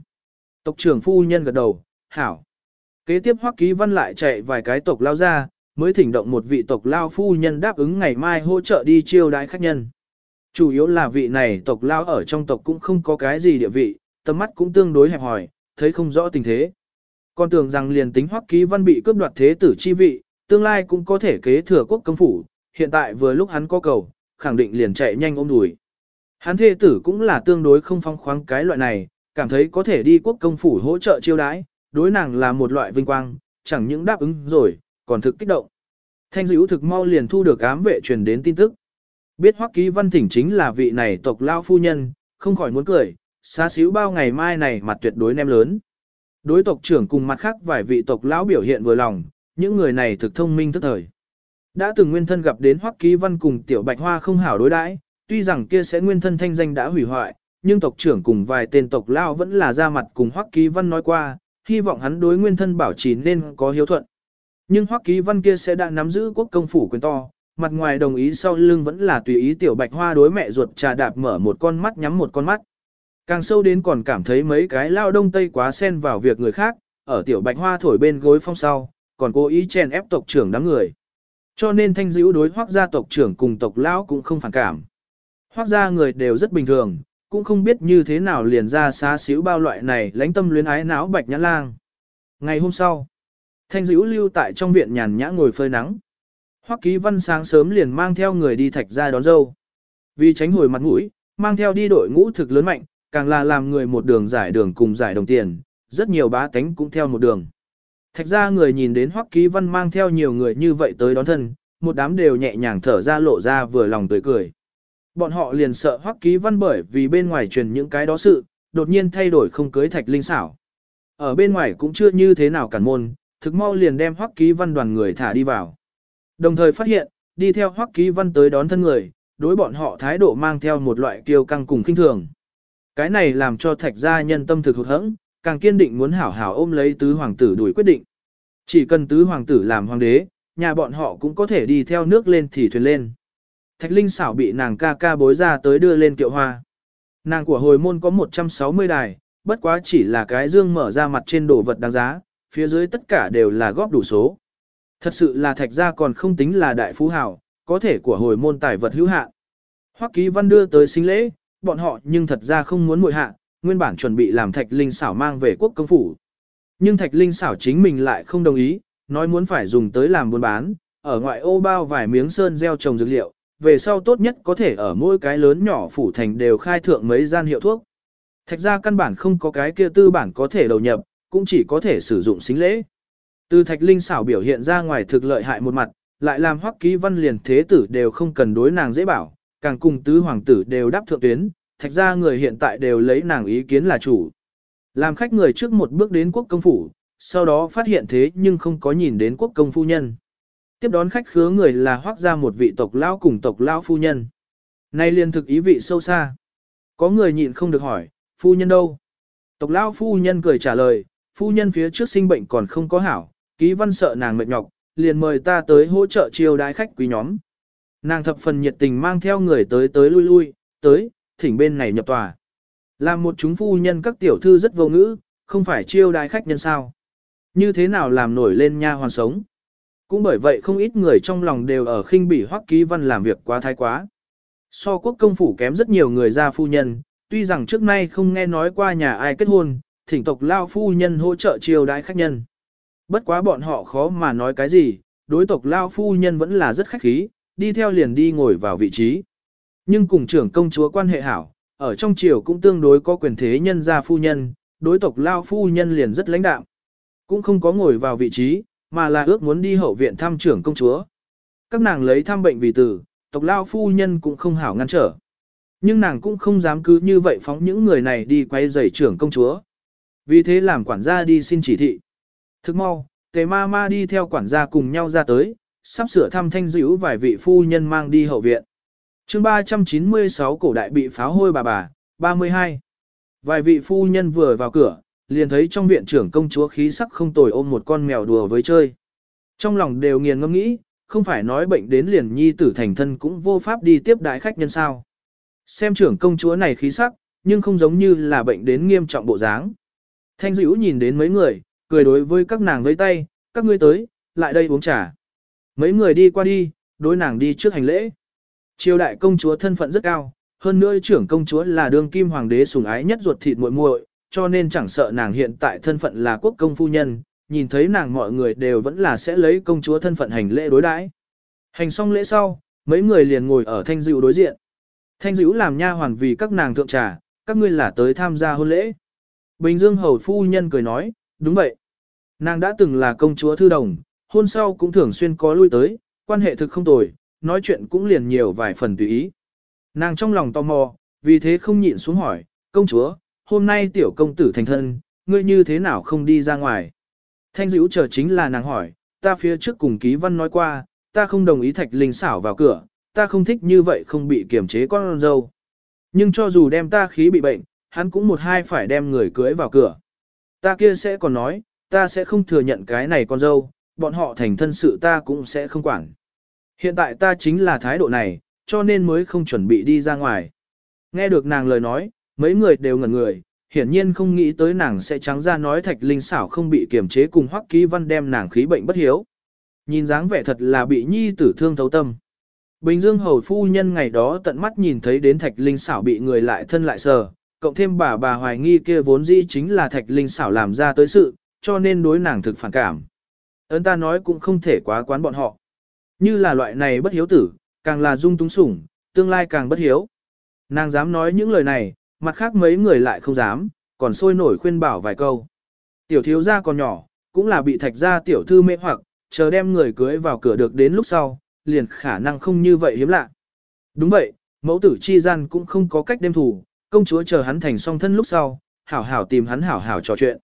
Tộc trưởng phu nhân gật đầu, hảo. Kế tiếp Hoắc Ký Văn lại chạy vài cái tộc lao ra, mới thỉnh động một vị tộc lao phu nhân đáp ứng ngày mai hỗ trợ đi chiêu đãi khách nhân. Chủ yếu là vị này tộc lao ở trong tộc cũng không có cái gì địa vị, tầm mắt cũng tương đối hẹp hòi, thấy không rõ tình thế. Còn tưởng rằng liền tính Hoắc Ký Văn bị cướp đoạt thế tử chi vị, tương lai cũng có thể kế thừa quốc công phủ, hiện tại vừa lúc hắn có cầu, khẳng định liền chạy nhanh ôm đùi. Hắn Thê tử cũng là tương đối không phong khoáng cái loại này, cảm thấy có thể đi quốc công phủ hỗ trợ chiêu đãi, đối nàng là một loại vinh quang, chẳng những đáp ứng rồi, còn thực kích động. Thanh dữ thực mau liền thu được ám vệ truyền đến tin tức. Biết Hoắc Ký Văn Thỉnh chính là vị này tộc lao phu nhân, không khỏi muốn cười, xa xíu bao ngày mai này mặt tuyệt đối nem lớn. Đối tộc trưởng cùng mặt khác vài vị tộc lão biểu hiện vừa lòng, những người này thực thông minh thức thời. Đã từng nguyên thân gặp đến Hoắc Ký Văn cùng Tiểu Bạch Hoa không hảo đối đãi, tuy rằng kia sẽ nguyên thân thanh danh đã hủy hoại, nhưng tộc trưởng cùng vài tên tộc lão vẫn là ra mặt cùng Hoắc Ký Văn nói qua, hy vọng hắn đối nguyên thân bảo trì nên có hiếu thuận. Nhưng Hoắc Ký Văn kia sẽ đã nắm giữ quốc công phủ quyền to, mặt ngoài đồng ý sau lưng vẫn là tùy ý Tiểu Bạch Hoa đối mẹ ruột trà đạp mở một con mắt nhắm một con mắt. Càng sâu đến còn cảm thấy mấy cái lao đông tây quá xen vào việc người khác, ở Tiểu Bạch Hoa thổi bên gối phong sau, còn cố ý chèn ép tộc trưởng đám người. Cho nên thanh dữ đối hoác gia tộc trưởng cùng tộc lão cũng không phản cảm. Hoác ra người đều rất bình thường, cũng không biết như thế nào liền ra xá xíu bao loại này lãnh tâm luyến ái náo bạch nhã lang. Ngày hôm sau, thanh dữ lưu tại trong viện nhàn nhã ngồi phơi nắng. Hoắc ký văn sáng sớm liền mang theo người đi thạch ra đón dâu. Vì tránh hồi mặt mũi, mang theo đi đội ngũ thực lớn mạnh, càng là làm người một đường giải đường cùng giải đồng tiền, rất nhiều bá tánh cũng theo một đường. Thạch ra người nhìn đến Hoắc Ký Văn mang theo nhiều người như vậy tới đón thân, một đám đều nhẹ nhàng thở ra lộ ra vừa lòng tươi cười. Bọn họ liền sợ Hoắc Ký Văn bởi vì bên ngoài truyền những cái đó sự, đột nhiên thay đổi không cưới Thạch Linh xảo. Ở bên ngoài cũng chưa như thế nào cản môn, thực mau liền đem Hoắc Ký Văn đoàn người thả đi vào. Đồng thời phát hiện, đi theo Hoắc Ký Văn tới đón thân người, đối bọn họ thái độ mang theo một loại kiêu căng cùng khinh thường. Cái này làm cho Thạch gia nhân tâm thực hụt hẫng, càng kiên định muốn hảo hảo ôm lấy tứ hoàng tử đuổi quyết định. Chỉ cần tứ hoàng tử làm hoàng đế, nhà bọn họ cũng có thể đi theo nước lên thì thuyền lên. Thạch Linh xảo bị nàng ca ca bối ra tới đưa lên kiệu hoa. Nàng của hồi môn có 160 đài, bất quá chỉ là cái dương mở ra mặt trên đồ vật đáng giá, phía dưới tất cả đều là góp đủ số. Thật sự là thạch gia còn không tính là đại phú hào, có thể của hồi môn tài vật hữu hạn. Hoắc Ký Văn đưa tới sinh lễ, bọn họ nhưng thật ra không muốn muội hạ, nguyên bản chuẩn bị làm Thạch Linh xảo mang về quốc công phủ. Nhưng Thạch Linh xảo chính mình lại không đồng ý, nói muốn phải dùng tới làm buôn bán, ở ngoại ô bao vài miếng sơn gieo trồng dược liệu, về sau tốt nhất có thể ở mỗi cái lớn nhỏ phủ thành đều khai thượng mấy gian hiệu thuốc. Thạch ra căn bản không có cái kia tư bản có thể đầu nhập, cũng chỉ có thể sử dụng xính lễ. Từ Thạch Linh xảo biểu hiện ra ngoài thực lợi hại một mặt, lại làm hoắc ký văn liền thế tử đều không cần đối nàng dễ bảo, càng cùng tứ hoàng tử đều đáp thượng tuyến, thạch ra người hiện tại đều lấy nàng ý kiến là chủ. Làm khách người trước một bước đến quốc công phủ, sau đó phát hiện thế nhưng không có nhìn đến quốc công phu nhân. Tiếp đón khách khứa người là hoác ra một vị tộc lão cùng tộc lão phu nhân. Nay liền thực ý vị sâu xa. Có người nhịn không được hỏi, phu nhân đâu? Tộc lão phu nhân cười trả lời, phu nhân phía trước sinh bệnh còn không có hảo, ký văn sợ nàng mệt nhọc, liền mời ta tới hỗ trợ chiêu đái khách quý nhóm. Nàng thập phần nhiệt tình mang theo người tới tới lui lui, tới, thỉnh bên này nhập tòa. Làm một chúng phu nhân các tiểu thư rất vô ngữ, không phải chiêu đái khách nhân sao. Như thế nào làm nổi lên nha hoàn sống. Cũng bởi vậy không ít người trong lòng đều ở khinh bỉ hoắc ký văn làm việc quá thái quá. So quốc công phủ kém rất nhiều người gia phu nhân, tuy rằng trước nay không nghe nói qua nhà ai kết hôn, thỉnh tộc lao phu nhân hỗ trợ chiều đái khách nhân. Bất quá bọn họ khó mà nói cái gì, đối tộc lao phu nhân vẫn là rất khách khí, đi theo liền đi ngồi vào vị trí. Nhưng cùng trưởng công chúa quan hệ hảo, ở trong triều cũng tương đối có quyền thế nhân gia phu nhân, đối tộc lao phu nhân liền rất lãnh đạm. Cũng không có ngồi vào vị trí, mà là ước muốn đi hậu viện thăm trưởng công chúa. Các nàng lấy thăm bệnh vì tử, tộc lao phu nhân cũng không hảo ngăn trở. Nhưng nàng cũng không dám cứ như vậy phóng những người này đi quay giày trưởng công chúa. Vì thế làm quản gia đi xin chỉ thị. Thức mau, tề ma ma đi theo quản gia cùng nhau ra tới, sắp sửa thăm thanh dữ vài vị phu nhân mang đi hậu viện. chương 396 cổ đại bị pháo hôi bà bà, 32. Vài vị phu nhân vừa vào cửa, liền thấy trong viện trưởng công chúa khí sắc không tồi ôm một con mèo đùa với chơi. Trong lòng đều nghiền ngẫm nghĩ, không phải nói bệnh đến liền nhi tử thành thân cũng vô pháp đi tiếp đại khách nhân sao. Xem trưởng công chúa này khí sắc, nhưng không giống như là bệnh đến nghiêm trọng bộ dáng. Thanh dữ nhìn đến mấy người, cười đối với các nàng với tay, các ngươi tới, lại đây uống trà. Mấy người đi qua đi, đối nàng đi trước hành lễ. Triều đại công chúa thân phận rất cao, hơn nữa trưởng công chúa là đương kim hoàng đế sủng ái nhất ruột thịt muội muội, cho nên chẳng sợ nàng hiện tại thân phận là quốc công phu nhân, nhìn thấy nàng mọi người đều vẫn là sẽ lấy công chúa thân phận hành lễ đối đãi. Hành xong lễ sau, mấy người liền ngồi ở thanh dịu đối diện. Thanh dịu làm nha hoàn vì các nàng thượng trà, các ngươi là tới tham gia hôn lễ. Bình Dương hầu phu nhân cười nói, đúng vậy. Nàng đã từng là công chúa thư đồng, hôn sau cũng thường xuyên có lui tới, quan hệ thực không tồi, nói chuyện cũng liền nhiều vài phần tùy ý. Nàng trong lòng tò mò, vì thế không nhịn xuống hỏi, công chúa, hôm nay tiểu công tử thành thân, ngươi như thế nào không đi ra ngoài? Thanh dữ chờ chính là nàng hỏi, ta phía trước cùng ký văn nói qua, ta không đồng ý thạch linh xảo vào cửa, ta không thích như vậy không bị kiềm chế con dâu. Nhưng cho dù đem ta khí bị bệnh, hắn cũng một hai phải đem người cưới vào cửa. Ta kia sẽ còn nói, ta sẽ không thừa nhận cái này con dâu, bọn họ thành thân sự ta cũng sẽ không quản. Hiện tại ta chính là thái độ này, cho nên mới không chuẩn bị đi ra ngoài. Nghe được nàng lời nói, mấy người đều ngẩn người, hiển nhiên không nghĩ tới nàng sẽ trắng ra nói thạch linh xảo không bị kiềm chế cùng hoắc ký văn đem nàng khí bệnh bất hiếu. Nhìn dáng vẻ thật là bị nhi tử thương thấu tâm. Bình Dương hầu phu nhân ngày đó tận mắt nhìn thấy đến thạch linh xảo bị người lại thân lại sờ, cộng thêm bà bà hoài nghi kia vốn dĩ chính là thạch linh xảo làm ra tới sự, cho nên đối nàng thực phản cảm. Ấn ta nói cũng không thể quá quán bọn họ. Như là loại này bất hiếu tử, càng là dung túng sủng, tương lai càng bất hiếu. Nàng dám nói những lời này, mặt khác mấy người lại không dám, còn sôi nổi khuyên bảo vài câu. Tiểu thiếu gia còn nhỏ, cũng là bị thạch gia tiểu thư mê hoặc, chờ đem người cưới vào cửa được đến lúc sau, liền khả năng không như vậy hiếm lạ. Đúng vậy, mẫu tử chi gian cũng không có cách đem thủ, công chúa chờ hắn thành song thân lúc sau, hảo hảo tìm hắn hảo hảo trò chuyện.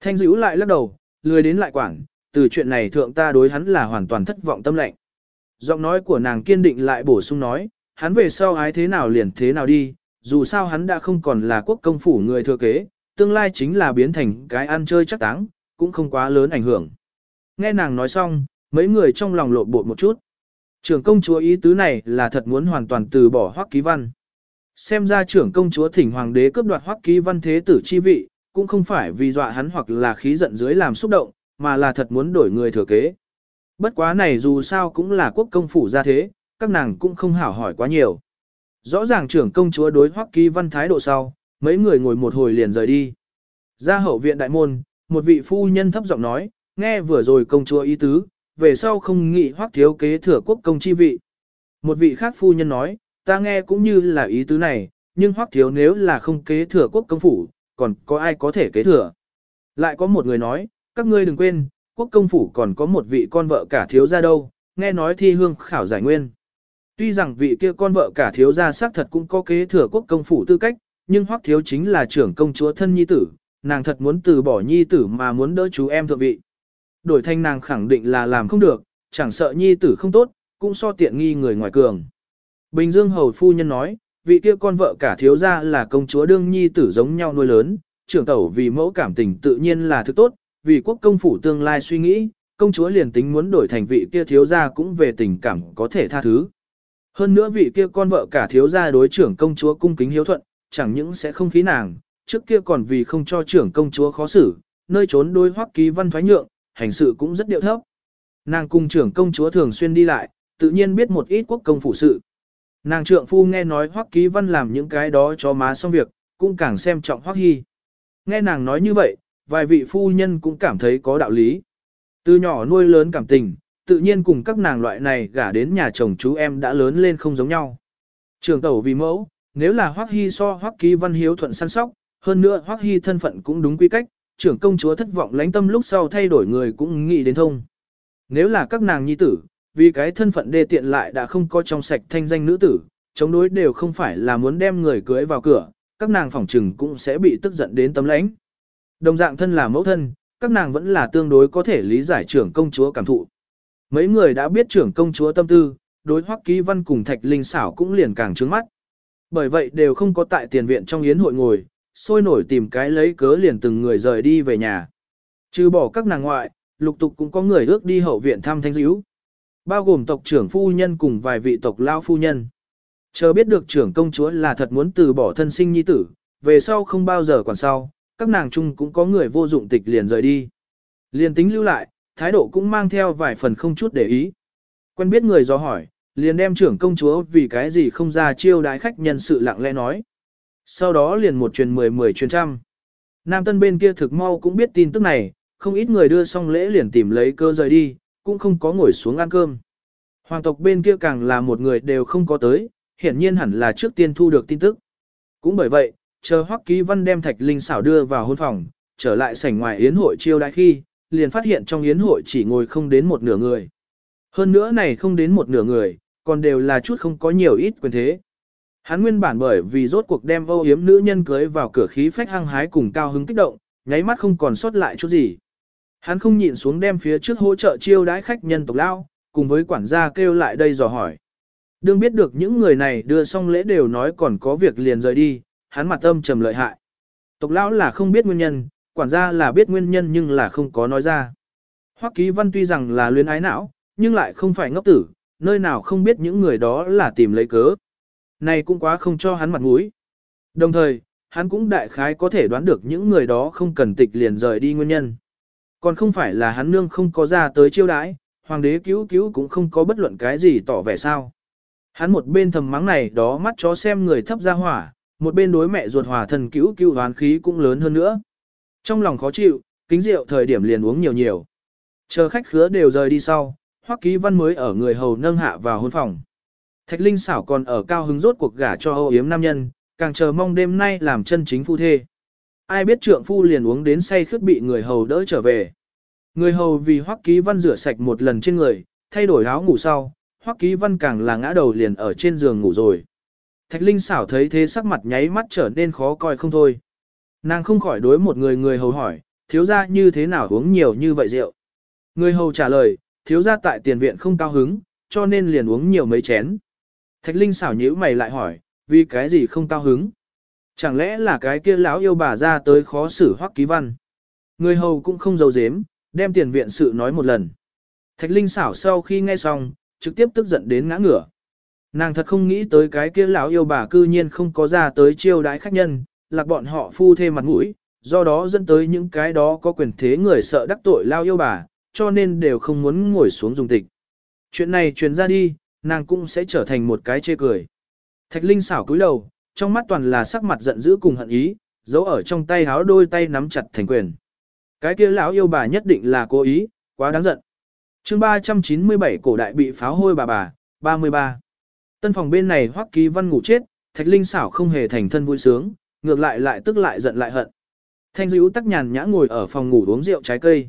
Thanh dữ lại lắc đầu, lười đến lại quảng, từ chuyện này thượng ta đối hắn là hoàn toàn thất vọng tâm lệnh. Giọng nói của nàng kiên định lại bổ sung nói, hắn về sau ái thế nào liền thế nào đi, dù sao hắn đã không còn là quốc công phủ người thừa kế, tương lai chính là biến thành cái ăn chơi chắc táng, cũng không quá lớn ảnh hưởng. Nghe nàng nói xong, mấy người trong lòng lộ bột một chút. Trưởng công chúa ý tứ này là thật muốn hoàn toàn từ bỏ hoắc ký văn. Xem ra trưởng công chúa thỉnh hoàng đế cướp đoạt hoắc ký văn thế tử chi vị, cũng không phải vì dọa hắn hoặc là khí giận dưới làm xúc động, mà là thật muốn đổi người thừa kế. Bất quá này dù sao cũng là quốc công phủ gia thế, các nàng cũng không hảo hỏi quá nhiều. Rõ ràng trưởng công chúa đối hoắc ký văn thái độ sau, mấy người ngồi một hồi liền rời đi. Ra hậu viện đại môn, một vị phu nhân thấp giọng nói, nghe vừa rồi công chúa ý tứ, về sau không nghĩ hoắc thiếu kế thừa quốc công chi vị. Một vị khác phu nhân nói, ta nghe cũng như là ý tứ này, nhưng hoắc thiếu nếu là không kế thừa quốc công phủ, còn có ai có thể kế thừa. Lại có một người nói, các ngươi đừng quên, quốc công phủ còn có một vị con vợ cả thiếu ra đâu, nghe nói thi hương khảo giải nguyên. Tuy rằng vị kia con vợ cả thiếu gia xác thật cũng có kế thừa quốc công phủ tư cách, nhưng hoắc thiếu chính là trưởng công chúa thân nhi tử, nàng thật muốn từ bỏ nhi tử mà muốn đỡ chú em thượng vị. Đổi thanh nàng khẳng định là làm không được, chẳng sợ nhi tử không tốt, cũng so tiện nghi người ngoài cường. Bình Dương hầu phu nhân nói, vị kia con vợ cả thiếu gia là công chúa đương nhi tử giống nhau nuôi lớn, trưởng tẩu vì mẫu cảm tình tự nhiên là thứ tốt, vì quốc công phủ tương lai suy nghĩ, công chúa liền tính muốn đổi thành vị kia thiếu gia cũng về tình cảm có thể tha thứ. Hơn nữa vị kia con vợ cả thiếu gia đối trưởng công chúa cung kính hiếu thuận, chẳng những sẽ không khí nàng, trước kia còn vì không cho trưởng công chúa khó xử, nơi trốn đối hoắc ký văn thoái nhượng, hành sự cũng rất điệu thấp. Nàng cùng trưởng công chúa thường xuyên đi lại, tự nhiên biết một ít quốc công phủ sự. Nàng trượng phu nghe nói hoắc ký văn làm những cái đó cho má xong việc, cũng càng xem trọng hoắc hy. Nghe nàng nói như vậy, vài vị phu nhân cũng cảm thấy có đạo lý. Từ nhỏ nuôi lớn cảm tình, tự nhiên cùng các nàng loại này gả đến nhà chồng chú em đã lớn lên không giống nhau. Trường tẩu vì mẫu, nếu là Hoắc Hy so Hoắc Ký Văn hiếu thuận săn sóc, hơn nữa Hoắc Hy thân phận cũng đúng quy cách, trưởng công chúa thất vọng lãnh tâm lúc sau thay đổi người cũng nghĩ đến thông. Nếu là các nàng nhi tử, vì cái thân phận đê tiện lại đã không có trong sạch thanh danh nữ tử, chống đối đều không phải là muốn đem người cưới vào cửa, các nàng phỏng trừng cũng sẽ bị tức giận đến tấm lãnh. Đồng dạng thân là mẫu thân, các nàng vẫn là tương đối có thể lý giải trưởng công chúa cảm thụ. Mấy người đã biết trưởng công chúa tâm tư, đối hoắc ký văn cùng thạch linh xảo cũng liền càng trướng mắt. Bởi vậy đều không có tại tiền viện trong yến hội ngồi, sôi nổi tìm cái lấy cớ liền từng người rời đi về nhà. Trừ bỏ các nàng ngoại, lục tục cũng có người ước đi hậu viện thăm thanh dữ. Bao gồm tộc trưởng phu nhân cùng vài vị tộc lao phu nhân. Chờ biết được trưởng công chúa là thật muốn từ bỏ thân sinh nhi tử, về sau không bao giờ còn sau, các nàng chung cũng có người vô dụng tịch liền rời đi. Liền tính lưu lại, thái độ cũng mang theo vài phần không chút để ý. Quen biết người do hỏi, liền đem trưởng công chúa vì cái gì không ra chiêu đái khách nhân sự lặng lẽ nói. Sau đó liền một truyền mười mười truyền trăm. Nam Tân bên kia thực mau cũng biết tin tức này, không ít người đưa xong lễ liền tìm lấy cơ rời đi, cũng không có ngồi xuống ăn cơm. Hoàng tộc bên kia càng là một người đều không có tới, hiển nhiên hẳn là trước tiên thu được tin tức. Cũng bởi vậy, chờ Hoắc Ký Văn đem Thạch Linh xảo đưa vào hôn phòng, trở lại sảnh ngoài yến hội chiêu đãi khi, liền phát hiện trong yến hội chỉ ngồi không đến một nửa người. Hơn nữa này không đến một nửa người, còn đều là chút không có nhiều ít quyền thế. Hắn nguyên bản bởi vì rốt cuộc đem vô hiếm nữ nhân cưới vào cửa khí phách hăng hái cùng cao hứng kích động, nháy mắt không còn sót lại chút gì. Hắn không nhịn xuống đem phía trước hỗ trợ chiêu đãi khách nhân tộc lao, cùng với quản gia kêu lại đây dò hỏi. Đương biết được những người này đưa xong lễ đều nói còn có việc liền rời đi, hắn mặt âm trầm lợi hại. Tộc lão là không biết nguyên nhân, quản gia là biết nguyên nhân nhưng là không có nói ra. Hoắc Ký Văn tuy rằng là luyến ái não, nhưng lại không phải ngốc tử, nơi nào không biết những người đó là tìm lấy cớ. Này cũng quá không cho hắn mặt mũi. Đồng thời, hắn cũng đại khái có thể đoán được những người đó không cần tịch liền rời đi nguyên nhân. Còn không phải là hắn nương không có ra tới chiêu đãi, hoàng đế cứu cứu cũng không có bất luận cái gì tỏ vẻ sao. Hắn một bên thầm mắng này đó mắt chó xem người thấp ra hỏa, một bên đối mẹ ruột hòa thần cứu cứu hoán khí cũng lớn hơn nữa. Trong lòng khó chịu, kính rượu thời điểm liền uống nhiều nhiều. Chờ khách khứa đều rời đi sau, Hoắc Ký Văn mới ở người hầu nâng hạ vào hôn phòng. Thạch Linh xảo còn ở cao hứng rốt cuộc gả cho Âu Yếm nam nhân, càng chờ mong đêm nay làm chân chính phu thê. Ai biết trượng phu liền uống đến say khướt bị người hầu đỡ trở về. Người hầu vì Hoắc Ký Văn rửa sạch một lần trên người, thay đổi áo ngủ sau, Hoắc Ký Văn càng là ngã đầu liền ở trên giường ngủ rồi. Thạch Linh xảo thấy thế sắc mặt nháy mắt trở nên khó coi không thôi. Nàng không khỏi đối một người người hầu hỏi, thiếu gia như thế nào uống nhiều như vậy rượu. Người hầu trả lời, thiếu gia tại tiền viện không cao hứng, cho nên liền uống nhiều mấy chén. Thạch Linh xảo nhíu mày lại hỏi, vì cái gì không cao hứng? Chẳng lẽ là cái kia lão yêu bà ra tới khó xử hoắc ký văn? Người hầu cũng không giấu giếm, đem tiền viện sự nói một lần. Thạch Linh xảo sau khi nghe xong, trực tiếp tức giận đến ngã ngửa. Nàng thật không nghĩ tới cái kia lão yêu bà cư nhiên không có ra tới chiêu đái khách nhân, lạc bọn họ phu thêm mặt mũi, do đó dẫn tới những cái đó có quyền thế người sợ đắc tội lao yêu bà, cho nên đều không muốn ngồi xuống dùng tịch. Chuyện này truyền ra đi, nàng cũng sẽ trở thành một cái chê cười. Thạch Linh xảo cúi đầu, trong mắt toàn là sắc mặt giận dữ cùng hận ý, giấu ở trong tay háo đôi tay nắm chặt thành quyền. Cái kia lão yêu bà nhất định là cố ý, quá đáng giận. chương 397 cổ đại bị pháo hôi bà bà, 33. Tân phòng bên này hoắc ký văn ngủ chết, Thạch Linh xảo không hề thành thân vui sướng, ngược lại lại tức lại giận lại hận. Thanh dữ tắc nhàn nhã ngồi ở phòng ngủ uống rượu trái cây.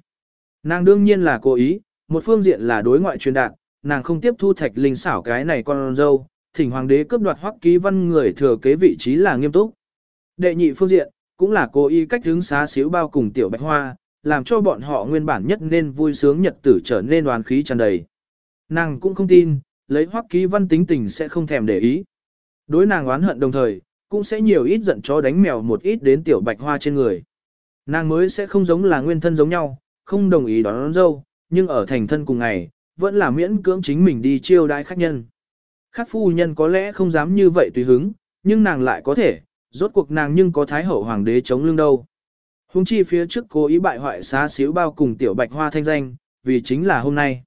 Nàng đương nhiên là cố ý, một phương diện là đối ngoại truyền đạt, nàng không tiếp thu thạch linh xảo cái này con dâu, thỉnh hoàng đế cướp đoạt hoắc ký văn người thừa kế vị trí là nghiêm túc. Đệ nhị phương diện, cũng là cố ý cách hướng xá xíu bao cùng tiểu bạch hoa, làm cho bọn họ nguyên bản nhất nên vui sướng nhật tử trở nên đoàn khí tràn đầy. Nàng cũng không tin, lấy hoắc ký văn tính tình sẽ không thèm để ý. Đối nàng oán hận đồng thời, cũng sẽ nhiều ít giận chó đánh mèo một ít đến tiểu bạch hoa trên người. Nàng mới sẽ không giống là nguyên thân giống nhau, không đồng ý đón, đón dâu, nhưng ở thành thân cùng ngày, vẫn là miễn cưỡng chính mình đi chiêu đãi khách nhân. Khác phu nhân có lẽ không dám như vậy tùy hứng, nhưng nàng lại có thể, rốt cuộc nàng nhưng có thái hậu hoàng đế chống lưng đâu. Hùng chi phía trước cố ý bại hoại xá xíu bao cùng tiểu bạch hoa thanh danh, vì chính là hôm nay.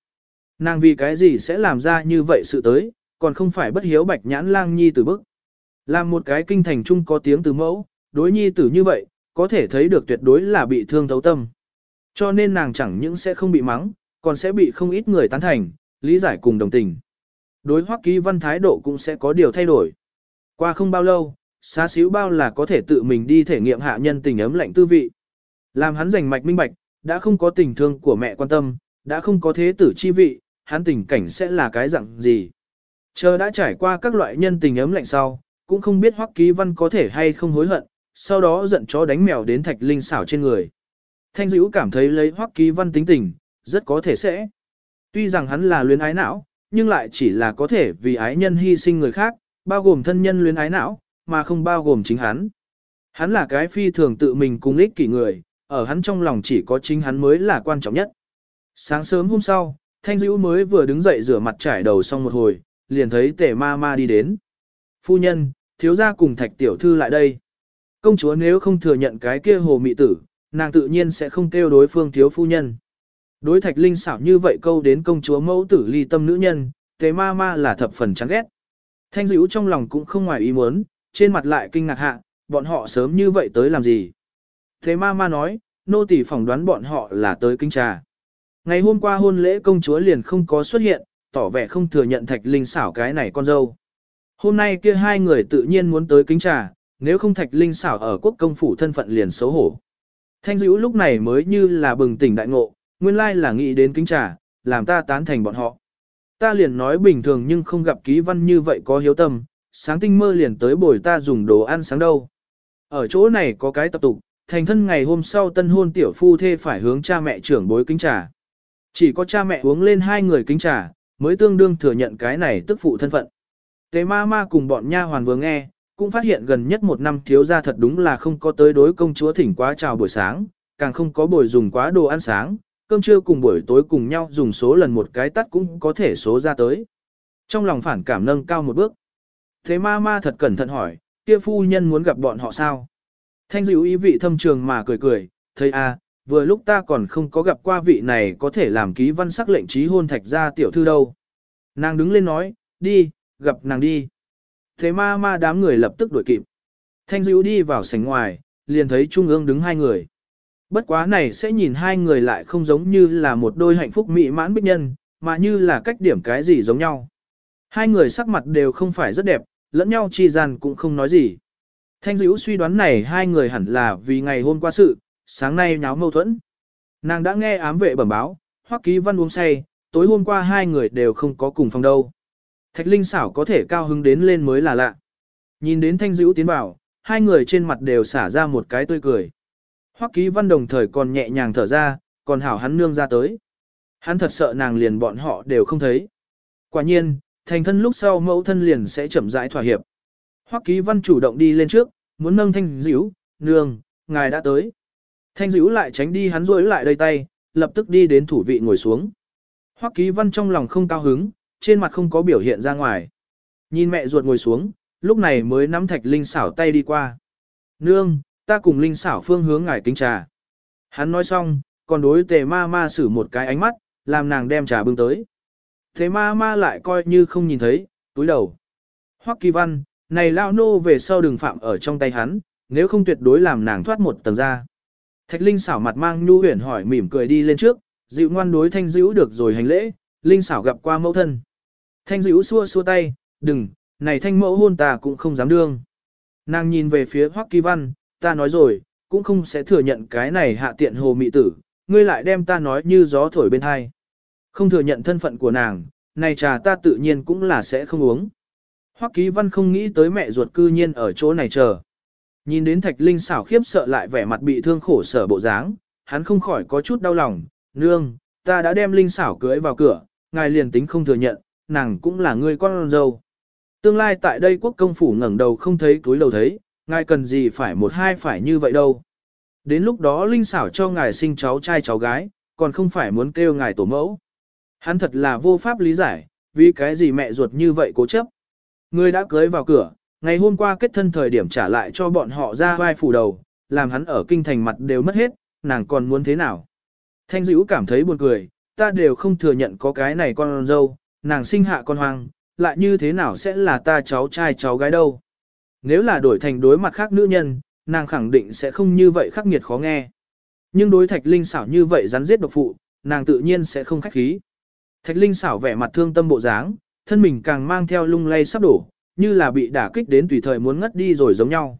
Nàng vì cái gì sẽ làm ra như vậy sự tới, còn không phải bất hiếu bạch nhãn lang nhi từ bức. Làm một cái kinh thành chung có tiếng từ mẫu, đối nhi tử như vậy, có thể thấy được tuyệt đối là bị thương thấu tâm. Cho nên nàng chẳng những sẽ không bị mắng, còn sẽ bị không ít người tán thành, lý giải cùng đồng tình. Đối hoắc ký văn thái độ cũng sẽ có điều thay đổi. Qua không bao lâu, xá xíu bao là có thể tự mình đi thể nghiệm hạ nhân tình ấm lạnh tư vị. Làm hắn giành mạch minh bạch, đã không có tình thương của mẹ quan tâm, đã không có thế tử chi vị, hắn tình cảnh sẽ là cái dạng gì. Chờ đã trải qua các loại nhân tình ấm lạnh sau, cũng không biết hoắc ký văn có thể hay không hối hận, sau đó giận chó đánh mèo đến thạch linh xảo trên người. Thanh Dữu cảm thấy lấy hoắc ký văn tính tình, rất có thể sẽ. Tuy rằng hắn là luyến ái não, nhưng lại chỉ là có thể vì ái nhân hy sinh người khác, bao gồm thân nhân luyến ái não, mà không bao gồm chính hắn. Hắn là cái phi thường tự mình cùng ích kỷ người, ở hắn trong lòng chỉ có chính hắn mới là quan trọng nhất. Sáng sớm hôm sau, Thanh Dữ mới vừa đứng dậy rửa mặt trải đầu xong một hồi, liền thấy tể ma ma đi đến. Phu nhân, thiếu gia cùng thạch tiểu thư lại đây. Công chúa nếu không thừa nhận cái kia hồ mị tử, nàng tự nhiên sẽ không kêu đối phương thiếu phu nhân. Đối thạch linh xảo như vậy câu đến công chúa mẫu tử ly tâm nữ nhân, tế ma ma là thập phần chán ghét. Thanh dữ trong lòng cũng không ngoài ý muốn, trên mặt lại kinh ngạc hạ, bọn họ sớm như vậy tới làm gì. Thế ma ma nói, nô tỳ phỏng đoán bọn họ là tới kinh trà. Ngày hôm qua hôn lễ công chúa liền không có xuất hiện, tỏ vẻ không thừa nhận thạch linh xảo cái này con dâu. Hôm nay kia hai người tự nhiên muốn tới kính trà, nếu không thạch linh xảo ở quốc công phủ thân phận liền xấu hổ. Thanh dữ lúc này mới như là bừng tỉnh đại ngộ, nguyên lai là nghĩ đến kính trà, làm ta tán thành bọn họ. Ta liền nói bình thường nhưng không gặp ký văn như vậy có hiếu tâm, sáng tinh mơ liền tới bồi ta dùng đồ ăn sáng đâu. Ở chỗ này có cái tập tục, thành thân ngày hôm sau tân hôn tiểu phu thê phải hướng cha mẹ trưởng bối kính trà. Chỉ có cha mẹ uống lên hai người kính trà, mới tương đương thừa nhận cái này tức phụ thân phận. Tế ma ma cùng bọn nha hoàn vừa nghe, cũng phát hiện gần nhất một năm thiếu gia thật đúng là không có tới đối công chúa thỉnh quá chào buổi sáng, càng không có buổi dùng quá đồ ăn sáng, cơm trưa cùng buổi tối cùng nhau dùng số lần một cái tắt cũng có thể số ra tới. Trong lòng phản cảm nâng cao một bước. Thế ma ma thật cẩn thận hỏi, kia phu nhân muốn gặp bọn họ sao? Thanh dữ ý vị thâm trường mà cười cười, thấy a, vừa lúc ta còn không có gặp qua vị này có thể làm ký văn sắc lệnh trí hôn thạch ra tiểu thư đâu. Nàng đứng lên nói, đi, gặp nàng đi. Thế ma ma đám người lập tức đuổi kịp. Thanh dịu đi vào sảnh ngoài, liền thấy trung ương đứng hai người. Bất quá này sẽ nhìn hai người lại không giống như là một đôi hạnh phúc mỹ mãn bích nhân, mà như là cách điểm cái gì giống nhau. Hai người sắc mặt đều không phải rất đẹp, lẫn nhau chi gian cũng không nói gì. Thanh dữ suy đoán này hai người hẳn là vì ngày hôm qua sự, sáng nay nháo mâu thuẫn. Nàng đã nghe ám vệ bẩm báo, hoắc ký văn uống say, tối hôm qua hai người đều không có cùng phòng đâu. Thạch Linh xảo có thể cao hứng đến lên mới là lạ. Nhìn đến thanh dữ tiến vào, hai người trên mặt đều xả ra một cái tươi cười. Hoắc ký văn đồng thời còn nhẹ nhàng thở ra, còn hảo hắn nương ra tới. Hắn thật sợ nàng liền bọn họ đều không thấy. Quả nhiên, thành thân lúc sau mẫu thân liền sẽ chậm rãi thỏa hiệp. Hoắc ký văn chủ động đi lên trước, muốn nâng thanh dữ, nương, ngài đã tới. Thanh dữ lại tránh đi hắn rối lại đây tay, lập tức đi đến thủ vị ngồi xuống. Hoắc ký văn trong lòng không cao hứng, trên mặt không có biểu hiện ra ngoài. Nhìn mẹ ruột ngồi xuống, lúc này mới nắm thạch linh xảo tay đi qua. Nương, ta cùng linh xảo phương hướng ngài kính trà. Hắn nói xong, còn đối tề ma ma xử một cái ánh mắt, làm nàng đem trà bưng tới. Thế ma ma lại coi như không nhìn thấy, túi đầu. Hoắc kỳ văn, này lao nô về sau đừng phạm ở trong tay hắn, nếu không tuyệt đối làm nàng thoát một tầng ra. Thạch Linh xảo mặt mang nhu huyển hỏi mỉm cười đi lên trước, dịu ngoan đối thanh dữ được rồi hành lễ, Linh xảo gặp qua mẫu thân. Thanh dữ xua xua tay, đừng, này thanh mẫu hôn ta cũng không dám đương. Nàng nhìn về phía Hoắc Kỳ Văn, ta nói rồi, cũng không sẽ thừa nhận cái này hạ tiện hồ mị tử, ngươi lại đem ta nói như gió thổi bên hai. Không thừa nhận thân phận của nàng, này trà ta tự nhiên cũng là sẽ không uống. Hoắc Ký Văn không nghĩ tới mẹ ruột cư nhiên ở chỗ này chờ. Nhìn đến Thạch Linh xảo khiếp sợ lại vẻ mặt bị thương khổ sở bộ dáng, hắn không khỏi có chút đau lòng, nương, ta đã đem Linh xảo cưới vào cửa, ngài liền tính không thừa nhận, nàng cũng là người con dâu. Tương lai tại đây quốc công phủ ngẩng đầu không thấy túi đầu thấy, ngài cần gì phải một hai phải như vậy đâu. Đến lúc đó Linh xảo cho ngài sinh cháu trai cháu gái, còn không phải muốn kêu ngài tổ mẫu. Hắn thật là vô pháp lý giải, vì cái gì mẹ ruột như vậy cố chấp. Người đã cưới vào cửa, ngày hôm qua kết thân thời điểm trả lại cho bọn họ ra vai phủ đầu, làm hắn ở kinh thành mặt đều mất hết, nàng còn muốn thế nào. Thanh dữ cảm thấy buồn cười, ta đều không thừa nhận có cái này con dâu, nàng sinh hạ con hoang, lại như thế nào sẽ là ta cháu trai cháu gái đâu. Nếu là đổi thành đối mặt khác nữ nhân, nàng khẳng định sẽ không như vậy khắc nghiệt khó nghe. Nhưng đối thạch linh xảo như vậy rắn giết độc phụ, nàng tự nhiên sẽ không khách khí. Thạch linh xảo vẻ mặt thương tâm bộ dáng, thân mình càng mang theo lung lay sắp đổ, như là bị đả kích đến tùy thời muốn ngất đi rồi giống nhau.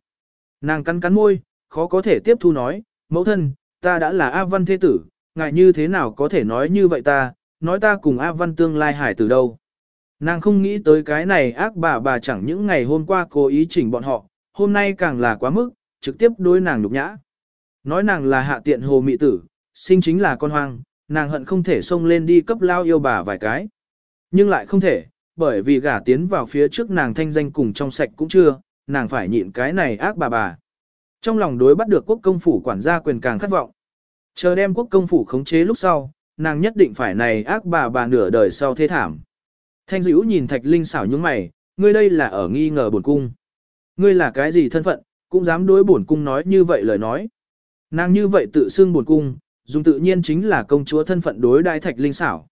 Nàng cắn cắn môi, khó có thể tiếp thu nói, mẫu thân, ta đã là A Văn thế tử, ngài như thế nào có thể nói như vậy ta, nói ta cùng A Văn tương lai hải từ đâu. Nàng không nghĩ tới cái này ác bà bà chẳng những ngày hôm qua cố ý chỉnh bọn họ, hôm nay càng là quá mức, trực tiếp đối nàng nhục nhã. Nói nàng là hạ tiện hồ mị tử, sinh chính là con hoang, nàng hận không thể xông lên đi cấp lao yêu bà vài cái. Nhưng lại không thể, bởi vì gả tiến vào phía trước nàng thanh danh cùng trong sạch cũng chưa, nàng phải nhịn cái này ác bà bà. Trong lòng đối bắt được quốc công phủ quản gia quyền càng khát vọng. Chờ đem quốc công phủ khống chế lúc sau, nàng nhất định phải này ác bà bà nửa đời sau thế thảm. Thanh dữ nhìn thạch linh xảo nhướng mày, ngươi đây là ở nghi ngờ bổn cung. Ngươi là cái gì thân phận, cũng dám đối bổn cung nói như vậy lời nói. Nàng như vậy tự xưng bổn cung, dùng tự nhiên chính là công chúa thân phận đối đại thạch linh xảo.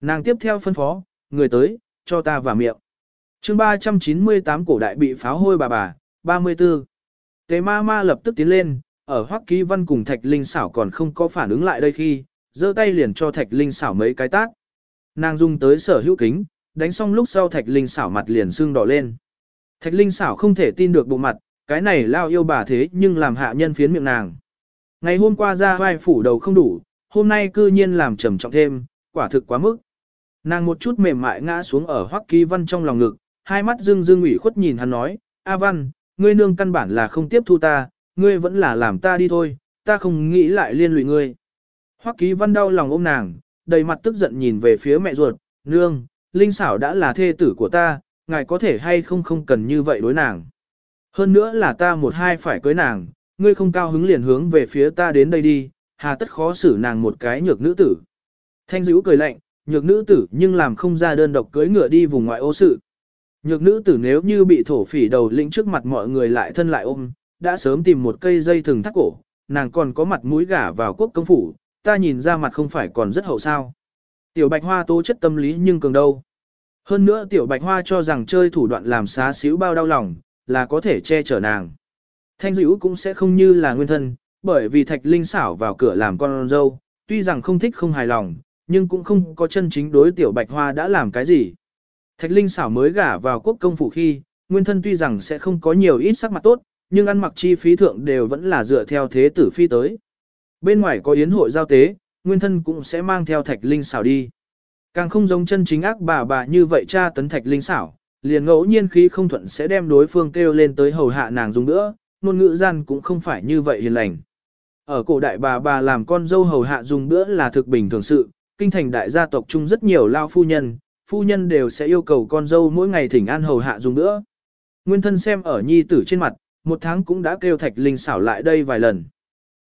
Nàng tiếp theo phân phó, người tới, cho ta vào miệng. chương 398 cổ đại bị pháo hôi bà bà, 34. Tế ma ma lập tức tiến lên, ở Hoắc Ký Văn cùng Thạch Linh xảo còn không có phản ứng lại đây khi, giơ tay liền cho Thạch Linh xảo mấy cái tác, Nàng dùng tới sở hữu kính, đánh xong lúc sau Thạch Linh xảo mặt liền sưng đỏ lên. Thạch Linh xảo không thể tin được bộ mặt, cái này lao yêu bà thế nhưng làm hạ nhân phiến miệng nàng. Ngày hôm qua ra vai phủ đầu không đủ, hôm nay cư nhiên làm trầm trọng thêm, quả thực quá mức. Nàng một chút mềm mại ngã xuống ở Hoắc Ký Văn trong lòng ngực, hai mắt dưng dưng ủy khuất nhìn hắn nói, A Văn, ngươi nương căn bản là không tiếp thu ta, ngươi vẫn là làm ta đi thôi, ta không nghĩ lại liên lụy ngươi. Hoắc Ký Văn đau lòng ôm nàng, đầy mặt tức giận nhìn về phía mẹ ruột, nương, Linh xảo đã là thê tử của ta, ngài có thể hay không không cần như vậy đối nàng. Hơn nữa là ta một hai phải cưới nàng, ngươi không cao hứng liền hướng về phía ta đến đây đi, hà tất khó xử nàng một cái nhược nữ tử. Thanh dữ cười lạnh, nhược nữ tử nhưng làm không ra đơn độc cưới ngựa đi vùng ngoại ô sự. Nhược nữ tử nếu như bị thổ phỉ đầu lĩnh trước mặt mọi người lại thân lại ôm, đã sớm tìm một cây dây thừng thắt cổ, nàng còn có mặt mũi gả vào quốc công phủ, ta nhìn ra mặt không phải còn rất hậu sao. Tiểu bạch hoa tố chất tâm lý nhưng cường đâu. Hơn nữa tiểu bạch hoa cho rằng chơi thủ đoạn làm xá xíu bao đau lòng, là có thể che chở nàng. Thanh dữ cũng sẽ không như là nguyên thân, bởi vì thạch linh xảo vào cửa làm con dâu, tuy rằng không thích không hài lòng, nhưng cũng không có chân chính đối tiểu bạch hoa đã làm cái gì. Thạch linh xảo mới gả vào quốc công phủ khi, nguyên thân tuy rằng sẽ không có nhiều ít sắc mặt tốt, nhưng ăn mặc chi phí thượng đều vẫn là dựa theo thế tử phi tới. Bên ngoài có yến hội giao tế, nguyên thân cũng sẽ mang theo thạch linh xảo đi. Càng không giống chân chính ác bà bà như vậy cha tấn thạch linh xảo, liền ngẫu nhiên khí không thuận sẽ đem đối phương kêu lên tới hầu hạ nàng dùng nữa, ngôn ngữ gian cũng không phải như vậy hiền lành. Ở cổ đại bà bà làm con dâu hầu hạ dùng bữa là thực bình thường sự, kinh thành đại gia tộc chung rất nhiều lao phu nhân, phu nhân đều sẽ yêu cầu con dâu mỗi ngày thỉnh an hầu hạ dùng bữa. Nguyên thân xem ở nhi tử trên mặt, một tháng cũng đã kêu thạch linh xảo lại đây vài lần.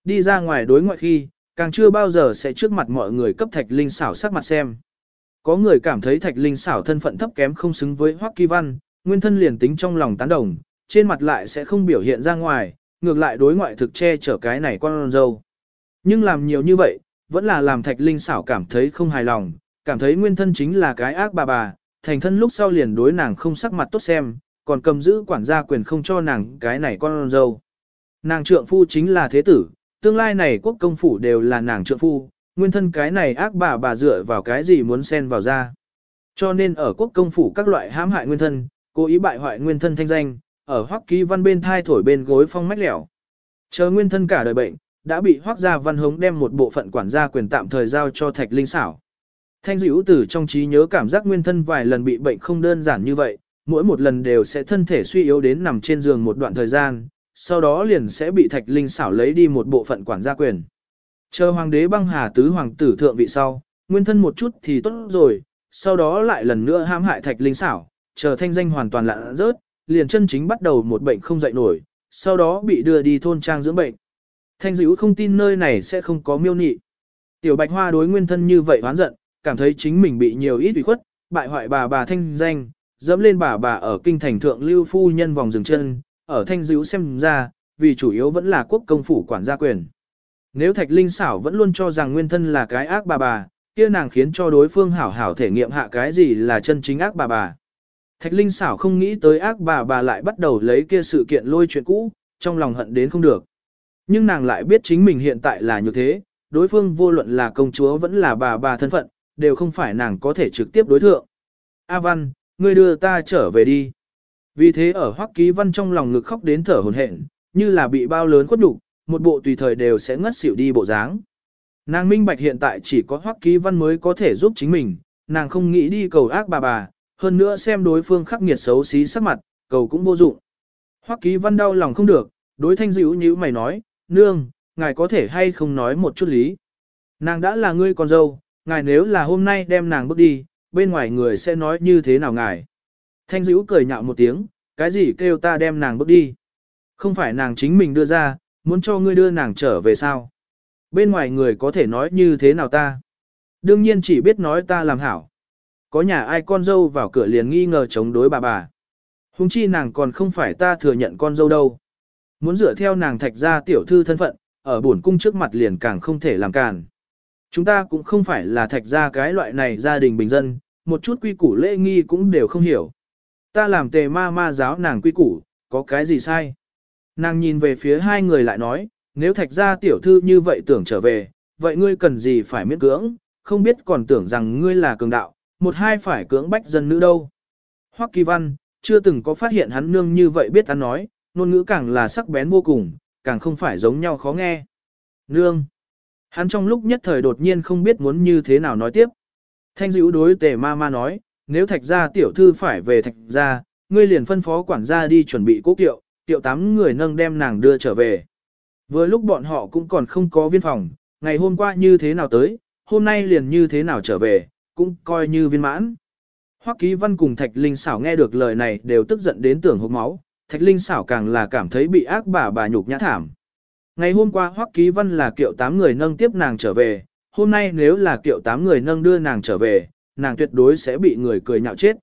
Đi ra ngoài đối ngoại khi, càng chưa bao giờ sẽ trước mặt mọi người cấp thạch linh xảo sắc mặt xem. Có người cảm thấy thạch linh xảo thân phận thấp kém không xứng với Hoắc Kỳ Văn, nguyên thân liền tính trong lòng tán đồng, trên mặt lại sẽ không biểu hiện ra ngoài, ngược lại đối ngoại thực che chở cái này con dâu. Nhưng làm nhiều như vậy, vẫn là làm thạch linh xảo cảm thấy không hài lòng, cảm thấy nguyên thân chính là cái ác bà bà, thành thân lúc sau liền đối nàng không sắc mặt tốt xem, còn cầm giữ quản gia quyền không cho nàng cái này con dâu. Nàng trượng phu chính là thế tử, tương lai này quốc công phủ đều là nàng trượng phu, nguyên thân cái này ác bà bà dựa vào cái gì muốn xen vào ra. Cho nên ở quốc công phủ các loại hãm hại nguyên thân, cố ý bại hoại nguyên thân thanh danh, ở hoắc ký văn bên thai thổi bên gối phong mách lẻo. Chờ nguyên thân cả đời bệnh, đã bị hoắc gia văn hống đem một bộ phận quản gia quyền tạm thời giao cho thạch linh xảo. Thanh dữ tử trong trí nhớ cảm giác nguyên thân vài lần bị bệnh không đơn giản như vậy, mỗi một lần đều sẽ thân thể suy yếu đến nằm trên giường một đoạn thời gian, sau đó liền sẽ bị thạch linh xảo lấy đi một bộ phận quản gia quyền. Chờ hoàng đế băng hà tứ hoàng tử thượng vị sau, nguyên thân một chút thì tốt rồi, sau đó lại lần nữa hãm hại thạch linh xảo, chờ thanh danh hoàn toàn lạ rớt, liền chân chính bắt đầu một bệnh không dậy nổi, sau đó bị đưa đi thôn trang dưỡng bệnh. Thanh dữ không tin nơi này sẽ không có miêu nị. Tiểu bạch hoa đối nguyên thân như vậy oán giận, cảm thấy chính mình bị nhiều ít ủy khuất, bại hoại bà bà thanh danh, dẫm lên bà bà ở kinh thành thượng lưu phu nhân vòng dừng chân, ở thanh dữ xem ra, vì chủ yếu vẫn là quốc công phủ quản gia quyền. Nếu thạch linh xảo vẫn luôn cho rằng nguyên thân là cái ác bà bà, kia nàng khiến cho đối phương hảo hảo thể nghiệm hạ cái gì là chân chính ác bà bà. Thạch linh xảo không nghĩ tới ác bà bà lại bắt đầu lấy kia sự kiện lôi chuyện cũ, trong lòng hận đến không được. Nhưng nàng lại biết chính mình hiện tại là như thế, đối phương vô luận là công chúa vẫn là bà bà thân phận, đều không phải nàng có thể trực tiếp đối thượng. A Văn, ngươi đưa ta trở về đi. Vì thế ở Hoắc Ký Văn trong lòng ngực khóc đến thở hổn hển, như là bị bao lớn khuất nhục, một bộ tùy thời đều sẽ ngất xỉu đi bộ dáng. Nàng minh bạch hiện tại chỉ có Hoắc Ký Văn mới có thể giúp chính mình, nàng không nghĩ đi cầu ác bà bà, hơn nữa xem đối phương khắc nghiệt xấu xí sắc mặt, cầu cũng vô dụng. Hoắc Ký Văn đau lòng không được, đối Thanh Dữu nhíu mày nói, nương, ngài có thể hay không nói một chút lý. Nàng đã là ngươi con dâu, ngài nếu là hôm nay đem nàng bước đi, bên ngoài người sẽ nói như thế nào ngài. Thanh dữ cười nhạo một tiếng, cái gì kêu ta đem nàng bước đi. Không phải nàng chính mình đưa ra, muốn cho ngươi đưa nàng trở về sao. Bên ngoài người có thể nói như thế nào ta. Đương nhiên chỉ biết nói ta làm hảo. Có nhà ai con dâu vào cửa liền nghi ngờ chống đối bà bà. Hùng chi nàng còn không phải ta thừa nhận con dâu đâu. Muốn dựa theo nàng thạch ra tiểu thư thân phận, ở bổn cung trước mặt liền càng không thể làm càn. Chúng ta cũng không phải là thạch ra cái loại này gia đình bình dân, một chút quy củ lễ nghi cũng đều không hiểu. Ta làm tề ma ma giáo nàng quy củ, có cái gì sai? Nàng nhìn về phía hai người lại nói, Nếu thạch gia tiểu thư như vậy tưởng trở về, vậy ngươi cần gì phải miễn cưỡng, không biết còn tưởng rằng ngươi là cường đạo, một hai phải cưỡng bách dân nữ đâu. Hoắc Kỳ Văn, chưa từng có phát hiện hắn nương như vậy biết hắn nói, ngôn ngữ càng là sắc bén vô cùng, càng không phải giống nhau khó nghe. Nương. Hắn trong lúc nhất thời đột nhiên không biết muốn như thế nào nói tiếp. Thanh dữ đối tề ma ma nói, nếu thạch gia tiểu thư phải về thạch gia, ngươi liền phân phó quản gia đi chuẩn bị cố kiệu, tiệu tám người nâng đem nàng đưa trở về. Vừa lúc bọn họ cũng còn không có viên phòng, ngày hôm qua như thế nào tới, hôm nay liền như thế nào trở về, cũng coi như viên mãn. Hoắc Ký Văn cùng Thạch Linh xảo nghe được lời này đều tức giận đến tưởng hốc máu, Thạch Linh xảo càng là cảm thấy bị ác bà bà nhục nhã thảm. Ngày hôm qua Hoắc Ký Văn là kiệu tám người nâng tiếp nàng trở về, hôm nay nếu là kiệu tám người nâng đưa nàng trở về, nàng tuyệt đối sẽ bị người cười nhạo chết.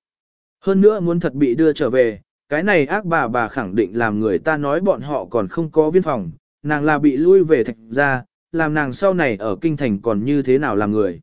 Hơn nữa muốn thật bị đưa trở về, cái này ác bà bà khẳng định làm người ta nói bọn họ còn không có viên phòng, nàng là bị lui về thạch ra, làm nàng sau này ở kinh thành còn như thế nào làm người.